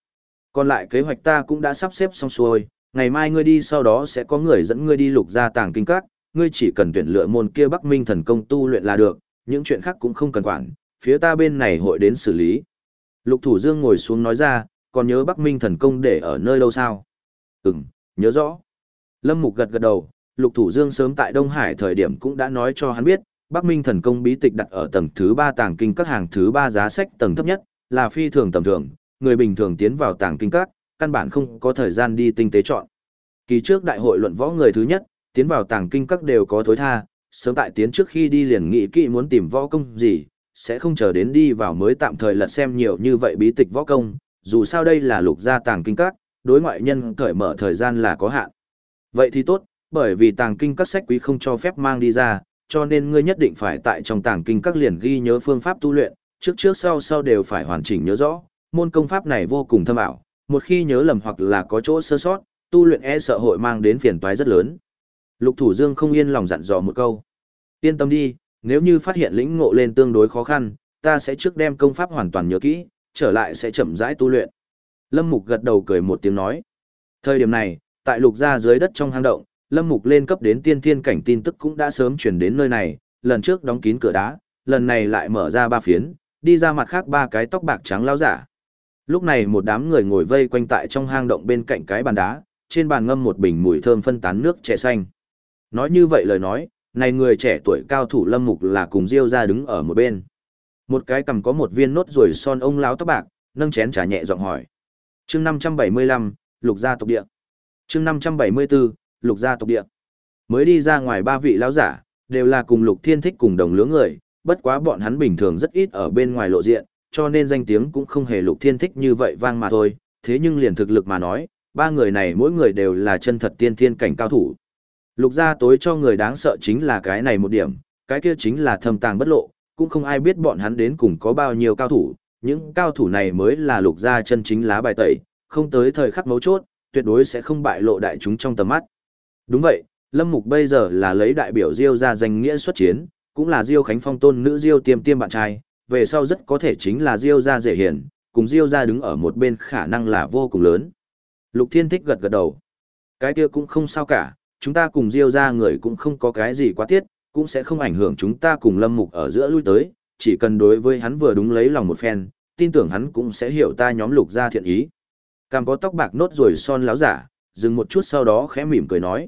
Còn lại kế hoạch ta cũng đã sắp xếp xong xuôi, ngày mai ngươi đi sau đó sẽ có người dẫn ngươi đi lục ra tàng kinh các, ngươi chỉ cần tuyển lựa môn kia Bắc Minh thần công tu luyện là được, những chuyện khác cũng không cần quản, phía ta bên này hội đến xử lý. Lục Thủ Dương ngồi xuống nói ra, còn nhớ Bắc Minh thần công để ở nơi đâu sao? Ừm, nhớ rõ. Lâm Mục gật gật đầu, Lục Thủ Dương sớm tại Đông Hải thời điểm cũng đã nói cho hắn biết, Bắc Minh thần công bí tịch đặt ở tầng thứ 3 tàng kinh các hàng thứ 3 giá sách tầng thấp nhất, là phi thường tầm thường, người bình thường tiến vào tàng kinh các, căn bản không có thời gian đi tinh tế chọn. Kỳ trước đại hội luận võ người thứ nhất, tiến vào tàng kinh các đều có thối tha, sớm tại tiến trước khi đi liền nghĩ kỹ muốn tìm võ công gì, sẽ không chờ đến đi vào mới tạm thời lật xem nhiều như vậy bí tịch võ công, dù sao đây là lục gia tàng kinh các, đối ngoại nhân cởi mở thời gian là có hạn. Vậy thì tốt, bởi vì tàng kinh các sách quý không cho phép mang đi ra, cho nên ngươi nhất định phải tại trong tàng kinh các liền ghi nhớ phương pháp tu luyện, trước trước sau sau đều phải hoàn chỉnh nhớ rõ, môn công pháp này vô cùng thâm ảo, một khi nhớ lầm hoặc là có chỗ sơ sót, tu luyện e sợ hội mang đến phiền toái rất lớn. Lục Thủ Dương không yên lòng dặn dò một câu. Yên tâm đi, nếu như phát hiện lĩnh ngộ lên tương đối khó khăn, ta sẽ trước đem công pháp hoàn toàn nhớ kỹ, trở lại sẽ chậm rãi tu luyện. Lâm Mục gật đầu cười một tiếng nói. Thời điểm này, tại lục gia dưới đất trong hang động, Lâm Mục lên cấp đến tiên thiên cảnh tin tức cũng đã sớm chuyển đến nơi này, lần trước đóng kín cửa đá, lần này lại mở ra ba phiến, đi ra mặt khác ba cái tóc bạc trắng lao giả. Lúc này một đám người ngồi vây quanh tại trong hang động bên cạnh cái bàn đá, trên bàn ngâm một bình mùi thơm phân tán nước trẻ xanh. Nói như vậy lời nói, này người trẻ tuổi cao thủ Lâm Mục là cùng Diêu ra đứng ở một bên. Một cái cầm có một viên nốt ruồi son ông láo tóc bạc, nâng chén trà nhẹ giọng hỏi. Chương 575, Lục gia tộc địa. Chương 574, Lục gia tộc địa. Mới đi ra ngoài ba vị lão giả, đều là cùng Lục Thiên Thích cùng đồng lứa người, bất quá bọn hắn bình thường rất ít ở bên ngoài lộ diện, cho nên danh tiếng cũng không hề Lục Thiên Thích như vậy vang mà thôi, thế nhưng liền thực lực mà nói, ba người này mỗi người đều là chân thật tiên thiên cảnh cao thủ. Lục gia tối cho người đáng sợ chính là cái này một điểm, cái kia chính là thâm tàng bất lộ, cũng không ai biết bọn hắn đến cùng có bao nhiêu cao thủ, những cao thủ này mới là lục gia chân chính lá bài tẩy, không tới thời khắc mấu chốt, tuyệt đối sẽ không bại lộ đại chúng trong tầm mắt. Đúng vậy, Lâm Mục bây giờ là lấy đại biểu Diêu ra danh nghĩa xuất chiến, cũng là Diêu Khánh Phong tôn nữ Diêu Tiêm Tiêm bạn trai, về sau rất có thể chính là Diêu gia dễ hiển, cùng Diêu gia đứng ở một bên khả năng là vô cùng lớn. Lục Thiên Thích gật gật đầu. Cái kia cũng không sao cả, chúng ta cùng Diêu gia người cũng không có cái gì quá tiết, cũng sẽ không ảnh hưởng chúng ta cùng Lâm Mục ở giữa lui tới, chỉ cần đối với hắn vừa đúng lấy lòng một phen, tin tưởng hắn cũng sẽ hiểu ta nhóm Lục gia thiện ý càng có tóc bạc nốt rồi son láo giả, dừng một chút sau đó khẽ mỉm cười nói.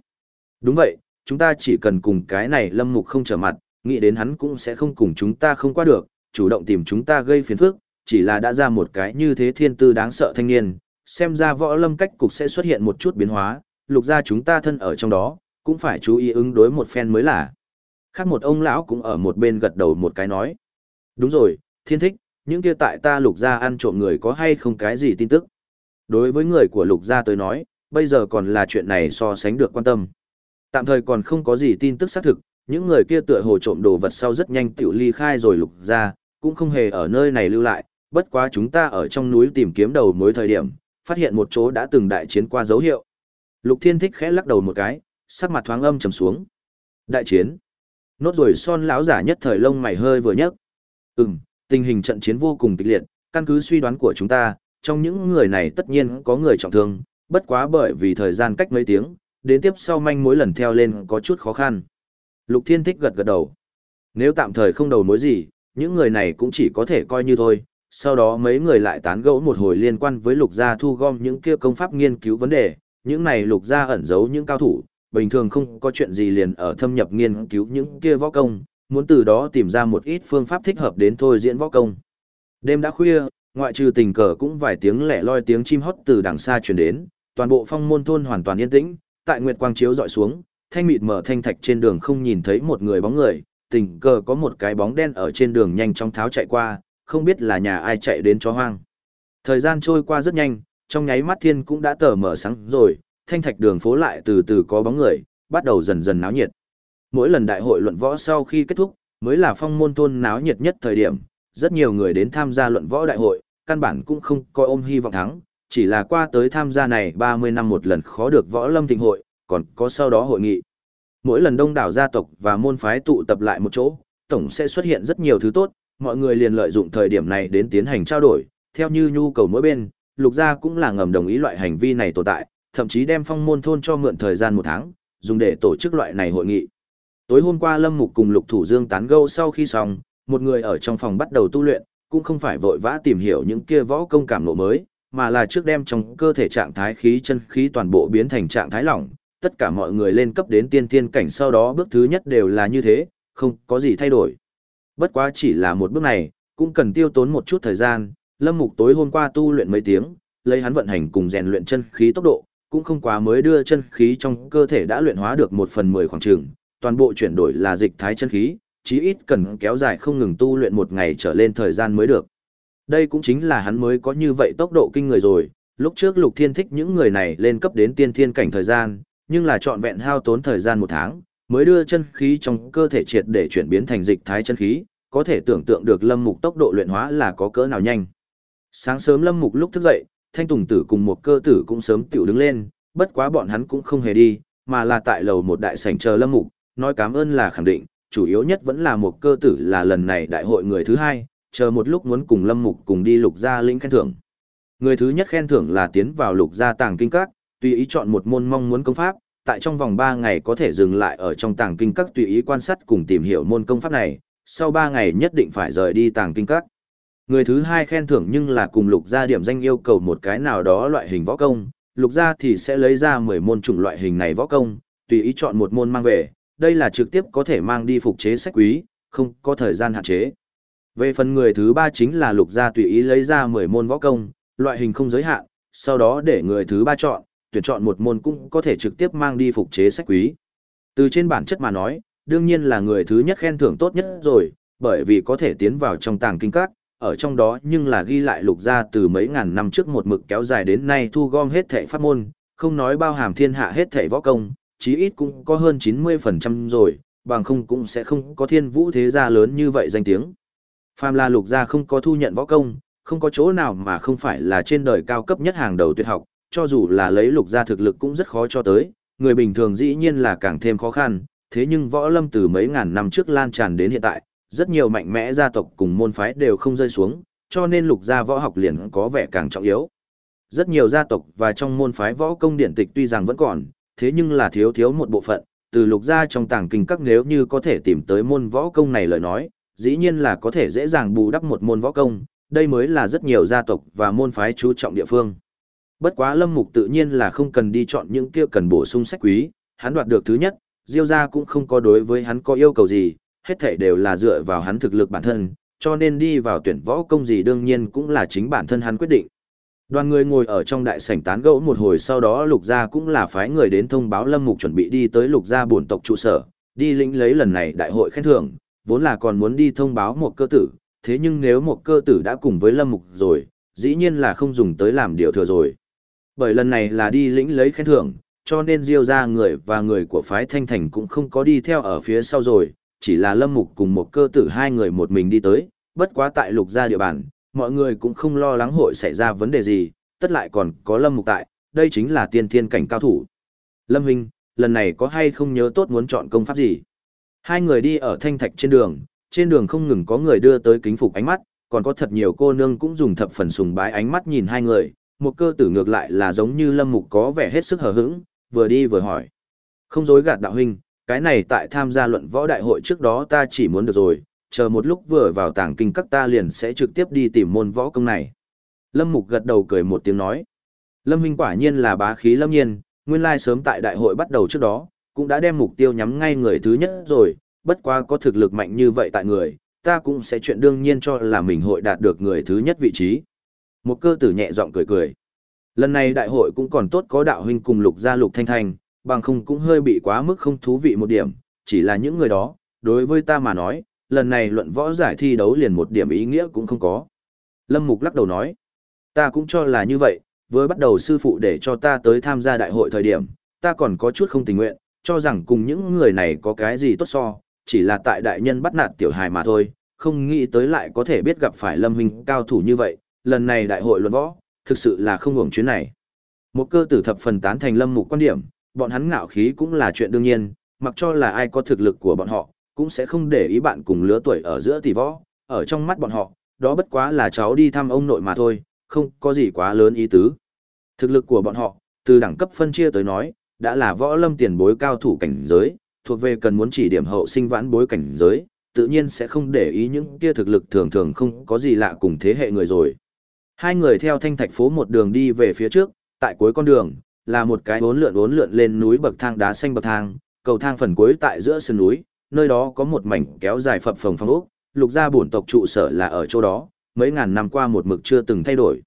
Đúng vậy, chúng ta chỉ cần cùng cái này Lâm Mục không trở mặt, nghĩ đến hắn cũng sẽ không cùng chúng ta không qua được, chủ động tìm chúng ta gây phiền phức, chỉ là đã ra một cái như thế thiên tư đáng sợ thanh niên, xem ra võ lâm cách cục sẽ xuất hiện một chút biến hóa, lục ra chúng ta thân ở trong đó, cũng phải chú ý ứng đối một phen mới là. Khác một ông lão cũng ở một bên gật đầu một cái nói. Đúng rồi, thiên thích, những kia tại ta lục ra ăn trộm người có hay không cái gì tin tức. Đối với người của lục gia tới nói, bây giờ còn là chuyện này so sánh được quan tâm. Tạm thời còn không có gì tin tức xác thực, những người kia tựa hồ trộm đồ vật sau rất nhanh tiểu ly khai rồi lục gia cũng không hề ở nơi này lưu lại, bất quá chúng ta ở trong núi tìm kiếm đầu mối thời điểm, phát hiện một chỗ đã từng đại chiến qua dấu hiệu. Lục Thiên Thích khẽ lắc đầu một cái, sắc mặt thoáng âm trầm xuống. Đại chiến. Nốt rồi son lão giả nhất thời lông mày hơi vừa nhấc. Ừm, tình hình trận chiến vô cùng kịch liệt, căn cứ suy đoán của chúng ta, trong những người này tất nhiên có người trọng thương, bất quá bởi vì thời gian cách mấy tiếng, đến tiếp sau manh mối lần theo lên có chút khó khăn. Lục Thiên Thích gật gật đầu. Nếu tạm thời không đầu mối gì, những người này cũng chỉ có thể coi như thôi. Sau đó mấy người lại tán gẫu một hồi liên quan với lục gia thu gom những kia công pháp nghiên cứu vấn đề, những này lục gia ẩn giấu những cao thủ, bình thường không có chuyện gì liền ở thâm nhập nghiên cứu những kia võ công, muốn từ đó tìm ra một ít phương pháp thích hợp đến thôi diễn võ công. Đêm đã khuya, ngoại trừ tình cờ cũng vài tiếng lẻ loi tiếng chim hót từ đằng xa truyền đến, toàn bộ phong môn thôn hoàn toàn yên tĩnh, tại nguyệt quang chiếu dọi xuống, thanh mịt mở thanh thạch trên đường không nhìn thấy một người bóng người, tình cờ có một cái bóng đen ở trên đường nhanh chóng tháo chạy qua, không biết là nhà ai chạy đến chó hoang. Thời gian trôi qua rất nhanh, trong nháy mắt thiên cũng đã tờ mở sáng rồi, thanh thạch đường phố lại từ từ có bóng người, bắt đầu dần dần náo nhiệt. Mỗi lần đại hội luận võ sau khi kết thúc, mới là phong môn thôn náo nhiệt nhất thời điểm, rất nhiều người đến tham gia luận võ đại hội, căn bản cũng không coi ôm hy vọng thắng, chỉ là qua tới tham gia này 30 năm một lần khó được võ lâm thịnh hội, còn có sau đó hội nghị. Mỗi lần đông đảo gia tộc và môn phái tụ tập lại một chỗ, tổng sẽ xuất hiện rất nhiều thứ tốt, mọi người liền lợi dụng thời điểm này đến tiến hành trao đổi, theo như nhu cầu mỗi bên, lục gia cũng là ngầm đồng ý loại hành vi này tồn tại, thậm chí đem phong môn thôn cho mượn thời gian một tháng, dùng để tổ chức loại này hội nghị. Tối hôm qua Lâm Mục cùng Lục Thủ Dương tán gẫu sau khi xong, một người ở trong phòng bắt đầu tu luyện, cũng không phải vội vã tìm hiểu những kia võ công cảm ngộ mới, mà là trước đem trong cơ thể trạng thái khí chân khí toàn bộ biến thành trạng thái lỏng, tất cả mọi người lên cấp đến tiên tiên cảnh sau đó bước thứ nhất đều là như thế, không có gì thay đổi. Bất quá chỉ là một bước này, cũng cần tiêu tốn một chút thời gian, Lâm Mục tối hôm qua tu luyện mấy tiếng, lấy hắn vận hành cùng rèn luyện chân khí tốc độ, cũng không quá mới đưa chân khí trong cơ thể đã luyện hóa được một phần mười khoảng trường, toàn bộ chuyển đổi là dịch thái chân khí, chí ít cần kéo dài không ngừng tu luyện một ngày trở lên thời gian mới được. Đây cũng chính là hắn mới có như vậy tốc độ kinh người rồi, lúc trước Lục Thiên thích những người này lên cấp đến tiên thiên cảnh thời gian, nhưng là trọn vẹn hao tốn thời gian một tháng, mới đưa chân khí trong cơ thể triệt để chuyển biến thành dịch thái chân khí, có thể tưởng tượng được Lâm Mục tốc độ luyện hóa là có cỡ nào nhanh. Sáng sớm Lâm Mục lúc thức dậy, Thanh Tùng Tử cùng một cơ tử cũng sớm tiểu đứng lên, bất quá bọn hắn cũng không hề đi, mà là tại lầu một đại sảnh chờ Lâm Mục, nói cảm ơn là khẳng định, chủ yếu nhất vẫn là một cơ tử là lần này đại hội người thứ hai, chờ một lúc muốn cùng Lâm Mục cùng đi lục gia lĩnh khen thưởng. Người thứ nhất khen thưởng là tiến vào lục gia tàng kinh các, tùy ý chọn một môn mong muốn công pháp, tại trong vòng 3 ngày có thể dừng lại ở trong tàng kinh các tùy ý quan sát cùng tìm hiểu môn công pháp này, sau 3 ngày nhất định phải rời đi tàng kinh các. Người thứ hai khen thưởng nhưng là cùng lục gia điểm danh yêu cầu một cái nào đó loại hình võ công, lục gia thì sẽ lấy ra 10 môn chủng loại hình này võ công, tùy ý chọn một môn mang về, đây là trực tiếp có thể mang đi phục chế sách quý, không có thời gian hạn chế. Về phần người thứ ba chính là lục gia tùy ý lấy ra 10 môn võ công, loại hình không giới hạn, sau đó để người thứ ba chọn, tuyển chọn một môn cũng có thể trực tiếp mang đi phục chế sách quý. Từ trên bản chất mà nói, đương nhiên là người thứ nhất khen thưởng tốt nhất rồi, bởi vì có thể tiến vào trong tàng kinh các, ở trong đó nhưng là ghi lại lục gia từ mấy ngàn năm trước một mực kéo dài đến nay thu gom hết thể pháp môn, không nói bao hàm thiên hạ hết thể võ công, chí ít cũng có hơn 90% rồi, bằng không cũng sẽ không có thiên vũ thế gia lớn như vậy danh tiếng. Phàm là lục gia không có thu nhận võ công, không có chỗ nào mà không phải là trên đời cao cấp nhất hàng đầu tuyệt học, cho dù là lấy lục gia thực lực cũng rất khó cho tới, người bình thường dĩ nhiên là càng thêm khó khăn, thế nhưng võ lâm từ mấy ngàn năm trước lan tràn đến hiện tại, rất nhiều mạnh mẽ gia tộc cùng môn phái đều không rơi xuống, cho nên lục gia võ học liền có vẻ càng trọng yếu. Rất nhiều gia tộc và trong môn phái võ công điển tịch tuy rằng vẫn còn, thế nhưng là thiếu thiếu một bộ phận, từ lục gia trong tàng kinh các nếu như có thể tìm tới môn võ công này lời nói, dĩ nhiên là có thể dễ dàng bù đắp một môn võ công, đây mới là rất nhiều gia tộc và môn phái chú trọng địa phương. Bất quá Lâm Mục tự nhiên là không cần đi chọn những kia cần bổ sung sách quý, hắn đoạt được thứ nhất, Diêu gia cũng không có đối với hắn có yêu cầu gì, hết thảy đều là dựa vào hắn thực lực bản thân, cho nên đi vào tuyển võ công gì đương nhiên cũng là chính bản thân hắn quyết định. Đoàn người ngồi ở trong đại sảnh tán gẫu một hồi sau đó Lục Gia cũng là phái người đến thông báo Lâm Mục chuẩn bị đi tới Lục Gia bổn tộc trụ sở, đi lĩnh lấy lần này đại hội khen thưởng, vốn là còn muốn đi thông báo một cơ tử, thế nhưng nếu một cơ tử đã cùng với Lâm Mục rồi, dĩ nhiên là không dùng tới làm điều thừa rồi. Bởi lần này là đi lĩnh lấy khen thưởng, cho nên Diêu gia người và người của phái Thanh Thành cũng không có đi theo ở phía sau rồi, chỉ là Lâm Mục cùng một cơ tử hai người một mình đi tới, bất quá tại Lục Gia địa bàn, mọi người cũng không lo lắng hội xảy ra vấn đề gì, tất lại còn có Lâm Mục tại, đây chính là tiên thiên cảnh cao thủ. Lâm Huynh, lần này có hay không nhớ tốt muốn chọn công pháp gì? Hai người đi ở thanh thạch trên đường, trên đường không ngừng có người đưa tới kính phục ánh mắt, còn có thật nhiều cô nương cũng dùng thập phần sùng bái ánh mắt nhìn hai người, một cơ tử ngược lại là giống như Lâm Mục có vẻ hết sức hờ hững, vừa đi vừa hỏi. Không dối gạt đạo huynh, cái này tại tham gia luận võ đại hội trước đó ta chỉ muốn được rồi, chờ một lúc vừa vào tàng kinh các ta liền sẽ trực tiếp đi tìm môn võ công này. Lâm Mục gật đầu cười một tiếng nói. Lâm Huynh quả nhiên là bá khí lâm nhiên, nguyên lai sớm tại đại hội bắt đầu trước đó, cũng đã đem mục tiêu nhắm ngay người thứ nhất rồi, bất quá có thực lực mạnh như vậy tại người, ta cũng sẽ chuyện đương nhiên cho là mình hội đạt được người thứ nhất vị trí. Một cơ tử nhẹ giọng cười cười. Lần này đại hội cũng còn tốt có đạo huynh cùng lục gia lục thanh thanh, bằng không cũng hơi bị quá mức không thú vị một điểm, chỉ là những người đó, đối với ta mà nói, lần này luận võ giải thi đấu liền một điểm ý nghĩa cũng không có. Lâm Mục lắc đầu nói, ta cũng cho là như vậy, với bắt đầu sư phụ để cho ta tới tham gia đại hội thời điểm, ta còn có chút không tình nguyện, cho rằng cùng những người này có cái gì tốt so, chỉ là tại đại nhân bắt nạt tiểu hài mà thôi, không nghĩ tới lại có thể biết gặp phải lâm minh cao thủ như vậy, lần này đại hội luận võ, thực sự là không hưởng chuyến này. Một cơ tử thập phần tán thành lâm mục quan điểm, bọn hắn ngạo khí cũng là chuyện đương nhiên, mặc cho là ai có thực lực của bọn họ, cũng sẽ không để ý bạn cùng lứa tuổi ở giữa tỷ võ, ở trong mắt bọn họ, đó bất quá là cháu đi thăm ông nội mà thôi, không có gì quá lớn ý tứ. Thực lực của bọn họ, từ đẳng cấp phân chia tới nói, đã là võ lâm tiền bối cao thủ cảnh giới, thuộc về cần muốn chỉ điểm hậu sinh vãn bối cảnh giới, tự nhiên sẽ không để ý những kia thực lực thường thường không có gì lạ cùng thế hệ người rồi. Hai người theo thanh thạch phố một đường đi về phía trước, tại cuối con đường, là một cái bốn lượn bốn lượn lên núi bậc thang đá xanh bậc thang, cầu thang phần cuối tại giữa sườn núi, nơi đó có một mảnh kéo dài phập phồng phong ốc, lục gia bổn tộc trụ sở là ở chỗ đó, mấy ngàn năm qua một mực chưa từng thay đổi.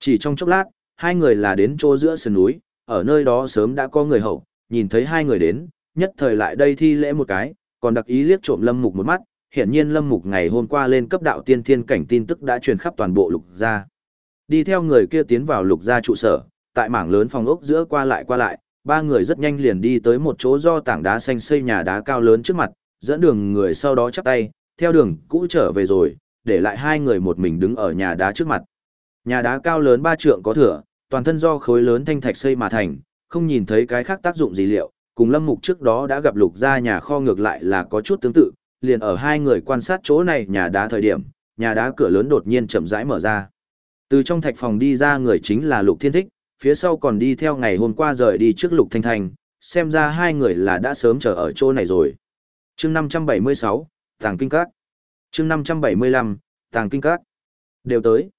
Chỉ trong chốc lát, hai người là đến chỗ giữa sườn núi, ở nơi đó sớm đã có người hậu, nhìn thấy hai người đến, nhất thời lại đây thi lễ một cái, còn đặc ý liếc trộm Lâm Mục một mắt, hiển nhiên Lâm Mục ngày hôm qua lên cấp đạo tiên thiên cảnh tin tức đã truyền khắp toàn bộ lục gia. Đi theo người kia tiến vào lục gia trụ sở, tại mảng lớn phòng ốc giữa qua lại qua lại, ba người rất nhanh liền đi tới một chỗ do tảng đá xanh xây nhà đá cao lớn trước mặt, dẫn đường người sau đó chắp tay, theo đường cũ trở về rồi, để lại hai người một mình đứng ở nhà đá trước mặt. Nhà đá cao lớn ba trượng có thửa, toàn thân do khối lớn thanh thạch xây mà thành, không nhìn thấy cái khác tác dụng gì liệu, cùng Lâm Mục trước đó đã gặp lục gia nhà kho ngược lại là có chút tương tự, liền ở hai người quan sát chỗ này nhà đá thời điểm, nhà đá cửa lớn đột nhiên chậm rãi mở ra. Từ trong thạch phòng đi ra người chính là Lục Thiên Thích, phía sau còn đi theo ngày hôm qua rời đi trước Lục Thanh Thành, xem ra hai người là đã sớm chờ ở chỗ này rồi. Chương 576, Tàng Kinh Các. Chương 575, Tàng Kinh Các. Đều tới.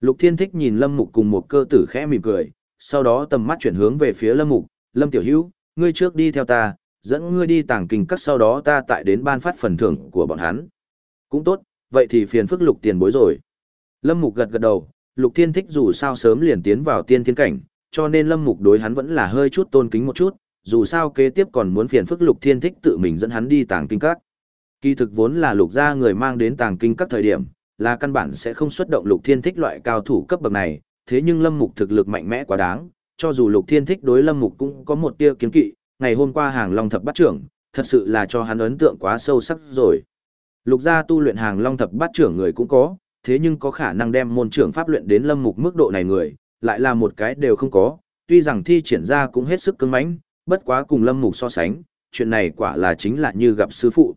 Lục Thiên Thích nhìn Lâm Mục cùng một cơ tử khẽ mỉm cười, sau đó tầm mắt chuyển hướng về phía Lâm Mục, Lâm Tiểu Hữu, ngươi trước đi theo ta, dẫn ngươi đi tàng kinh các sau đó ta tại đến ban phát phần thưởng của bọn hắn. Cũng tốt, vậy thì phiền phức lục tiền bối rồi. Lâm Mục gật gật đầu, lục thiên thích dù sao sớm liền tiến vào tiên thiên cảnh, cho nên Lâm Mục đối hắn vẫn là hơi chút tôn kính một chút, dù sao kế tiếp còn muốn phiền phức lục thiên thích tự mình dẫn hắn đi tàng kinh các. Kỳ thực vốn là lục gia người mang đến tàng kinh các thời điểm, là căn bản sẽ không xuất động lục thiên thích loại cao thủ cấp bậc này, thế nhưng Lâm Mục thực lực mạnh mẽ quá đáng, cho dù lục thiên thích đối Lâm Mục cũng có một tia kiến kỵ, ngày hôm qua hàng long thập bát trưởng, thật sự là cho hắn ấn tượng quá sâu sắc rồi. Lục gia tu luyện hàng long thập bát trưởng người cũng có, thế nhưng có khả năng đem môn trưởng pháp luyện đến lâm mục mức độ này người, lại là một cái đều không có, tuy rằng thi triển ra cũng hết sức cứng mãnh, bất quá cùng lâm mục so sánh, chuyện này quả là chính là như gặp sư phụ.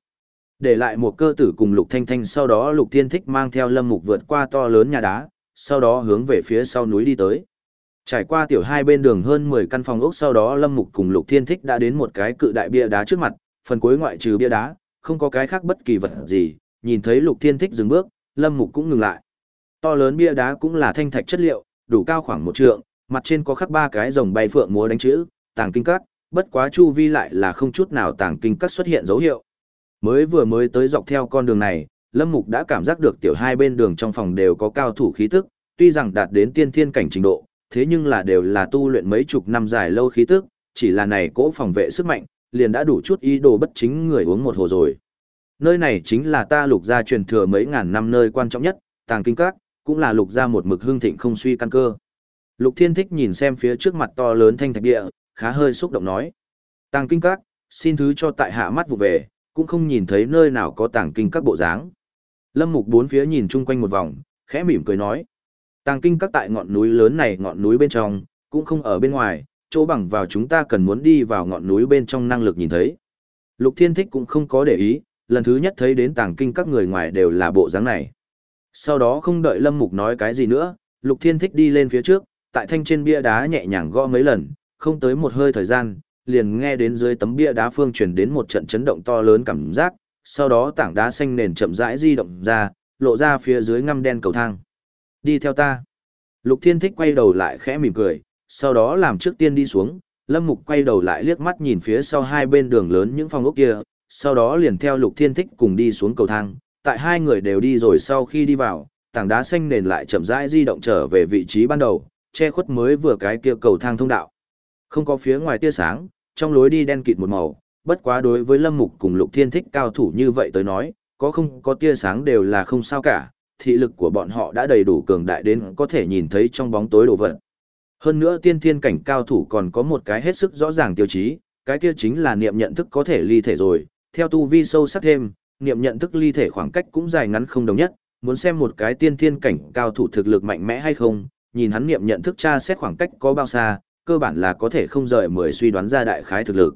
Để lại một cơ tử cùng lục thanh thanh sau đó lục thiên thích mang theo lâm mục vượt qua to lớn nhà đá, sau đó hướng về phía sau núi đi tới. Trải qua tiểu hai bên đường hơn 10 căn phòng ốc sau đó Lâm Mục cùng Lục Thiên Thích đã đến một cái cự đại bia đá trước mặt, phần cuối ngoại trừ bia đá, không có cái khác bất kỳ vật gì, nhìn thấy Lục Thiên Thích dừng bước, Lâm Mục cũng ngừng lại. To lớn bia đá cũng là thanh thạch chất liệu, đủ cao khoảng một trượng, mặt trên có khắc ba cái rồng bay phượng múa đánh chữ, tàng kinh cắt, bất quá chu vi lại là không chút nào tàng kinh cắt xuất hiện dấu hiệu. Mới vừa mới tới dọc theo con đường này, Lâm Mục đã cảm giác được tiểu hai bên đường trong phòng đều có cao thủ khí tức, tuy rằng đạt đến tiên thiên cảnh trình độ, thế nhưng là đều là tu luyện mấy chục năm dài lâu khí tức, chỉ là này cỗ phòng vệ sức mạnh, liền đã đủ chút ý đồ bất chính người uống một hồ rồi. Nơi này chính là ta lục gia truyền thừa mấy ngàn năm nơi quan trọng nhất, tàng kinh các, cũng là lục gia một mực hương thịnh không suy căn cơ. Lục thiên thích nhìn xem phía trước mặt to lớn thanh thạch địa, khá hơi xúc động nói. Tàng kinh các, xin thứ cho tại hạ mắt vụ về, cũng không nhìn thấy nơi nào có tàng kinh các bộ dáng. Lâm mục bốn phía nhìn chung quanh một vòng, khẽ mỉm cười nói. Tàng kinh các tại ngọn núi lớn này ngọn núi bên trong, cũng không ở bên ngoài, chỗ bằng vào chúng ta cần muốn đi vào ngọn núi bên trong năng lực nhìn thấy. Lục Thiên Thích cũng không có để ý, lần thứ nhất thấy đến tàng kinh các người ngoài đều là bộ dáng này. Sau đó không đợi Lâm Mục nói cái gì nữa, Lục Thiên Thích đi lên phía trước, tại thanh trên bia đá nhẹ nhàng gõ mấy lần, không tới một hơi thời gian, liền nghe đến dưới tấm bia đá phương truyền đến một trận chấn động to lớn cảm giác, sau đó tảng đá xanh nền chậm rãi di động ra, lộ ra phía dưới ngăm đen cầu thang. Đi theo ta. Lục Thiên Thích quay đầu lại khẽ mỉm cười, sau đó làm trước tiên đi xuống, Lâm Mục quay đầu lại liếc mắt nhìn phía sau hai bên đường lớn những phòng ốc kia, sau đó liền theo Lục Thiên Thích cùng đi xuống cầu thang, tại hai người đều đi rồi sau khi đi vào, tảng đá xanh nền lại chậm rãi di động trở về vị trí ban đầu, che khuất mới vừa cái kia cầu thang thông đạo. Không có phía ngoài tia sáng, trong lối đi đen kịt một màu, bất quá đối với Lâm Mục cùng Lục Thiên Thích cao thủ như vậy tới nói, có không có tia sáng đều là không sao cả, thị lực của bọn họ đã đầy đủ cường đại đến có thể nhìn thấy trong bóng tối đồ vật. Hơn nữa tiên thiên cảnh cao thủ còn có một cái hết sức rõ ràng tiêu chí, cái kia chính là niệm nhận thức có thể ly thể rồi, theo tu vi sâu sắc thêm, niệm nhận thức ly thể khoảng cách cũng dài ngắn không đồng nhất, muốn xem một cái tiên thiên cảnh cao thủ thực lực mạnh mẽ hay không, nhìn hắn niệm nhận thức tra xét khoảng cách có bao xa, cơ bản là có thể không rời mười suy đoán ra đại khái thực lực.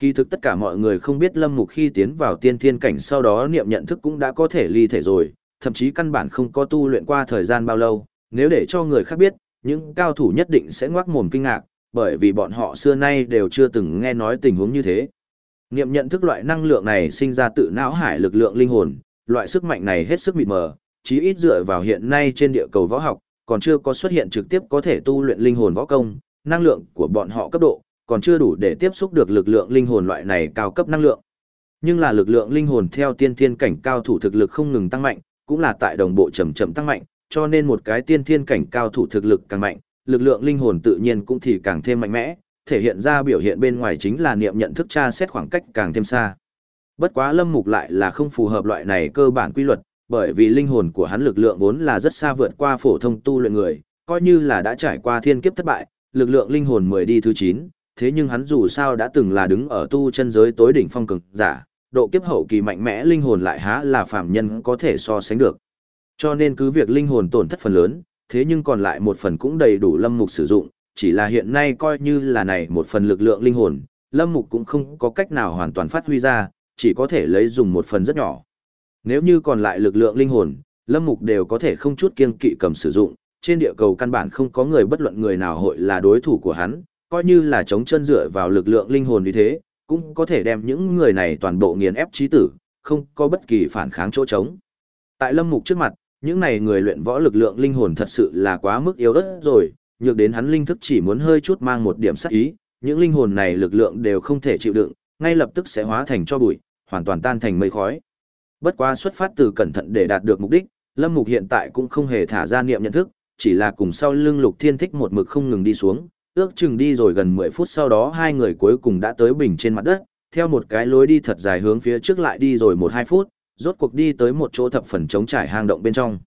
Kỳ thực tất cả mọi người không biết Lâm Mục khi tiến vào tiên thiên cảnh sau đó niệm nhận thức cũng đã có thể ly thể rồi, thậm chí căn bản không có tu luyện qua thời gian bao lâu, nếu để cho người khác biết, những cao thủ nhất định sẽ ngoác mồm kinh ngạc, bởi vì bọn họ xưa nay đều chưa từng nghe nói tình huống như thế. Niệm nhận thức loại năng lượng này sinh ra tự não hải lực lượng linh hồn, loại sức mạnh này hết sức mịt mờ, chí ít dựa vào hiện nay trên địa cầu võ học, còn chưa có xuất hiện trực tiếp có thể tu luyện linh hồn võ công, năng lượng của bọn họ cấp độ, còn chưa đủ để tiếp xúc được lực lượng linh hồn loại này cao cấp năng lượng. Nhưng là lực lượng linh hồn theo tiên thiên cảnh cao thủ thực lực không ngừng tăng mạnh, cũng là tại đồng bộ chậm chậm tăng mạnh, cho nên một cái tiên thiên cảnh cao thủ thực lực càng mạnh, lực lượng linh hồn tự nhiên cũng thì càng thêm mạnh mẽ, thể hiện ra biểu hiện bên ngoài chính là niệm nhận thức tra xét khoảng cách càng thêm xa. Bất quá Lâm Mục lại là không phù hợp loại này cơ bản quy luật, bởi vì linh hồn của hắn lực lượng vốn là rất xa vượt qua phổ thông tu luyện người, coi như là đã trải qua thiên kiếp thất bại, lực lượng linh hồn mười đi thứ 9, thế nhưng hắn dù sao đã từng là đứng ở tu chân giới tối đỉnh phong cực giả, độ kiếp hậu kỳ mạnh mẽ linh hồn lại há là phàm nhân có thể so sánh được. Cho nên cứ việc linh hồn tổn thất phần lớn, thế nhưng còn lại một phần cũng đầy đủ lâm mục sử dụng, chỉ là hiện nay coi như là này một phần lực lượng linh hồn, lâm mục cũng không có cách nào hoàn toàn phát huy ra, chỉ có thể lấy dùng một phần rất nhỏ. Nếu như còn lại lực lượng linh hồn, lâm mục đều có thể không chút kiêng kỵ cầm sử dụng, trên địa cầu căn bản không có người bất luận người nào hội là đối thủ của hắn, coi như là chống chân dựa vào lực lượng linh hồn như thế, cũng có thể đem những người này toàn bộ nghiền ép trí tử, không có bất kỳ phản kháng chỗ trống. Tại lâm mục trước mặt, những này người luyện võ lực lượng linh hồn thật sự là quá mức yếu ớt rồi, nhược đến hắn linh thức chỉ muốn hơi chút mang một điểm sắc ý, những linh hồn này lực lượng đều không thể chịu đựng, ngay lập tức sẽ hóa thành cho bụi, hoàn toàn tan thành mây khói. Bất quá xuất phát từ cẩn thận để đạt được mục đích, Lâm Mục hiện tại cũng không hề thả ra niệm nhận thức, chỉ là cùng sau lưng Lục Thiên Thích một mực không ngừng đi xuống, ước chừng đi rồi gần 10 phút sau đó hai người cuối cùng đã tới bình trên mặt đất, theo một cái lối đi thật dài hướng phía trước lại đi rồi 1-2 phút, rốt cuộc đi tới một chỗ thập phần trống trải hang động bên trong.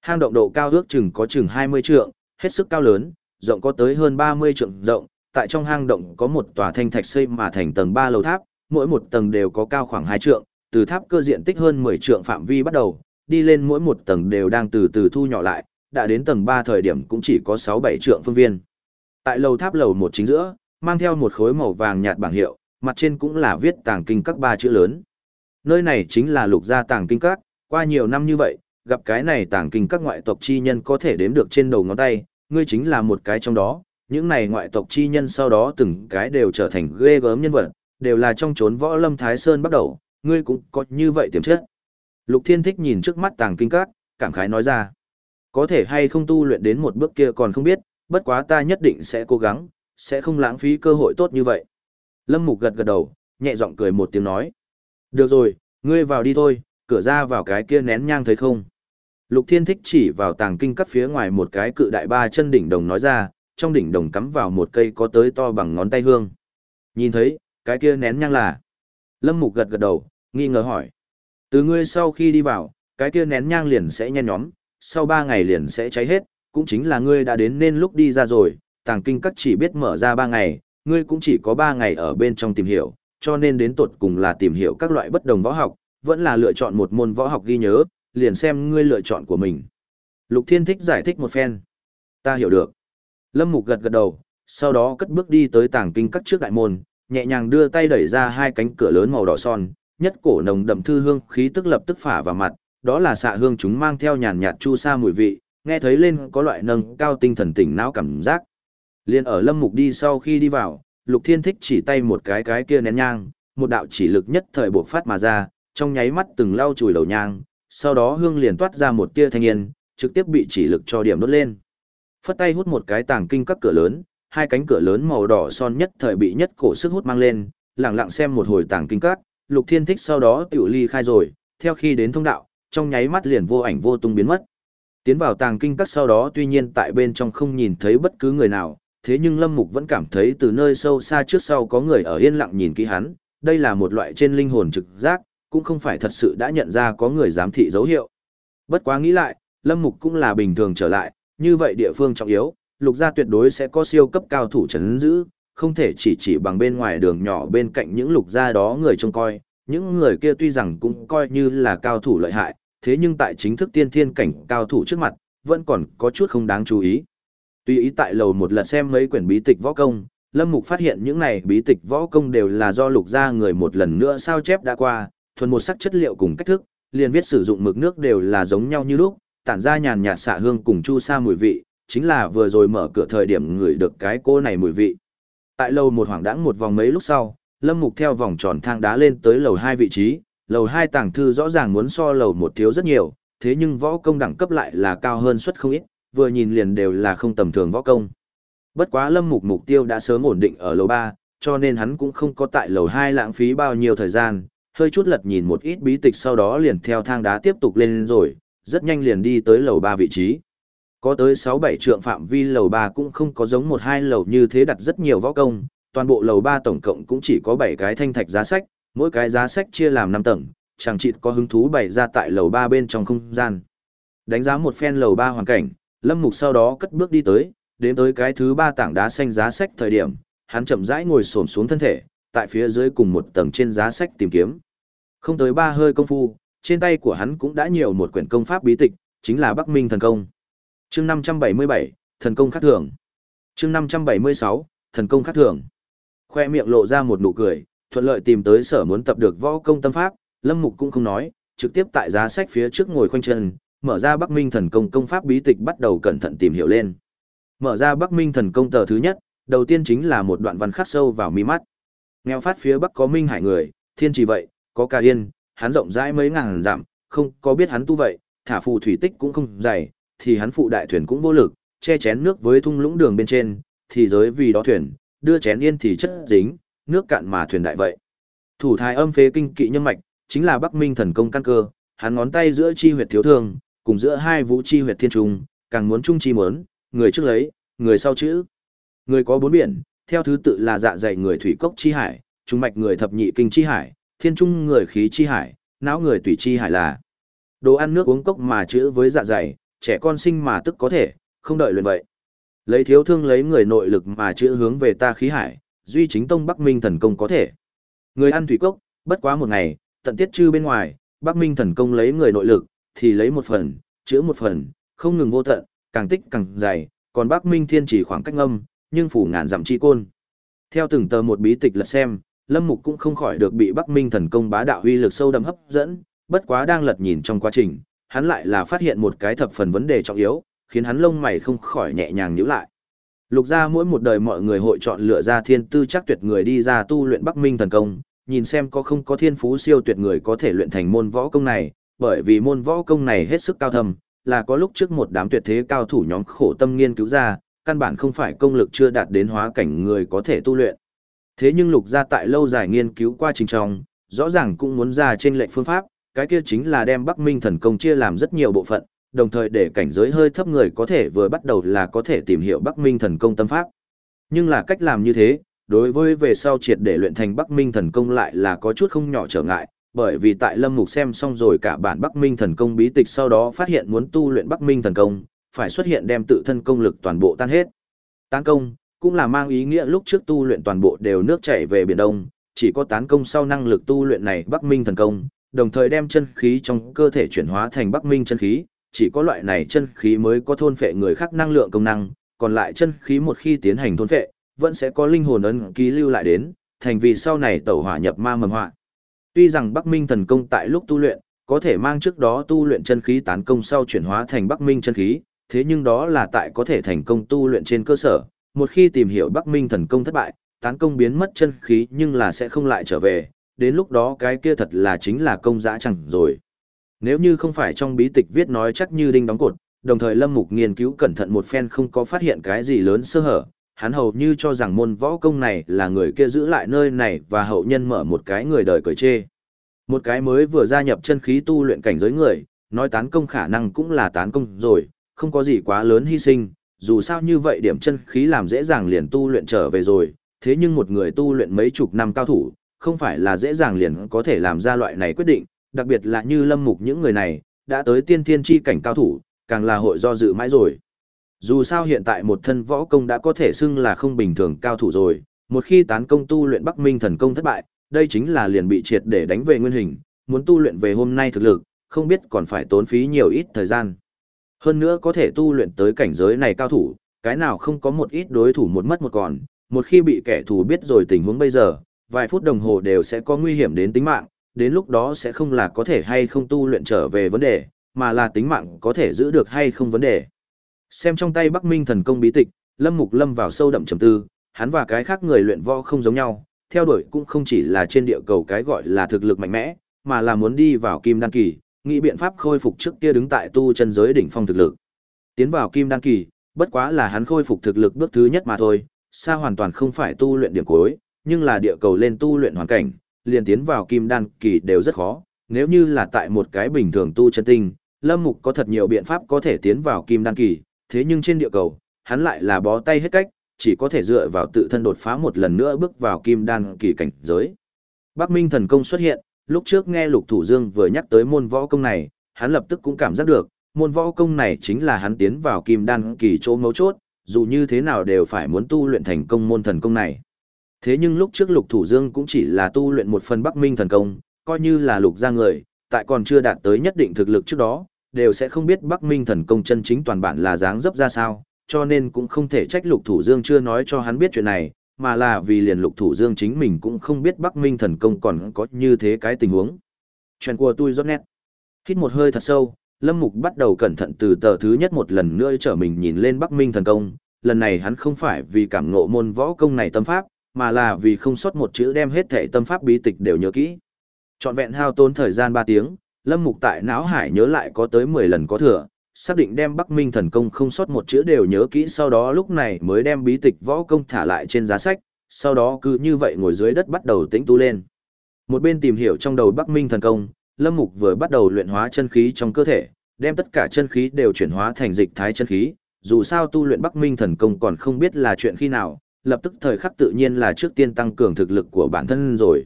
Hang động độ cao ước chừng có chừng 20 trượng, hết sức cao lớn, rộng có tới hơn 30 trượng rộng, tại trong hang động có một tòa thanh thạch xây mà thành tầng 3 lầu tháp, mỗi một tầng đều có cao khoảng 2 trượng, từ tháp cơ diện tích hơn 10 trượng phạm vi bắt đầu, đi lên mỗi một tầng đều đang từ từ thu nhỏ lại, đã đến tầng 3 thời điểm cũng chỉ có 6-7 trượng phương viên. Tại lầu tháp lầu một chính giữa, mang theo một khối màu vàng nhạt bảng hiệu, mặt trên cũng là viết tàng kinh các ba chữ lớn. Nơi này chính là lục gia tàng kinh các, qua nhiều năm như vậy, gặp cái này tàng kinh các ngoại tộc chi nhân có thể đếm được trên đầu ngón tay, ngươi chính là một cái trong đó, những này ngoại tộc chi nhân sau đó từng cái đều trở thành ghê gớm nhân vật, đều là trong chốn võ lâm Thái Sơn bắt đầu, ngươi cũng có như vậy tiềm chất. Lục Thiên Thích nhìn trước mắt tàng kinh các, cảm khái nói ra, có thể hay không tu luyện đến một bước kia còn không biết, bất quá ta nhất định sẽ cố gắng, sẽ không lãng phí cơ hội tốt như vậy. Lâm Mục gật gật đầu, nhẹ giọng cười một tiếng nói. Được rồi, ngươi vào đi thôi, cửa ra vào cái kia nén nhang thấy không? Lục Thiên Thích chỉ vào tàng kinh cắt phía ngoài một cái cự đại ba chân đỉnh đồng nói ra, trong đỉnh đồng cắm vào một cây có tới to bằng ngón tay hương. Nhìn thấy, cái kia nén nhang là. Lâm Mục gật gật đầu, nghi ngờ hỏi. Từ ngươi sau khi đi vào, cái kia nén nhang liền sẽ nhen nhóm, sau ba ngày liền sẽ cháy hết, cũng chính là ngươi đã đến nên lúc đi ra rồi, tàng kinh các chỉ biết mở ra ba ngày, ngươi cũng chỉ có ba ngày ở bên trong tìm hiểu, cho nên đến tột cùng là tìm hiểu các loại bất đồng võ học, vẫn là lựa chọn một môn võ học ghi nhớ, liền xem ngươi lựa chọn của mình. Lục Thiên Thích giải thích một phen. Ta hiểu được. Lâm Mục gật gật đầu, sau đó cất bước đi tới tàng kinh các trước đại môn, nhẹ nhàng đưa tay đẩy ra hai cánh cửa lớn màu đỏ son, nhất cổ nồng đậm thư hương khí tức lập tức phả vào mặt, đó là xạ hương chúng mang theo nhàn nhạt chu sa mùi vị, nghe thấy lên có loại nâng cao tinh thần tỉnh não cảm giác. Liên ở Lâm Mục đi sau khi đi vào, Lục Thiên Thích chỉ tay một cái cái kia nén nhang, một đạo chỉ lực nhất thời bộc phát mà ra, trong nháy mắt từng lau chùi đầu nhang, sau đó hương liền toát ra một tia thanh yên, trực tiếp bị chỉ lực cho điểm đốt lên. Phất tay hút một cái tàng kinh các cửa lớn, hai cánh cửa lớn màu đỏ son nhất thời bị nhất cổ sức hút mang lên, lặng lặng xem một hồi tàng kinh các, Lục Thiên Thích sau đó tiểu ly khai rồi, theo khi đến thông đạo, trong nháy mắt liền vô ảnh vô tung biến mất. Tiến vào tàng kinh các sau đó tuy nhiên tại bên trong không nhìn thấy bất cứ người nào, thế nhưng Lâm Mục vẫn cảm thấy từ nơi sâu xa trước sau có người ở yên lặng nhìn kỹ hắn, đây là một loại trên linh hồn trực giác, cũng không phải thật sự đã nhận ra có người giám thị dấu hiệu. Bất quá nghĩ lại, Lâm Mục cũng là bình thường trở lại, như vậy địa phương trọng yếu, lục gia tuyệt đối sẽ có siêu cấp cao thủ chấn giữ, không thể chỉ chỉ bằng bên ngoài đường nhỏ bên cạnh những lục gia đó người trông coi, những người kia tuy rằng cũng coi như là cao thủ lợi hại, thế nhưng tại chính thức tiên thiên cảnh cao thủ trước mặt, vẫn còn có chút không đáng chú ý. Tuy ý tại lầu một lần xem mấy quyển bí tịch võ công, Lâm Mục phát hiện những này bí tịch võ công đều là do lục gia người một lần nữa sao chép đã qua, thuần một sắc chất liệu cùng cách thức, liền viết sử dụng mực nước đều là giống nhau như lúc, tản ra nhàn nhạt xạ hương cùng chu sa mùi vị, chính là vừa rồi mở cửa thời điểm ngửi được cái cô này mùi vị. Tại lầu một hoàng đãng một vòng mấy lúc sau, Lâm Mục theo vòng tròn thang đá lên tới lầu hai vị trí, lầu hai tàng thư rõ ràng muốn so lầu một thiếu rất nhiều, thế nhưng võ công đẳng cấp lại là cao hơn suất không ít, vừa nhìn liền đều là không tầm thường võ công. Bất quá Lâm Mục mục tiêu đã sớm ổn định ở lầu 3, cho nên hắn cũng không có tại lầu 2 lãng phí bao nhiêu thời gian, hơi chút lật nhìn một ít bí tịch sau đó liền theo thang đá tiếp tục lên rồi, rất nhanh liền đi tới lầu 3 vị trí. Có tới 6-7 trượng phạm vi lầu 3 cũng không có giống một hai lầu như thế đặt rất nhiều võ công, toàn bộ lầu 3 tổng cộng cũng chỉ có 7 cái thanh thạch giá sách, mỗi cái giá sách chia làm 5 tầng, chẳng chịt có hứng thú bày ra tại lầu 3 bên trong không gian. Đánh giá một phen lầu 3 hoàn cảnh, Lâm Mục sau đó cất bước đi tới, đến tới cái thứ 3 tảng đá xanh giá sách thời điểm, hắn chậm rãi ngồi xổm xuống thân thể, tại phía dưới cùng một tầng trên giá sách tìm kiếm. Không tới ba hơi công phu, trên tay của hắn cũng đã nhiều một quyển công pháp bí tịch, chính là Bắc Minh thần công. Chương 577, thần công khác thường. Chương 576, thần công khác thường. Khoe miệng lộ ra một nụ cười, thuận lợi tìm tới sở muốn tập được võ công tâm pháp, Lâm Mục cũng không nói, trực tiếp tại giá sách phía trước ngồi khoanh chân, mở ra Bắc Minh thần công công pháp bí tịch bắt đầu cẩn thận tìm hiểu lên. Mở ra Bắc Minh thần công tờ thứ nhất, đầu tiên chính là một đoạn văn khắc sâu vào mi mắt. Nghèo phát phía Bắc có Minh Hải người, thiên chỉ vậy, có cả yên, hắn rộng rãi mấy ngàn dặm, không có biết hắn tu vậy, thả phù thủy tích cũng không dày, thì hắn phụ đại thuyền cũng vô lực, che chén nước với thung lũng đường bên trên, thì giới vì đó thuyền, đưa chén yên thì chất dính, nước cạn mà thuyền đại vậy. Thủ thái âm phế kinh kỵ nhân mạch, chính là Bắc Minh thần công căn cơ, hắn ngón tay giữa chi huyệt thiếu thương, cùng giữa hai vũ chi huyệt thiên trung, càng muốn trung chi muốn, người trước lấy, người sau chữ. Người có bốn biển, theo thứ tự là dạ dày người thủy cốc chi hải, trung mạch người thập nhị kinh chi hải, thiên trung người khí chi hải, não người tùy chi hải là. Đồ ăn nước uống cốc mà chữ với dạ dày, trẻ con sinh mà tức có thể, không đợi luyện vậy. Lấy thiếu thương lấy người nội lực mà chữ hướng về ta khí hải, duy chính tông Bắc Minh thần công có thể. Người ăn thủy cốc, bất quá một ngày, tận tiết chư bên ngoài, Bắc Minh thần công lấy người nội lực, thì lấy một phần, chữa một phần, không ngừng vô tận, càng tích càng dày, còn Bắc Minh thiên chỉ khoảng cách âm, nhưng phủ ngàn dặm chi côn. Theo từng tờ một bí tịch lật xem, Lâm Mục cũng không khỏi được bị Bắc Minh thần công bá đạo uy lực sâu đậm hấp dẫn, bất quá đang lật nhìn trong quá trình, hắn lại là phát hiện một cái thập phần vấn đề trọng yếu, khiến hắn lông mày không khỏi nhẹ nhàng nhíu lại. Lục gia mỗi một đời mọi người hội chọn lựa ra thiên tư chắc tuyệt người đi ra tu luyện Bắc Minh thần công, nhìn xem có không có thiên phú siêu tuyệt người có thể luyện thành môn võ công này, bởi vì môn võ công này hết sức cao thâm, là có lúc trước một đám tuyệt thế cao thủ nhóm khổ tâm nghiên cứu ra, căn bản không phải công lực chưa đạt đến hóa cảnh người có thể tu luyện. Thế nhưng lục gia tại lâu dài nghiên cứu qua trình trong, rõ ràng cũng muốn ra trên lệnh phương pháp, cái kia chính là đem Bắc Minh thần công chia làm rất nhiều bộ phận, đồng thời để cảnh giới hơi thấp người có thể vừa bắt đầu là có thể tìm hiểu Bắc Minh thần công tâm pháp. Nhưng là cách làm như thế, đối với về sau triệt để luyện thành Bắc Minh thần công lại là có chút không nhỏ trở ngại, bởi vì tại Lâm Mục xem xong rồi cả bản Bắc Minh thần công bí tịch sau đó phát hiện muốn tu luyện Bắc Minh thần công, phải xuất hiện đem tự thân công lực toàn bộ tan hết. Tán công, cũng là mang ý nghĩa lúc trước tu luyện toàn bộ đều nước chảy về biển đông, chỉ có tán công sau năng lực tu luyện này Bắc Minh thần công, đồng thời đem chân khí trong cơ thể chuyển hóa thành Bắc Minh chân khí, chỉ có loại này chân khí mới có thôn phệ người khác năng lượng công năng, còn lại chân khí một khi tiến hành thôn phệ, vẫn sẽ có linh hồn ấn ký lưu lại đến, thành vì sau này tẩu hỏa nhập ma mầm họa. Tuy rằng Bắc Minh thần công tại lúc tu luyện, có thể mang trước đó tu luyện chân khí tán công sau chuyển hóa thành Bắc Minh chân khí, thế nhưng đó là tại có thể thành công tu luyện trên cơ sở, một khi tìm hiểu Bắc Minh thần công thất bại, tán công biến mất chân khí nhưng là sẽ không lại trở về, đến lúc đó cái kia thật là chính là công dã chẳng rồi. Nếu như không phải trong bí tịch viết nói chắc như đinh đóng cột, đồng thời Lâm Mục nghiên cứu cẩn thận một phen không có phát hiện cái gì lớn sơ hở, hắn hầu như cho rằng môn võ công này là người kia giữ lại nơi này và hậu nhân mở một cái người đời cởi chê. Một cái mới vừa gia nhập chân khí tu luyện cảnh giới người, nói tán công khả năng cũng là tán công rồi, không có gì quá lớn hy sinh, dù sao như vậy điểm chân khí làm dễ dàng liền tu luyện trở về rồi, thế nhưng một người tu luyện mấy chục năm cao thủ, không phải là dễ dàng liền có thể làm ra loại này quyết định, đặc biệt là như lâm mục những người này, đã tới tiên thiên chi cảnh cao thủ, càng là hội do dự mãi rồi. Dù sao hiện tại một thân võ công đã có thể xưng là không bình thường cao thủ rồi, một khi tán công tu luyện Bắc Minh thần công thất bại, đây chính là liền bị triệt để đánh về nguyên hình, muốn tu luyện về hôm nay thực lực, không biết còn phải tốn phí nhiều ít thời gian. Hơn nữa có thể tu luyện tới cảnh giới này cao thủ, cái nào không có một ít đối thủ một mất một còn, một khi bị kẻ thù biết rồi tình huống bây giờ, vài phút đồng hồ đều sẽ có nguy hiểm đến tính mạng, đến lúc đó sẽ không là có thể hay không tu luyện trở về vấn đề, mà là tính mạng có thể giữ được hay không vấn đề. Xem trong tay Bắc Minh thần công bí tịch, Lâm Mục lâm vào sâu đậm trầm tư, hắn và cái khác người luyện võ không giống nhau, theo đuổi cũng không chỉ là trên địa cầu cái gọi là thực lực mạnh mẽ, mà là muốn đi vào kim đan kỳ, nghĩ biện pháp khôi phục trước kia đứng tại tu chân giới đỉnh phong thực lực. Tiến vào kim đan kỳ, bất quá là hắn khôi phục thực lực bước thứ nhất mà thôi, xa hoàn toàn không phải tu luyện điểm cuối, nhưng là địa cầu lên tu luyện hoàn cảnh, liền tiến vào kim đan kỳ đều rất khó, nếu như là tại một cái bình thường tu chân tinh, Lâm Mục có thật nhiều biện pháp có thể tiến vào kim đan kỳ, thế nhưng trên địa cầu, hắn lại là bó tay hết cách, chỉ có thể dựa vào tự thân đột phá một lần nữa bước vào kim đan kỳ cảnh giới. Bắc Minh thần công xuất hiện, lúc trước nghe Lục Thủ Dương vừa nhắc tới môn võ công này, hắn lập tức cũng cảm giác được, môn võ công này chính là hắn tiến vào kim đan kỳ chỗ mấu chốt, dù như thế nào đều phải muốn tu luyện thành công môn thần công này. Thế nhưng lúc trước Lục Thủ Dương cũng chỉ là tu luyện một phần Bắc Minh thần công, coi như là lục ra người, tại còn chưa đạt tới nhất định thực lực trước đó, đều sẽ không biết Bắc Minh thần công chân chính toàn bản là dáng dấp ra sao, cho nên cũng không thể trách Lục Thủ Dương chưa nói cho hắn biết chuyện này, mà là vì liền Lục Thủ Dương chính mình cũng không biết Bắc Minh thần công còn có như thế cái tình huống. Chuyện của tôi rót nét. Hít một hơi thật sâu, Lâm Mục bắt đầu cẩn thận từ tờ thứ nhất một lần nữa trở mình nhìn lên Bắc Minh thần công, lần này hắn không phải vì cảm ngộ môn võ công này tâm pháp, mà là vì không sót một chữ đem hết thể tâm pháp bí tịch đều nhớ kỹ. Trọn vẹn hao tốn thời gian 3 tiếng, Lâm Mục tại não hải nhớ lại có tới 10 lần có thừa, xác định đem Bắc Minh thần công không sót một chữ đều nhớ kỹ sau đó lúc này mới đem bí tịch võ công thả lại trên giá sách, sau đó cứ như vậy ngồi dưới đất bắt đầu tĩnh tu lên. Một bên tìm hiểu trong đầu Bắc Minh thần công, Lâm Mục vừa bắt đầu luyện hóa chân khí trong cơ thể, đem tất cả chân khí đều chuyển hóa thành dịch thái chân khí, dù sao tu luyện Bắc Minh thần công còn không biết là chuyện khi nào, lập tức thời khắc tự nhiên là trước tiên tăng cường thực lực của bản thân rồi.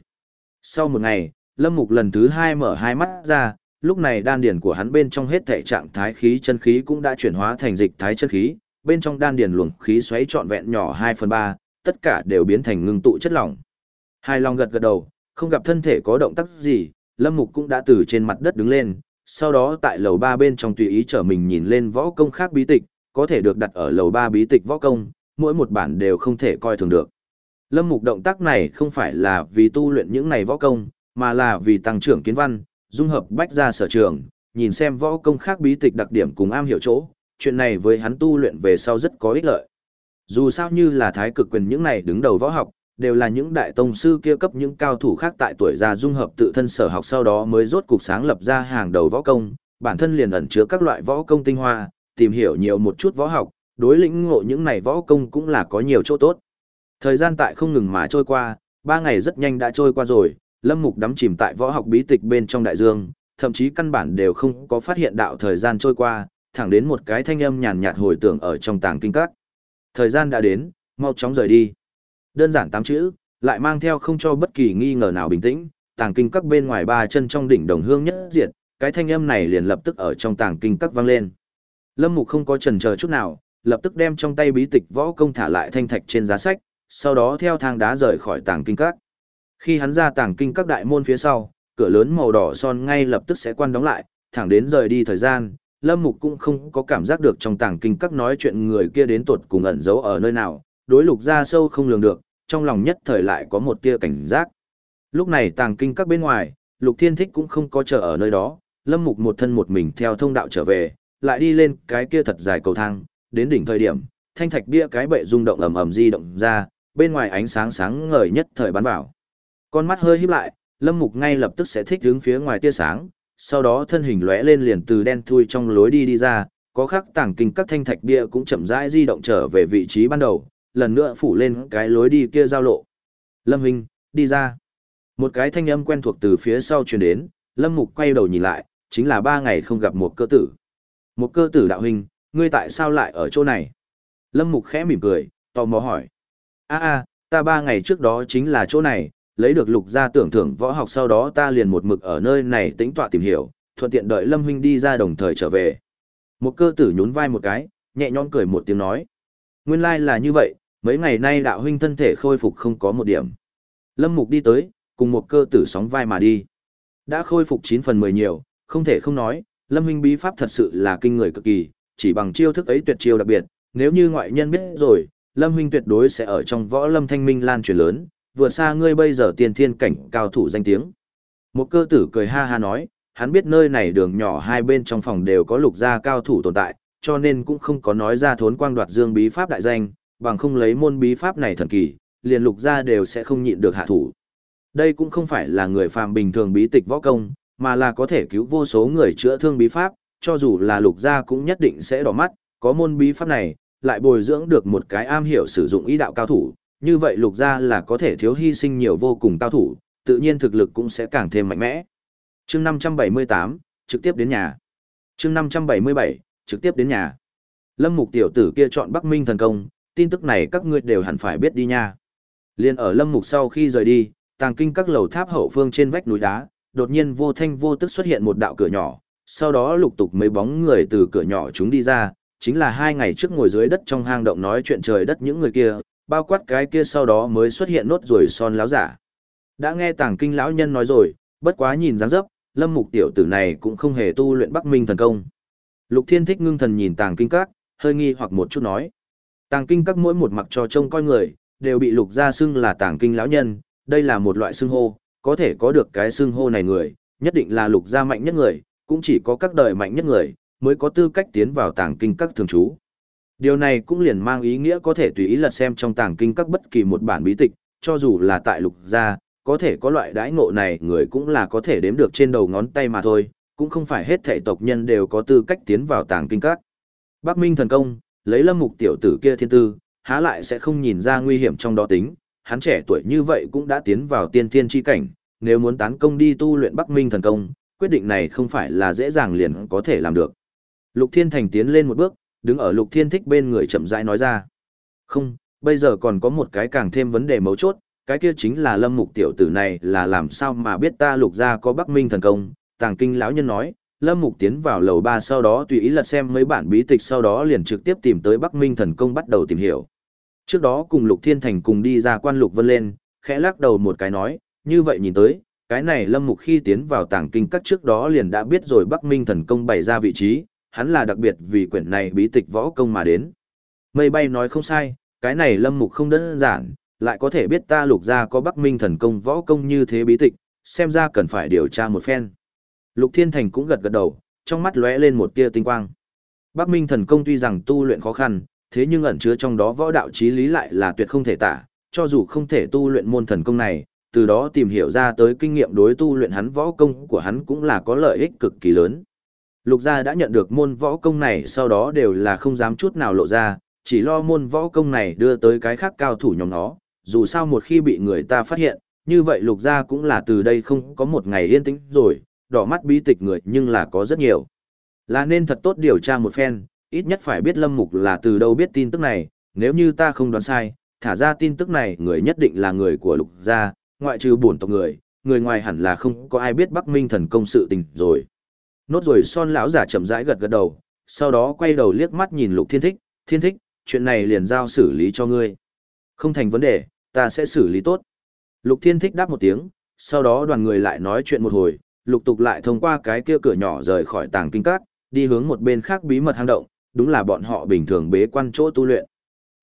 Sau một ngày, Lâm Mục lần thứ hai mở hai mắt ra, lúc này đan điền của hắn bên trong hết thể trạng thái khí chân khí cũng đã chuyển hóa thành dịch thái chân khí, bên trong đan điền luồng khí xoáy trọn vẹn nhỏ 2 phần 3, tất cả đều biến thành ngưng tụ chất lỏng. Hai long gật gật đầu, không gặp thân thể có động tác gì, Lâm Mục cũng đã từ trên mặt đất đứng lên, sau đó tại lầu 3 bên trong tùy ý trở mình nhìn lên võ công khác bí tịch, có thể được đặt ở lầu 3 bí tịch võ công, mỗi một bản đều không thể coi thường được. Lâm Mục động tác này không phải là vì tu luyện những này võ công, mà là vì tăng trưởng kiến văn, dung hợp bách ra sở trường, nhìn xem võ công khác bí tịch đặc điểm cùng am hiểu chỗ, chuyện này với hắn tu luyện về sau rất có ích lợi. Dù sao như là thái cực quyền những này đứng đầu võ học, đều là những đại tông sư kia cấp những cao thủ khác tại tuổi già dung hợp tự thân sở học sau đó mới rốt cục sáng lập ra hàng đầu võ công, bản thân liền ẩn chứa các loại võ công tinh hoa, tìm hiểu nhiều một chút võ học, đối lĩnh ngộ những này võ công cũng là có nhiều chỗ tốt. Thời gian tại không ngừng mà trôi qua, ba ngày rất nhanh đã trôi qua rồi, Lâm Mục đắm chìm tại võ học bí tịch bên trong đại dương, thậm chí căn bản đều không có phát hiện đạo thời gian trôi qua, thẳng đến một cái thanh âm nhàn nhạt hồi tưởng ở trong tàng kinh các. Thời gian đã đến, mau chóng rời đi. Đơn giản tám chữ, lại mang theo không cho bất kỳ nghi ngờ nào bình tĩnh, tàng kinh các bên ngoài ba chân trong đỉnh đồng hương nhất diệt, cái thanh âm này liền lập tức ở trong tàng kinh các vang lên. Lâm Mục không có chần chờ chút nào, lập tức đem trong tay bí tịch võ công thả lại thanh thạch trên giá sách, sau đó theo thang đá rời khỏi tàng kinh các. Khi hắn ra tàng kinh các đại môn phía sau, cửa lớn màu đỏ son ngay lập tức sẽ quan đóng lại, thẳng đến rời đi thời gian, Lâm Mục cũng không có cảm giác được trong tàng kinh các nói chuyện người kia đến tuột cùng ẩn giấu ở nơi nào, đối lục ra sâu không lường được, trong lòng nhất thời lại có một tia cảnh giác. Lúc này tàng kinh các bên ngoài, lục thiên thích cũng không có chờ ở nơi đó, Lâm Mục một thân một mình theo thông đạo trở về, lại đi lên cái kia thật dài cầu thang, đến đỉnh thời điểm, thanh thạch bia cái bệ rung động ầm ầm di động ra, bên ngoài ánh sáng sáng ngời nhất thời bắn vào. Con mắt hơi híp lại, Lâm Mục ngay lập tức sẽ thích đứng phía ngoài tia sáng, sau đó thân hình lóe lên liền từ đen thui trong lối đi đi ra, có khắc tảng kinh các thanh thạch bia cũng chậm rãi di động trở về vị trí ban đầu, lần nữa phủ lên cái lối đi kia giao lộ. Lâm Hinh, đi ra. Một cái thanh âm quen thuộc từ phía sau truyền đến, Lâm Mục quay đầu nhìn lại, chính là ba ngày không gặp một cơ tử. Một cơ tử đạo hình, ngươi tại sao lại ở chỗ này? Lâm Mục khẽ mỉm cười, tò mò hỏi. a a ta ba ngày trước đó chính là chỗ này, lấy được lục gia tưởng thưởng võ học sau đó ta liền một mực ở nơi này tĩnh tọa tìm hiểu, thuận tiện đợi Lâm huynh đi ra đồng thời trở về. Một cơ tử nhún vai một cái, nhẹ nhõm cười một tiếng nói. Nguyên lai là như vậy, mấy ngày nay đạo huynh thân thể khôi phục không có một điểm. Lâm Mục đi tới, cùng một cơ tử sóng vai mà đi. Đã khôi phục 9 phần 10 nhiều, không thể không nói, Lâm huynh bí pháp thật sự là kinh người cực kỳ, chỉ bằng chiêu thức ấy tuyệt chiêu đặc biệt, nếu như ngoại nhân biết rồi, Lâm huynh tuyệt đối sẽ ở trong võ lâm thanh minh lan truyền lớn, vượt xa ngươi bây giờ tiền thiên cảnh cao thủ danh tiếng. Một cơ tử cười ha ha nói, hắn biết nơi này đường nhỏ hai bên trong phòng đều có lục gia cao thủ tồn tại, cho nên cũng không có nói ra thốn quang đoạt dương bí pháp đại danh, bằng không lấy môn bí pháp này thần kỳ, liền lục gia đều sẽ không nhịn được hạ thủ. Đây cũng không phải là người phàm bình thường bí tịch võ công, mà là có thể cứu vô số người chữa thương bí pháp, cho dù là lục gia cũng nhất định sẽ đỏ mắt, có môn bí pháp này, lại bồi dưỡng được một cái am hiểu sử dụng ý đạo cao thủ, như vậy lục gia là có thể thiếu hy sinh nhiều vô cùng cao thủ, tự nhiên thực lực cũng sẽ càng thêm mạnh mẽ. Chương 578, trực tiếp đến nhà. Chương 577, trực tiếp đến nhà. Lâm Mục tiểu tử kia chọn Bắc Minh thần công, tin tức này các ngươi đều hẳn phải biết đi nha. Liên ở Lâm Mục sau khi rời đi, tàng kinh các lầu tháp hậu phương trên vách núi đá, đột nhiên vô thanh vô tức xuất hiện một đạo cửa nhỏ, sau đó lục tục mấy bóng người từ cửa nhỏ chúng đi ra, chính là hai ngày trước ngồi dưới đất trong hang động nói chuyện trời đất những người kia, bao quát cái kia sau đó mới xuất hiện nốt ruồi son láo giả. Đã nghe tàng kinh lão nhân nói rồi, bất quá nhìn dáng dấp, lâm mục tiểu tử này cũng không hề tu luyện bắc minh thần công. Lục thiên thích ngưng thần nhìn tàng kinh các, hơi nghi hoặc một chút nói. Tàng kinh các mỗi một mặc cho trông coi người, đều bị lục gia xưng là tàng kinh lão nhân, đây là một loại xưng hô, có thể có được cái xưng hô này người, nhất định là lục gia mạnh nhất người, cũng chỉ có các đời mạnh nhất người, mới có tư cách tiến vào tàng kinh các thường trú. Điều này cũng liền mang ý nghĩa có thể tùy ý lật xem trong tàng kinh các bất kỳ một bản bí tịch, cho dù là tại lục gia, có thể có loại đãi ngộ này người cũng là có thể đếm được trên đầu ngón tay mà thôi, cũng không phải hết thể tộc nhân đều có tư cách tiến vào tàng kinh các. Bắc Minh thần công, lấy lâm mục tiểu tử kia thiên tư, há lại sẽ không nhìn ra nguy hiểm trong đó tính, hắn trẻ tuổi như vậy cũng đã tiến vào tiên thiên chi cảnh, nếu muốn tán công đi tu luyện Bắc Minh thần công, quyết định này không phải là dễ dàng liền có thể làm được. Lục Thiên Thành tiến lên một bước, đứng ở Lục Thiên Thích bên người chậm rãi nói ra. Không, bây giờ còn có một cái càng thêm vấn đề mấu chốt, cái kia chính là lâm mục tiểu tử này là làm sao mà biết ta lục gia có Bắc Minh thần công, tàng kinh lão nhân nói. Lâm Mục tiến vào lầu ba sau đó tùy ý lật xem mấy bản bí tịch sau đó liền trực tiếp tìm tới Bắc Minh thần công bắt đầu tìm hiểu. Trước đó cùng Lục Thiên Thành cùng đi ra quan Lục Vân lên, khẽ lắc đầu một cái nói, như vậy nhìn tới, cái này Lâm Mục khi tiến vào tàng kinh các trước đó liền đã biết rồi Bắc Minh thần công bày ra vị trí, hắn là đặc biệt vì quyển này bí tịch võ công mà đến. Mây bay nói không sai, cái này Lâm Mục không đơn giản, lại có thể biết ta lục gia có Bắc Minh thần công võ công như thế bí tịch, xem ra cần phải điều tra một phen. Lục Thiên Thành cũng gật gật đầu, trong mắt lóe lên một tia tinh quang. Bắc Minh thần công tuy rằng tu luyện khó khăn, thế nhưng ẩn chứa trong đó võ đạo trí lý lại là tuyệt không thể tả, cho dù không thể tu luyện môn thần công này, từ đó tìm hiểu ra tới kinh nghiệm đối tu luyện hắn võ công của hắn cũng là có lợi ích cực kỳ lớn. Lục gia đã nhận được môn võ công này sau đó đều là không dám chút nào lộ ra, chỉ lo môn võ công này đưa tới cái khác cao thủ nhóm nó, dù sao một khi bị người ta phát hiện, như vậy lục gia cũng là từ đây không có một ngày yên tĩnh rồi, đỏ mắt bí tịch người nhưng là có rất nhiều. Là nên thật tốt điều tra một phen, ít nhất phải biết lâm mục là từ đâu biết tin tức này, nếu như ta không đoán sai, thả ra tin tức này người nhất định là người của lục gia, ngoại trừ bổn tộc người, người ngoài hẳn là không có ai biết Bắc Minh thần công sự tình rồi. Nốt rồi son lão giả chậm rãi gật gật đầu, sau đó quay đầu liếc mắt nhìn Lục Thiên Thích, "Thiên Thích, chuyện này liền giao xử lý cho ngươi." "Không thành vấn đề, ta sẽ xử lý tốt." Lục Thiên Thích đáp một tiếng, sau đó đoàn người lại nói chuyện một hồi, lục tục lại thông qua cái kia cửa nhỏ rời khỏi tàng kinh các, đi hướng một bên khác bí mật hang động, đúng là bọn họ bình thường bế quan chỗ tu luyện.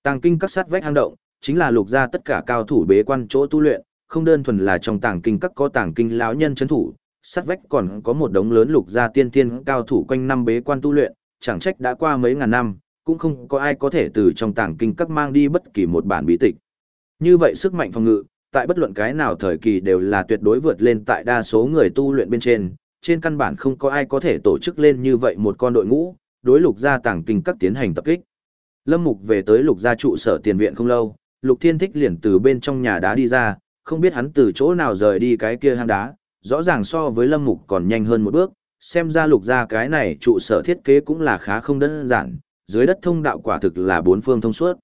Tàng kinh các sát vách hang động, chính là lục ra tất cả cao thủ bế quan chỗ tu luyện, không đơn thuần là trong tàng kinh các có tàng kinh lão nhân chấn thủ, sát vách còn có một đống lớn lục gia tiên tiên cao thủ quanh năm bế quan tu luyện, chẳng trách đã qua mấy ngàn năm, cũng không có ai có thể từ trong tàng kinh các mang đi bất kỳ một bản bí tịch. Như vậy sức mạnh phòng ngự, tại bất luận cái nào thời kỳ đều là tuyệt đối vượt lên tại đa số người tu luyện bên trên, trên căn bản không có ai có thể tổ chức lên như vậy một con đội ngũ, đối lục gia tàng kinh các tiến hành tập kích. Lâm Mục về tới lục gia trụ sở tiền viện không lâu, Lục Thiên Thích liền từ bên trong nhà đá đi ra, không biết hắn từ chỗ nào rời đi cái kia hang đá, rõ ràng so với Lâm Mục còn nhanh hơn một bước, xem ra lục gia cái này trụ sở thiết kế cũng là khá không đơn giản, dưới đất thông đạo quả thực là bốn phương thông suốt.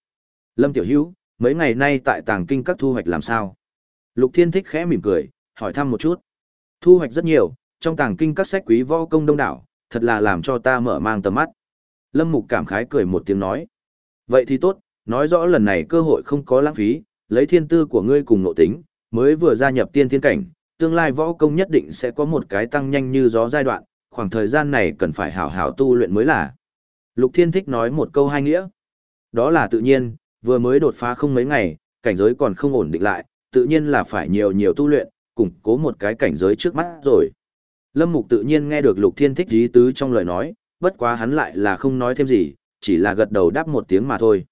Lâm Tiểu Hữu, mấy ngày nay tại tàng kinh các thu hoạch làm sao? Lục Thiên Thích khẽ mỉm cười, hỏi thăm một chút. Thu hoạch rất nhiều, trong tàng kinh các sách quý võ công đông đảo, thật là làm cho ta mở mang tầm mắt. Lâm Mục cảm khái cười một tiếng nói. Vậy thì tốt, nói rõ lần này cơ hội không có lãng phí, lấy thiên tư của ngươi cùng nội tính, mới vừa gia nhập tiên thiên cảnh, tương lai võ công nhất định sẽ có một cái tăng nhanh như gió giai đoạn, khoảng thời gian này cần phải hảo hảo tu luyện mới là. Lục Thiên Thích nói một câu hai nghĩa. Đó là tự nhiên, vừa mới đột phá không mấy ngày, cảnh giới còn không ổn định lại, tự nhiên là phải nhiều nhiều tu luyện, củng cố một cái cảnh giới trước mắt rồi. Lâm Mục tự nhiên nghe được Lục Thiên Thích ý tứ trong lời nói, bất quá hắn lại là không nói thêm gì, chỉ là gật đầu đáp một tiếng mà thôi.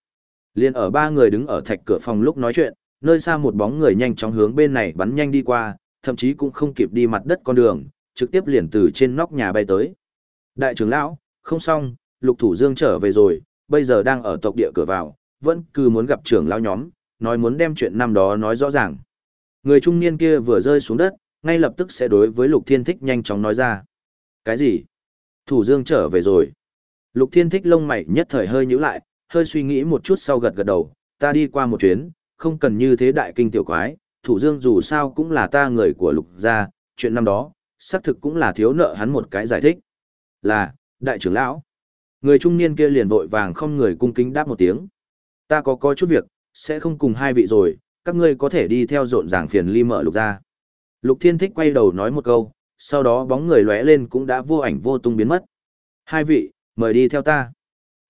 Liên ở ba người đứng ở thạch cửa phòng lúc nói chuyện, nơi xa một bóng người nhanh chóng hướng bên này bắn nhanh đi qua, thậm chí cũng không kịp đi mặt đất con đường, trực tiếp liền từ trên nóc nhà bay tới. Đại trưởng lão, không xong, Lục Thủ Dương trở về rồi, bây giờ đang ở tộc địa cửa vào, vẫn cứ muốn gặp trưởng lão nhóm, nói muốn đem chuyện năm đó nói rõ ràng. Người trung niên kia vừa rơi xuống đất, ngay lập tức sẽ đối với Lục Thiên Thích nhanh chóng nói ra. Cái gì? Thủ Dương trở về rồi. Lục Thiên Thích lông mày nhất thời hơi nhíu lại, hơi suy nghĩ một chút sau gật gật đầu, ta đi qua một chuyến, không cần như thế đại kinh tiểu quái, Thủ Dương dù sao cũng là ta người của Lục gia, chuyện năm đó, xác thực cũng là thiếu nợ hắn một cái giải thích. Là, đại trưởng lão. Người trung niên kia liền vội vàng không người cung kính đáp một tiếng. Ta có có chút việc, sẽ không cùng hai vị rồi, các ngươi có thể đi theo rộn ràng phiền ly mở lục ra. Lục thiên thích quay đầu nói một câu, sau đó bóng người lóe lên cũng đã vô ảnh vô tung biến mất. Hai vị, mời đi theo ta.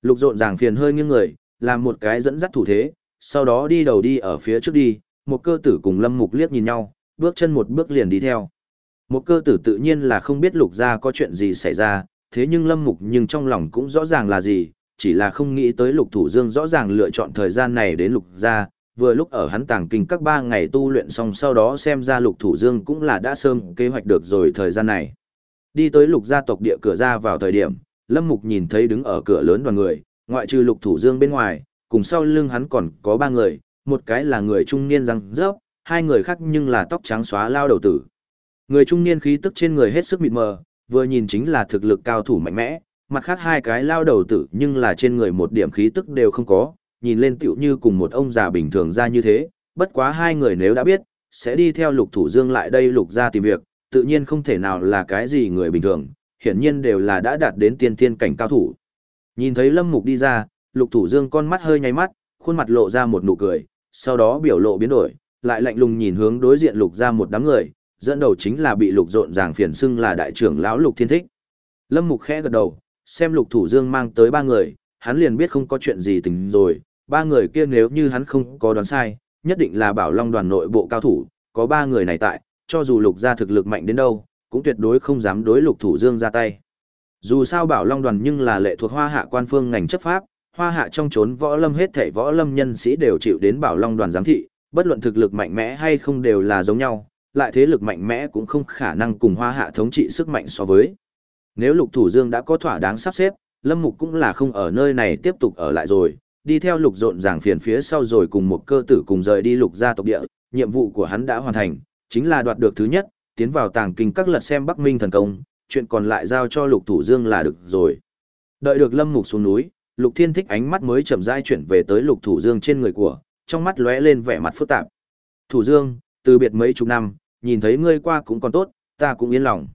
Lục rộn ràng phiền hơi nghiêng người, làm một cái dẫn dắt thủ thế, sau đó đi đầu đi ở phía trước đi, một cơ tử cùng lâm mục liếc nhìn nhau, bước chân một bước liền đi theo. Một cơ tử tự nhiên là không biết lục ra có chuyện gì xảy ra, thế nhưng lâm mục nhưng trong lòng cũng rõ ràng là gì, chỉ là không nghĩ tới lục thủ dương rõ ràng lựa chọn thời gian này đến lục ra, vừa lúc ở hắn tàng kinh các ba ngày tu luyện xong sau đó xem ra lục thủ dương cũng là đã sớm kế hoạch được rồi thời gian này. Đi tới lục gia tộc địa cửa ra vào thời điểm, lâm mục nhìn thấy đứng ở cửa lớn đoàn người, ngoại trừ lục thủ dương bên ngoài, cùng sau lưng hắn còn có ba người, một cái là người trung niên răng rớp, hai người khác nhưng là tóc trắng xóa lao đầu tử. Người trung niên khí tức trên người hết sức mịt mờ, vừa nhìn chính là thực lực cao thủ mạnh mẽ, mặt khác hai cái lao đầu tử nhưng là trên người một điểm khí tức đều không có, nhìn lên tựu như cùng một ông già bình thường ra như thế, bất quá hai người nếu đã biết, sẽ đi theo lục thủ dương lại đây lục ra tìm việc, tự nhiên không thể nào là cái gì người bình thường, hiển nhiên đều là đã đạt đến tiên thiên cảnh cao thủ. Nhìn thấy lâm mục đi ra, lục thủ dương con mắt hơi nháy mắt, khuôn mặt lộ ra một nụ cười, sau đó biểu lộ biến đổi, lại lạnh lùng nhìn hướng đối diện lục ra một đám người, dẫn đầu chính là bị lục rộn ràng phiền xưng là đại trưởng lão lục thiên thích. Lâm mục khẽ gật đầu, xem lục thủ dương mang tới ba người, hắn liền biết không có chuyện gì tình rồi, ba người kia nếu như hắn không có đoán sai, nhất định là bảo long đoàn nội bộ cao thủ, có ba người này tại, cho dù lục gia thực lực mạnh đến đâu, cũng tuyệt đối không dám đối lục thủ dương ra tay. Dù sao bảo long đoàn nhưng là lệ thuộc hoa hạ quan phương ngành chấp pháp, hoa hạ trong chốn võ lâm hết thảy võ lâm nhân sĩ đều chịu đến bảo long đoàn giám thị, bất luận thực lực mạnh mẽ hay không đều là giống nhau, lại thế lực mạnh mẽ cũng không khả năng cùng hoa hạ thống trị sức mạnh so với. Nếu lục thủ dương đã có thỏa đáng sắp xếp, lâm mục cũng là không ở nơi này tiếp tục ở lại rồi, đi theo lục rộn ràng phiền phía sau rồi cùng một cơ tử cùng rời đi lục gia tộc địa, nhiệm vụ của hắn đã hoàn thành, chính là đoạt được thứ nhất, tiến vào tàng kinh các lật xem Bắc Minh thần công, chuyện còn lại giao cho lục thủ dương là được rồi. Đợi được lâm mục xuống núi, lục thiên thích ánh mắt mới chậm rãi chuyển về tới lục thủ dương trên người của, trong mắt lóe lên vẻ mặt phức tạp. Thủ dương, từ biệt mấy chục năm, nhìn thấy ngươi qua cũng còn tốt, ta cũng yên lòng.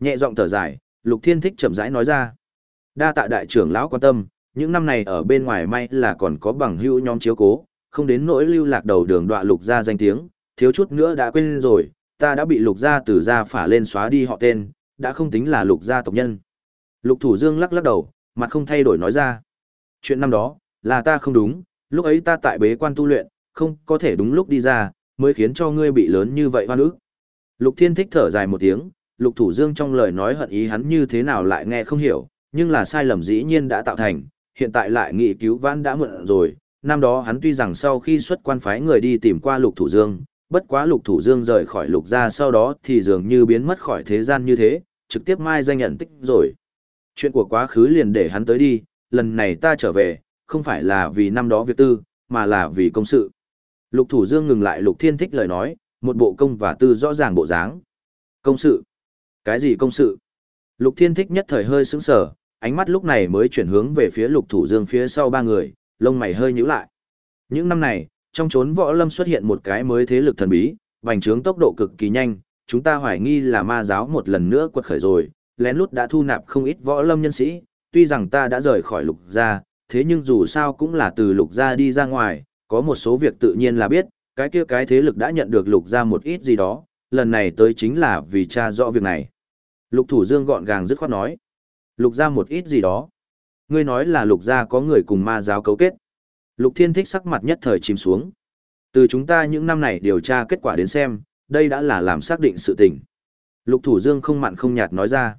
Nhẹ giọng thở dài, lục thiên thích chậm rãi nói ra. Đa tạ đại trưởng lão quan tâm, những năm này ở bên ngoài may là còn có bằng hữu nhóm chiếu cố, không đến nỗi lưu lạc đầu đường đọa lục gia danh tiếng, thiếu chút nữa đã quên rồi, ta đã bị lục gia từ gia phả lên xóa đi họ tên, đã không tính là lục gia tộc nhân. Lục thủ dương lắc lắc đầu, mặt không thay đổi nói ra. Chuyện năm đó, là ta không đúng, lúc ấy ta tại bế quan tu luyện, không có thể đúng lúc đi ra, mới khiến cho ngươi bị lớn như vậy hoan ức. Lục thiên thích thở dài một tiếng, lục thủ dương trong lời nói hận ý hắn như thế nào lại nghe không hiểu, nhưng là sai lầm dĩ nhiên đã tạo thành, hiện tại lại nghị cứu vãn đã mượn rồi, năm đó hắn tuy rằng sau khi xuất quan phái người đi tìm qua lục thủ dương, bất quá lục thủ dương rời khỏi lục gia sau đó thì dường như biến mất khỏi thế gian như thế, trực tiếp mai danh nhận tích rồi. Chuyện của quá khứ liền để hắn tới đi, lần này ta trở về, không phải là vì năm đó việc tư, mà là vì công sự. Lục thủ dương ngừng lại lục thiên thích lời nói, một bộ công và tư rõ ràng bộ dáng. Công sự? Cái gì công sự? Lục thiên thích nhất thời hơi sững sờ, ánh mắt lúc này mới chuyển hướng về phía lục thủ dương phía sau ba người, lông mày hơi nhíu lại. Những năm này, trong chốn võ lâm xuất hiện một cái mới thế lực thần bí, bành trướng tốc độ cực kỳ nhanh, chúng ta hoài nghi là ma giáo một lần nữa quật khởi rồi, lén lút đã thu nạp không ít võ lâm nhân sĩ, tuy rằng ta đã rời khỏi lục gia, thế nhưng dù sao cũng là từ lục gia đi ra ngoài, có một số việc tự nhiên là biết, cái kia cái thế lực đã nhận được lục gia một ít gì đó, lần này tới chính là vì tra rõ việc này. Lục thủ dương gọn gàng dứt khoát nói, lục gia một ít gì đó. Ngươi nói là lục gia có người cùng ma giáo cấu kết. Lục thiên thích sắc mặt nhất thời chìm xuống. Từ chúng ta những năm này điều tra kết quả đến xem, đây đã là làm xác định sự tình. Lục thủ dương không mặn không nhạt nói ra.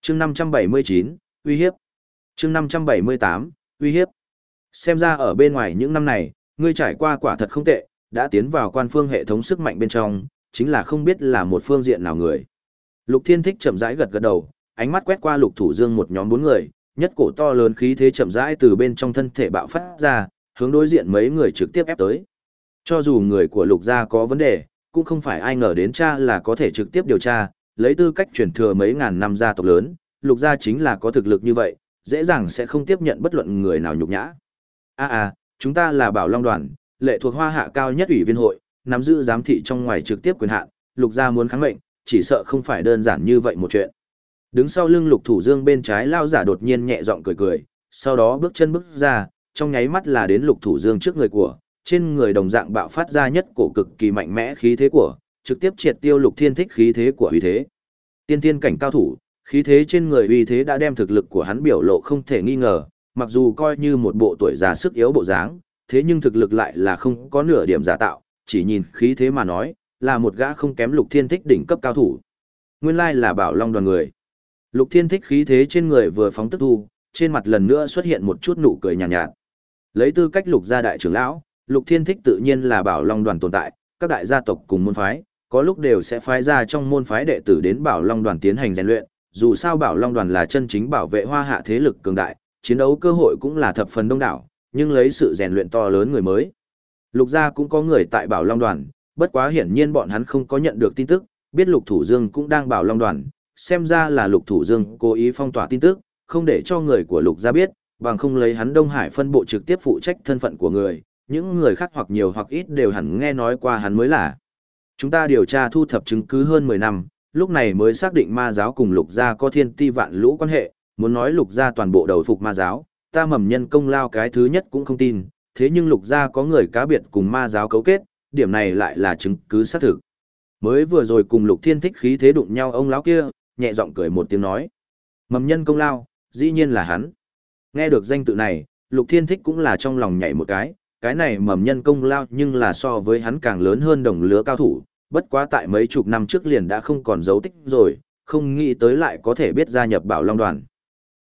chương 579, uy hiếp chương 578, uy hiếp. Xem ra ở bên ngoài những năm này, ngươi trải qua quả thật không tệ, đã tiến vào quan phương hệ thống sức mạnh bên trong, chính là không biết là một phương diện nào người. Lục Thiên Thích chậm rãi gật gật đầu, ánh mắt quét qua Lục Thủ Dương một nhóm bốn người, nhất cổ to lớn khí thế chậm rãi từ bên trong thân thể bạo phát ra, hướng đối diện mấy người trực tiếp ép tới. Cho dù người của Lục gia có vấn đề, cũng không phải ai ngờ đến cha là có thể trực tiếp điều tra, lấy tư cách truyền thừa mấy ngàn năm gia tộc lớn, Lục gia chính là có thực lực như vậy, dễ dàng sẽ không tiếp nhận bất luận người nào nhục nhã. A à, a, chúng ta là Bảo Long đoàn, lệ thuộc Hoa Hạ cao nhất ủy viên hội, nắm giữ giám thị trong ngoài trực tiếp quyền hạn, Lục gia muốn kháng mệnh, chỉ sợ không phải đơn giản như vậy một chuyện. Đứng sau lưng Lục Thủ Dương bên trái lao giả đột nhiên nhẹ giọng cười cười, sau đó bước chân bước ra, trong nháy mắt là đến Lục Thủ Dương trước người của, trên người đồng dạng bạo phát ra nhất cổ cực kỳ mạnh mẽ khí thế của, trực tiếp triệt tiêu Lục Thiên Thích khí thế của uy thế. Tiên tiên cảnh cao thủ, khí thế trên người uy thế đã đem thực lực của hắn biểu lộ không thể nghi ngờ, mặc dù coi như một bộ tuổi già sức yếu bộ dáng, thế nhưng thực lực lại là không có nửa điểm giả tạo, chỉ nhìn khí thế mà nói, là một gã không kém Lục Thiên Thích đỉnh cấp cao thủ. Nguyên lai là Bảo Long đoàn người. Lục Thiên Thích khí thế trên người vừa phóng tức thu, trên mặt lần nữa xuất hiện một chút nụ cười nhàn nhạt, nhạt. Lấy tư cách Lục gia đại trưởng lão, Lục Thiên Thích tự nhiên là Bảo Long đoàn tồn tại, các đại gia tộc cùng môn phái, có lúc đều sẽ phái ra trong môn phái đệ tử đến Bảo Long đoàn tiến hành rèn luyện, dù sao Bảo Long đoàn là chân chính bảo vệ Hoa Hạ thế lực cường đại, chiến đấu cơ hội cũng là thập phần đông đảo, nhưng lấy sự rèn luyện to lớn người mới. Lục gia cũng có người tại Bảo Long đoàn, bất quá hiển nhiên bọn hắn không có nhận được tin tức, biết Lục Thủ Dương cũng đang Bảo Long đoàn, xem ra là Lục Thủ Dương cố ý phong tỏa tin tức, không để cho người của Lục gia biết, bằng không lấy hắn Đông Hải phân bộ trực tiếp phụ trách thân phận của người, những người khác hoặc nhiều hoặc ít đều hẳn nghe nói qua hắn mới là. Chúng ta điều tra thu thập chứng cứ hơn 10 năm, lúc này mới xác định ma giáo cùng lục gia có thiên ti vạn lũ quan hệ, muốn nói lục gia toàn bộ đầu phục ma giáo, ta mầm nhân công lao cái thứ nhất cũng không tin, thế nhưng lục gia có người cá biệt cùng ma giáo cấu kết, điểm này lại là chứng cứ xác thực. Mới vừa rồi cùng lục thiên thích khí thế đụng nhau ông lão kia, nhẹ giọng cười một tiếng nói. Mầm nhân công lao, dĩ nhiên là hắn. Nghe được danh tự này, lục thiên thích cũng là trong lòng nhảy một cái, cái này mầm nhân công lao nhưng là so với hắn càng lớn hơn đồng lứa cao thủ, bất quá tại mấy chục năm trước liền đã không còn dấu tích rồi, không nghĩ tới lại có thể biết gia nhập bảo long đoàn.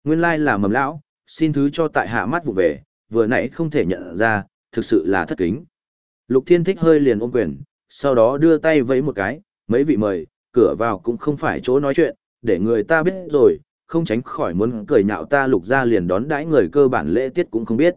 Nguyên lai là mầm lão, xin thứ cho tại hạ mắt vụ về, vừa nãy không thể nhận ra, thực sự là thất kính. Lục thiên thích hơi liền ôm quyền, sau đó đưa tay vẫy một cái, mấy vị mời, cửa vào cũng không phải chỗ nói chuyện, để người ta biết rồi, không tránh khỏi muốn cười nhạo ta lục ra liền đón đãi người cơ bản lễ tiết cũng không biết.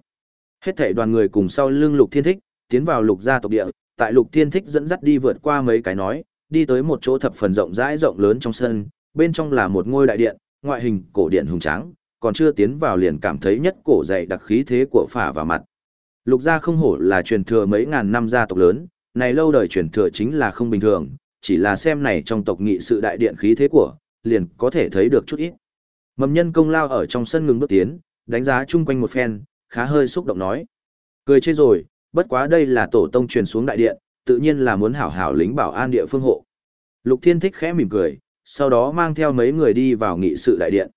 Hết thảy đoàn người cùng sau lưng lục thiên thích, tiến vào lục gia tộc địa, tại lục thiên thích dẫn dắt đi vượt qua mấy cái nói, đi tới một chỗ thập phần rộng rãi rộng lớn trong sân, bên trong là một ngôi đại điện, ngoại hình cổ điện hùng tráng, còn chưa tiến vào liền cảm thấy nhất cổ dày đặc khí thế của phả vào mặt. Lục gia không hổ là truyền thừa mấy ngàn năm gia tộc lớn, này lâu đời truyền thừa chính là không bình thường, chỉ là xem này trong tộc nghị sự đại điện khí thế của, liền có thể thấy được chút ít. Mầm nhân công lao ở trong sân ngừng bước tiến, đánh giá chung quanh một phen, khá hơi xúc động nói. Cười chê rồi, bất quá đây là tổ tông truyền xuống đại điện, tự nhiên là muốn hảo hảo lính bảo an địa phương hộ. Lục Thiên Thích khẽ mỉm cười, sau đó mang theo mấy người đi vào nghị sự đại điện.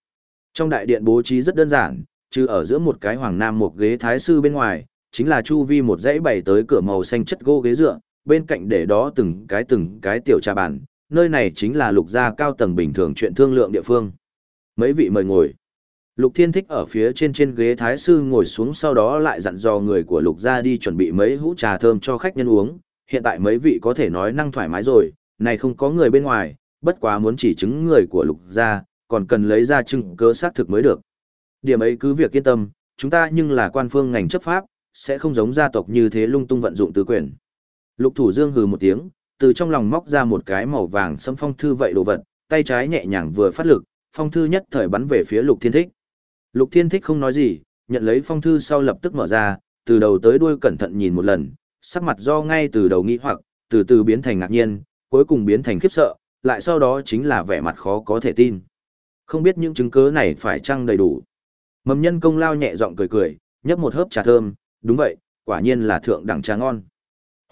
Trong đại điện bố trí rất đơn giản, chứ ở giữa một cái hoàng nam một ghế thái sư bên ngoài, chính là chu vi một dãy bày tới cửa màu xanh chất gỗ ghế dựa, bên cạnh để đó từng cái từng cái tiểu trà bàn, nơi này chính là lục gia cao tầng bình thường chuyện thương lượng địa phương. Mấy vị mời ngồi. Lục Thiên Thích ở phía trên trên ghế thái sư ngồi xuống sau đó lại dặn dò người của Lục gia đi chuẩn bị mấy hũ trà thơm cho khách nhân uống, hiện tại mấy vị có thể nói năng thoải mái rồi, này không có người bên ngoài, bất quá muốn chỉ chứng người của Lục gia, còn cần lấy ra chứng cứ xác thực mới được. Điểm ấy cứ việc yên tâm, chúng ta nhưng là quan phương ngành chấp pháp, sẽ không giống gia tộc như thế lung tung vận dụng tứ quyền. Lục Thủ Dương hừ một tiếng, từ trong lòng móc ra một cái màu vàng sâm phong thư vậy đồ vật, tay trái nhẹ nhàng vừa phát lực, phong thư nhất thời bắn về phía Lục Thiên Thích. Lục Thiên Thích không nói gì, nhận lấy phong thư sau lập tức mở ra, từ đầu tới đuôi cẩn thận nhìn một lần, sắc mặt do ngay từ đầu nghi hoặc, từ từ biến thành ngạc nhiên, cuối cùng biến thành khiếp sợ, lại sau đó chính là vẻ mặt khó có thể tin. Không biết những chứng cứ này phải chăng đầy đủ. Mầm nhân công lao nhẹ giọng cười cười, nhấp một hớp trà thơm, đúng vậy, quả nhiên là thượng đẳng trà ngon.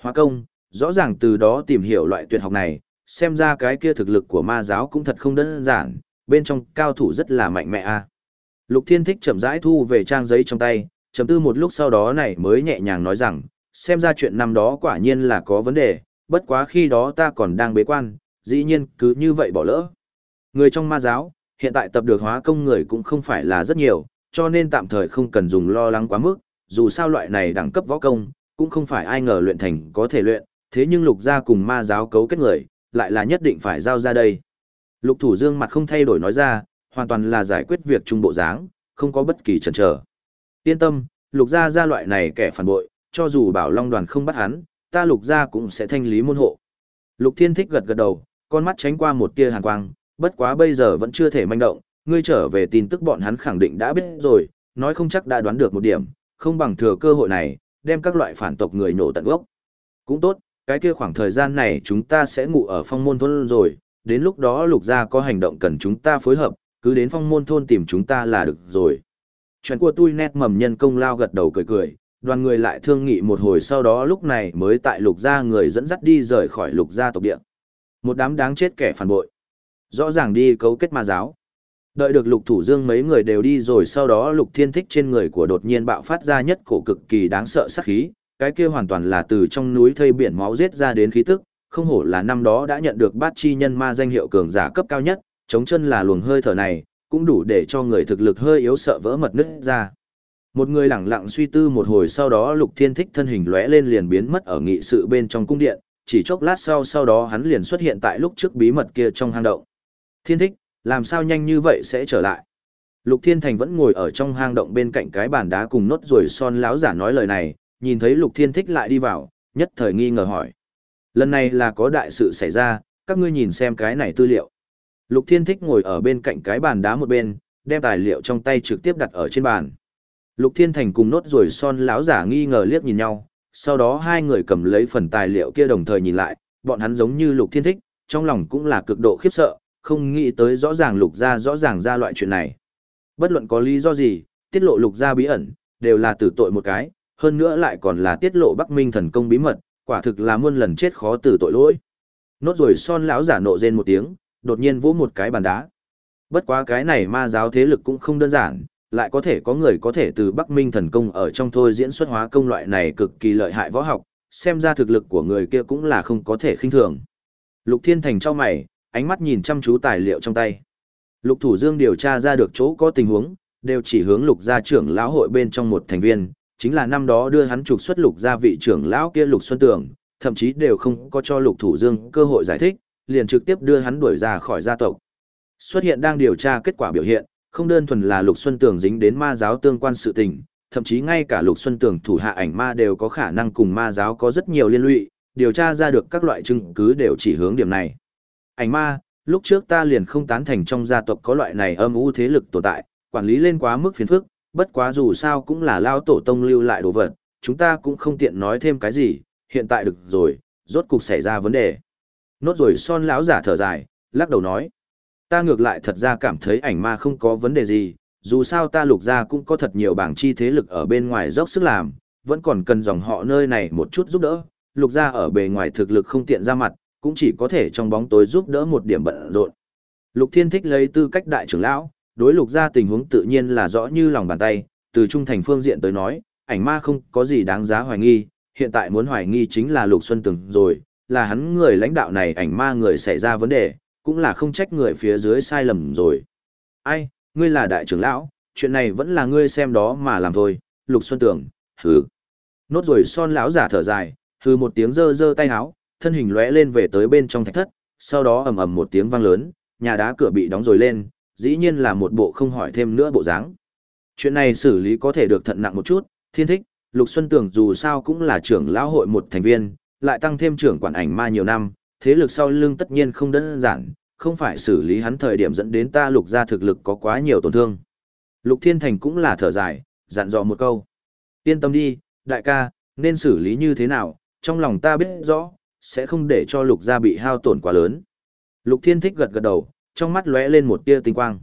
Hóa công, rõ ràng từ đó tìm hiểu loại tuyệt học này, xem ra cái kia thực lực của ma giáo cũng thật không đơn giản, bên trong cao thủ rất là mạnh mẽ a. Lục Thiên Thích chậm rãi thu về trang giấy trong tay, chấm tư một lúc sau đó này mới nhẹ nhàng nói rằng, xem ra chuyện năm đó quả nhiên là có vấn đề, bất quá khi đó ta còn đang bế quan, dĩ nhiên cứ như vậy bỏ lỡ. Người trong ma giáo, hiện tại tập được hóa công người cũng không phải là rất nhiều, cho nên tạm thời không cần dùng lo lắng quá mức, dù sao loại này đẳng cấp võ công, cũng không phải ai ngờ luyện thành có thể luyện, thế nhưng lục gia cùng ma giáo cấu kết người, lại là nhất định phải giao ra đây. Lục thủ dương mặt không thay đổi nói ra, hoàn toàn là giải quyết việc trung bộ dáng, không có bất kỳ chần chờ. Yên tâm, lục gia gia loại này kẻ phản bội, cho dù bảo long đoàn không bắt hắn, ta lục gia cũng sẽ thanh lý môn hộ. Lục thiên thích gật gật đầu, con mắt tránh qua một tia hàn quang, bất quá bây giờ vẫn chưa thể manh động, ngươi trở về tin tức bọn hắn khẳng định đã biết rồi, nói không chắc đã đoán được một điểm, không bằng thừa cơ hội này, đem các loại phản tộc người nổ tận gốc. Cũng tốt, cái kia khoảng thời gian này chúng ta sẽ ngủ ở phong môn thôn rồi, đến lúc đó lục gia có hành động cần chúng ta phối hợp, cứ đến phong môn thôn tìm chúng ta là được rồi. Chuyện của tôi nét mầm nhân công lao gật đầu cười cười, đoàn người lại thương nghị một hồi sau đó lúc này mới tại lục gia người dẫn dắt đi rời khỏi lục gia tộc địa. Một đám đáng chết kẻ phản bội. Rõ ràng đi cấu kết ma giáo. Đợi được lục thủ dương mấy người đều đi rồi sau đó lục thiên thích trên người của đột nhiên bạo phát ra nhất cổ cực kỳ đáng sợ sát khí, cái kia hoàn toàn là từ trong núi thây biển máu giết ra đến khí tức, không hổ là năm đó đã nhận được bát chi nhân ma danh hiệu cường giả cấp cao nhất, chống chân là luồng hơi thở này, cũng đủ để cho người thực lực hơi yếu sợ vỡ mật nứt ra. Một người lẳng lặng suy tư một hồi sau đó Lục Thiên Thích thân hình lóe lên liền biến mất ở nghị sự bên trong cung điện, chỉ chốc lát sau sau đó hắn liền xuất hiện tại lúc trước bí mật kia trong hang động. Thiên Thích, làm sao nhanh như vậy sẽ trở lại? Lục Thiên Thành vẫn ngồi ở trong hang động bên cạnh cái bàn đá cùng nốt rồi son láo giả nói lời này, nhìn thấy Lục Thiên Thích lại đi vào, nhất thời nghi ngờ hỏi. Lần này là có đại sự xảy ra, các ngươi nhìn xem cái này tư liệu. Lục Thiên Thích ngồi ở bên cạnh cái bàn đá một bên, đem tài liệu trong tay trực tiếp đặt ở trên bàn. Lục Thiên Thành cùng nốt rồi son lão giả nghi ngờ liếc nhìn nhau, sau đó hai người cầm lấy phần tài liệu kia đồng thời nhìn lại, bọn hắn giống như Lục Thiên Thích, trong lòng cũng là cực độ khiếp sợ, không nghĩ tới rõ ràng Lục gia rõ ràng ra loại chuyện này. Bất luận có lý do gì, tiết lộ Lục gia bí ẩn, đều là tử tội một cái, hơn nữa lại còn là tiết lộ Bắc Minh thần công bí mật, quả thực là muôn lần chết khó từ tội lỗi. Nốt rồi son lão giả nộ rên một tiếng, đột nhiên vỗ một cái bàn đá. Bất quá cái này ma giáo thế lực cũng không đơn giản, lại có thể có người có thể từ Bắc Minh thần công ở trong thôi diễn xuất hóa công loại này cực kỳ lợi hại võ học, xem ra thực lực của người kia cũng là không có thể khinh thường. Lục Thiên Thành cho mày, ánh mắt nhìn chăm chú tài liệu trong tay. Lục Thủ Dương điều tra ra được chỗ có tình huống, đều chỉ hướng Lục gia trưởng lão hội bên trong một thành viên, chính là năm đó đưa hắn trục xuất Lục gia vị trưởng lão kia Lục Xuân Tường, thậm chí đều không có cho Lục Thủ Dương cơ hội giải thích, liền trực tiếp đưa hắn đuổi ra khỏi gia tộc. Xuất hiện đang điều tra kết quả biểu hiện, không đơn thuần là Lục Xuân Tường dính đến ma giáo tương quan sự tình, thậm chí ngay cả Lục Xuân Tường thủ hạ ảnh ma đều có khả năng cùng ma giáo có rất nhiều liên lụy, điều tra ra được các loại chứng cứ đều chỉ hướng điểm này. Ảnh ma, lúc trước ta liền không tán thành trong gia tộc có loại này âm u thế lực tồn tại, quản lý lên quá mức phiền phức, bất quá dù sao cũng là lao tổ tông lưu lại đồ vật, chúng ta cũng không tiện nói thêm cái gì, hiện tại được rồi, rốt cục xảy ra vấn đề. Nốt rồi son lão giả thở dài, lắc đầu nói. Ta ngược lại thật ra cảm thấy ảnh ma không có vấn đề gì, dù sao ta lục ra cũng có thật nhiều bảng chi thế lực ở bên ngoài dốc sức làm, vẫn còn cần dòng họ nơi này một chút giúp đỡ. Lục ra ở bề ngoài thực lực không tiện ra mặt, cũng chỉ có thể trong bóng tối giúp đỡ một điểm bận rộn. Lục Thiên thích lấy tư cách đại trưởng lão, đối lục ra tình huống tự nhiên là rõ như lòng bàn tay, từ trung thành phương diện tới nói, ảnh ma không có gì đáng giá hoài nghi, hiện tại muốn hoài nghi chính là Lục Xuân Tường rồi, là hắn người lãnh đạo này ảnh ma người xảy ra vấn đề, cũng là không trách người phía dưới sai lầm rồi. Ai, ngươi là đại trưởng lão, chuyện này vẫn là ngươi xem đó mà làm thôi, Lục Xuân Tường, hừ. Nốt rồi son lão giả thở dài, hừ một tiếng giơ giơ tay áo, thân hình lóe lên về tới bên trong thạch thất, sau đó ầm ầm một tiếng vang lớn, nhà đá cửa bị đóng rồi lên, dĩ nhiên là một bộ không hỏi thêm nữa bộ dáng. Chuyện này xử lý có thể được thận nặng một chút, thiên thích, Lục Xuân Tường dù sao cũng là trưởng lão hội một thành viên, lại tăng thêm trưởng quản ảnh ma nhiều năm, thế lực sau lưng tất nhiên không đơn giản, không phải xử lý hắn thời điểm dẫn đến ta lục ra thực lực có quá nhiều tổn thương. Lục Thiên Thành cũng là thở dài, dặn dò một câu. Yên tâm đi, đại ca, nên xử lý như thế nào, trong lòng ta biết rõ, sẽ không để cho lục gia bị hao tổn quá lớn. Lục Thiên Thích gật gật đầu, trong mắt lóe lên một tia tinh quang.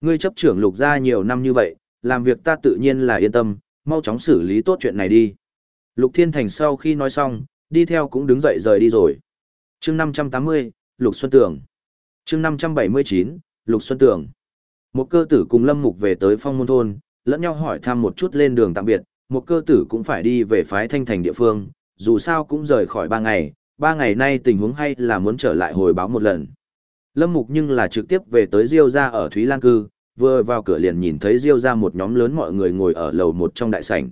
Ngươi chấp trưởng lục gia nhiều năm như vậy, làm việc ta tự nhiên là yên tâm, mau chóng xử lý tốt chuyện này đi. Lục Thiên Thành sau khi nói xong, đi theo cũng đứng dậy rời đi rồi. chương 580, Lục Xuân Tường. chương 579, Lục Xuân Tường. Một cơ tử cùng Lâm Mục về tới phong môn thôn, lẫn nhau hỏi thăm một chút lên đường tạm biệt, một cơ tử cũng phải đi về phái thanh thành địa phương, dù sao cũng rời khỏi ba ngày, ba ngày nay tình huống hay là muốn trở lại hồi báo một lần. Lâm Mục nhưng là trực tiếp về tới Diêu gia ở Thúy Lan Cư, vừa vào cửa liền nhìn thấy Diêu gia một nhóm lớn mọi người ngồi ở lầu một trong đại sảnh.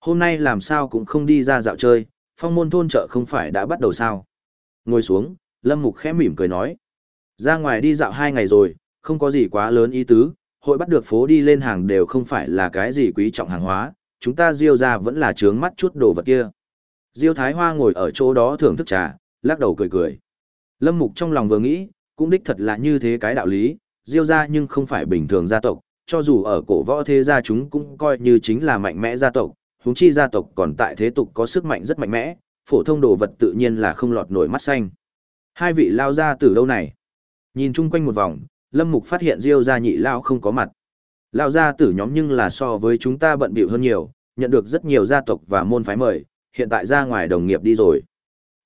Hôm nay làm sao cũng không đi ra dạo chơi, phong môn thôn chợ không phải đã bắt đầu sao. Ngồi xuống, Lâm Mục khẽ mỉm cười nói. Ra ngoài đi dạo hai ngày rồi, không có gì quá lớn ý tứ, hội bắt được phố đi lên hàng đều không phải là cái gì quý trọng hàng hóa, chúng ta Diêu gia vẫn là trướng mắt chút đồ vật kia. Diêu Thái Hoa ngồi ở chỗ đó thưởng thức trà, lắc đầu cười cười. Lâm Mục trong lòng vừa nghĩ, cũng đích thật là như thế cái đạo lý, Diêu gia nhưng không phải bình thường gia tộc, cho dù ở cổ võ thế gia chúng cũng coi như chính là mạnh mẽ gia tộc, huống chi gia tộc còn tại thế tục có sức mạnh rất mạnh mẽ, phổ thông đồ vật tự nhiên là không lọt nổi mắt xanh. Hai vị lao ra từ đâu này? Nhìn chung quanh một vòng, Lâm Mục phát hiện Diêu gia nhị lao không có mặt. Lao gia tử nhóm nhưng là so với chúng ta bận bịu hơn nhiều, nhận được rất nhiều gia tộc và môn phái mời, hiện tại ra ngoài đồng nghiệp đi rồi.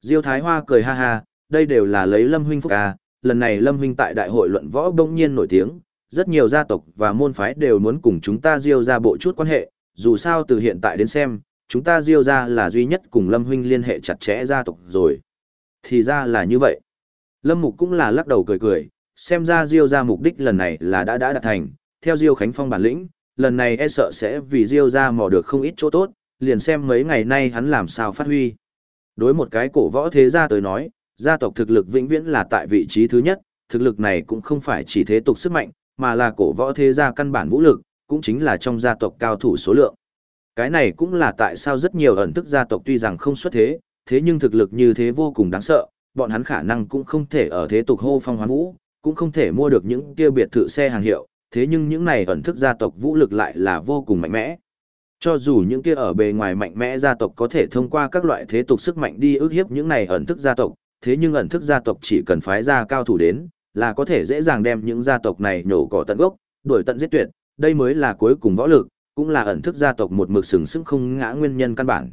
Diêu Thái Hoa cười ha ha, đây đều là lấy Lâm huynh phúc ca, lần này Lâm huynh tại đại hội luận võ bỗng nhiên nổi tiếng, rất nhiều gia tộc và môn phái đều muốn cùng chúng ta Diêu ra bộ chút quan hệ, dù sao từ hiện tại đến xem, chúng ta Diêu ra là duy nhất cùng Lâm huynh liên hệ chặt chẽ gia tộc rồi. Thì ra là như vậy. Lâm Mục cũng là lắc đầu cười cười, xem ra Diêu ra mục đích lần này là đã đã đạt thành, theo Diêu Khánh Phong bản lĩnh, lần này e sợ sẽ vì Diêu ra mò được không ít chỗ tốt, liền xem mấy ngày nay hắn làm sao phát huy. Đối một cái cổ võ thế gia tới nói, gia tộc thực lực vĩnh viễn là tại vị trí thứ nhất, thực lực này cũng không phải chỉ thế tục sức mạnh, mà là cổ võ thế gia căn bản vũ lực, cũng chính là trong gia tộc cao thủ số lượng. Cái này cũng là tại sao rất nhiều ẩn thức gia tộc tuy rằng không xuất thế, thế nhưng thực lực như thế vô cùng đáng sợ, bọn hắn khả năng cũng không thể ở thế tục hô phong hoán vũ, cũng không thể mua được những kia biệt thự xe hàng hiệu, thế nhưng những này ẩn thức gia tộc vũ lực lại là vô cùng mạnh mẽ. Cho dù những kia ở bề ngoài mạnh mẽ gia tộc có thể thông qua các loại thế tục sức mạnh đi ức hiếp những này ẩn thức gia tộc, thế nhưng ẩn thức gia tộc chỉ cần phái ra cao thủ đến, là có thể dễ dàng đem những gia tộc này nhổ cỏ tận gốc, đuổi tận giết tuyệt, đây mới là cuối cùng võ lực, cũng là ẩn thức gia tộc một mực sừng sững không ngã nguyên nhân căn bản.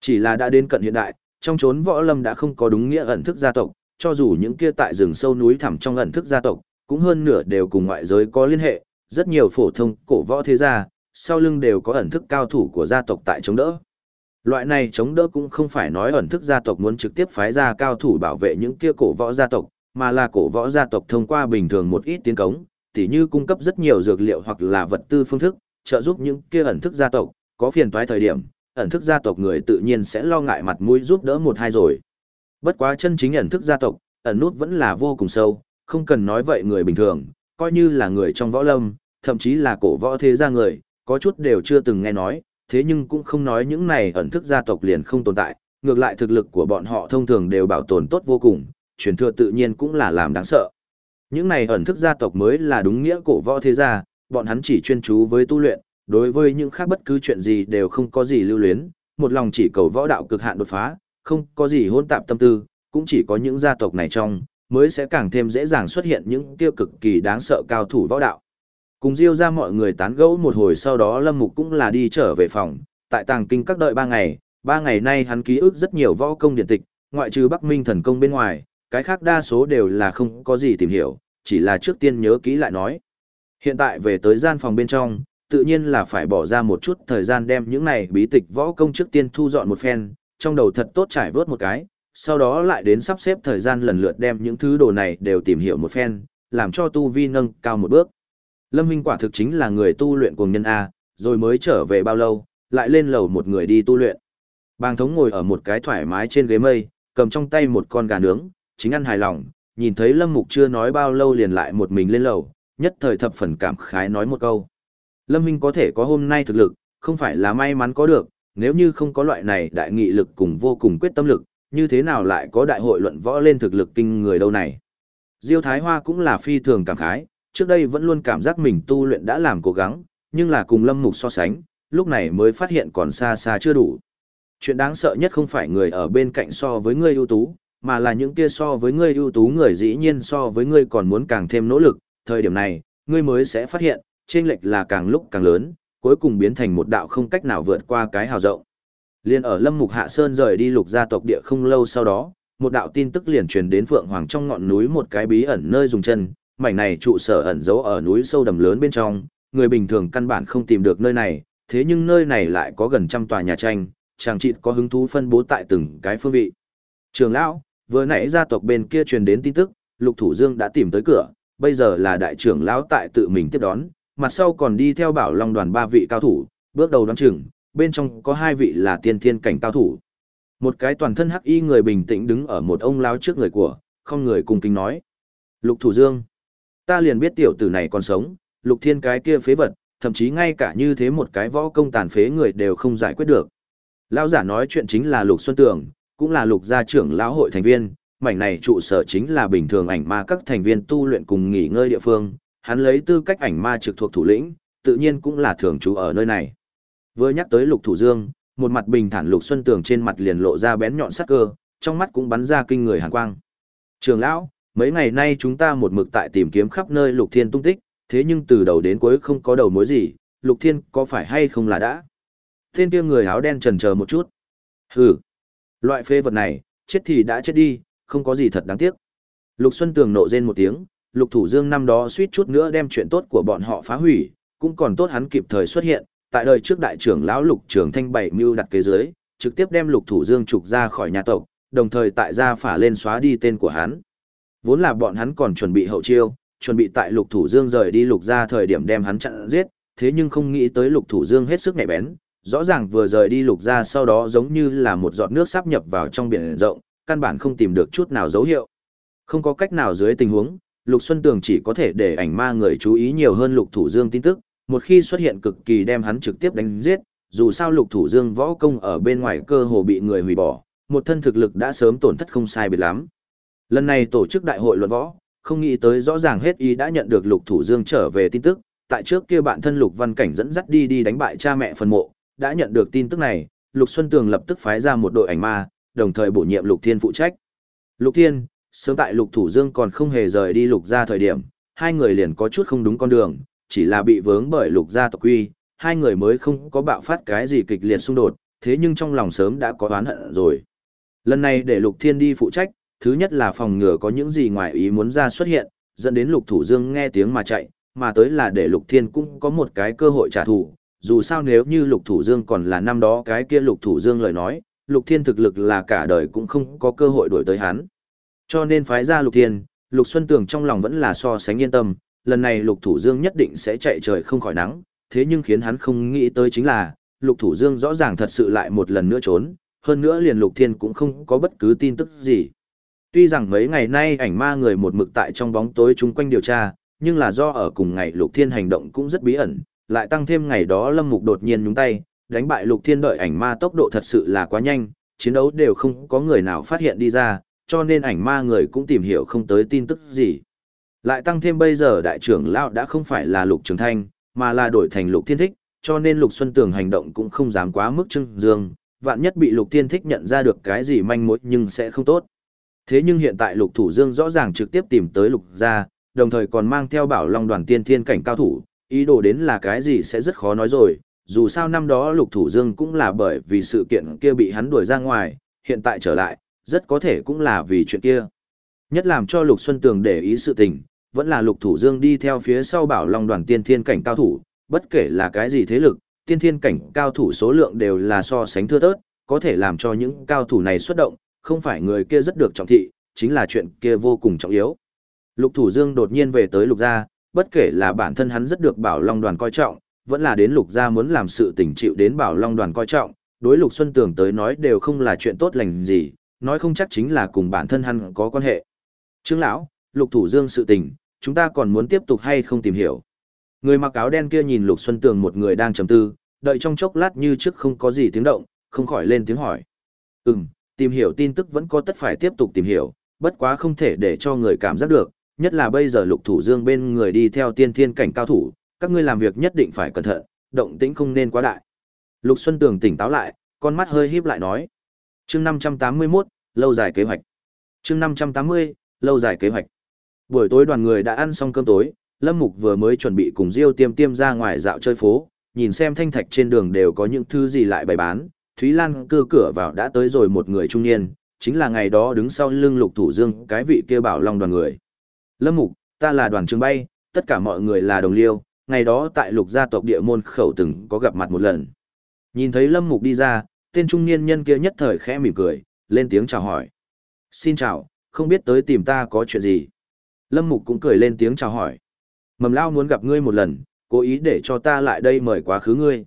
Chỉ là đã đến cận hiện đại, trong chốn võ lâm đã không có đúng nghĩa ẩn thức gia tộc, cho dù những kia tại rừng sâu núi thẳm trong ẩn thức gia tộc, cũng hơn nửa đều cùng ngoại giới có liên hệ, rất nhiều phổ thông cổ võ thế gia, sau lưng đều có ẩn thức cao thủ của gia tộc tại chống đỡ. Loại này chống đỡ cũng không phải nói ẩn thức gia tộc muốn trực tiếp phái ra cao thủ bảo vệ những kia cổ võ gia tộc, mà là cổ võ gia tộc thông qua bình thường một ít tiến cống, tỉ như cung cấp rất nhiều dược liệu hoặc là vật tư phương thức, trợ giúp những kia ẩn thức gia tộc, có phiền toái thời điểm, ẩn thức gia tộc người tự nhiên sẽ lo ngại mặt mũi giúp đỡ một hai rồi. Bất quá chân chính ẩn thức gia tộc, ẩn nút vẫn là vô cùng sâu, không cần nói vậy người bình thường, coi như là người trong võ lâm, thậm chí là cổ võ thế gia người, có chút đều chưa từng nghe nói, thế nhưng cũng không nói những này ẩn thức gia tộc liền không tồn tại, ngược lại thực lực của bọn họ thông thường đều bảo tồn tốt vô cùng, truyền thừa tự nhiên cũng là làm đáng sợ. Những này ẩn thức gia tộc mới là đúng nghĩa cổ võ thế gia, bọn hắn chỉ chuyên chú với tu luyện, đối với những khác bất cứ chuyện gì đều không có gì lưu luyến, một lòng chỉ cầu võ đạo cực hạn đột phá, không có gì hỗn tạp tâm tư, cũng chỉ có những gia tộc này trong, mới sẽ càng thêm dễ dàng xuất hiện những tiêu cực kỳ đáng sợ cao thủ võ đạo. Cùng Diêu ra mọi người tán gẫu một hồi sau đó Lâm Mục cũng là đi trở về phòng, tại tàng kinh các đợi ba ngày, ba ngày nay hắn ký ức rất nhiều võ công điện tịch, ngoại trừ Bắc Minh thần công bên ngoài, cái khác đa số đều là không có gì tìm hiểu, chỉ là trước tiên nhớ kỹ lại nói. Hiện tại về tới gian phòng bên trong, tự nhiên là phải bỏ ra một chút thời gian đem những này bí tịch võ công trước tiên thu dọn một phen, trong đầu thật tốt trải vớt một cái, sau đó lại đến sắp xếp thời gian lần lượt đem những thứ đồ này đều tìm hiểu một phen, làm cho tu vi nâng cao một bước. Lâm Hinh quả thực chính là người tu luyện cùng nhân A, rồi mới trở về bao lâu, lại lên lầu một người đi tu luyện. Bàng thống ngồi ở một cái thoải mái trên ghế mây, cầm trong tay một con gà nướng, chính ăn hài lòng, nhìn thấy Lâm Mục chưa nói bao lâu liền lại một mình lên lầu, nhất thời thập phần cảm khái nói một câu. Lâm Minh có thể có hôm nay thực lực, không phải là may mắn có được, nếu như không có loại này đại nghị lực cùng vô cùng quyết tâm lực, như thế nào lại có đại hội luận võ lên thực lực kinh người đâu này. Diêu Thái Hoa cũng là phi thường cảm khái, trước đây vẫn luôn cảm giác mình tu luyện đã làm cố gắng, nhưng là cùng Lâm Mục so sánh, lúc này mới phát hiện còn xa xa chưa đủ. chuyện đáng sợ nhất không phải người ở bên cạnh so với người ưu tú, mà là những kia so với ngươi ưu tú người dĩ nhiên so với ngươi còn muốn càng thêm nỗ lực, thời điểm này, ngươi mới sẽ phát hiện, chênh lệch là càng lúc càng lớn, cuối cùng biến thành một đạo không cách nào vượt qua cái hào rộng. Liên ở Lâm Mục Hạ Sơn rời đi lục gia tộc địa không lâu sau đó, một đạo tin tức liền truyền đến Phượng Hoàng trong ngọn núi một cái bí ẩn nơi dùng chân, mảnh này trụ sở ẩn giấu ở núi sâu đầm lớn bên trong, người bình thường căn bản không tìm được nơi này, thế nhưng nơi này lại có gần trăm tòa nhà tranh, chàng trị có hứng thú phân bố tại từng cái phương vị. Trường lão, vừa nãy gia tộc bên kia truyền đến tin tức, Lục Thủ Dương đã tìm tới cửa, bây giờ là đại trưởng lão tại tự mình tiếp đón, mặt sau còn đi theo bảo long đoàn ba vị cao thủ, bước đầu đón chừng, bên trong có hai vị là tiên thiên cảnh cao thủ. Một cái toàn thân hắc y người bình tĩnh đứng ở một ông lão trước người của, không người cùng kính nói. Lục Thủ Dương, ta liền biết tiểu tử này còn sống, Lục Thiên cái kia phế vật, thậm chí ngay cả như thế một cái võ công tàn phế người đều không giải quyết được. Lão giả nói chuyện chính là Lục Xuân Tường, cũng là Lục gia trưởng lão hội thành viên, mảnh này trụ sở chính là bình thường ảnh ma các thành viên tu luyện cùng nghỉ ngơi địa phương, hắn lấy tư cách ảnh ma trực thuộc thủ lĩnh, tự nhiên cũng là thường trú ở nơi này. Vừa nhắc tới Lục Thủ Dương, một mặt bình thản Lục Xuân Tường trên mặt liền lộ ra bén nhọn sắc cơ, trong mắt cũng bắn ra kinh người hàn quang. Trường lão, mấy ngày nay chúng ta một mực tại tìm kiếm khắp nơi Lục Thiên tung tích, thế nhưng từ đầu đến cuối không có đầu mối gì, Lục Thiên có phải hay không là đã? thiên kia người áo đen trần chờ một chút. Hừ, loại phê vật này, chết thì đã chết đi, không có gì thật đáng tiếc. Lục Xuân Tường nộ rên một tiếng, Lục Thủ Dương năm đó suýt chút nữa đem chuyện tốt của bọn họ phá hủy, cũng còn tốt hắn kịp thời xuất hiện, tại đời trước đại trưởng lão Lục Trường Thanh bảy mưu đặt kế dưới, trực tiếp đem Lục Thủ Dương trục ra khỏi nhà tộc, đồng thời tại gia phả lên xóa đi tên của hắn. Vốn là bọn hắn còn chuẩn bị hậu chiêu, chuẩn bị tại Lục Thủ Dương rời đi Lục gia thời điểm đem hắn chặn giết, thế nhưng không nghĩ tới Lục Thủ Dương hết sức nhạy bén, rõ ràng vừa rời đi Lục gia sau đó giống như là một giọt nước sắp nhập vào trong biển rộng, căn bản không tìm được chút nào dấu hiệu. Không có cách nào dưới tình huống, Lục Xuân Tường chỉ có thể để ảnh ma người chú ý nhiều hơn Lục Thủ Dương tin tức, một khi xuất hiện cực kỳ đem hắn trực tiếp đánh giết, dù sao Lục Thủ Dương võ công ở bên ngoài cơ hồ bị người hủy bỏ, một thân thực lực đã sớm tổn thất không sai biệt lắm. Lần này tổ chức đại hội luận võ, không nghĩ tới rõ ràng hết ý đã nhận được Lục Thủ Dương trở về tin tức, tại trước kia bạn thân Lục Văn Cảnh dẫn dắt đi đi đánh bại cha mẹ phần mộ, đã nhận được tin tức này, Lục Xuân Tường lập tức phái ra một đội ảnh ma, đồng thời bổ nhiệm Lục Thiên phụ trách. Lục Thiên, sớm tại Lục Thủ Dương còn không hề rời đi Lục gia thời điểm, hai người liền có chút không đúng con đường, chỉ là bị vướng bởi Lục gia tộc quy, hai người mới không có bạo phát cái gì kịch liệt xung đột, thế nhưng trong lòng sớm đã có oán hận rồi. Lần này để Lục Thiên đi phụ trách, thứ nhất là phòng ngừa có những gì ngoài ý muốn ra xuất hiện, dẫn đến Lục Thủ Dương nghe tiếng mà chạy, mà tới là để Lục Thiên cũng có một cái cơ hội trả thù. Dù sao nếu như Lục Thủ Dương còn là năm đó cái kia Lục Thủ Dương lời nói, Lục Thiên thực lực là cả đời cũng không có cơ hội đuổi tới hắn. Cho nên phái ra Lục Thiên, Lục Xuân Tường trong lòng vẫn là so sánh yên tâm, lần này Lục Thủ Dương nhất định sẽ chạy trời không khỏi nắng, thế nhưng khiến hắn không nghĩ tới chính là, Lục Thủ Dương rõ ràng thật sự lại một lần nữa trốn, hơn nữa liền Lục Thiên cũng không có bất cứ tin tức gì. Tuy rằng mấy ngày nay ảnh ma người một mực tại trong bóng tối chung quanh điều tra, nhưng là do ở cùng ngày Lục Thiên hành động cũng rất bí ẩn, lại tăng thêm ngày đó Lâm Mục đột nhiên nhúng tay, đánh bại lục thiên đợi ảnh ma tốc độ thật sự là quá nhanh, chiến đấu đều không có người nào phát hiện đi ra, cho nên ảnh ma người cũng tìm hiểu không tới tin tức gì. Lại tăng thêm bây giờ đại trưởng lão đã không phải là lục trường thanh, mà là đổi thành lục thiên thích, cho nên lục xuân tường hành động cũng không dám quá mức trưng dương, vạn nhất bị lục thiên thích nhận ra được cái gì manh mối nhưng sẽ không tốt. Thế nhưng hiện tại lục thủ dương rõ ràng trực tiếp tìm tới lục gia, đồng thời còn mang theo bảo long đoàn tiên thiên cảnh cao thủ, ý đồ đến là cái gì sẽ rất khó nói rồi, dù sao năm đó lục thủ dương cũng là bởi vì sự kiện kia bị hắn đuổi ra ngoài, hiện tại trở lại, rất có thể cũng là vì chuyện kia. Nhất làm cho lục xuân tường để ý sự tình, vẫn là lục thủ dương đi theo phía sau bảo long đoàn tiên thiên cảnh cao thủ, bất kể là cái gì thế lực, tiên thiên cảnh cao thủ số lượng đều là so sánh thưa thớt, có thể làm cho những cao thủ này xuất động, không phải người kia rất được trọng thị, chính là chuyện kia vô cùng trọng yếu. Lục thủ dương đột nhiên về tới lục gia, bất kể là bản thân hắn rất được bảo long đoàn coi trọng, vẫn là đến lục gia muốn làm sự tình chịu đến bảo long đoàn coi trọng, đối lục xuân tường tới nói đều không là chuyện tốt lành gì, nói không chắc chính là cùng bản thân hắn có quan hệ. Trương lão, lục thủ dương sự tình, chúng ta còn muốn tiếp tục hay không tìm hiểu. Người mặc áo đen kia nhìn lục xuân tường một người đang trầm tư, đợi trong chốc lát như trước không có gì tiếng động, không khỏi lên tiếng hỏi. Ừm, tìm hiểu tin tức vẫn có tất phải tiếp tục tìm hiểu, bất quá không thể để cho người cảm giác được, nhất là bây giờ lục thủ dương bên người đi theo tiên thiên cảnh cao thủ, các ngươi làm việc nhất định phải cẩn thận, động tĩnh không nên quá đại. Lục Xuân Tường tỉnh táo lại, con mắt hơi híp lại nói. chương 581, lâu dài kế hoạch. chương 580, lâu dài kế hoạch. Buổi tối đoàn người đã ăn xong cơm tối, Lâm Mục vừa mới chuẩn bị cùng Diêu Tiêm Tiêm ra ngoài dạo chơi phố, nhìn xem thanh thạch trên đường đều có những thứ gì lại bày bán. Thúy Lan cưa cửa vào đã tới rồi một người trung niên, chính là ngày đó đứng sau lưng Lục Thủ Dương, cái vị kia bảo long đoàn người. Lâm Mục, ta là đoàn trường bay, tất cả mọi người là đồng liêu, ngày đó tại Lục gia tộc địa môn khẩu từng có gặp mặt một lần. Nhìn thấy Lâm Mục đi ra, tên trung niên nhân kia nhất thời khẽ mỉm cười, lên tiếng chào hỏi. Xin chào, không biết tới tìm ta có chuyện gì. Lâm Mục cũng cười lên tiếng chào hỏi. Mầm lao muốn gặp ngươi một lần, cố ý để cho ta lại đây mời quá khứ ngươi.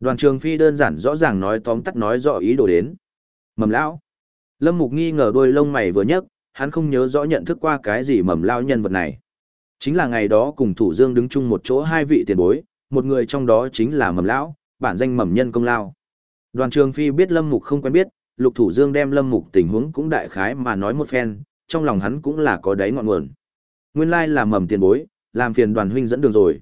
Đoàn trường phi đơn giản rõ ràng nói tóm tắt nói rõ ý đồ đến. Mầm lão. Lâm Mục nghi ngờ đôi lông mày vừa nhấc, hắn không nhớ rõ nhận thức qua cái gì mầm lao nhân vật này. Chính là ngày đó cùng Thủ Dương đứng chung một chỗ hai vị tiền bối, một người trong đó chính là mầm lão, bản danh mầm nhân công lao. Đoàn trường phi biết Lâm Mục không quen biết, Lục Thủ Dương đem Lâm Mục tình huống cũng đại khái mà nói một phen, trong lòng hắn cũng là có đáy ngọn nguồn. Nguyên lai là mầm tiền bối, làm phiền đoàn huynh dẫn đường rồi.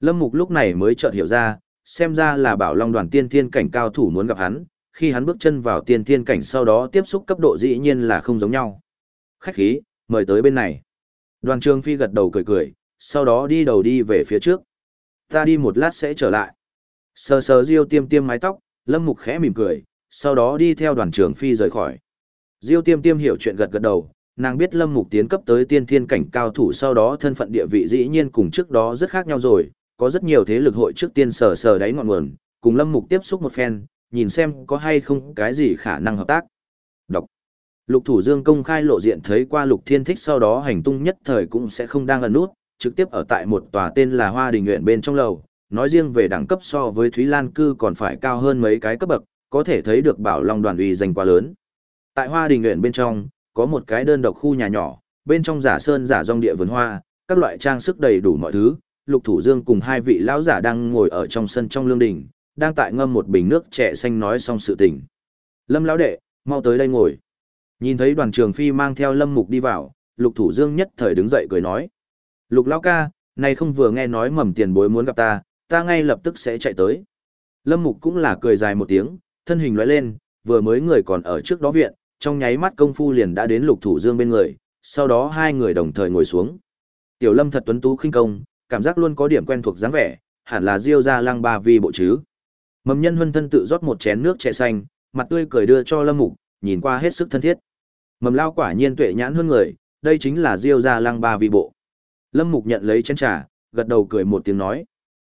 Lâm Mục lúc này mới chợt hiểu ra, xem ra là bảo long đoàn tiên thiên cảnh cao thủ muốn gặp hắn, khi hắn bước chân vào tiên thiên cảnh sau đó tiếp xúc cấp độ dĩ nhiên là không giống nhau. Khách khí, mời tới bên này. Đoàn trường phi gật đầu cười cười, sau đó đi đầu đi về phía trước. Ta đi một lát sẽ trở lại. Sờ sờ Diêu tiêm tiêm mái tóc, Lâm Mục khẽ mỉm cười, sau đó đi theo đoàn trường phi rời khỏi. Diêu tiêm tiêm hiểu chuyện gật gật đầu, nàng biết Lâm Mục tiến cấp tới tiên thiên cảnh cao thủ sau đó thân phận địa vị dĩ nhiên cùng trước đó rất khác nhau rồi, có rất nhiều thế lực hội trước tiên sờ sờ đáy ngọn nguồn, cùng Lâm Mục tiếp xúc một phen, nhìn xem có hay không cái gì khả năng hợp tác. Lục Thủ Dương công khai lộ diện thấy qua Lục Thiên Thích sau đó hành tung nhất thời cũng sẽ không đang ẩn nút, trực tiếp ở tại một tòa tên là Hoa Đình Nguyện bên trong lầu, nói riêng về đẳng cấp so với Thúy Lan cư còn phải cao hơn mấy cái cấp bậc, có thể thấy được Bảo Long đoàn uy danh quá lớn. Tại Hoa Đình Nguyện bên trong, có một cái đơn độc khu nhà nhỏ, bên trong giả sơn giả rong địa vườn hoa, các loại trang sức đầy đủ mọi thứ. Lục Thủ Dương cùng hai vị lão giả đang ngồi ở trong sân trong lương đình, đang tại ngâm một bình nước trẻ xanh nói xong sự tình. Lâm lão đệ, mau tới đây ngồi. Nhìn thấy đoàn trường phi mang theo Lâm Mục đi vào, Lục Thủ Dương nhất thời đứng dậy cười nói. Lục lão ca, này không vừa nghe nói mầm tiền bối muốn gặp ta, ta ngay lập tức sẽ chạy tới. Lâm Mục cũng là cười dài một tiếng, thân hình lóe lên, vừa mới người còn ở trước đó viện, trong nháy mắt công phu liền đã đến lục thủ dương bên người, sau đó hai người đồng thời ngồi xuống. Tiểu lâm thật tuấn tú khinh công, cảm giác luôn có điểm quen thuộc dáng vẻ, hẳn là diêu ra lang ba vi bộ chứ. Mầm nhân huân thân tự rót một chén nước chè xanh, mặt tươi cười đưa cho lâm mục, nhìn qua hết sức thân thiết. Mầm lao quả nhiên tuệ nhãn hơn người, đây chính là diêu ra lăng ba vi bộ. Lâm mục nhận lấy chén trà, gật đầu cười một tiếng nói.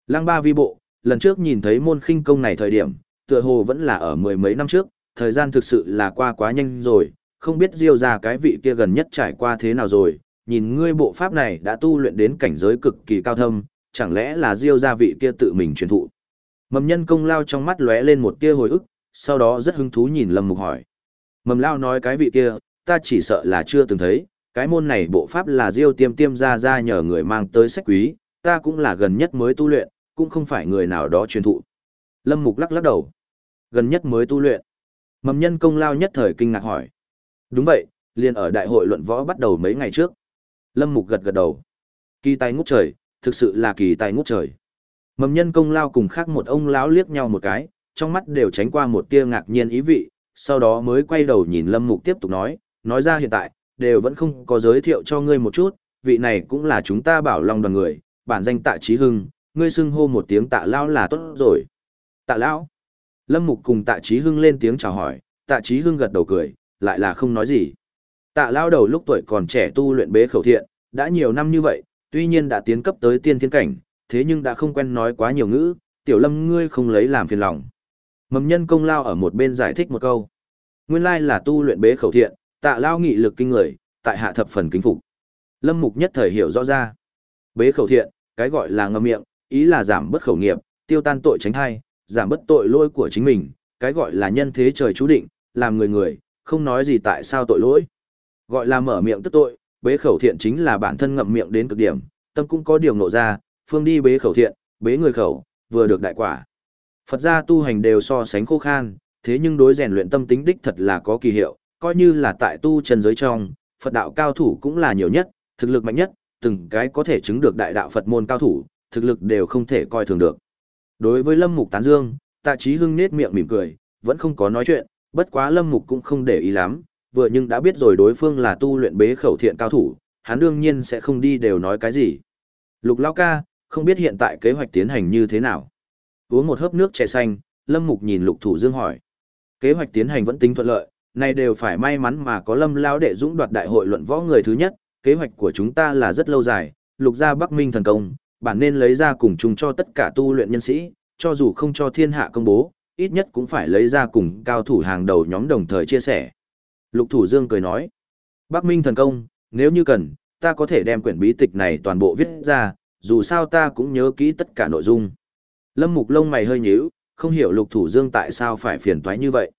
Lăng ba vi bộ, lần trước nhìn thấy môn khinh công này thời điểm, tựa hồ vẫn là ở mười mấy năm trước, thời gian thực sự là qua quá nhanh rồi, không biết diêu ra cái vị kia gần nhất trải qua thế nào rồi, nhìn ngươi bộ pháp này đã tu luyện đến cảnh giới cực kỳ cao thâm, chẳng lẽ là diêu ra vị kia tự mình truyền thụ. Mầm nhân công lao trong mắt lóe lên một tia hồi ức, sau đó rất hứng thú nhìn Lâm Mục hỏi. Mầm lao nói cái vị kia, ta chỉ sợ là chưa từng thấy, cái môn này bộ pháp là diêu tiêm tiêm ra ra nhờ người mang tới sách quý, ta cũng là gần nhất mới tu luyện, cũng không phải người nào đó truyền thụ. Lâm Mục lắc lắc đầu. Gần nhất mới tu luyện. Mầm nhân công lao nhất thời kinh ngạc hỏi. Đúng vậy, liền ở đại hội luận võ bắt đầu mấy ngày trước. Lâm Mục gật gật đầu. Kỳ tài ngút trời, thực sự là kỳ tài ngút trời. Mầm nhân công lao cùng khác một ông lão liếc nhau một cái, trong mắt đều tránh qua một tia ngạc nhiên ý vị, sau đó mới quay đầu nhìn Lâm Mục tiếp tục nói, nói ra hiện tại, đều vẫn không có giới thiệu cho ngươi một chút, vị này cũng là chúng ta bảo lòng đoàn người, bản danh tạ trí hưng, ngươi xưng hô một tiếng tạ lão là tốt rồi. Tạ lão. Lâm Mục cùng Tạ Chí Hưng lên tiếng chào hỏi, Tạ Chí Hưng gật đầu cười, lại là không nói gì. Tạ Lao đầu lúc tuổi còn trẻ tu luyện bế khẩu thiện, đã nhiều năm như vậy, tuy nhiên đã tiến cấp tới tiên thiên cảnh, thế nhưng đã không quen nói quá nhiều ngữ, tiểu lâm ngươi không lấy làm phiền lòng. Mầm nhân công lao ở một bên giải thích một câu. Nguyên lai là tu luyện bế khẩu thiện, tạ lao nghị lực kinh người, tại hạ thập phần kính phục. Lâm mục nhất thời hiểu rõ ra. Bế khẩu thiện, cái gọi là ngậm miệng, ý là giảm bất khẩu nghiệp, tiêu tan tội tránh hay giảm bất tội lỗi của chính mình, cái gọi là nhân thế trời chú định, làm người người, không nói gì tại sao tội lỗi. Gọi là mở miệng tức tội, bế khẩu thiện chính là bản thân ngậm miệng đến cực điểm, tâm cũng có điều ngộ ra, phương đi bế khẩu thiện, bế người khẩu, vừa được đại quả. Phật gia tu hành đều so sánh khô khan, thế nhưng đối rèn luyện tâm tính đích thật là có kỳ hiệu, coi như là tại tu chân giới trong, Phật đạo cao thủ cũng là nhiều nhất, thực lực mạnh nhất, từng cái có thể chứng được đại đạo Phật môn cao thủ, thực lực đều không thể coi thường được. Đối với Lâm Mục tán dương, Tạ Chí Hưng nết miệng mỉm cười, vẫn không có nói chuyện, bất quá Lâm Mục cũng không để ý lắm, vừa nhưng đã biết rồi đối phương là tu luyện bế khẩu thiện cao thủ, hắn đương nhiên sẽ không đi đều nói cái gì. Lục Lao ca, không biết hiện tại kế hoạch tiến hành như thế nào. Uống một hớp nước chè xanh, Lâm Mục nhìn Lục Thủ Dương hỏi. Kế hoạch tiến hành vẫn tính thuận lợi, này đều phải may mắn mà có Lâm Lao đệ dũng đoạt đại hội luận võ người thứ nhất, kế hoạch của chúng ta là rất lâu dài, lục gia Bắc Minh thần công, bản nên lấy ra cùng chung cho tất cả tu luyện nhân sĩ, cho dù không cho thiên hạ công bố, ít nhất cũng phải lấy ra cùng cao thủ hàng đầu nhóm đồng thời chia sẻ. Lục Thủ Dương cười nói, Bắc Minh thần công, nếu như cần, ta có thể đem quyển bí tịch này toàn bộ viết ra, dù sao ta cũng nhớ kỹ tất cả nội dung. Lâm Mục lông mày hơi nhíu, không hiểu Lục Thủ Dương tại sao phải phiền toái như vậy.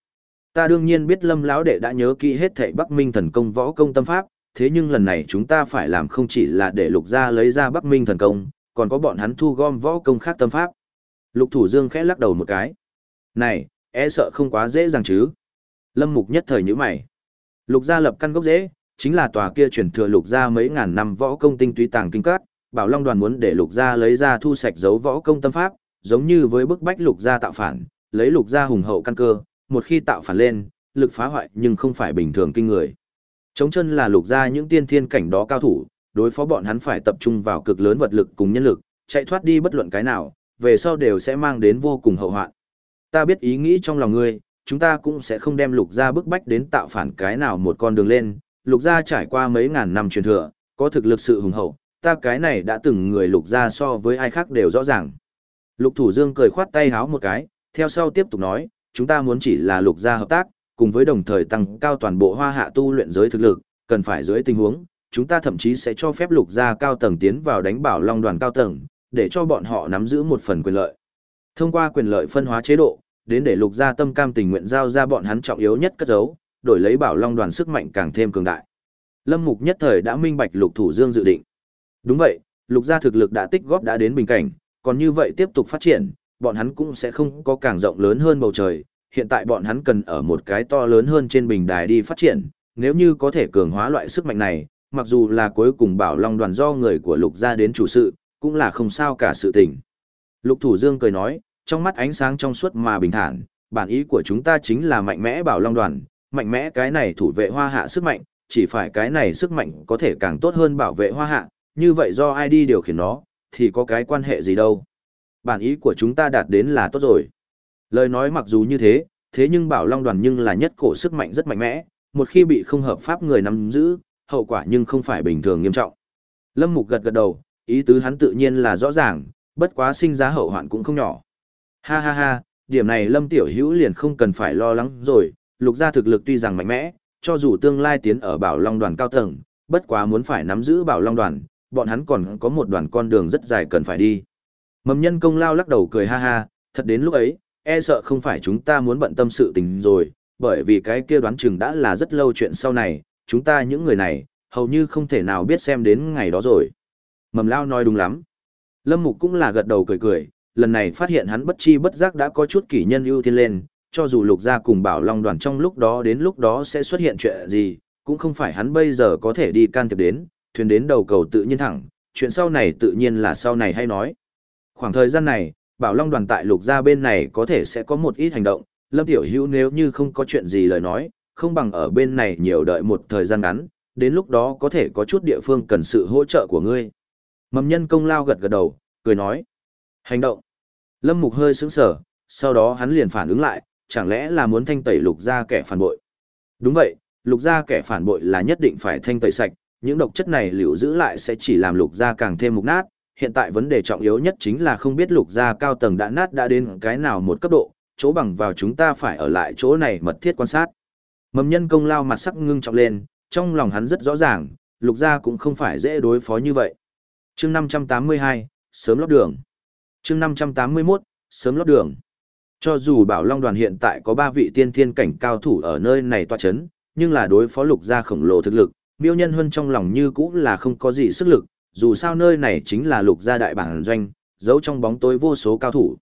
Ta đương nhiên biết Lâm lão đệ đã nhớ kỹ hết thảy Bắc Minh thần công võ công tâm pháp, thế nhưng lần này chúng ta phải làm không chỉ là để Lục gia lấy ra Bắc Minh thần công, còn có bọn hắn thu gom võ công khác tâm pháp. Lục Thủ Dương khẽ lắc đầu một cái. Này, e sợ không quá dễ dàng chứ. Lâm Mục nhất thời nhíu mày. Lục gia lập căn gốc dễ, chính là tòa kia truyền thừa Lục gia mấy ngàn năm võ công tinh túy tàng kinh cát, Bảo Long đoàn muốn để Lục gia lấy ra thu sạch dấu võ công tâm pháp, giống như với bức bách Lục gia tạo phản, lấy Lục gia hùng hậu căn cơ, một khi tạo phản lên, lực phá hoại nhưng không phải bình thường kinh người. Chống chân là Lục ra những tiên thiên cảnh đó cao thủ, đối phó bọn hắn phải tập trung vào cực lớn vật lực cùng nhân lực, chạy thoát đi bất luận cái nào, về sau đều sẽ mang đến vô cùng hậu hoạn. Ta biết ý nghĩ trong lòng ngươi, chúng ta cũng sẽ không đem lục gia bức bách đến tạo phản cái nào một con đường lên, lục gia trải qua mấy ngàn năm truyền thừa, có thực lực sự hùng hậu, ta cái này đã từng người lục gia so với ai khác đều rõ ràng. Lục thủ dương cười khoát tay háo một cái, theo sau tiếp tục nói, chúng ta muốn chỉ là lục gia hợp tác, cùng với đồng thời tăng cao toàn bộ hoa hạ tu luyện giới thực lực, cần phải dưới tình huống, chúng ta thậm chí sẽ cho phép lục gia cao tầng tiến vào đánh bảo long đoàn cao tầng, để cho bọn họ nắm giữ một phần quyền lợi. Thông qua quyền lợi phân hóa chế độ, đến để lục gia tâm cam tình nguyện giao ra bọn hắn trọng yếu nhất cất giấu, đổi lấy bảo long đoàn sức mạnh càng thêm cường đại. Lâm Mục nhất thời đã minh bạch lục thủ dương dự định. Đúng vậy, lục gia thực lực đã tích góp đã đến bình cảnh, còn như vậy tiếp tục phát triển, bọn hắn cũng sẽ không có càng rộng lớn hơn bầu trời. Hiện tại bọn hắn cần ở một cái to lớn hơn trên bình đài đi phát triển, nếu như có thể cường hóa loại sức mạnh này, mặc dù là cuối cùng bảo long đoàn do người của lục gia đến chủ sự, cũng là không sao cả sự tình. Lục Thủ Dương cười nói, trong mắt ánh sáng trong suốt mà bình thản, bản ý của chúng ta chính là mạnh mẽ bảo long đoàn, mạnh mẽ cái này thủ vệ hoa hạ sức mạnh, chỉ phải cái này sức mạnh có thể càng tốt hơn bảo vệ hoa hạ, như vậy do ai đi điều khiển nó, thì có cái quan hệ gì đâu. Bản ý của chúng ta đạt đến là tốt rồi. Lời nói mặc dù như thế, thế nhưng bảo long đoàn nhưng là nhất cổ sức mạnh rất mạnh mẽ, một khi bị không hợp pháp người nắm giữ, hậu quả nhưng không phải bình thường nghiêm trọng. Lâm Mục gật gật đầu, ý tứ hắn tự nhiên là rõ ràng, bất quá sinh ra hậu hoạn cũng không nhỏ. Ha ha ha, điểm này Lâm Tiểu Hữu liền không cần phải lo lắng rồi, lục gia thực lực tuy rằng mạnh mẽ, cho dù tương lai tiến ở Bảo Long đoàn cao tầng, bất quá muốn phải nắm giữ Bảo Long đoàn, bọn hắn còn có một đoàn con đường rất dài cần phải đi. Mầm nhân công lao lắc đầu cười ha ha, thật đến lúc ấy, e sợ không phải chúng ta muốn bận tâm sự tình rồi, bởi vì cái kia đoán chừng đã là rất lâu chuyện sau này, chúng ta những người này, hầu như không thể nào biết xem đến ngày đó rồi. Mầm lao nói đúng lắm. Lâm Mục cũng là gật đầu cười cười, lần này phát hiện hắn bất chi bất giác đã có chút kỷ nhân ưu tiên lên, cho dù lục gia cùng bảo long đoàn trong lúc đó đến lúc đó sẽ xuất hiện chuyện gì, cũng không phải hắn bây giờ có thể đi can thiệp đến, thuyền đến đầu cầu tự nhiên thẳng, chuyện sau này tự nhiên là sau này hay nói. Khoảng thời gian này, bảo long đoàn tại lục gia bên này có thể sẽ có một ít hành động, Lâm Tiểu Hữu nếu như không có chuyện gì lời nói, không bằng ở bên này nhiều đợi một thời gian ngắn, đến lúc đó có thể có chút địa phương cần sự hỗ trợ của ngươi. Mầm nhân công lao gật gật đầu, cười nói. Hành động. Lâm Mục hơi sững sờ, sau đó hắn liền phản ứng lại, chẳng lẽ là muốn thanh tẩy lục gia kẻ phản bội. Đúng vậy, lục gia kẻ phản bội là nhất định phải thanh tẩy sạch, những độc chất này liệu giữ lại sẽ chỉ làm lục gia càng thêm mục nát. Hiện tại vấn đề trọng yếu nhất chính là không biết lục gia cao tầng đã nát đã đến cái nào một cấp độ, chỗ bằng vào chúng ta phải ở lại chỗ này mật thiết quan sát. Mầm nhân công lao mặt sắc ngưng trọng lên, trong lòng hắn rất rõ ràng, lục gia cũng không phải dễ đối phó như vậy. chương 582, sớm lót đường. chương 581, sớm lót đường. Cho dù bảo Long đoàn hiện tại có ba vị tiên thiên cảnh cao thủ ở nơi này tòa chấn, nhưng là đối phó lục gia khổng lồ thực lực, miêu nhân hơn trong lòng như cũ là không có gì sức lực, dù sao nơi này chính là lục gia đại bản doanh, giấu trong bóng tối vô số cao thủ.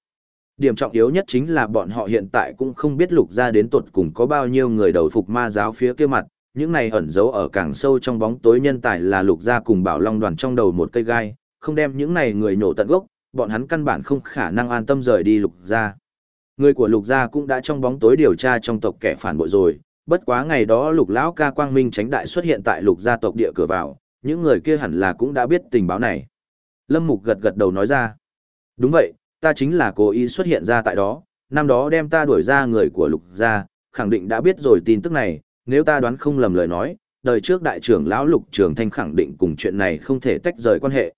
Điểm trọng yếu nhất chính là bọn họ hiện tại cũng không biết lục gia đến tuột cùng có bao nhiêu người đầu phục ma giáo phía kia mặt, những này ẩn giấu ở càng sâu trong bóng tối nhân tài là lục gia cùng bảo long đoàn trong đầu một cây gai, không đem những này người nhổ tận gốc, bọn hắn căn bản không khả năng an tâm rời đi lục gia. Người của lục gia cũng đã trong bóng tối điều tra trong tộc kẻ phản bội rồi, bất quá ngày đó lục lão ca quang minh tránh đại xuất hiện tại lục gia tộc địa cửa vào, những người kia hẳn là cũng đã biết tình báo này. Lâm Mục gật gật đầu nói ra. Đúng vậy, ta chính là cố ý xuất hiện ra tại đó, năm đó đem ta đuổi ra người của lục gia, khẳng định đã biết rồi tin tức này, nếu ta đoán không lầm lời nói, đời trước đại trưởng lão lục trường thanh khẳng định cùng chuyện này không thể tách rời quan hệ.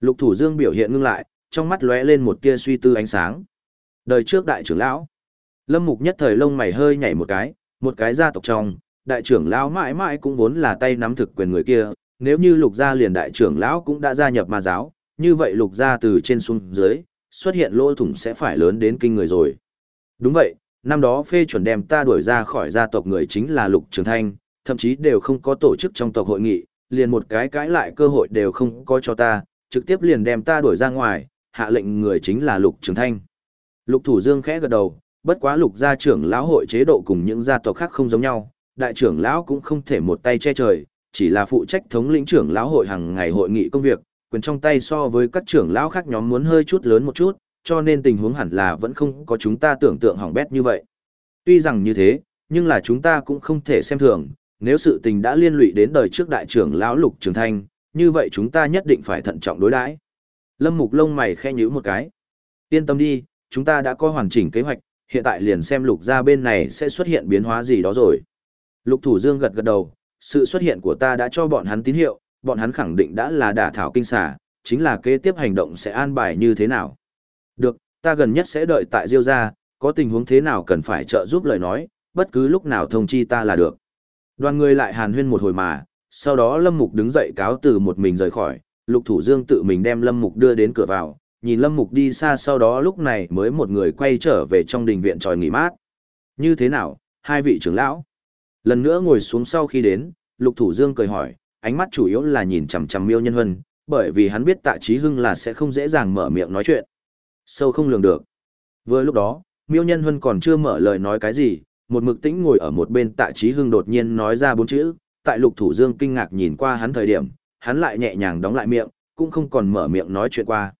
Lục thủ dương biểu hiện ngưng lại, trong mắt lóe lên một tia suy tư ánh sáng. Đời trước đại trưởng lão, lâm mục nhất thời lông mày hơi nhảy một cái, một cái gia tộc trong, đại trưởng lão mãi mãi cũng vốn là tay nắm thực quyền người kia, nếu như lục gia liền đại trưởng lão cũng đã gia nhập ma giáo, như vậy lục gia từ trên xuống dưới, xuất hiện lỗ thủng sẽ phải lớn đến kinh người rồi. Đúng vậy, năm đó phê chuẩn đem ta đuổi ra khỏi gia tộc người chính là lục trường thanh, thậm chí đều không có tổ chức trong tộc hội nghị, liền một cái cãi lại cơ hội đều không có cho ta, trực tiếp liền đem ta đuổi ra ngoài, hạ lệnh người chính là lục trường thanh. Lục thủ dương khẽ gật đầu, bất quá lục gia trưởng lão hội chế độ cùng những gia tộc khác không giống nhau, đại trưởng lão cũng không thể một tay che trời, chỉ là phụ trách thống lĩnh trưởng lão hội hàng ngày hội nghị công việc, quyền trong tay so với các trưởng lão khác nhóm muốn hơi chút lớn một chút, cho nên tình huống hẳn là vẫn không có chúng ta tưởng tượng hỏng bét như vậy. Tuy rằng như thế, nhưng là chúng ta cũng không thể xem thường, nếu sự tình đã liên lụy đến đời trước đại trưởng lão Lục Trường Thanh, như vậy chúng ta nhất định phải thận trọng đối đãi. Lâm Mục lông mày khẽ nhíu một cái. Yên tâm đi, chúng ta đã có hoàn chỉnh kế hoạch, hiện tại liền xem Lục gia bên này sẽ xuất hiện biến hóa gì đó rồi. Lục Thủ Dương gật gật đầu, sự xuất hiện của ta đã cho bọn hắn tín hiệu, bọn hắn khẳng định đã là đả thảo kinh xà, chính là kế tiếp hành động sẽ an bài như thế nào. Được, ta gần nhất sẽ đợi tại Diêu gia, có tình huống thế nào cần phải trợ giúp lời nói, bất cứ lúc nào thông chi ta là được. Đoàn người lại hàn huyên một hồi mà, sau đó Lâm Mục đứng dậy cáo từ một mình rời khỏi, Lục Thủ Dương tự mình đem Lâm Mục đưa đến cửa vào, nhìn Lâm Mục đi xa sau đó lúc này mới một người quay trở về trong đình viện tròi nghỉ mát. Như thế nào, hai vị trưởng lão? Lần nữa ngồi xuống sau khi đến, Lục Thủ Dương cười hỏi, ánh mắt chủ yếu là nhìn chằm chằm Miêu Nhân Hân, bởi vì hắn biết Tạ Chí Hưng là sẽ không dễ dàng mở miệng nói chuyện. Sâu không lường được. Vừa lúc đó, Miêu Nhân Hân còn chưa mở lời nói cái gì, một mực tĩnh ngồi ở một bên Tạ Chí Hưng đột nhiên nói ra bốn chữ, tại Lục Thủ Dương kinh ngạc nhìn qua hắn thời điểm, hắn lại nhẹ nhàng đóng lại miệng, cũng không còn mở miệng nói chuyện qua.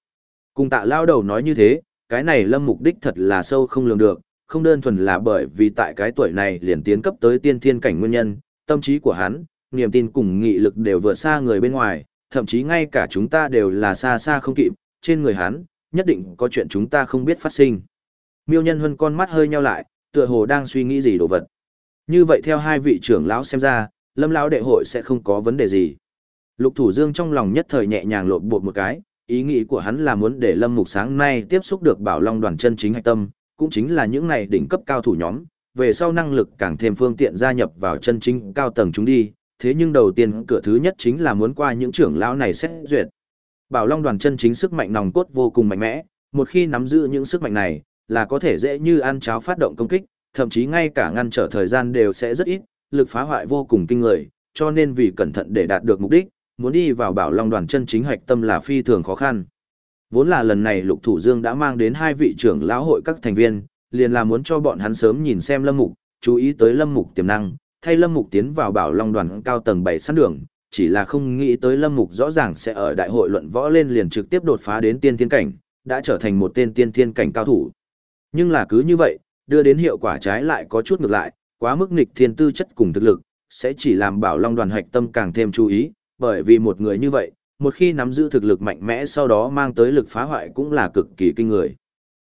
Cùng Tạ lao đầu nói như thế, cái này Lâm mục đích thật là sâu không lường được, không đơn thuần là bởi vì tại cái tuổi này liền tiến cấp tới tiên thiên cảnh nguyên nhân, tâm trí của hắn, niềm tin cùng nghị lực đều vượt xa người bên ngoài, thậm chí ngay cả chúng ta đều là xa xa không kịp, trên người hắn, nhất định có chuyện chúng ta không biết phát sinh. Miêu Nhân Huân con mắt hơi nheo lại, tựa hồ đang suy nghĩ gì đồ vật. Như vậy theo hai vị trưởng lão xem ra, Lâm lão đệ hội sẽ không có vấn đề gì. Lục Thủ Dương trong lòng nhất thời nhẹ nhàng lộn bột một cái, ý nghĩ của hắn là muốn để Lâm Mục sáng nay tiếp xúc được Bảo Long đoàn chân chính hạch tâm, cũng chính là những này đỉnh cấp cao thủ nhóm, về sau năng lực càng thêm phương tiện gia nhập vào chân chính cao tầng chúng đi, thế nhưng đầu tiên cửa thứ nhất chính là muốn qua những trưởng lão này xét duyệt. Bảo Long đoàn chân chính sức mạnh nòng cốt vô cùng mạnh mẽ, một khi nắm giữ những sức mạnh này, là có thể dễ như ăn cháo phát động công kích, thậm chí ngay cả ngăn trở thời gian đều sẽ rất ít, lực phá hoại vô cùng kinh người, cho nên vì cẩn thận để đạt được mục đích, muốn đi vào Bảo Long đoàn chân chính hạch tâm là phi thường khó khăn. Vốn là lần này Lục Thủ Dương đã mang đến hai vị trưởng lão hội các thành viên, liền là muốn cho bọn hắn sớm nhìn xem Lâm Mục, chú ý tới Lâm Mục tiềm năng, thay Lâm Mục tiến vào Bảo Long đoàn cao tầng 7 sẵn đường, chỉ là không nghĩ tới Lâm Mục rõ ràng sẽ ở đại hội luận võ lên liền trực tiếp đột phá đến tiên thiên cảnh, đã trở thành một tên tiên thiên cảnh cao thủ. Nhưng là cứ như vậy, đưa đến hiệu quả trái lại có chút ngược lại, quá mức nghịch thiên tư chất cùng thực lực, sẽ chỉ làm Bảo Long đoàn hạch tâm càng thêm chú ý, bởi vì một người như vậy, một khi nắm giữ thực lực mạnh mẽ sau đó mang tới lực phá hoại cũng là cực kỳ kinh người.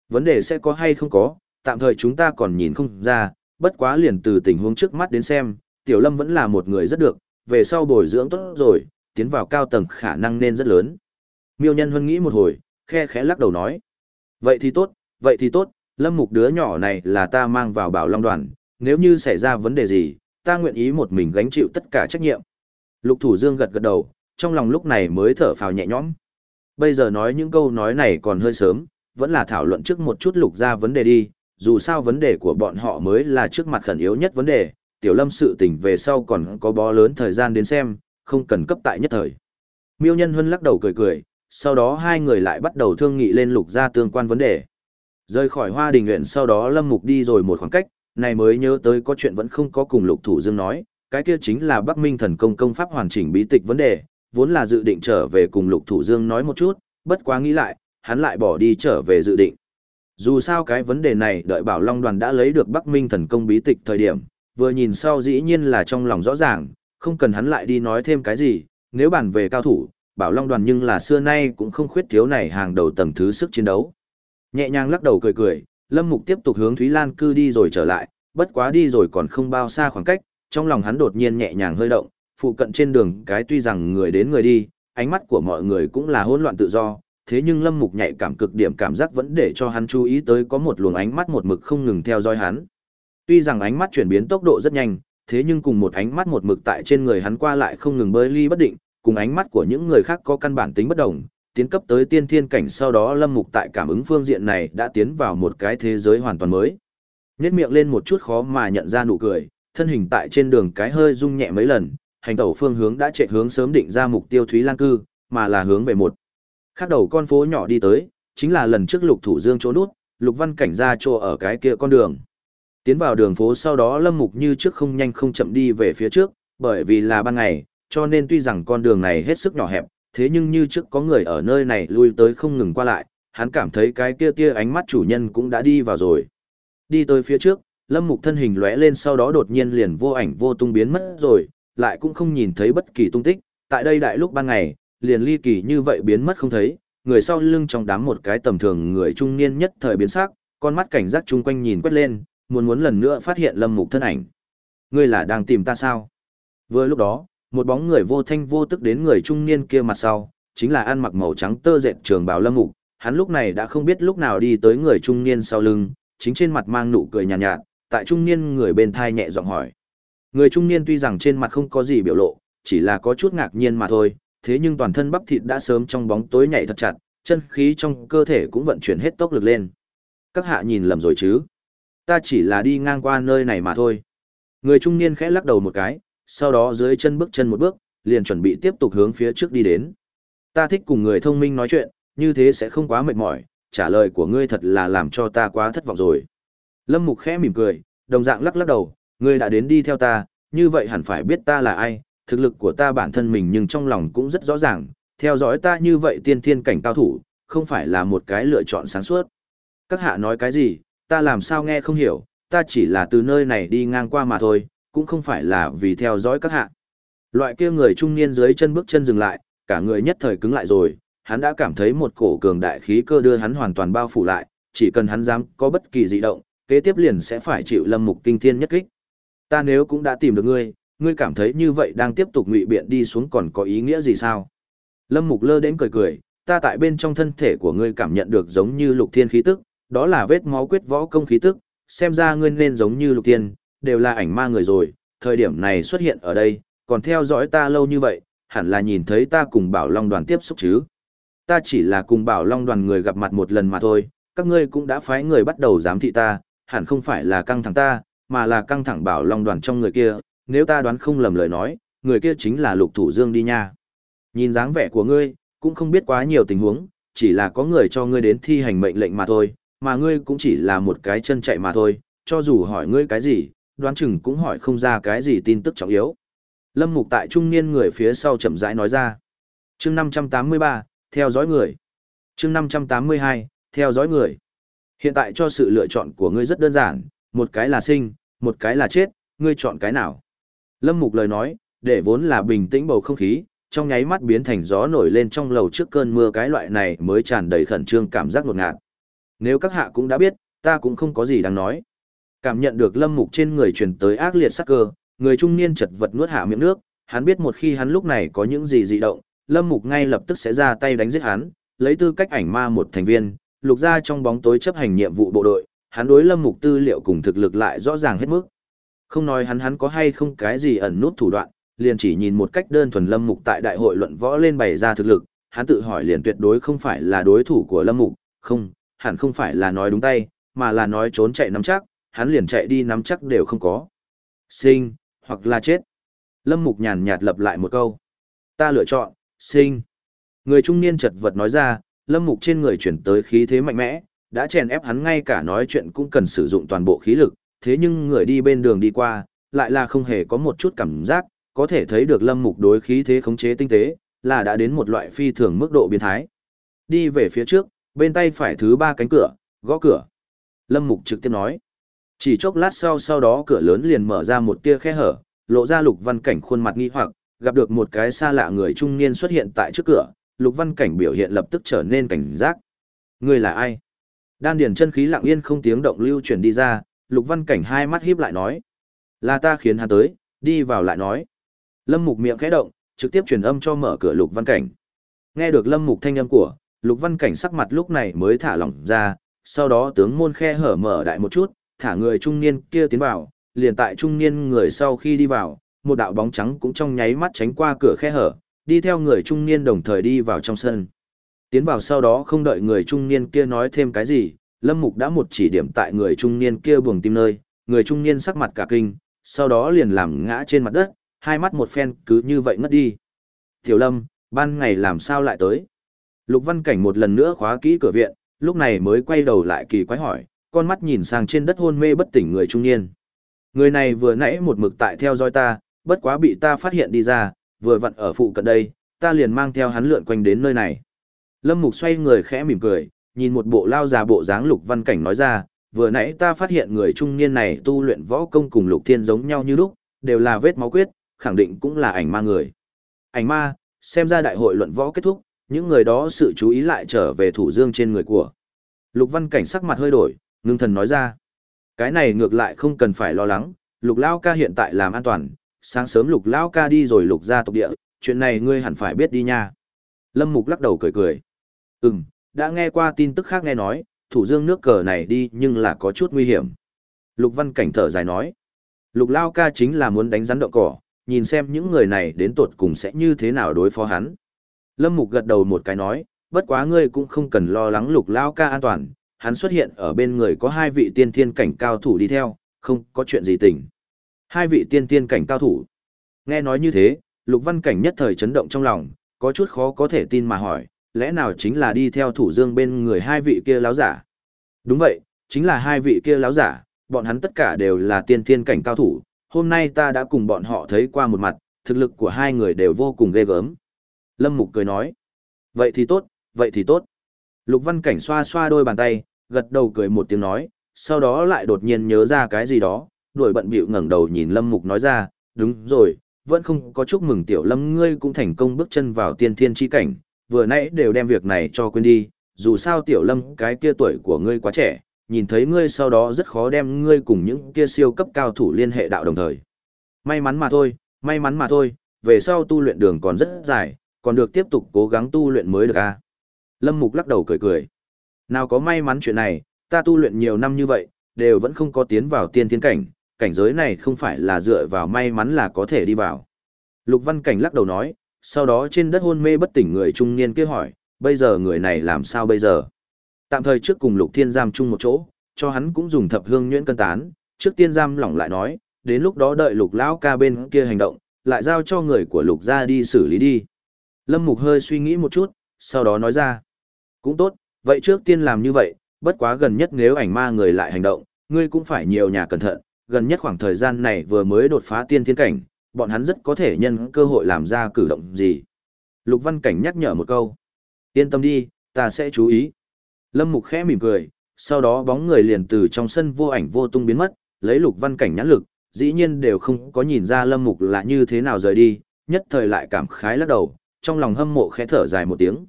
Vấn đề sẽ có hay không có, tạm thời chúng ta còn nhìn không ra, bất quá liền từ tình huống trước mắt đến xem, Tiểu Lâm vẫn là một người rất được, về sau bồi dưỡng tốt rồi, tiến vào cao tầng khả năng nên rất lớn. Miêu Nhân Huân nghĩ một hồi, khe khẽ lắc đầu nói. Vậy thì tốt, vậy thì tốt, Lâm Mục đứa nhỏ này là ta mang vào bảo long đoàn, nếu như xảy ra vấn đề gì, ta nguyện ý một mình gánh chịu tất cả trách nhiệm. Lục Thủ Dương gật gật đầu, trong lòng lúc này mới thở phào nhẹ nhõm. Bây giờ nói những câu nói này còn hơi sớm, vẫn là thảo luận trước một chút lục ra vấn đề đi, dù sao vấn đề của bọn họ mới là trước mặt khẩn yếu nhất vấn đề, tiểu lâm sự tình về sau còn có bó lớn thời gian đến xem, không cần cấp tại nhất thời. Miêu Nhân Huân lắc đầu cười cười, sau đó hai người lại bắt đầu thương nghị lên lục ra tương quan vấn đề. Rời khỏi hoa đình nguyện sau đó Lâm Mục đi rồi một khoảng cách, này mới nhớ tới có chuyện vẫn không có cùng lục thủ dương nói, cái kia chính là Bắc Minh thần công công pháp hoàn chỉnh bí tịch vấn đề, vốn là dự định trở về cùng lục thủ dương nói một chút, bất quá nghĩ lại, hắn lại bỏ đi trở về dự định. Dù sao cái vấn đề này đợi Bảo Long đoàn đã lấy được Bắc Minh thần công bí tịch thời điểm, vừa nhìn sau dĩ nhiên là trong lòng rõ ràng, không cần hắn lại đi nói thêm cái gì, nếu bàn về cao thủ, Bảo Long đoàn nhưng là xưa nay cũng không khuyết thiếu này hàng đầu tầng thứ sức chiến đấu. Nhẹ nhàng lắc đầu cười cười, Lâm Mục tiếp tục hướng Thúy Lan cư đi rồi trở lại, bất quá đi rồi còn không bao xa khoảng cách, trong lòng hắn đột nhiên nhẹ nhàng hơi động, phụ cận trên đường cái tuy rằng người đến người đi, ánh mắt của mọi người cũng là hỗn loạn tự do, thế nhưng Lâm Mục nhạy cảm cực điểm cảm giác vẫn để cho hắn chú ý tới có một luồng ánh mắt một mực không ngừng theo dõi hắn. Tuy rằng ánh mắt chuyển biến tốc độ rất nhanh, thế nhưng cùng một ánh mắt một mực tại trên người hắn qua lại không ngừng bơi ly bất định, cùng ánh mắt của những người khác có căn bản tính bất đồng, tiến cấp tới tiên thiên cảnh sau đó Lâm Mục tại cảm ứng phương diện này đã tiến vào một cái thế giới hoàn toàn mới. Nhét miệng lên một chút khó mà nhận ra nụ cười, thân hình tại trên đường cái hơi rung nhẹ mấy lần, hành tẩu phương hướng đã chạy hướng sớm định ra mục tiêu Thúy Lan cư, mà là hướng về một. Khác đầu con phố nhỏ đi tới, chính là lần trước Lục Thủ Dương chỗ nút, Lục Văn Cảnh ra chỗ ở cái kia con đường. Tiến vào đường phố sau đó Lâm Mục như trước không nhanh không chậm đi về phía trước, bởi vì là ban ngày, cho nên tuy rằng con đường này hết sức nhỏ hẹp, thế nhưng như trước có người ở nơi này lui tới không ngừng qua lại, hắn cảm thấy cái kia tia ánh mắt chủ nhân cũng đã đi vào rồi. Đi tới phía trước, Lâm Mục thân hình lóe lên sau đó đột nhiên liền vô ảnh vô tung biến mất rồi, lại cũng không nhìn thấy bất kỳ tung tích, tại đây đại lúc ban ngày, liền ly kỳ như vậy biến mất không thấy, người sau lưng trong đám một cái tầm thường người trung niên nhất thời biến sắc, con mắt cảnh giác chung quanh nhìn quét lên, muốn muốn lần nữa phát hiện Lâm Mục thân ảnh. Ngươi là đang tìm ta sao? Vừa lúc đó, một bóng người vô thanh vô tức đến người trung niên kia mặt sau, chính là ăn mặc màu trắng tơ dệt trường bào Lâm Mục, hắn lúc này đã không biết lúc nào đi tới người trung niên sau lưng, chính trên mặt mang nụ cười nhàn nhạt, nhạt, tại trung niên người bên thai nhẹ giọng hỏi. Người trung niên tuy rằng trên mặt không có gì biểu lộ, chỉ là có chút ngạc nhiên mà thôi, thế nhưng toàn thân bắp thịt đã sớm trong bóng tối nhảy thật chặt, chân khí trong cơ thể cũng vận chuyển hết tốc lực lên. Các hạ nhìn lầm rồi chứ? Ta chỉ là đi ngang qua nơi này mà thôi. Người trung niên khẽ lắc đầu một cái, sau đó dưới chân bước chân một bước, liền chuẩn bị tiếp tục hướng phía trước đi đến. Ta thích cùng người thông minh nói chuyện, như thế sẽ không quá mệt mỏi, trả lời của ngươi thật là làm cho ta quá thất vọng rồi. Lâm Mục khẽ mỉm cười, đồng dạng lắc lắc đầu, ngươi đã đến đi theo ta, như vậy hẳn phải biết ta là ai, thực lực của ta bản thân mình nhưng trong lòng cũng rất rõ ràng, theo dõi ta như vậy tiên thiên cảnh cao thủ, không phải là một cái lựa chọn sáng suốt. Các hạ nói cái gì, ta làm sao nghe không hiểu, ta chỉ là từ nơi này đi ngang qua mà thôi, cũng không phải là vì theo dõi các hạ. Loại kia người trung niên dưới chân bước chân dừng lại, cả người nhất thời cứng lại rồi, hắn đã cảm thấy một cổ cường đại khí cơ đưa hắn hoàn toàn bao phủ lại, chỉ cần hắn dám có bất kỳ dị động, kế tiếp liền sẽ phải chịu lâm mục kinh thiên nhất kích. Ta nếu cũng đã tìm được ngươi, ngươi cảm thấy như vậy đang tiếp tục ngụy biện đi xuống còn có ý nghĩa gì sao? Lâm mục lơ đến cười cười, ta tại bên trong thân thể của ngươi cảm nhận được giống như lục thiên khí tức, đó là vết máu quyết võ công khí tức, xem ra ngươi nên giống như lục thiên, đều là ảnh ma người rồi, thời điểm này xuất hiện ở đây, còn theo dõi ta lâu như vậy, hẳn là nhìn thấy ta cùng Bảo Long đoàn tiếp xúc chứ. Ta chỉ là cùng Bảo Long đoàn người gặp mặt một lần mà thôi, các ngươi cũng đã phái người bắt đầu giám thị ta, hẳn không phải là căng thẳng ta, mà là căng thẳng Bảo Long đoàn trong người kia, nếu ta đoán không lầm lời nói, người kia chính là Lục Thủ Dương đi nha. Nhìn dáng vẻ của ngươi, cũng không biết quá nhiều tình huống, chỉ là có người cho ngươi đến thi hành mệnh lệnh mà thôi, mà ngươi cũng chỉ là một cái chân chạy mà thôi, cho dù hỏi ngươi cái gì, đoán chừng cũng hỏi không ra cái gì tin tức trọng yếu. Lâm Mục tại trung niên người phía sau chậm rãi nói ra. Chương 583, theo dõi người. Chương 582, theo dõi người. Hiện tại cho sự lựa chọn của ngươi rất đơn giản, một cái là sinh, một cái là chết, ngươi chọn cái nào? Lâm Mục lời nói, để vốn là bình tĩnh bầu không khí, trong nháy mắt biến thành gió nổi lên trong lầu trước cơn mưa cái loại này mới tràn đầy khẩn trương cảm giác ngột ngạt. Nếu các hạ cũng đã biết, ta cũng không có gì đáng nói. Cảm nhận được lâm mục trên người truyền tới ác liệt sắc cơ, người trung niên chật vật nuốt hạ miệng nước, hắn biết một khi hắn lúc này có những gì dị động, lâm mục ngay lập tức sẽ ra tay đánh giết hắn, lấy tư cách ảnh ma một thành viên, lục ra trong bóng tối chấp hành nhiệm vụ bộ đội, hắn đối lâm mục tư liệu cùng thực lực lại rõ ràng hết mức. Không nói hắn hắn có hay không cái gì ẩn nút thủ đoạn, liền chỉ nhìn một cách đơn thuần lâm mục tại đại hội luận võ lên bày ra thực lực, hắn tự hỏi liền tuyệt đối không phải là đối thủ của lâm mục, không, hẳn không phải là nói đúng tay, mà là nói trốn chạy nắm chắc, hắn liền chạy đi nắm chắc đều không có. Sinh, hoặc là chết. Lâm Mục nhàn nhạt lập lại một câu. Ta lựa chọn, sinh. Người trung niên chật vật nói ra, Lâm Mục trên người chuyển tới khí thế mạnh mẽ, đã chèn ép hắn ngay cả nói chuyện cũng cần sử dụng toàn bộ khí lực, thế nhưng người đi bên đường đi qua, lại là không hề có một chút cảm giác, có thể thấy được Lâm Mục đối khí thế khống chế tinh tế, là đã đến một loại phi thường mức độ biến thái. Đi về phía trước, bên tay phải thứ ba cánh cửa, Gõ cửa. Lâm Mục trực tiếp nói. Chỉ chốc lát sau sau đó cửa lớn liền mở ra một tia khe hở, lộ ra Lục Văn Cảnh khuôn mặt nghi hoặc, gặp được một cái xa lạ người trung niên xuất hiện tại trước cửa, Lục Văn Cảnh biểu hiện lập tức trở nên cảnh giác. Người là ai? Đan điền chân khí lặng yên không tiếng động lưu chuyển đi ra, Lục Văn Cảnh hai mắt híp lại nói. Là ta khiến hắn tới, đi vào lại nói. Lâm Mục miệng khẽ động, trực tiếp truyền âm cho mở cửa Lục Văn Cảnh. Nghe được Lâm Mục thanh âm của, Lục Văn Cảnh sắc mặt lúc này mới thả lỏng ra, sau đó tướng môn khe hở mở đại một chút, thả người trung niên kia tiến vào, liền tại trung niên người sau khi đi vào, một đạo bóng trắng cũng trong nháy mắt tránh qua cửa khe hở, đi theo người trung niên đồng thời đi vào trong sân. Tiến vào sau đó không đợi người trung niên kia nói thêm cái gì, Lâm Mục đã một chỉ điểm tại người trung niên kia buồng tim nơi, người trung niên sắc mặt cả kinh, sau đó liền làm ngã trên mặt đất, hai mắt một phen cứ như vậy ngất đi. Tiểu Lâm, ban ngày làm sao lại tới? Lục Văn Cảnh một lần nữa khóa kỹ cửa viện, lúc này mới quay đầu lại kỳ quái hỏi, con mắt nhìn sang trên đất hôn mê bất tỉnh người trung niên. Người này vừa nãy một mực tại theo dõi ta, bất quá bị ta phát hiện đi ra, vừa vặn ở phụ cận đây, ta liền mang theo hắn lượn quanh đến nơi này. Lâm Mục xoay người khẽ mỉm cười, nhìn một bộ lao già bộ dáng Lục Văn Cảnh nói ra, vừa nãy ta phát hiện người trung niên này tu luyện võ công cùng Lục Thiên giống nhau như lúc, đều là vết máu quyết, khẳng định cũng là ảnh ma người. Ảnh ma, xem ra đại hội luận võ kết thúc, những người đó sự chú ý lại trở về thủ dương trên người của. Lục Văn Cảnh sắc mặt hơi đổi, ngưng thần nói ra. Cái này ngược lại không cần phải lo lắng, Lục Lao ca hiện tại làm an toàn, sáng sớm Lục Lao ca đi rồi Lục ra tộc địa, chuyện này ngươi hẳn phải biết đi nha. Lâm Mục lắc đầu cười cười. Ừm, đã nghe qua tin tức khác nghe nói, thủ dương nước cờ này đi nhưng là có chút nguy hiểm. Lục Văn Cảnh thở dài nói. Lục Lao ca chính là muốn đánh rắn động cỏ, nhìn xem những người này đến tột cùng sẽ như thế nào đối phó hắn. Lâm Mục gật đầu một cái nói, bất quá ngươi cũng không cần lo lắng Lục Lao ca an toàn, hắn xuất hiện ở bên người có hai vị tiên thiên cảnh cao thủ đi theo, không có chuyện gì tỉnh. Hai vị tiên thiên cảnh cao thủ. Nghe nói như thế, Lục Văn Cảnh nhất thời chấn động trong lòng, có chút khó có thể tin mà hỏi, lẽ nào chính là đi theo thủ dương bên người hai vị kia láo giả? Đúng vậy, chính là hai vị kia láo giả, bọn hắn tất cả đều là tiên thiên cảnh cao thủ, hôm nay ta đã cùng bọn họ thấy qua một mặt, thực lực của hai người đều vô cùng ghê gớm. Lâm Mục cười nói, vậy thì tốt, vậy thì tốt. Lục Văn Cảnh xoa xoa đôi bàn tay, gật đầu cười một tiếng nói, sau đó lại đột nhiên nhớ ra cái gì đó, đuổi bận bịu ngẩng đầu nhìn Lâm Mục nói ra, đúng rồi, vẫn không có chúc mừng tiểu Lâm ngươi cũng thành công bước chân vào tiên thiên chi cảnh, vừa nãy đều đem việc này cho quên đi, dù sao tiểu Lâm cái kia tuổi của ngươi quá trẻ, nhìn thấy ngươi sau đó rất khó đem ngươi cùng những kia siêu cấp cao thủ liên hệ đạo đồng thời. May mắn mà thôi, may mắn mà thôi, về sau tu luyện đường còn rất dài, còn được tiếp tục cố gắng tu luyện mới được a. À? Lâm Mục lắc đầu cười cười. Nào có may mắn chuyện này, ta tu luyện nhiều năm như vậy, đều vẫn không có tiến vào tiên thiên cảnh, cảnh giới này không phải là dựa vào may mắn là có thể đi vào. Lục Văn Cảnh lắc đầu nói, sau đó trên đất hôn mê bất tỉnh người trung niên kia hỏi, bây giờ người này làm sao bây giờ? Tạm thời trước cùng Lục Thiên giam chung một chỗ, cho hắn cũng dùng thập hương nhuyễn cân tán, trước tiên giam lỏng lại nói, đến lúc đó đợi Lục lão ca bên kia hành động, lại giao cho người của Lục gia đi xử lý đi. Lâm Mục hơi suy nghĩ một chút, sau đó nói ra, cũng tốt, vậy trước tiên làm như vậy, bất quá gần nhất nếu ảnh ma người lại hành động, ngươi cũng phải nhiều nhà cẩn thận, gần nhất khoảng thời gian này vừa mới đột phá tiên thiên cảnh, bọn hắn rất có thể nhân cơ hội làm ra cử động gì. Lục Văn Cảnh nhắc nhở một câu. Yên tâm đi, ta sẽ chú ý. Lâm Mục khẽ mỉm cười, sau đó bóng người liền từ trong sân vô ảnh vô tung biến mất, lấy Lục Văn Cảnh nhãn lực, dĩ nhiên đều không có nhìn ra Lâm Mục là như thế nào rời đi, nhất thời lại cảm khái lắc đầu, trong lòng hâm mộ khẽ thở dài một tiếng.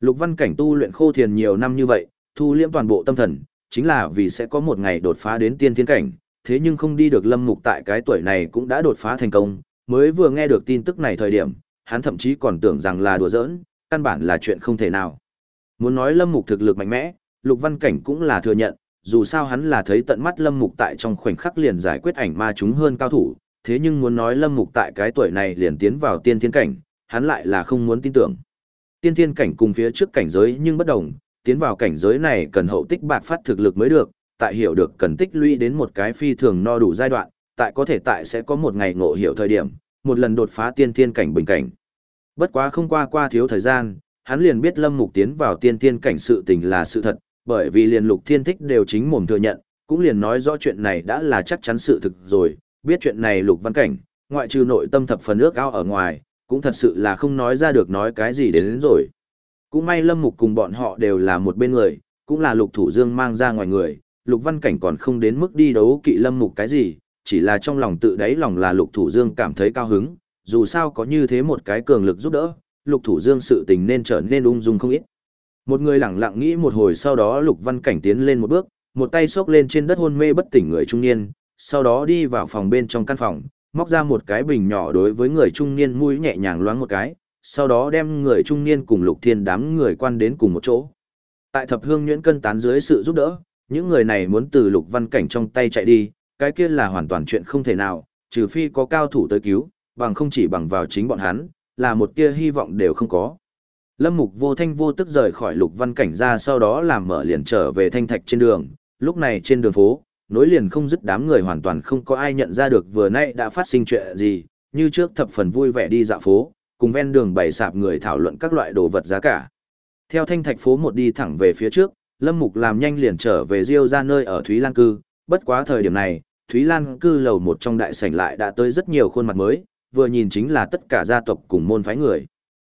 Lục Văn Cảnh tu luyện khô thiền nhiều năm như vậy, thu liễm toàn bộ tâm thần, chính là vì sẽ có một ngày đột phá đến tiên thiên cảnh, thế nhưng không đi được Lâm Mục tại cái tuổi này cũng đã đột phá thành công, mới vừa nghe được tin tức này thời điểm, hắn thậm chí còn tưởng rằng là đùa giỡn, căn bản là chuyện không thể nào. Muốn nói Lâm Mục thực lực mạnh mẽ, Lục Văn Cảnh cũng là thừa nhận, dù sao hắn là thấy tận mắt Lâm Mục tại trong khoảnh khắc liền giải quyết ảnh ma chúng hơn cao thủ, thế nhưng muốn nói Lâm Mục tại cái tuổi này liền tiến vào tiên thiên cảnh, hắn lại là không muốn tin tưởng. Tiên thiên cảnh cùng phía trước cảnh giới nhưng bất đồng, tiến vào cảnh giới này cần hậu tích bạc phát thực lực mới được, tại hiểu được cần tích lũy đến một cái phi thường no đủ giai đoạn, tại có thể tại sẽ có một ngày ngộ hiểu thời điểm, một lần đột phá tiên thiên cảnh bình cảnh. Bất quá không qua qua thiếu thời gian, hắn liền biết Lâm Mục tiến vào tiên thiên cảnh sự tình là sự thật, bởi vì liền Lục Thiên Thích đều chính mồm thừa nhận, cũng liền nói rõ chuyện này đã là chắc chắn sự thực rồi, biết chuyện này Lục Văn Cảnh, ngoại trừ nội tâm thập phần ước ao ở ngoài, cũng thật sự là không nói ra được nói cái gì đến, đến rồi. Cũng may Lâm Mục cùng bọn họ đều là một bên người, cũng là Lục Thủ Dương mang ra ngoài người, Lục Văn Cảnh còn không đến mức đi đấu kỵ Lâm Mục cái gì, chỉ là trong lòng tự đáy lòng là Lục Thủ Dương cảm thấy cao hứng, dù sao có như thế một cái cường lực giúp đỡ, Lục Thủ Dương sự tình nên trở nên ung dung không ít. Một người lặng lặng nghĩ một hồi sau đó Lục Văn Cảnh tiến lên một bước, một tay xốc lên trên đất hôn mê bất tỉnh người trung niên, sau đó đi vào phòng bên trong căn phòng, móc ra một cái bình nhỏ đối với người trung niên mũi nhẹ nhàng loáng một cái, sau đó đem người trung niên cùng Lục Thiên đám người quan đến cùng một chỗ. Tại thập hương nhuyễn cân tán dưới sự giúp đỡ, những người này muốn từ Lục Văn Cảnh trong tay chạy đi, cái kia là hoàn toàn chuyện không thể nào, trừ phi có cao thủ tới cứu, bằng không chỉ bằng vào chính bọn hắn, là một tia hy vọng đều không có. Lâm Mục vô thanh vô tức rời khỏi Lục Văn Cảnh ra sau đó làm mở liền trở về thanh thạch trên đường, lúc này trên đường phố, nối liền không dứt đám người hoàn toàn không có ai nhận ra được vừa nay đã phát sinh chuyện gì, như trước thập phần vui vẻ đi dạo phố, cùng ven đường bày sạp người thảo luận các loại đồ vật giá cả. Theo thanh thạch phố một đi thẳng về phía trước, Lâm Mục làm nhanh liền trở về Diêu ra nơi ở Thúy Lan Cư, bất quá thời điểm này, Thúy Lan Cư lầu một trong đại sảnh lại đã tới rất nhiều khuôn mặt mới, vừa nhìn chính là tất cả gia tộc cùng môn phái người.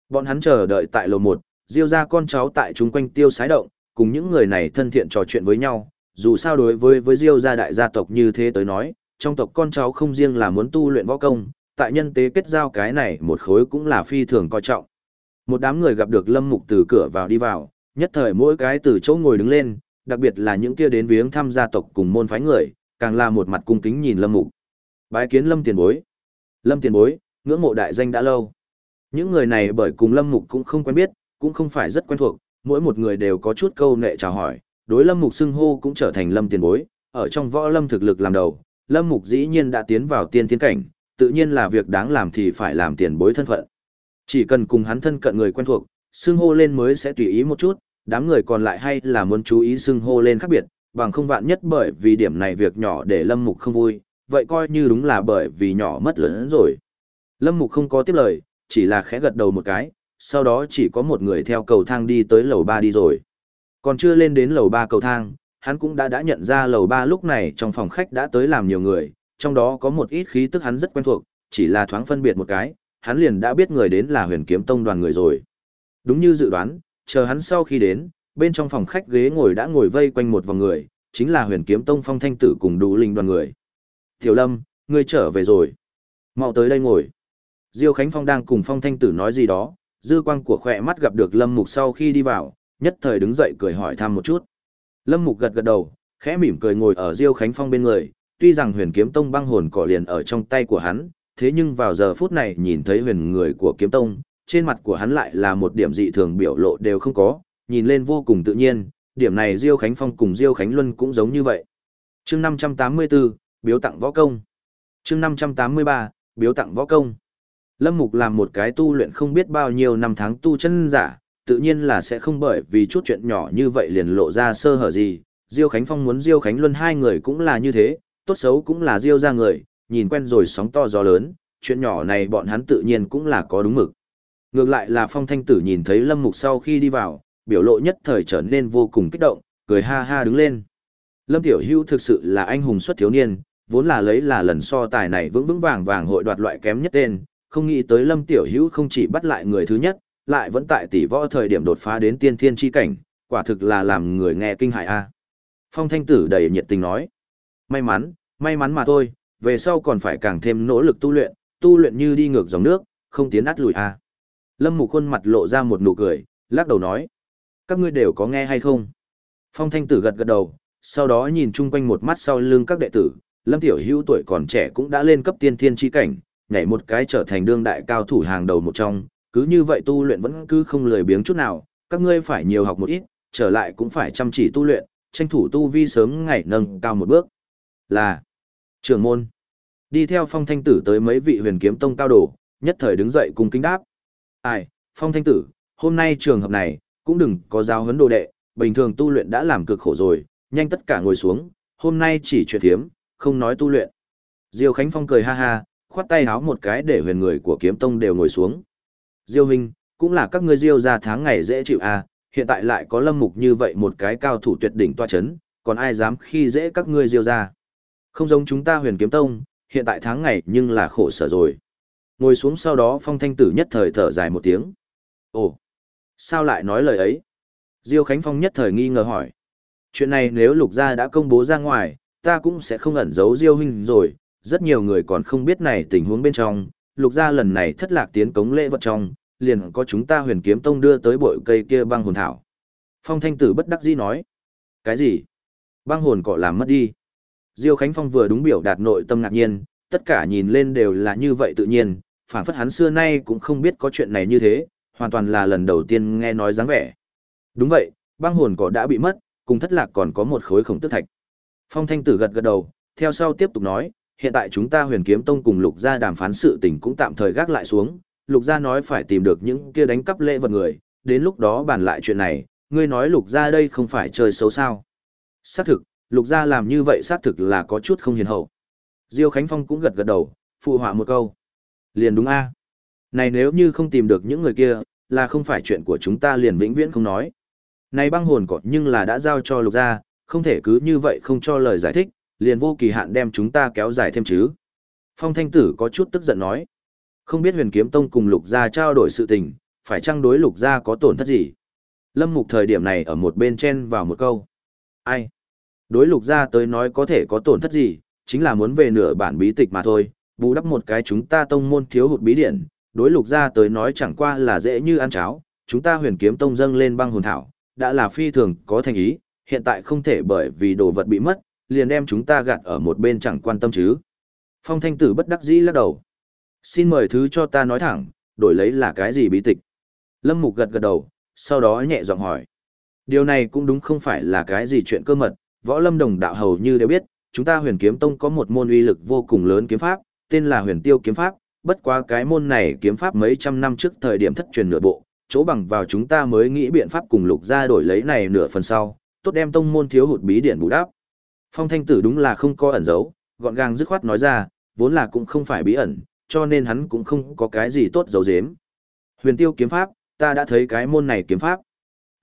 Bọn hắn chờ đợi tại lầu một, Diêu ra con cháu tại chúng quanh tiêu sái động, cùng những người này thân thiện trò chuyện với nhau, dù sao đối với với Diêu gia đại gia tộc như thế tới nói, trong tộc con cháu không riêng là muốn tu luyện võ công, tại nhân tế kết giao cái này một khối cũng là phi thường coi trọng. Một đám người gặp được Lâm Mục từ cửa vào đi vào, nhất thời mỗi cái từ chỗ ngồi đứng lên, đặc biệt là những kia đến viếng thăm gia tộc cùng môn phái người, càng là một mặt cung kính nhìn Lâm Mục. Bái kiến Lâm Tiền Bối. Lâm Tiền Bối, ngưỡng mộ đại danh đã lâu. Những người này bởi cùng Lâm Mục cũng không quen biết, cũng không phải rất quen thuộc, mỗi một người đều có chút câu nệ chào hỏi, đối Lâm Mục xưng hô cũng trở thành Lâm Tiền Bối, ở trong võ lâm thực lực làm đầu, Lâm Mục dĩ nhiên đã tiến vào tiên tiến cảnh, tự nhiên là việc đáng làm thì phải làm tiền bối thân phận. Chỉ cần cùng hắn thân cận người quen thuộc, xưng hô lên mới sẽ tùy ý một chút, đám người còn lại hay là muốn chú ý xưng hô lên khác biệt, bằng không vạn nhất bởi vì điểm này việc nhỏ để Lâm Mục không vui, vậy coi như đúng là bởi vì nhỏ mất lớn rồi. Lâm Mục không có tiếp lời, chỉ là khẽ gật đầu một cái, sau đó chỉ có một người theo cầu thang đi tới lầu 3 đi rồi. Còn chưa lên đến lầu 3 cầu thang, hắn cũng đã đã nhận ra lầu 3 lúc này trong phòng khách đã tới làm nhiều người, trong đó có một ít khí tức hắn rất quen thuộc, chỉ là thoáng phân biệt một cái, hắn liền đã biết người đến là huyền kiếm tông đoàn người rồi. Đúng như dự đoán, chờ hắn sau khi đến, bên trong phòng khách ghế ngồi đã ngồi vây quanh một vòng người, chính là huyền kiếm tông phong thanh tử cùng đủ linh đoàn người. Tiểu lâm, ngươi trở về rồi. mau tới đây ngồi. Diêu Khánh Phong đang cùng phong thanh tử nói gì đó, dư quang của khỏe mắt gặp được lâm mục sau khi đi vào, nhất thời đứng dậy cười hỏi thăm một chút. Lâm mục gật gật đầu, khẽ mỉm cười ngồi ở Diêu Khánh Phong bên người, tuy rằng huyền kiếm tông băng hồn cỏ liền ở trong tay của hắn, thế nhưng vào giờ phút này nhìn thấy huyền người của kiếm tông, trên mặt của hắn lại là một điểm dị thường biểu lộ đều không có, nhìn lên vô cùng tự nhiên, điểm này Diêu Khánh Phong cùng Diêu Khánh Luân cũng giống như vậy. chương 584, biếu tặng võ công. chương 583, biếu tặng võ công. Lâm Mục làm một cái tu luyện không biết bao nhiêu năm tháng tu chân giả, tự nhiên là sẽ không bởi vì chút chuyện nhỏ như vậy liền lộ ra sơ hở gì. Diêu Khánh Phong muốn Diêu Khánh Luân hai người cũng là như thế, tốt xấu cũng là Diêu ra người, nhìn quen rồi sóng to gió lớn, chuyện nhỏ này bọn hắn tự nhiên cũng là có đúng mực. Ngược lại là Phong Thanh Tử nhìn thấy Lâm Mục sau khi đi vào, biểu lộ nhất thời trở nên vô cùng kích động, cười ha ha đứng lên. Lâm Tiểu Hưu thực sự là anh hùng xuất thiếu niên, vốn là lấy là lần so tài này vững vững vàng vàng hội đoạt loại kém nhất tên, không nghĩ tới Lâm Tiểu Hữu không chỉ bắt lại người thứ nhất, lại vẫn tại tỷ võ thời điểm đột phá đến tiên thiên chi cảnh, quả thực là làm người nghe kinh hại a. Phong Thanh Tử đầy nhiệt tình nói: "May mắn, may mắn mà thôi, về sau còn phải càng thêm nỗ lực tu luyện, tu luyện như đi ngược dòng nước, không tiến át lùi a." Lâm Mục khuôn mặt lộ ra một nụ cười, lắc đầu nói: "Các ngươi đều có nghe hay không?" Phong Thanh Tử gật gật đầu, sau đó nhìn chung quanh một mắt sau lưng các đệ tử, Lâm Tiểu Hữu tuổi còn trẻ cũng đã lên cấp tiên thiên chi cảnh, nhảy một cái trở thành đương đại cao thủ hàng đầu một trong, cứ như vậy tu luyện vẫn cứ không lười biếng chút nào, các ngươi phải nhiều học một ít, trở lại cũng phải chăm chỉ tu luyện, tranh thủ tu vi sớm ngày nâng cao một bước. Là trưởng môn. Đi theo phong thanh tử tới mấy vị huyền kiếm tông cao đồ, nhất thời đứng dậy cùng kính đáp. Ai, phong thanh tử, hôm nay trường hợp này, cũng đừng có giáo huấn đồ đệ, bình thường tu luyện đã làm cực khổ rồi, nhanh tất cả ngồi xuống, hôm nay chỉ chuyện thiếm, không nói tu luyện. Diêu Khánh Phong cười ha ha, khoát tay háo một cái để huyền người của kiếm tông đều ngồi xuống. Diêu huynh, cũng là các ngươi diêu ra tháng ngày dễ chịu à, hiện tại lại có lâm mục như vậy một cái cao thủ tuyệt đỉnh toa chấn, còn ai dám khi dễ các ngươi diêu ra. Không giống chúng ta huyền kiếm tông, hiện tại tháng ngày nhưng là khổ sở rồi. Ngồi xuống sau đó phong thanh tử nhất thời thở dài một tiếng. Ồ, sao lại nói lời ấy? Diêu Khánh Phong nhất thời nghi ngờ hỏi, Chuyện này nếu lục gia đã công bố ra ngoài, ta cũng sẽ không ẩn giấu Diêu huynh rồi, rất nhiều người còn không biết này tình huống bên trong, lục gia lần này thất lạc tiến cống lễ vật trong, liền có chúng ta huyền kiếm tông đưa tới bội cây kia băng hồn thảo. Phong thanh tử bất đắc dĩ nói. Cái gì? Băng hồn cọ làm mất đi. Diêu Khánh Phong vừa đúng biểu đạt nội tâm ngạc nhiên, tất cả nhìn lên đều là như vậy tự nhiên, phản phất hắn xưa nay cũng không biết có chuyện này như thế, hoàn toàn là lần đầu tiên nghe nói dáng vẻ. Đúng vậy, băng hồn cỏ đã bị mất, cùng thất lạc còn có một khối khổng tức thạch. Phong Thanh Tử gật gật đầu, theo sau tiếp tục nói, hiện tại chúng ta huyền kiếm tông cùng lục gia đàm phán sự tình cũng tạm thời gác lại xuống, lục gia nói phải tìm được những kia đánh cắp lễ vật người, đến lúc đó bàn lại chuyện này, ngươi nói lục gia đây không phải chơi xấu sao. Xác thực, lục gia làm như vậy xác thực là có chút không hiền hậu. Diêu Khánh Phong cũng gật gật đầu, phụ họa một câu. Liền đúng a. Này nếu như không tìm được những người kia, là không phải chuyện của chúng ta liền vĩnh viễn không nói. Này băng hồn cọt nhưng là đã giao cho lục gia, không thể cứ như vậy không cho lời giải thích, liền vô kỳ hạn đem chúng ta kéo dài thêm chứ. Phong Thanh Tử có chút tức giận nói. Không biết huyền kiếm tông cùng lục gia trao đổi sự tình, phải chăng đối lục gia có tổn thất gì? Lâm Mục thời điểm này ở một bên chen vào một câu. Ai? Đối lục gia tới nói có thể có tổn thất gì, chính là muốn về nửa bản bí tịch mà thôi, bù đắp một cái chúng ta tông môn thiếu hụt bí điển, đối lục gia tới nói chẳng qua là dễ như ăn cháo, chúng ta huyền kiếm tông dâng lên băng hồn thảo, đã là phi thường có thành ý, hiện tại không thể bởi vì đồ vật bị mất, liền đem chúng ta gạt ở một bên chẳng quan tâm chứ. Phong thanh tử bất đắc dĩ lắc đầu. Xin mời thứ cho ta nói thẳng, đổi lấy là cái gì bí tịch. Lâm Mục gật gật đầu, sau đó nhẹ giọng hỏi. Điều này cũng đúng không phải là cái gì chuyện cơ mật, võ lâm đồng đạo hầu như đều biết, chúng ta huyền kiếm tông có một môn uy lực vô cùng lớn kiếm pháp, tên là huyền tiêu kiếm pháp, bất quá cái môn này kiếm pháp mấy trăm năm trước thời điểm thất truyền nửa bộ, chỗ bằng vào chúng ta mới nghĩ biện pháp cùng lục ra đổi lấy này nửa phần sau, tốt đem tông môn thiếu hụt bí điển bù đắp. Phong thanh tử đúng là không có ẩn giấu, gọn gàng dứt khoát nói ra, vốn là cũng không phải bí ẩn, cho nên hắn cũng không có cái gì tốt giấu giếm. Huyền tiêu kiếm pháp, ta đã thấy cái môn này kiếm pháp.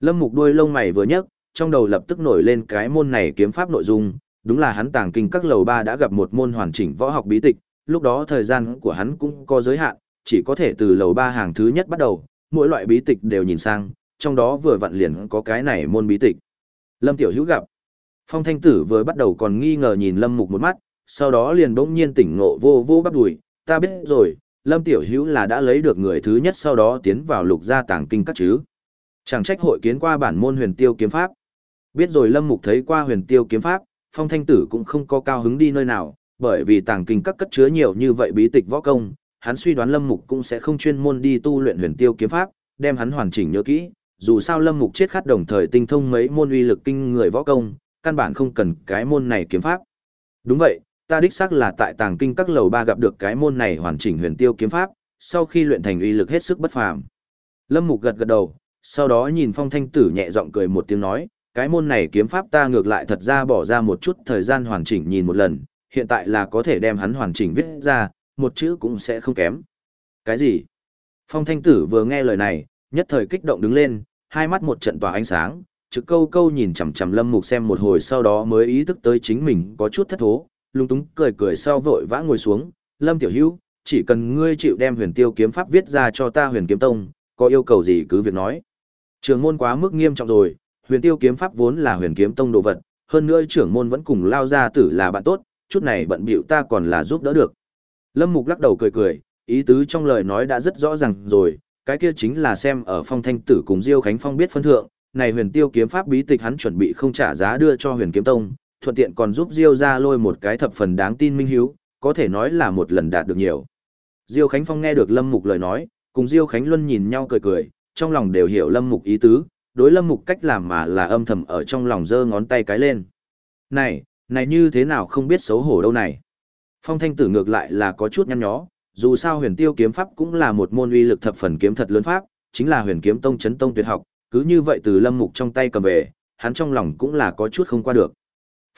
Lâm mục đuôi lông mày vừa nhấc, trong đầu lập tức nổi lên cái môn này kiếm pháp nội dung, đúng là hắn tàng kinh các lầu ba đã gặp một môn hoàn chỉnh võ học bí tịch, lúc đó thời gian của hắn cũng có giới hạn, chỉ có thể từ lầu ba hàng thứ nhất bắt đầu, mỗi loại bí tịch đều nhìn sang, trong đó vừa vặn liền có cái này môn bí tịch. Lâm Tiểu Hữu gặp. Phong Thanh Tử vừa bắt đầu còn nghi ngờ nhìn Lâm Mục một mắt, sau đó liền bỗng nhiên tỉnh ngộ vô vô bắt đùi, ta biết rồi, Lâm Tiểu Hữu là đã lấy được người thứ nhất sau đó tiến vào lục gia tàng kinh các chứ. Chẳng trách hội kiến qua bản môn huyền tiêu kiếm pháp. Biết rồi Lâm Mục thấy qua huyền tiêu kiếm pháp, Phong Thanh Tử cũng không có cao hứng đi nơi nào, bởi vì tàng kinh các cất chứa nhiều như vậy bí tịch võ công, hắn suy đoán Lâm Mục cũng sẽ không chuyên môn đi tu luyện huyền tiêu kiếm pháp, đem hắn hoàn chỉnh nhớ kỹ, dù sao Lâm Mục chết khát đồng thời tinh thông mấy môn uy lực kinh người võ công, căn bản không cần cái môn này kiếm pháp. Đúng vậy, ta đích xác là tại tàng kinh các lầu ba gặp được cái môn này hoàn chỉnh huyền tiêu kiếm pháp, sau khi luyện thành uy lực hết sức bất phàm. Lâm Mục gật gật đầu, sau đó nhìn Phong Thanh Tử nhẹ giọng cười một tiếng nói, cái môn này kiếm pháp ta ngược lại thật ra bỏ ra một chút thời gian hoàn chỉnh nhìn một lần, hiện tại là có thể đem hắn hoàn chỉnh viết ra, một chữ cũng sẽ không kém. Cái gì? Phong Thanh Tử vừa nghe lời này, nhất thời kích động đứng lên, hai mắt một trận tỏa ánh sáng, trực câu câu nhìn chằm chằm Lâm Mục xem một hồi sau đó mới ý thức tới chính mình có chút thất thố, lung túng cười cười sau vội vã ngồi xuống, "Lâm tiểu hữu, chỉ cần ngươi chịu đem Huyền Tiêu kiếm pháp viết ra cho ta Huyền Kiếm Tông, có yêu cầu gì cứ việc nói." Trường môn quá mức nghiêm trọng rồi, Huyền Tiêu kiếm pháp vốn là Huyền Kiếm Tông đồ vật, hơn nữa trưởng môn vẫn cùng lao ra tử là bạn tốt, chút này bận bịu ta còn là giúp đỡ được. Lâm Mục lắc đầu cười cười, ý tứ trong lời nói đã rất rõ ràng rồi, cái kia chính là xem ở phong thanh tử cùng Diêu Khánh Phong biết phân thượng, này huyền tiêu kiếm pháp bí tịch hắn chuẩn bị không trả giá đưa cho huyền kiếm tông, thuận tiện còn giúp Diêu ra lôi một cái thập phần đáng tin minh hiếu, có thể nói là một lần đạt được nhiều. Diêu Khánh Phong nghe được Lâm Mục lời nói, cùng Diêu Khánh Luân nhìn nhau cười cười, trong lòng đều hiểu Lâm Mục ý tứ, đối Lâm Mục cách làm mà là âm thầm ở trong lòng giơ ngón tay cái lên. Này, này như thế nào không biết xấu hổ đâu này. Phong thanh tử ngược lại là có chút nhăn nhó, dù sao huyền tiêu kiếm pháp cũng là một môn uy lực thập phần kiếm thật lớn pháp, chính là huyền kiếm tông chấn tông tuyệt học, cứ như vậy từ lâm mục trong tay cầm về, hắn trong lòng cũng là có chút không qua được.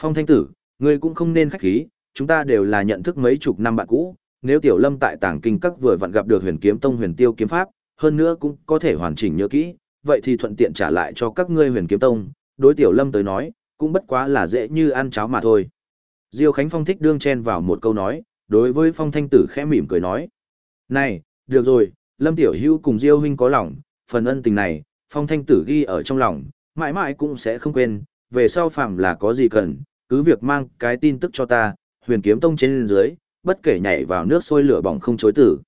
Phong thanh tử, ngươi cũng không nên khách khí, chúng ta đều là nhận thức mấy chục năm bạn cũ, nếu tiểu lâm tại tảng kinh các vừa vặn gặp được huyền kiếm tông huyền tiêu kiếm pháp, hơn nữa cũng có thể hoàn chỉnh nhớ kỹ, vậy thì thuận tiện trả lại cho các ngươi huyền kiếm tông, đối tiểu lâm tới nói, cũng bất quá là dễ như ăn cháo mà thôi. Diêu Khánh Phong thích đương chen vào một câu nói, đối với Phong Thanh Tử khẽ mỉm cười nói. Này, được rồi, Lâm Tiểu Hữu cùng Diêu Huynh có lòng, phần ân tình này, Phong Thanh Tử ghi ở trong lòng, mãi mãi cũng sẽ không quên, về sau phạm là có gì cần, cứ việc mang cái tin tức cho ta, huyền kiếm tông trên dưới, bất kể nhảy vào nước sôi lửa bỏng không chối tử.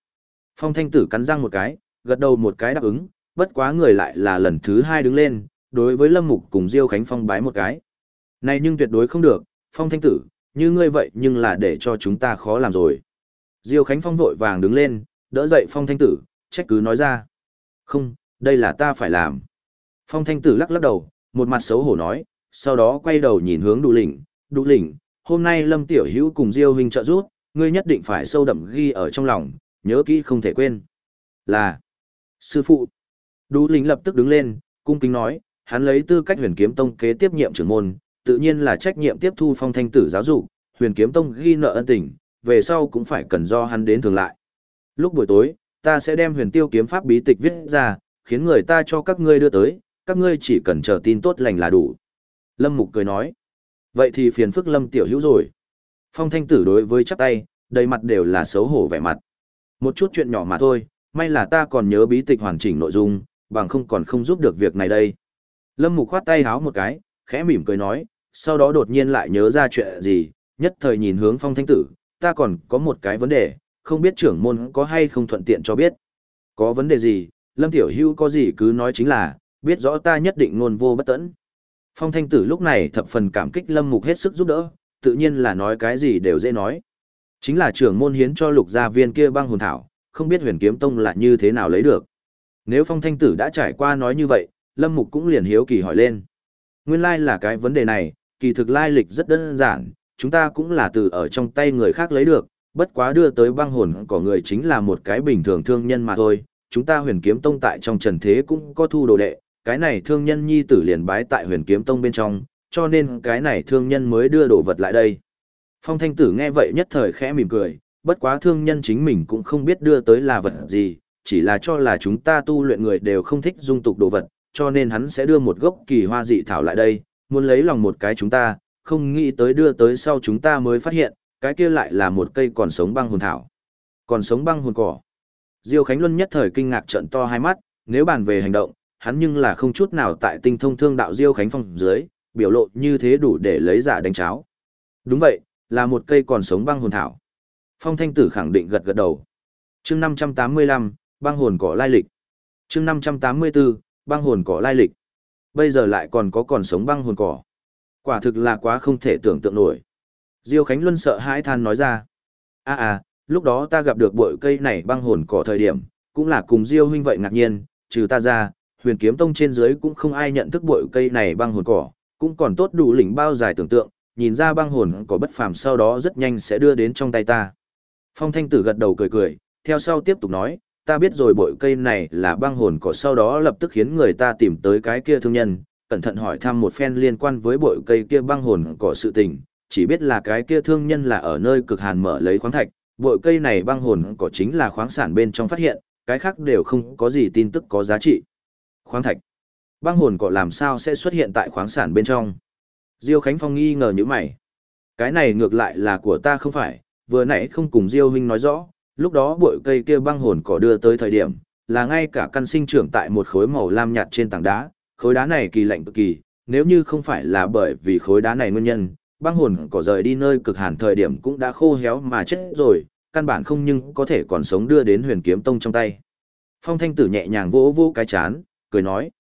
Phong thanh tử cắn răng một cái, gật đầu một cái đáp ứng, bất quá người lại là lần thứ hai đứng lên, đối với Lâm Mục cùng Diêu Khánh Phong bái một cái. Này nhưng tuyệt đối không được, Phong thanh tử, như ngươi vậy nhưng là để cho chúng ta khó làm rồi. Diêu Khánh Phong vội vàng đứng lên, đỡ dậy Phong thanh tử, trách cứ nói ra. Không, đây là ta phải làm. Phong thanh tử lắc lắc đầu, một mặt xấu hổ nói, sau đó quay đầu nhìn hướng đủ lĩnh, đủ lĩnh, hôm nay Lâm Tiểu Hữu cùng Diêu Huynh trợ giúp, ngươi nhất định phải sâu đậm ghi ở trong lòng, nhớ kỹ không thể quên. Là, sư phụ. Đủ lĩnh lập tức đứng lên, cung kính nói, hắn lấy tư cách huyền kiếm tông kế tiếp nhiệm trưởng môn, tự nhiên là trách nhiệm tiếp thu phong thanh tử giáo dục, huyền kiếm tông ghi nợ ân tình, về sau cũng phải cần do hắn đến thường lại. Lúc buổi tối, ta sẽ đem huyền tiêu kiếm pháp bí tịch viết ra, khiến người ta cho các ngươi đưa tới, các ngươi chỉ cần chờ tin tốt lành là đủ. Lâm Mục cười nói, vậy thì phiền phức Lâm Tiểu Hữu rồi. Phong Thanh Tử đối với chắp tay, đầy mặt đều là xấu hổ vẻ mặt. Một chút chuyện nhỏ mà thôi, may là ta còn nhớ bí tịch hoàn chỉnh nội dung, bằng không còn không giúp được việc này đây. Lâm Mục khoát tay háo một cái, khẽ mỉm cười nói, sau đó đột nhiên lại nhớ ra chuyện gì, nhất thời nhìn hướng Phong Thanh Tử, ta còn có một cái vấn đề, không biết trưởng môn có hay không thuận tiện cho biết. Có vấn đề gì, Lâm Tiểu Hưu có gì cứ nói chính là, biết rõ ta nhất định ngôn vô bất tẫn. Phong Thanh Tử lúc này thập phần cảm kích Lâm Mục hết sức giúp đỡ, tự nhiên là nói cái gì đều dễ nói. Chính là trưởng môn hiến cho lục gia viên kia băng hồn thảo, không biết huyền kiếm tông là như thế nào lấy được. Nếu Phong Thanh Tử đã trải qua nói như vậy, Lâm Mục cũng liền hiếu kỳ hỏi lên. Nguyên lai là cái vấn đề này, kỳ thực lai lịch rất đơn giản, chúng ta cũng là từ ở trong tay người khác lấy được, bất quá đưa tới băng hồn của người chính là một cái bình thường thương nhân mà thôi. Chúng ta huyền kiếm tông tại trong trần thế cũng có thu đồ đệ, cái này thương nhân nhi tử liền bái tại huyền kiếm tông bên trong, cho nên cái này thương nhân mới đưa đồ vật lại đây. Phong thanh tử nghe vậy nhất thời khẽ mỉm cười, bất quá thương nhân chính mình cũng không biết đưa tới là vật gì, chỉ là cho là chúng ta tu luyện người đều không thích dung tục đồ vật, cho nên hắn sẽ đưa một gốc kỳ hoa dị thảo lại đây, muốn lấy lòng một cái chúng ta, không nghĩ tới đưa tới sau chúng ta mới phát hiện, cái kia lại là một cây còn sống băng hồn thảo. Còn sống băng hồn cỏ. Diêu Khánh Luân nhất thời kinh ngạc trận to hai mắt, nếu bàn về hành động, hắn nhưng là không chút nào tại tinh thông thương đạo Diêu Khánh Phong dưới, biểu lộ như thế đủ để lấy giả đánh cháo. Đúng vậy, là một cây còn sống băng hồn thảo. Phong Thanh Tử khẳng định gật gật đầu. Chương 585, băng hồn cỏ lai lịch. Chương 584, băng hồn cỏ lai lịch. Bây giờ lại còn có còn sống băng hồn cỏ. Quả thực là quá không thể tưởng tượng nổi. Diêu Khánh Luân sợ hãi than nói ra. a à, lúc đó ta gặp được bội cây này băng hồn cỏ thời điểm, cũng là cùng Diêu huynh vậy ngạc nhiên, trừ ta ra, huyền kiếm tông trên dưới cũng không ai nhận thức bội cây này băng hồn cỏ, cũng còn tốt đủ lĩnh bao dài tưởng tượng, nhìn ra băng hồn cỏ bất phàm sau đó rất nhanh sẽ đưa đến trong tay ta. Phong Thanh Tử gật đầu cười cười, theo sau tiếp tục nói, ta biết rồi bội cây này là băng hồn cỏ sau đó lập tức khiến người ta tìm tới cái kia thương nhân, cẩn thận hỏi thăm một phen liên quan với bội cây kia băng hồn cỏ sự tình, chỉ biết là cái kia thương nhân là ở nơi cực hàn mở lấy khoáng thạch, bội cây này băng hồn cỏ chính là khoáng sản bên trong phát hiện, cái khác đều không có gì tin tức có giá trị. Khoáng thạch. Băng hồn cỏ làm sao sẽ xuất hiện tại khoáng sản bên trong? Diêu Khánh Phong nghi ngờ như mày. Cái này ngược lại là của ta không phải, vừa nãy không cùng Diêu huynh nói rõ, lúc đó bội cây kia băng hồn cỏ đưa tới thời điểm, là ngay cả căn sinh trưởng tại một khối màu lam nhạt trên tảng đá, khối đá này kỳ lạnh cực kỳ, nếu như không phải là bởi vì khối đá này nguyên nhân, băng hồn cỏ rời đi nơi cực hàn thời điểm cũng đã khô héo mà chết rồi, căn bản không nhưng có thể còn sống đưa đến huyền kiếm tông trong tay. Phong thanh tử nhẹ nhàng vỗ vỗ cái chán, cười nói.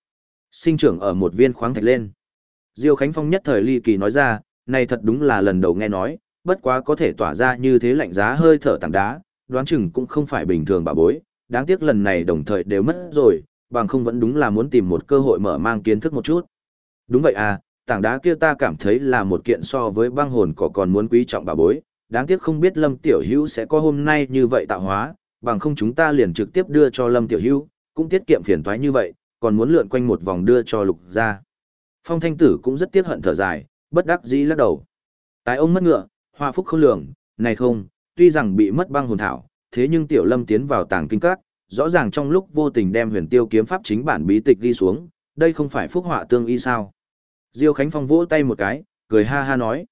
Sinh trưởng ở một viên khoáng thạch lên. Diêu Khánh Phong nhất thời ly kỳ nói ra, này thật đúng là lần đầu nghe nói, bất quá có thể tỏa ra như thế lạnh giá hơi thở tảng đá, đoán chừng cũng không phải bình thường bà bối, đáng tiếc lần này đồng thời đều mất rồi, bằng không vẫn đúng là muốn tìm một cơ hội mở mang kiến thức một chút. Đúng vậy à, tảng đá kia ta cảm thấy là một kiện so với băng hồn có còn muốn quý trọng bà bối, đáng tiếc không biết Lâm Tiểu Hữu sẽ có hôm nay như vậy tạo hóa, bằng không chúng ta liền trực tiếp đưa cho Lâm Tiểu Hữu, cũng tiết kiệm phiền toái như vậy, còn muốn lượn quanh một vòng đưa cho Lục gia. Phong Thanh Tử cũng rất tiếc hận thở dài, bất đắc dĩ lắc đầu. tái ông mất ngựa, hoa phúc không lường, này không, tuy rằng bị mất băng hồn thảo, thế nhưng Tiểu Lâm tiến vào tàng kinh các, rõ ràng trong lúc vô tình đem huyền tiêu kiếm pháp chính bản bí tịch ghi xuống, đây không phải phúc họa tương y sao. Diêu Khánh Phong vỗ tay một cái, cười ha ha nói.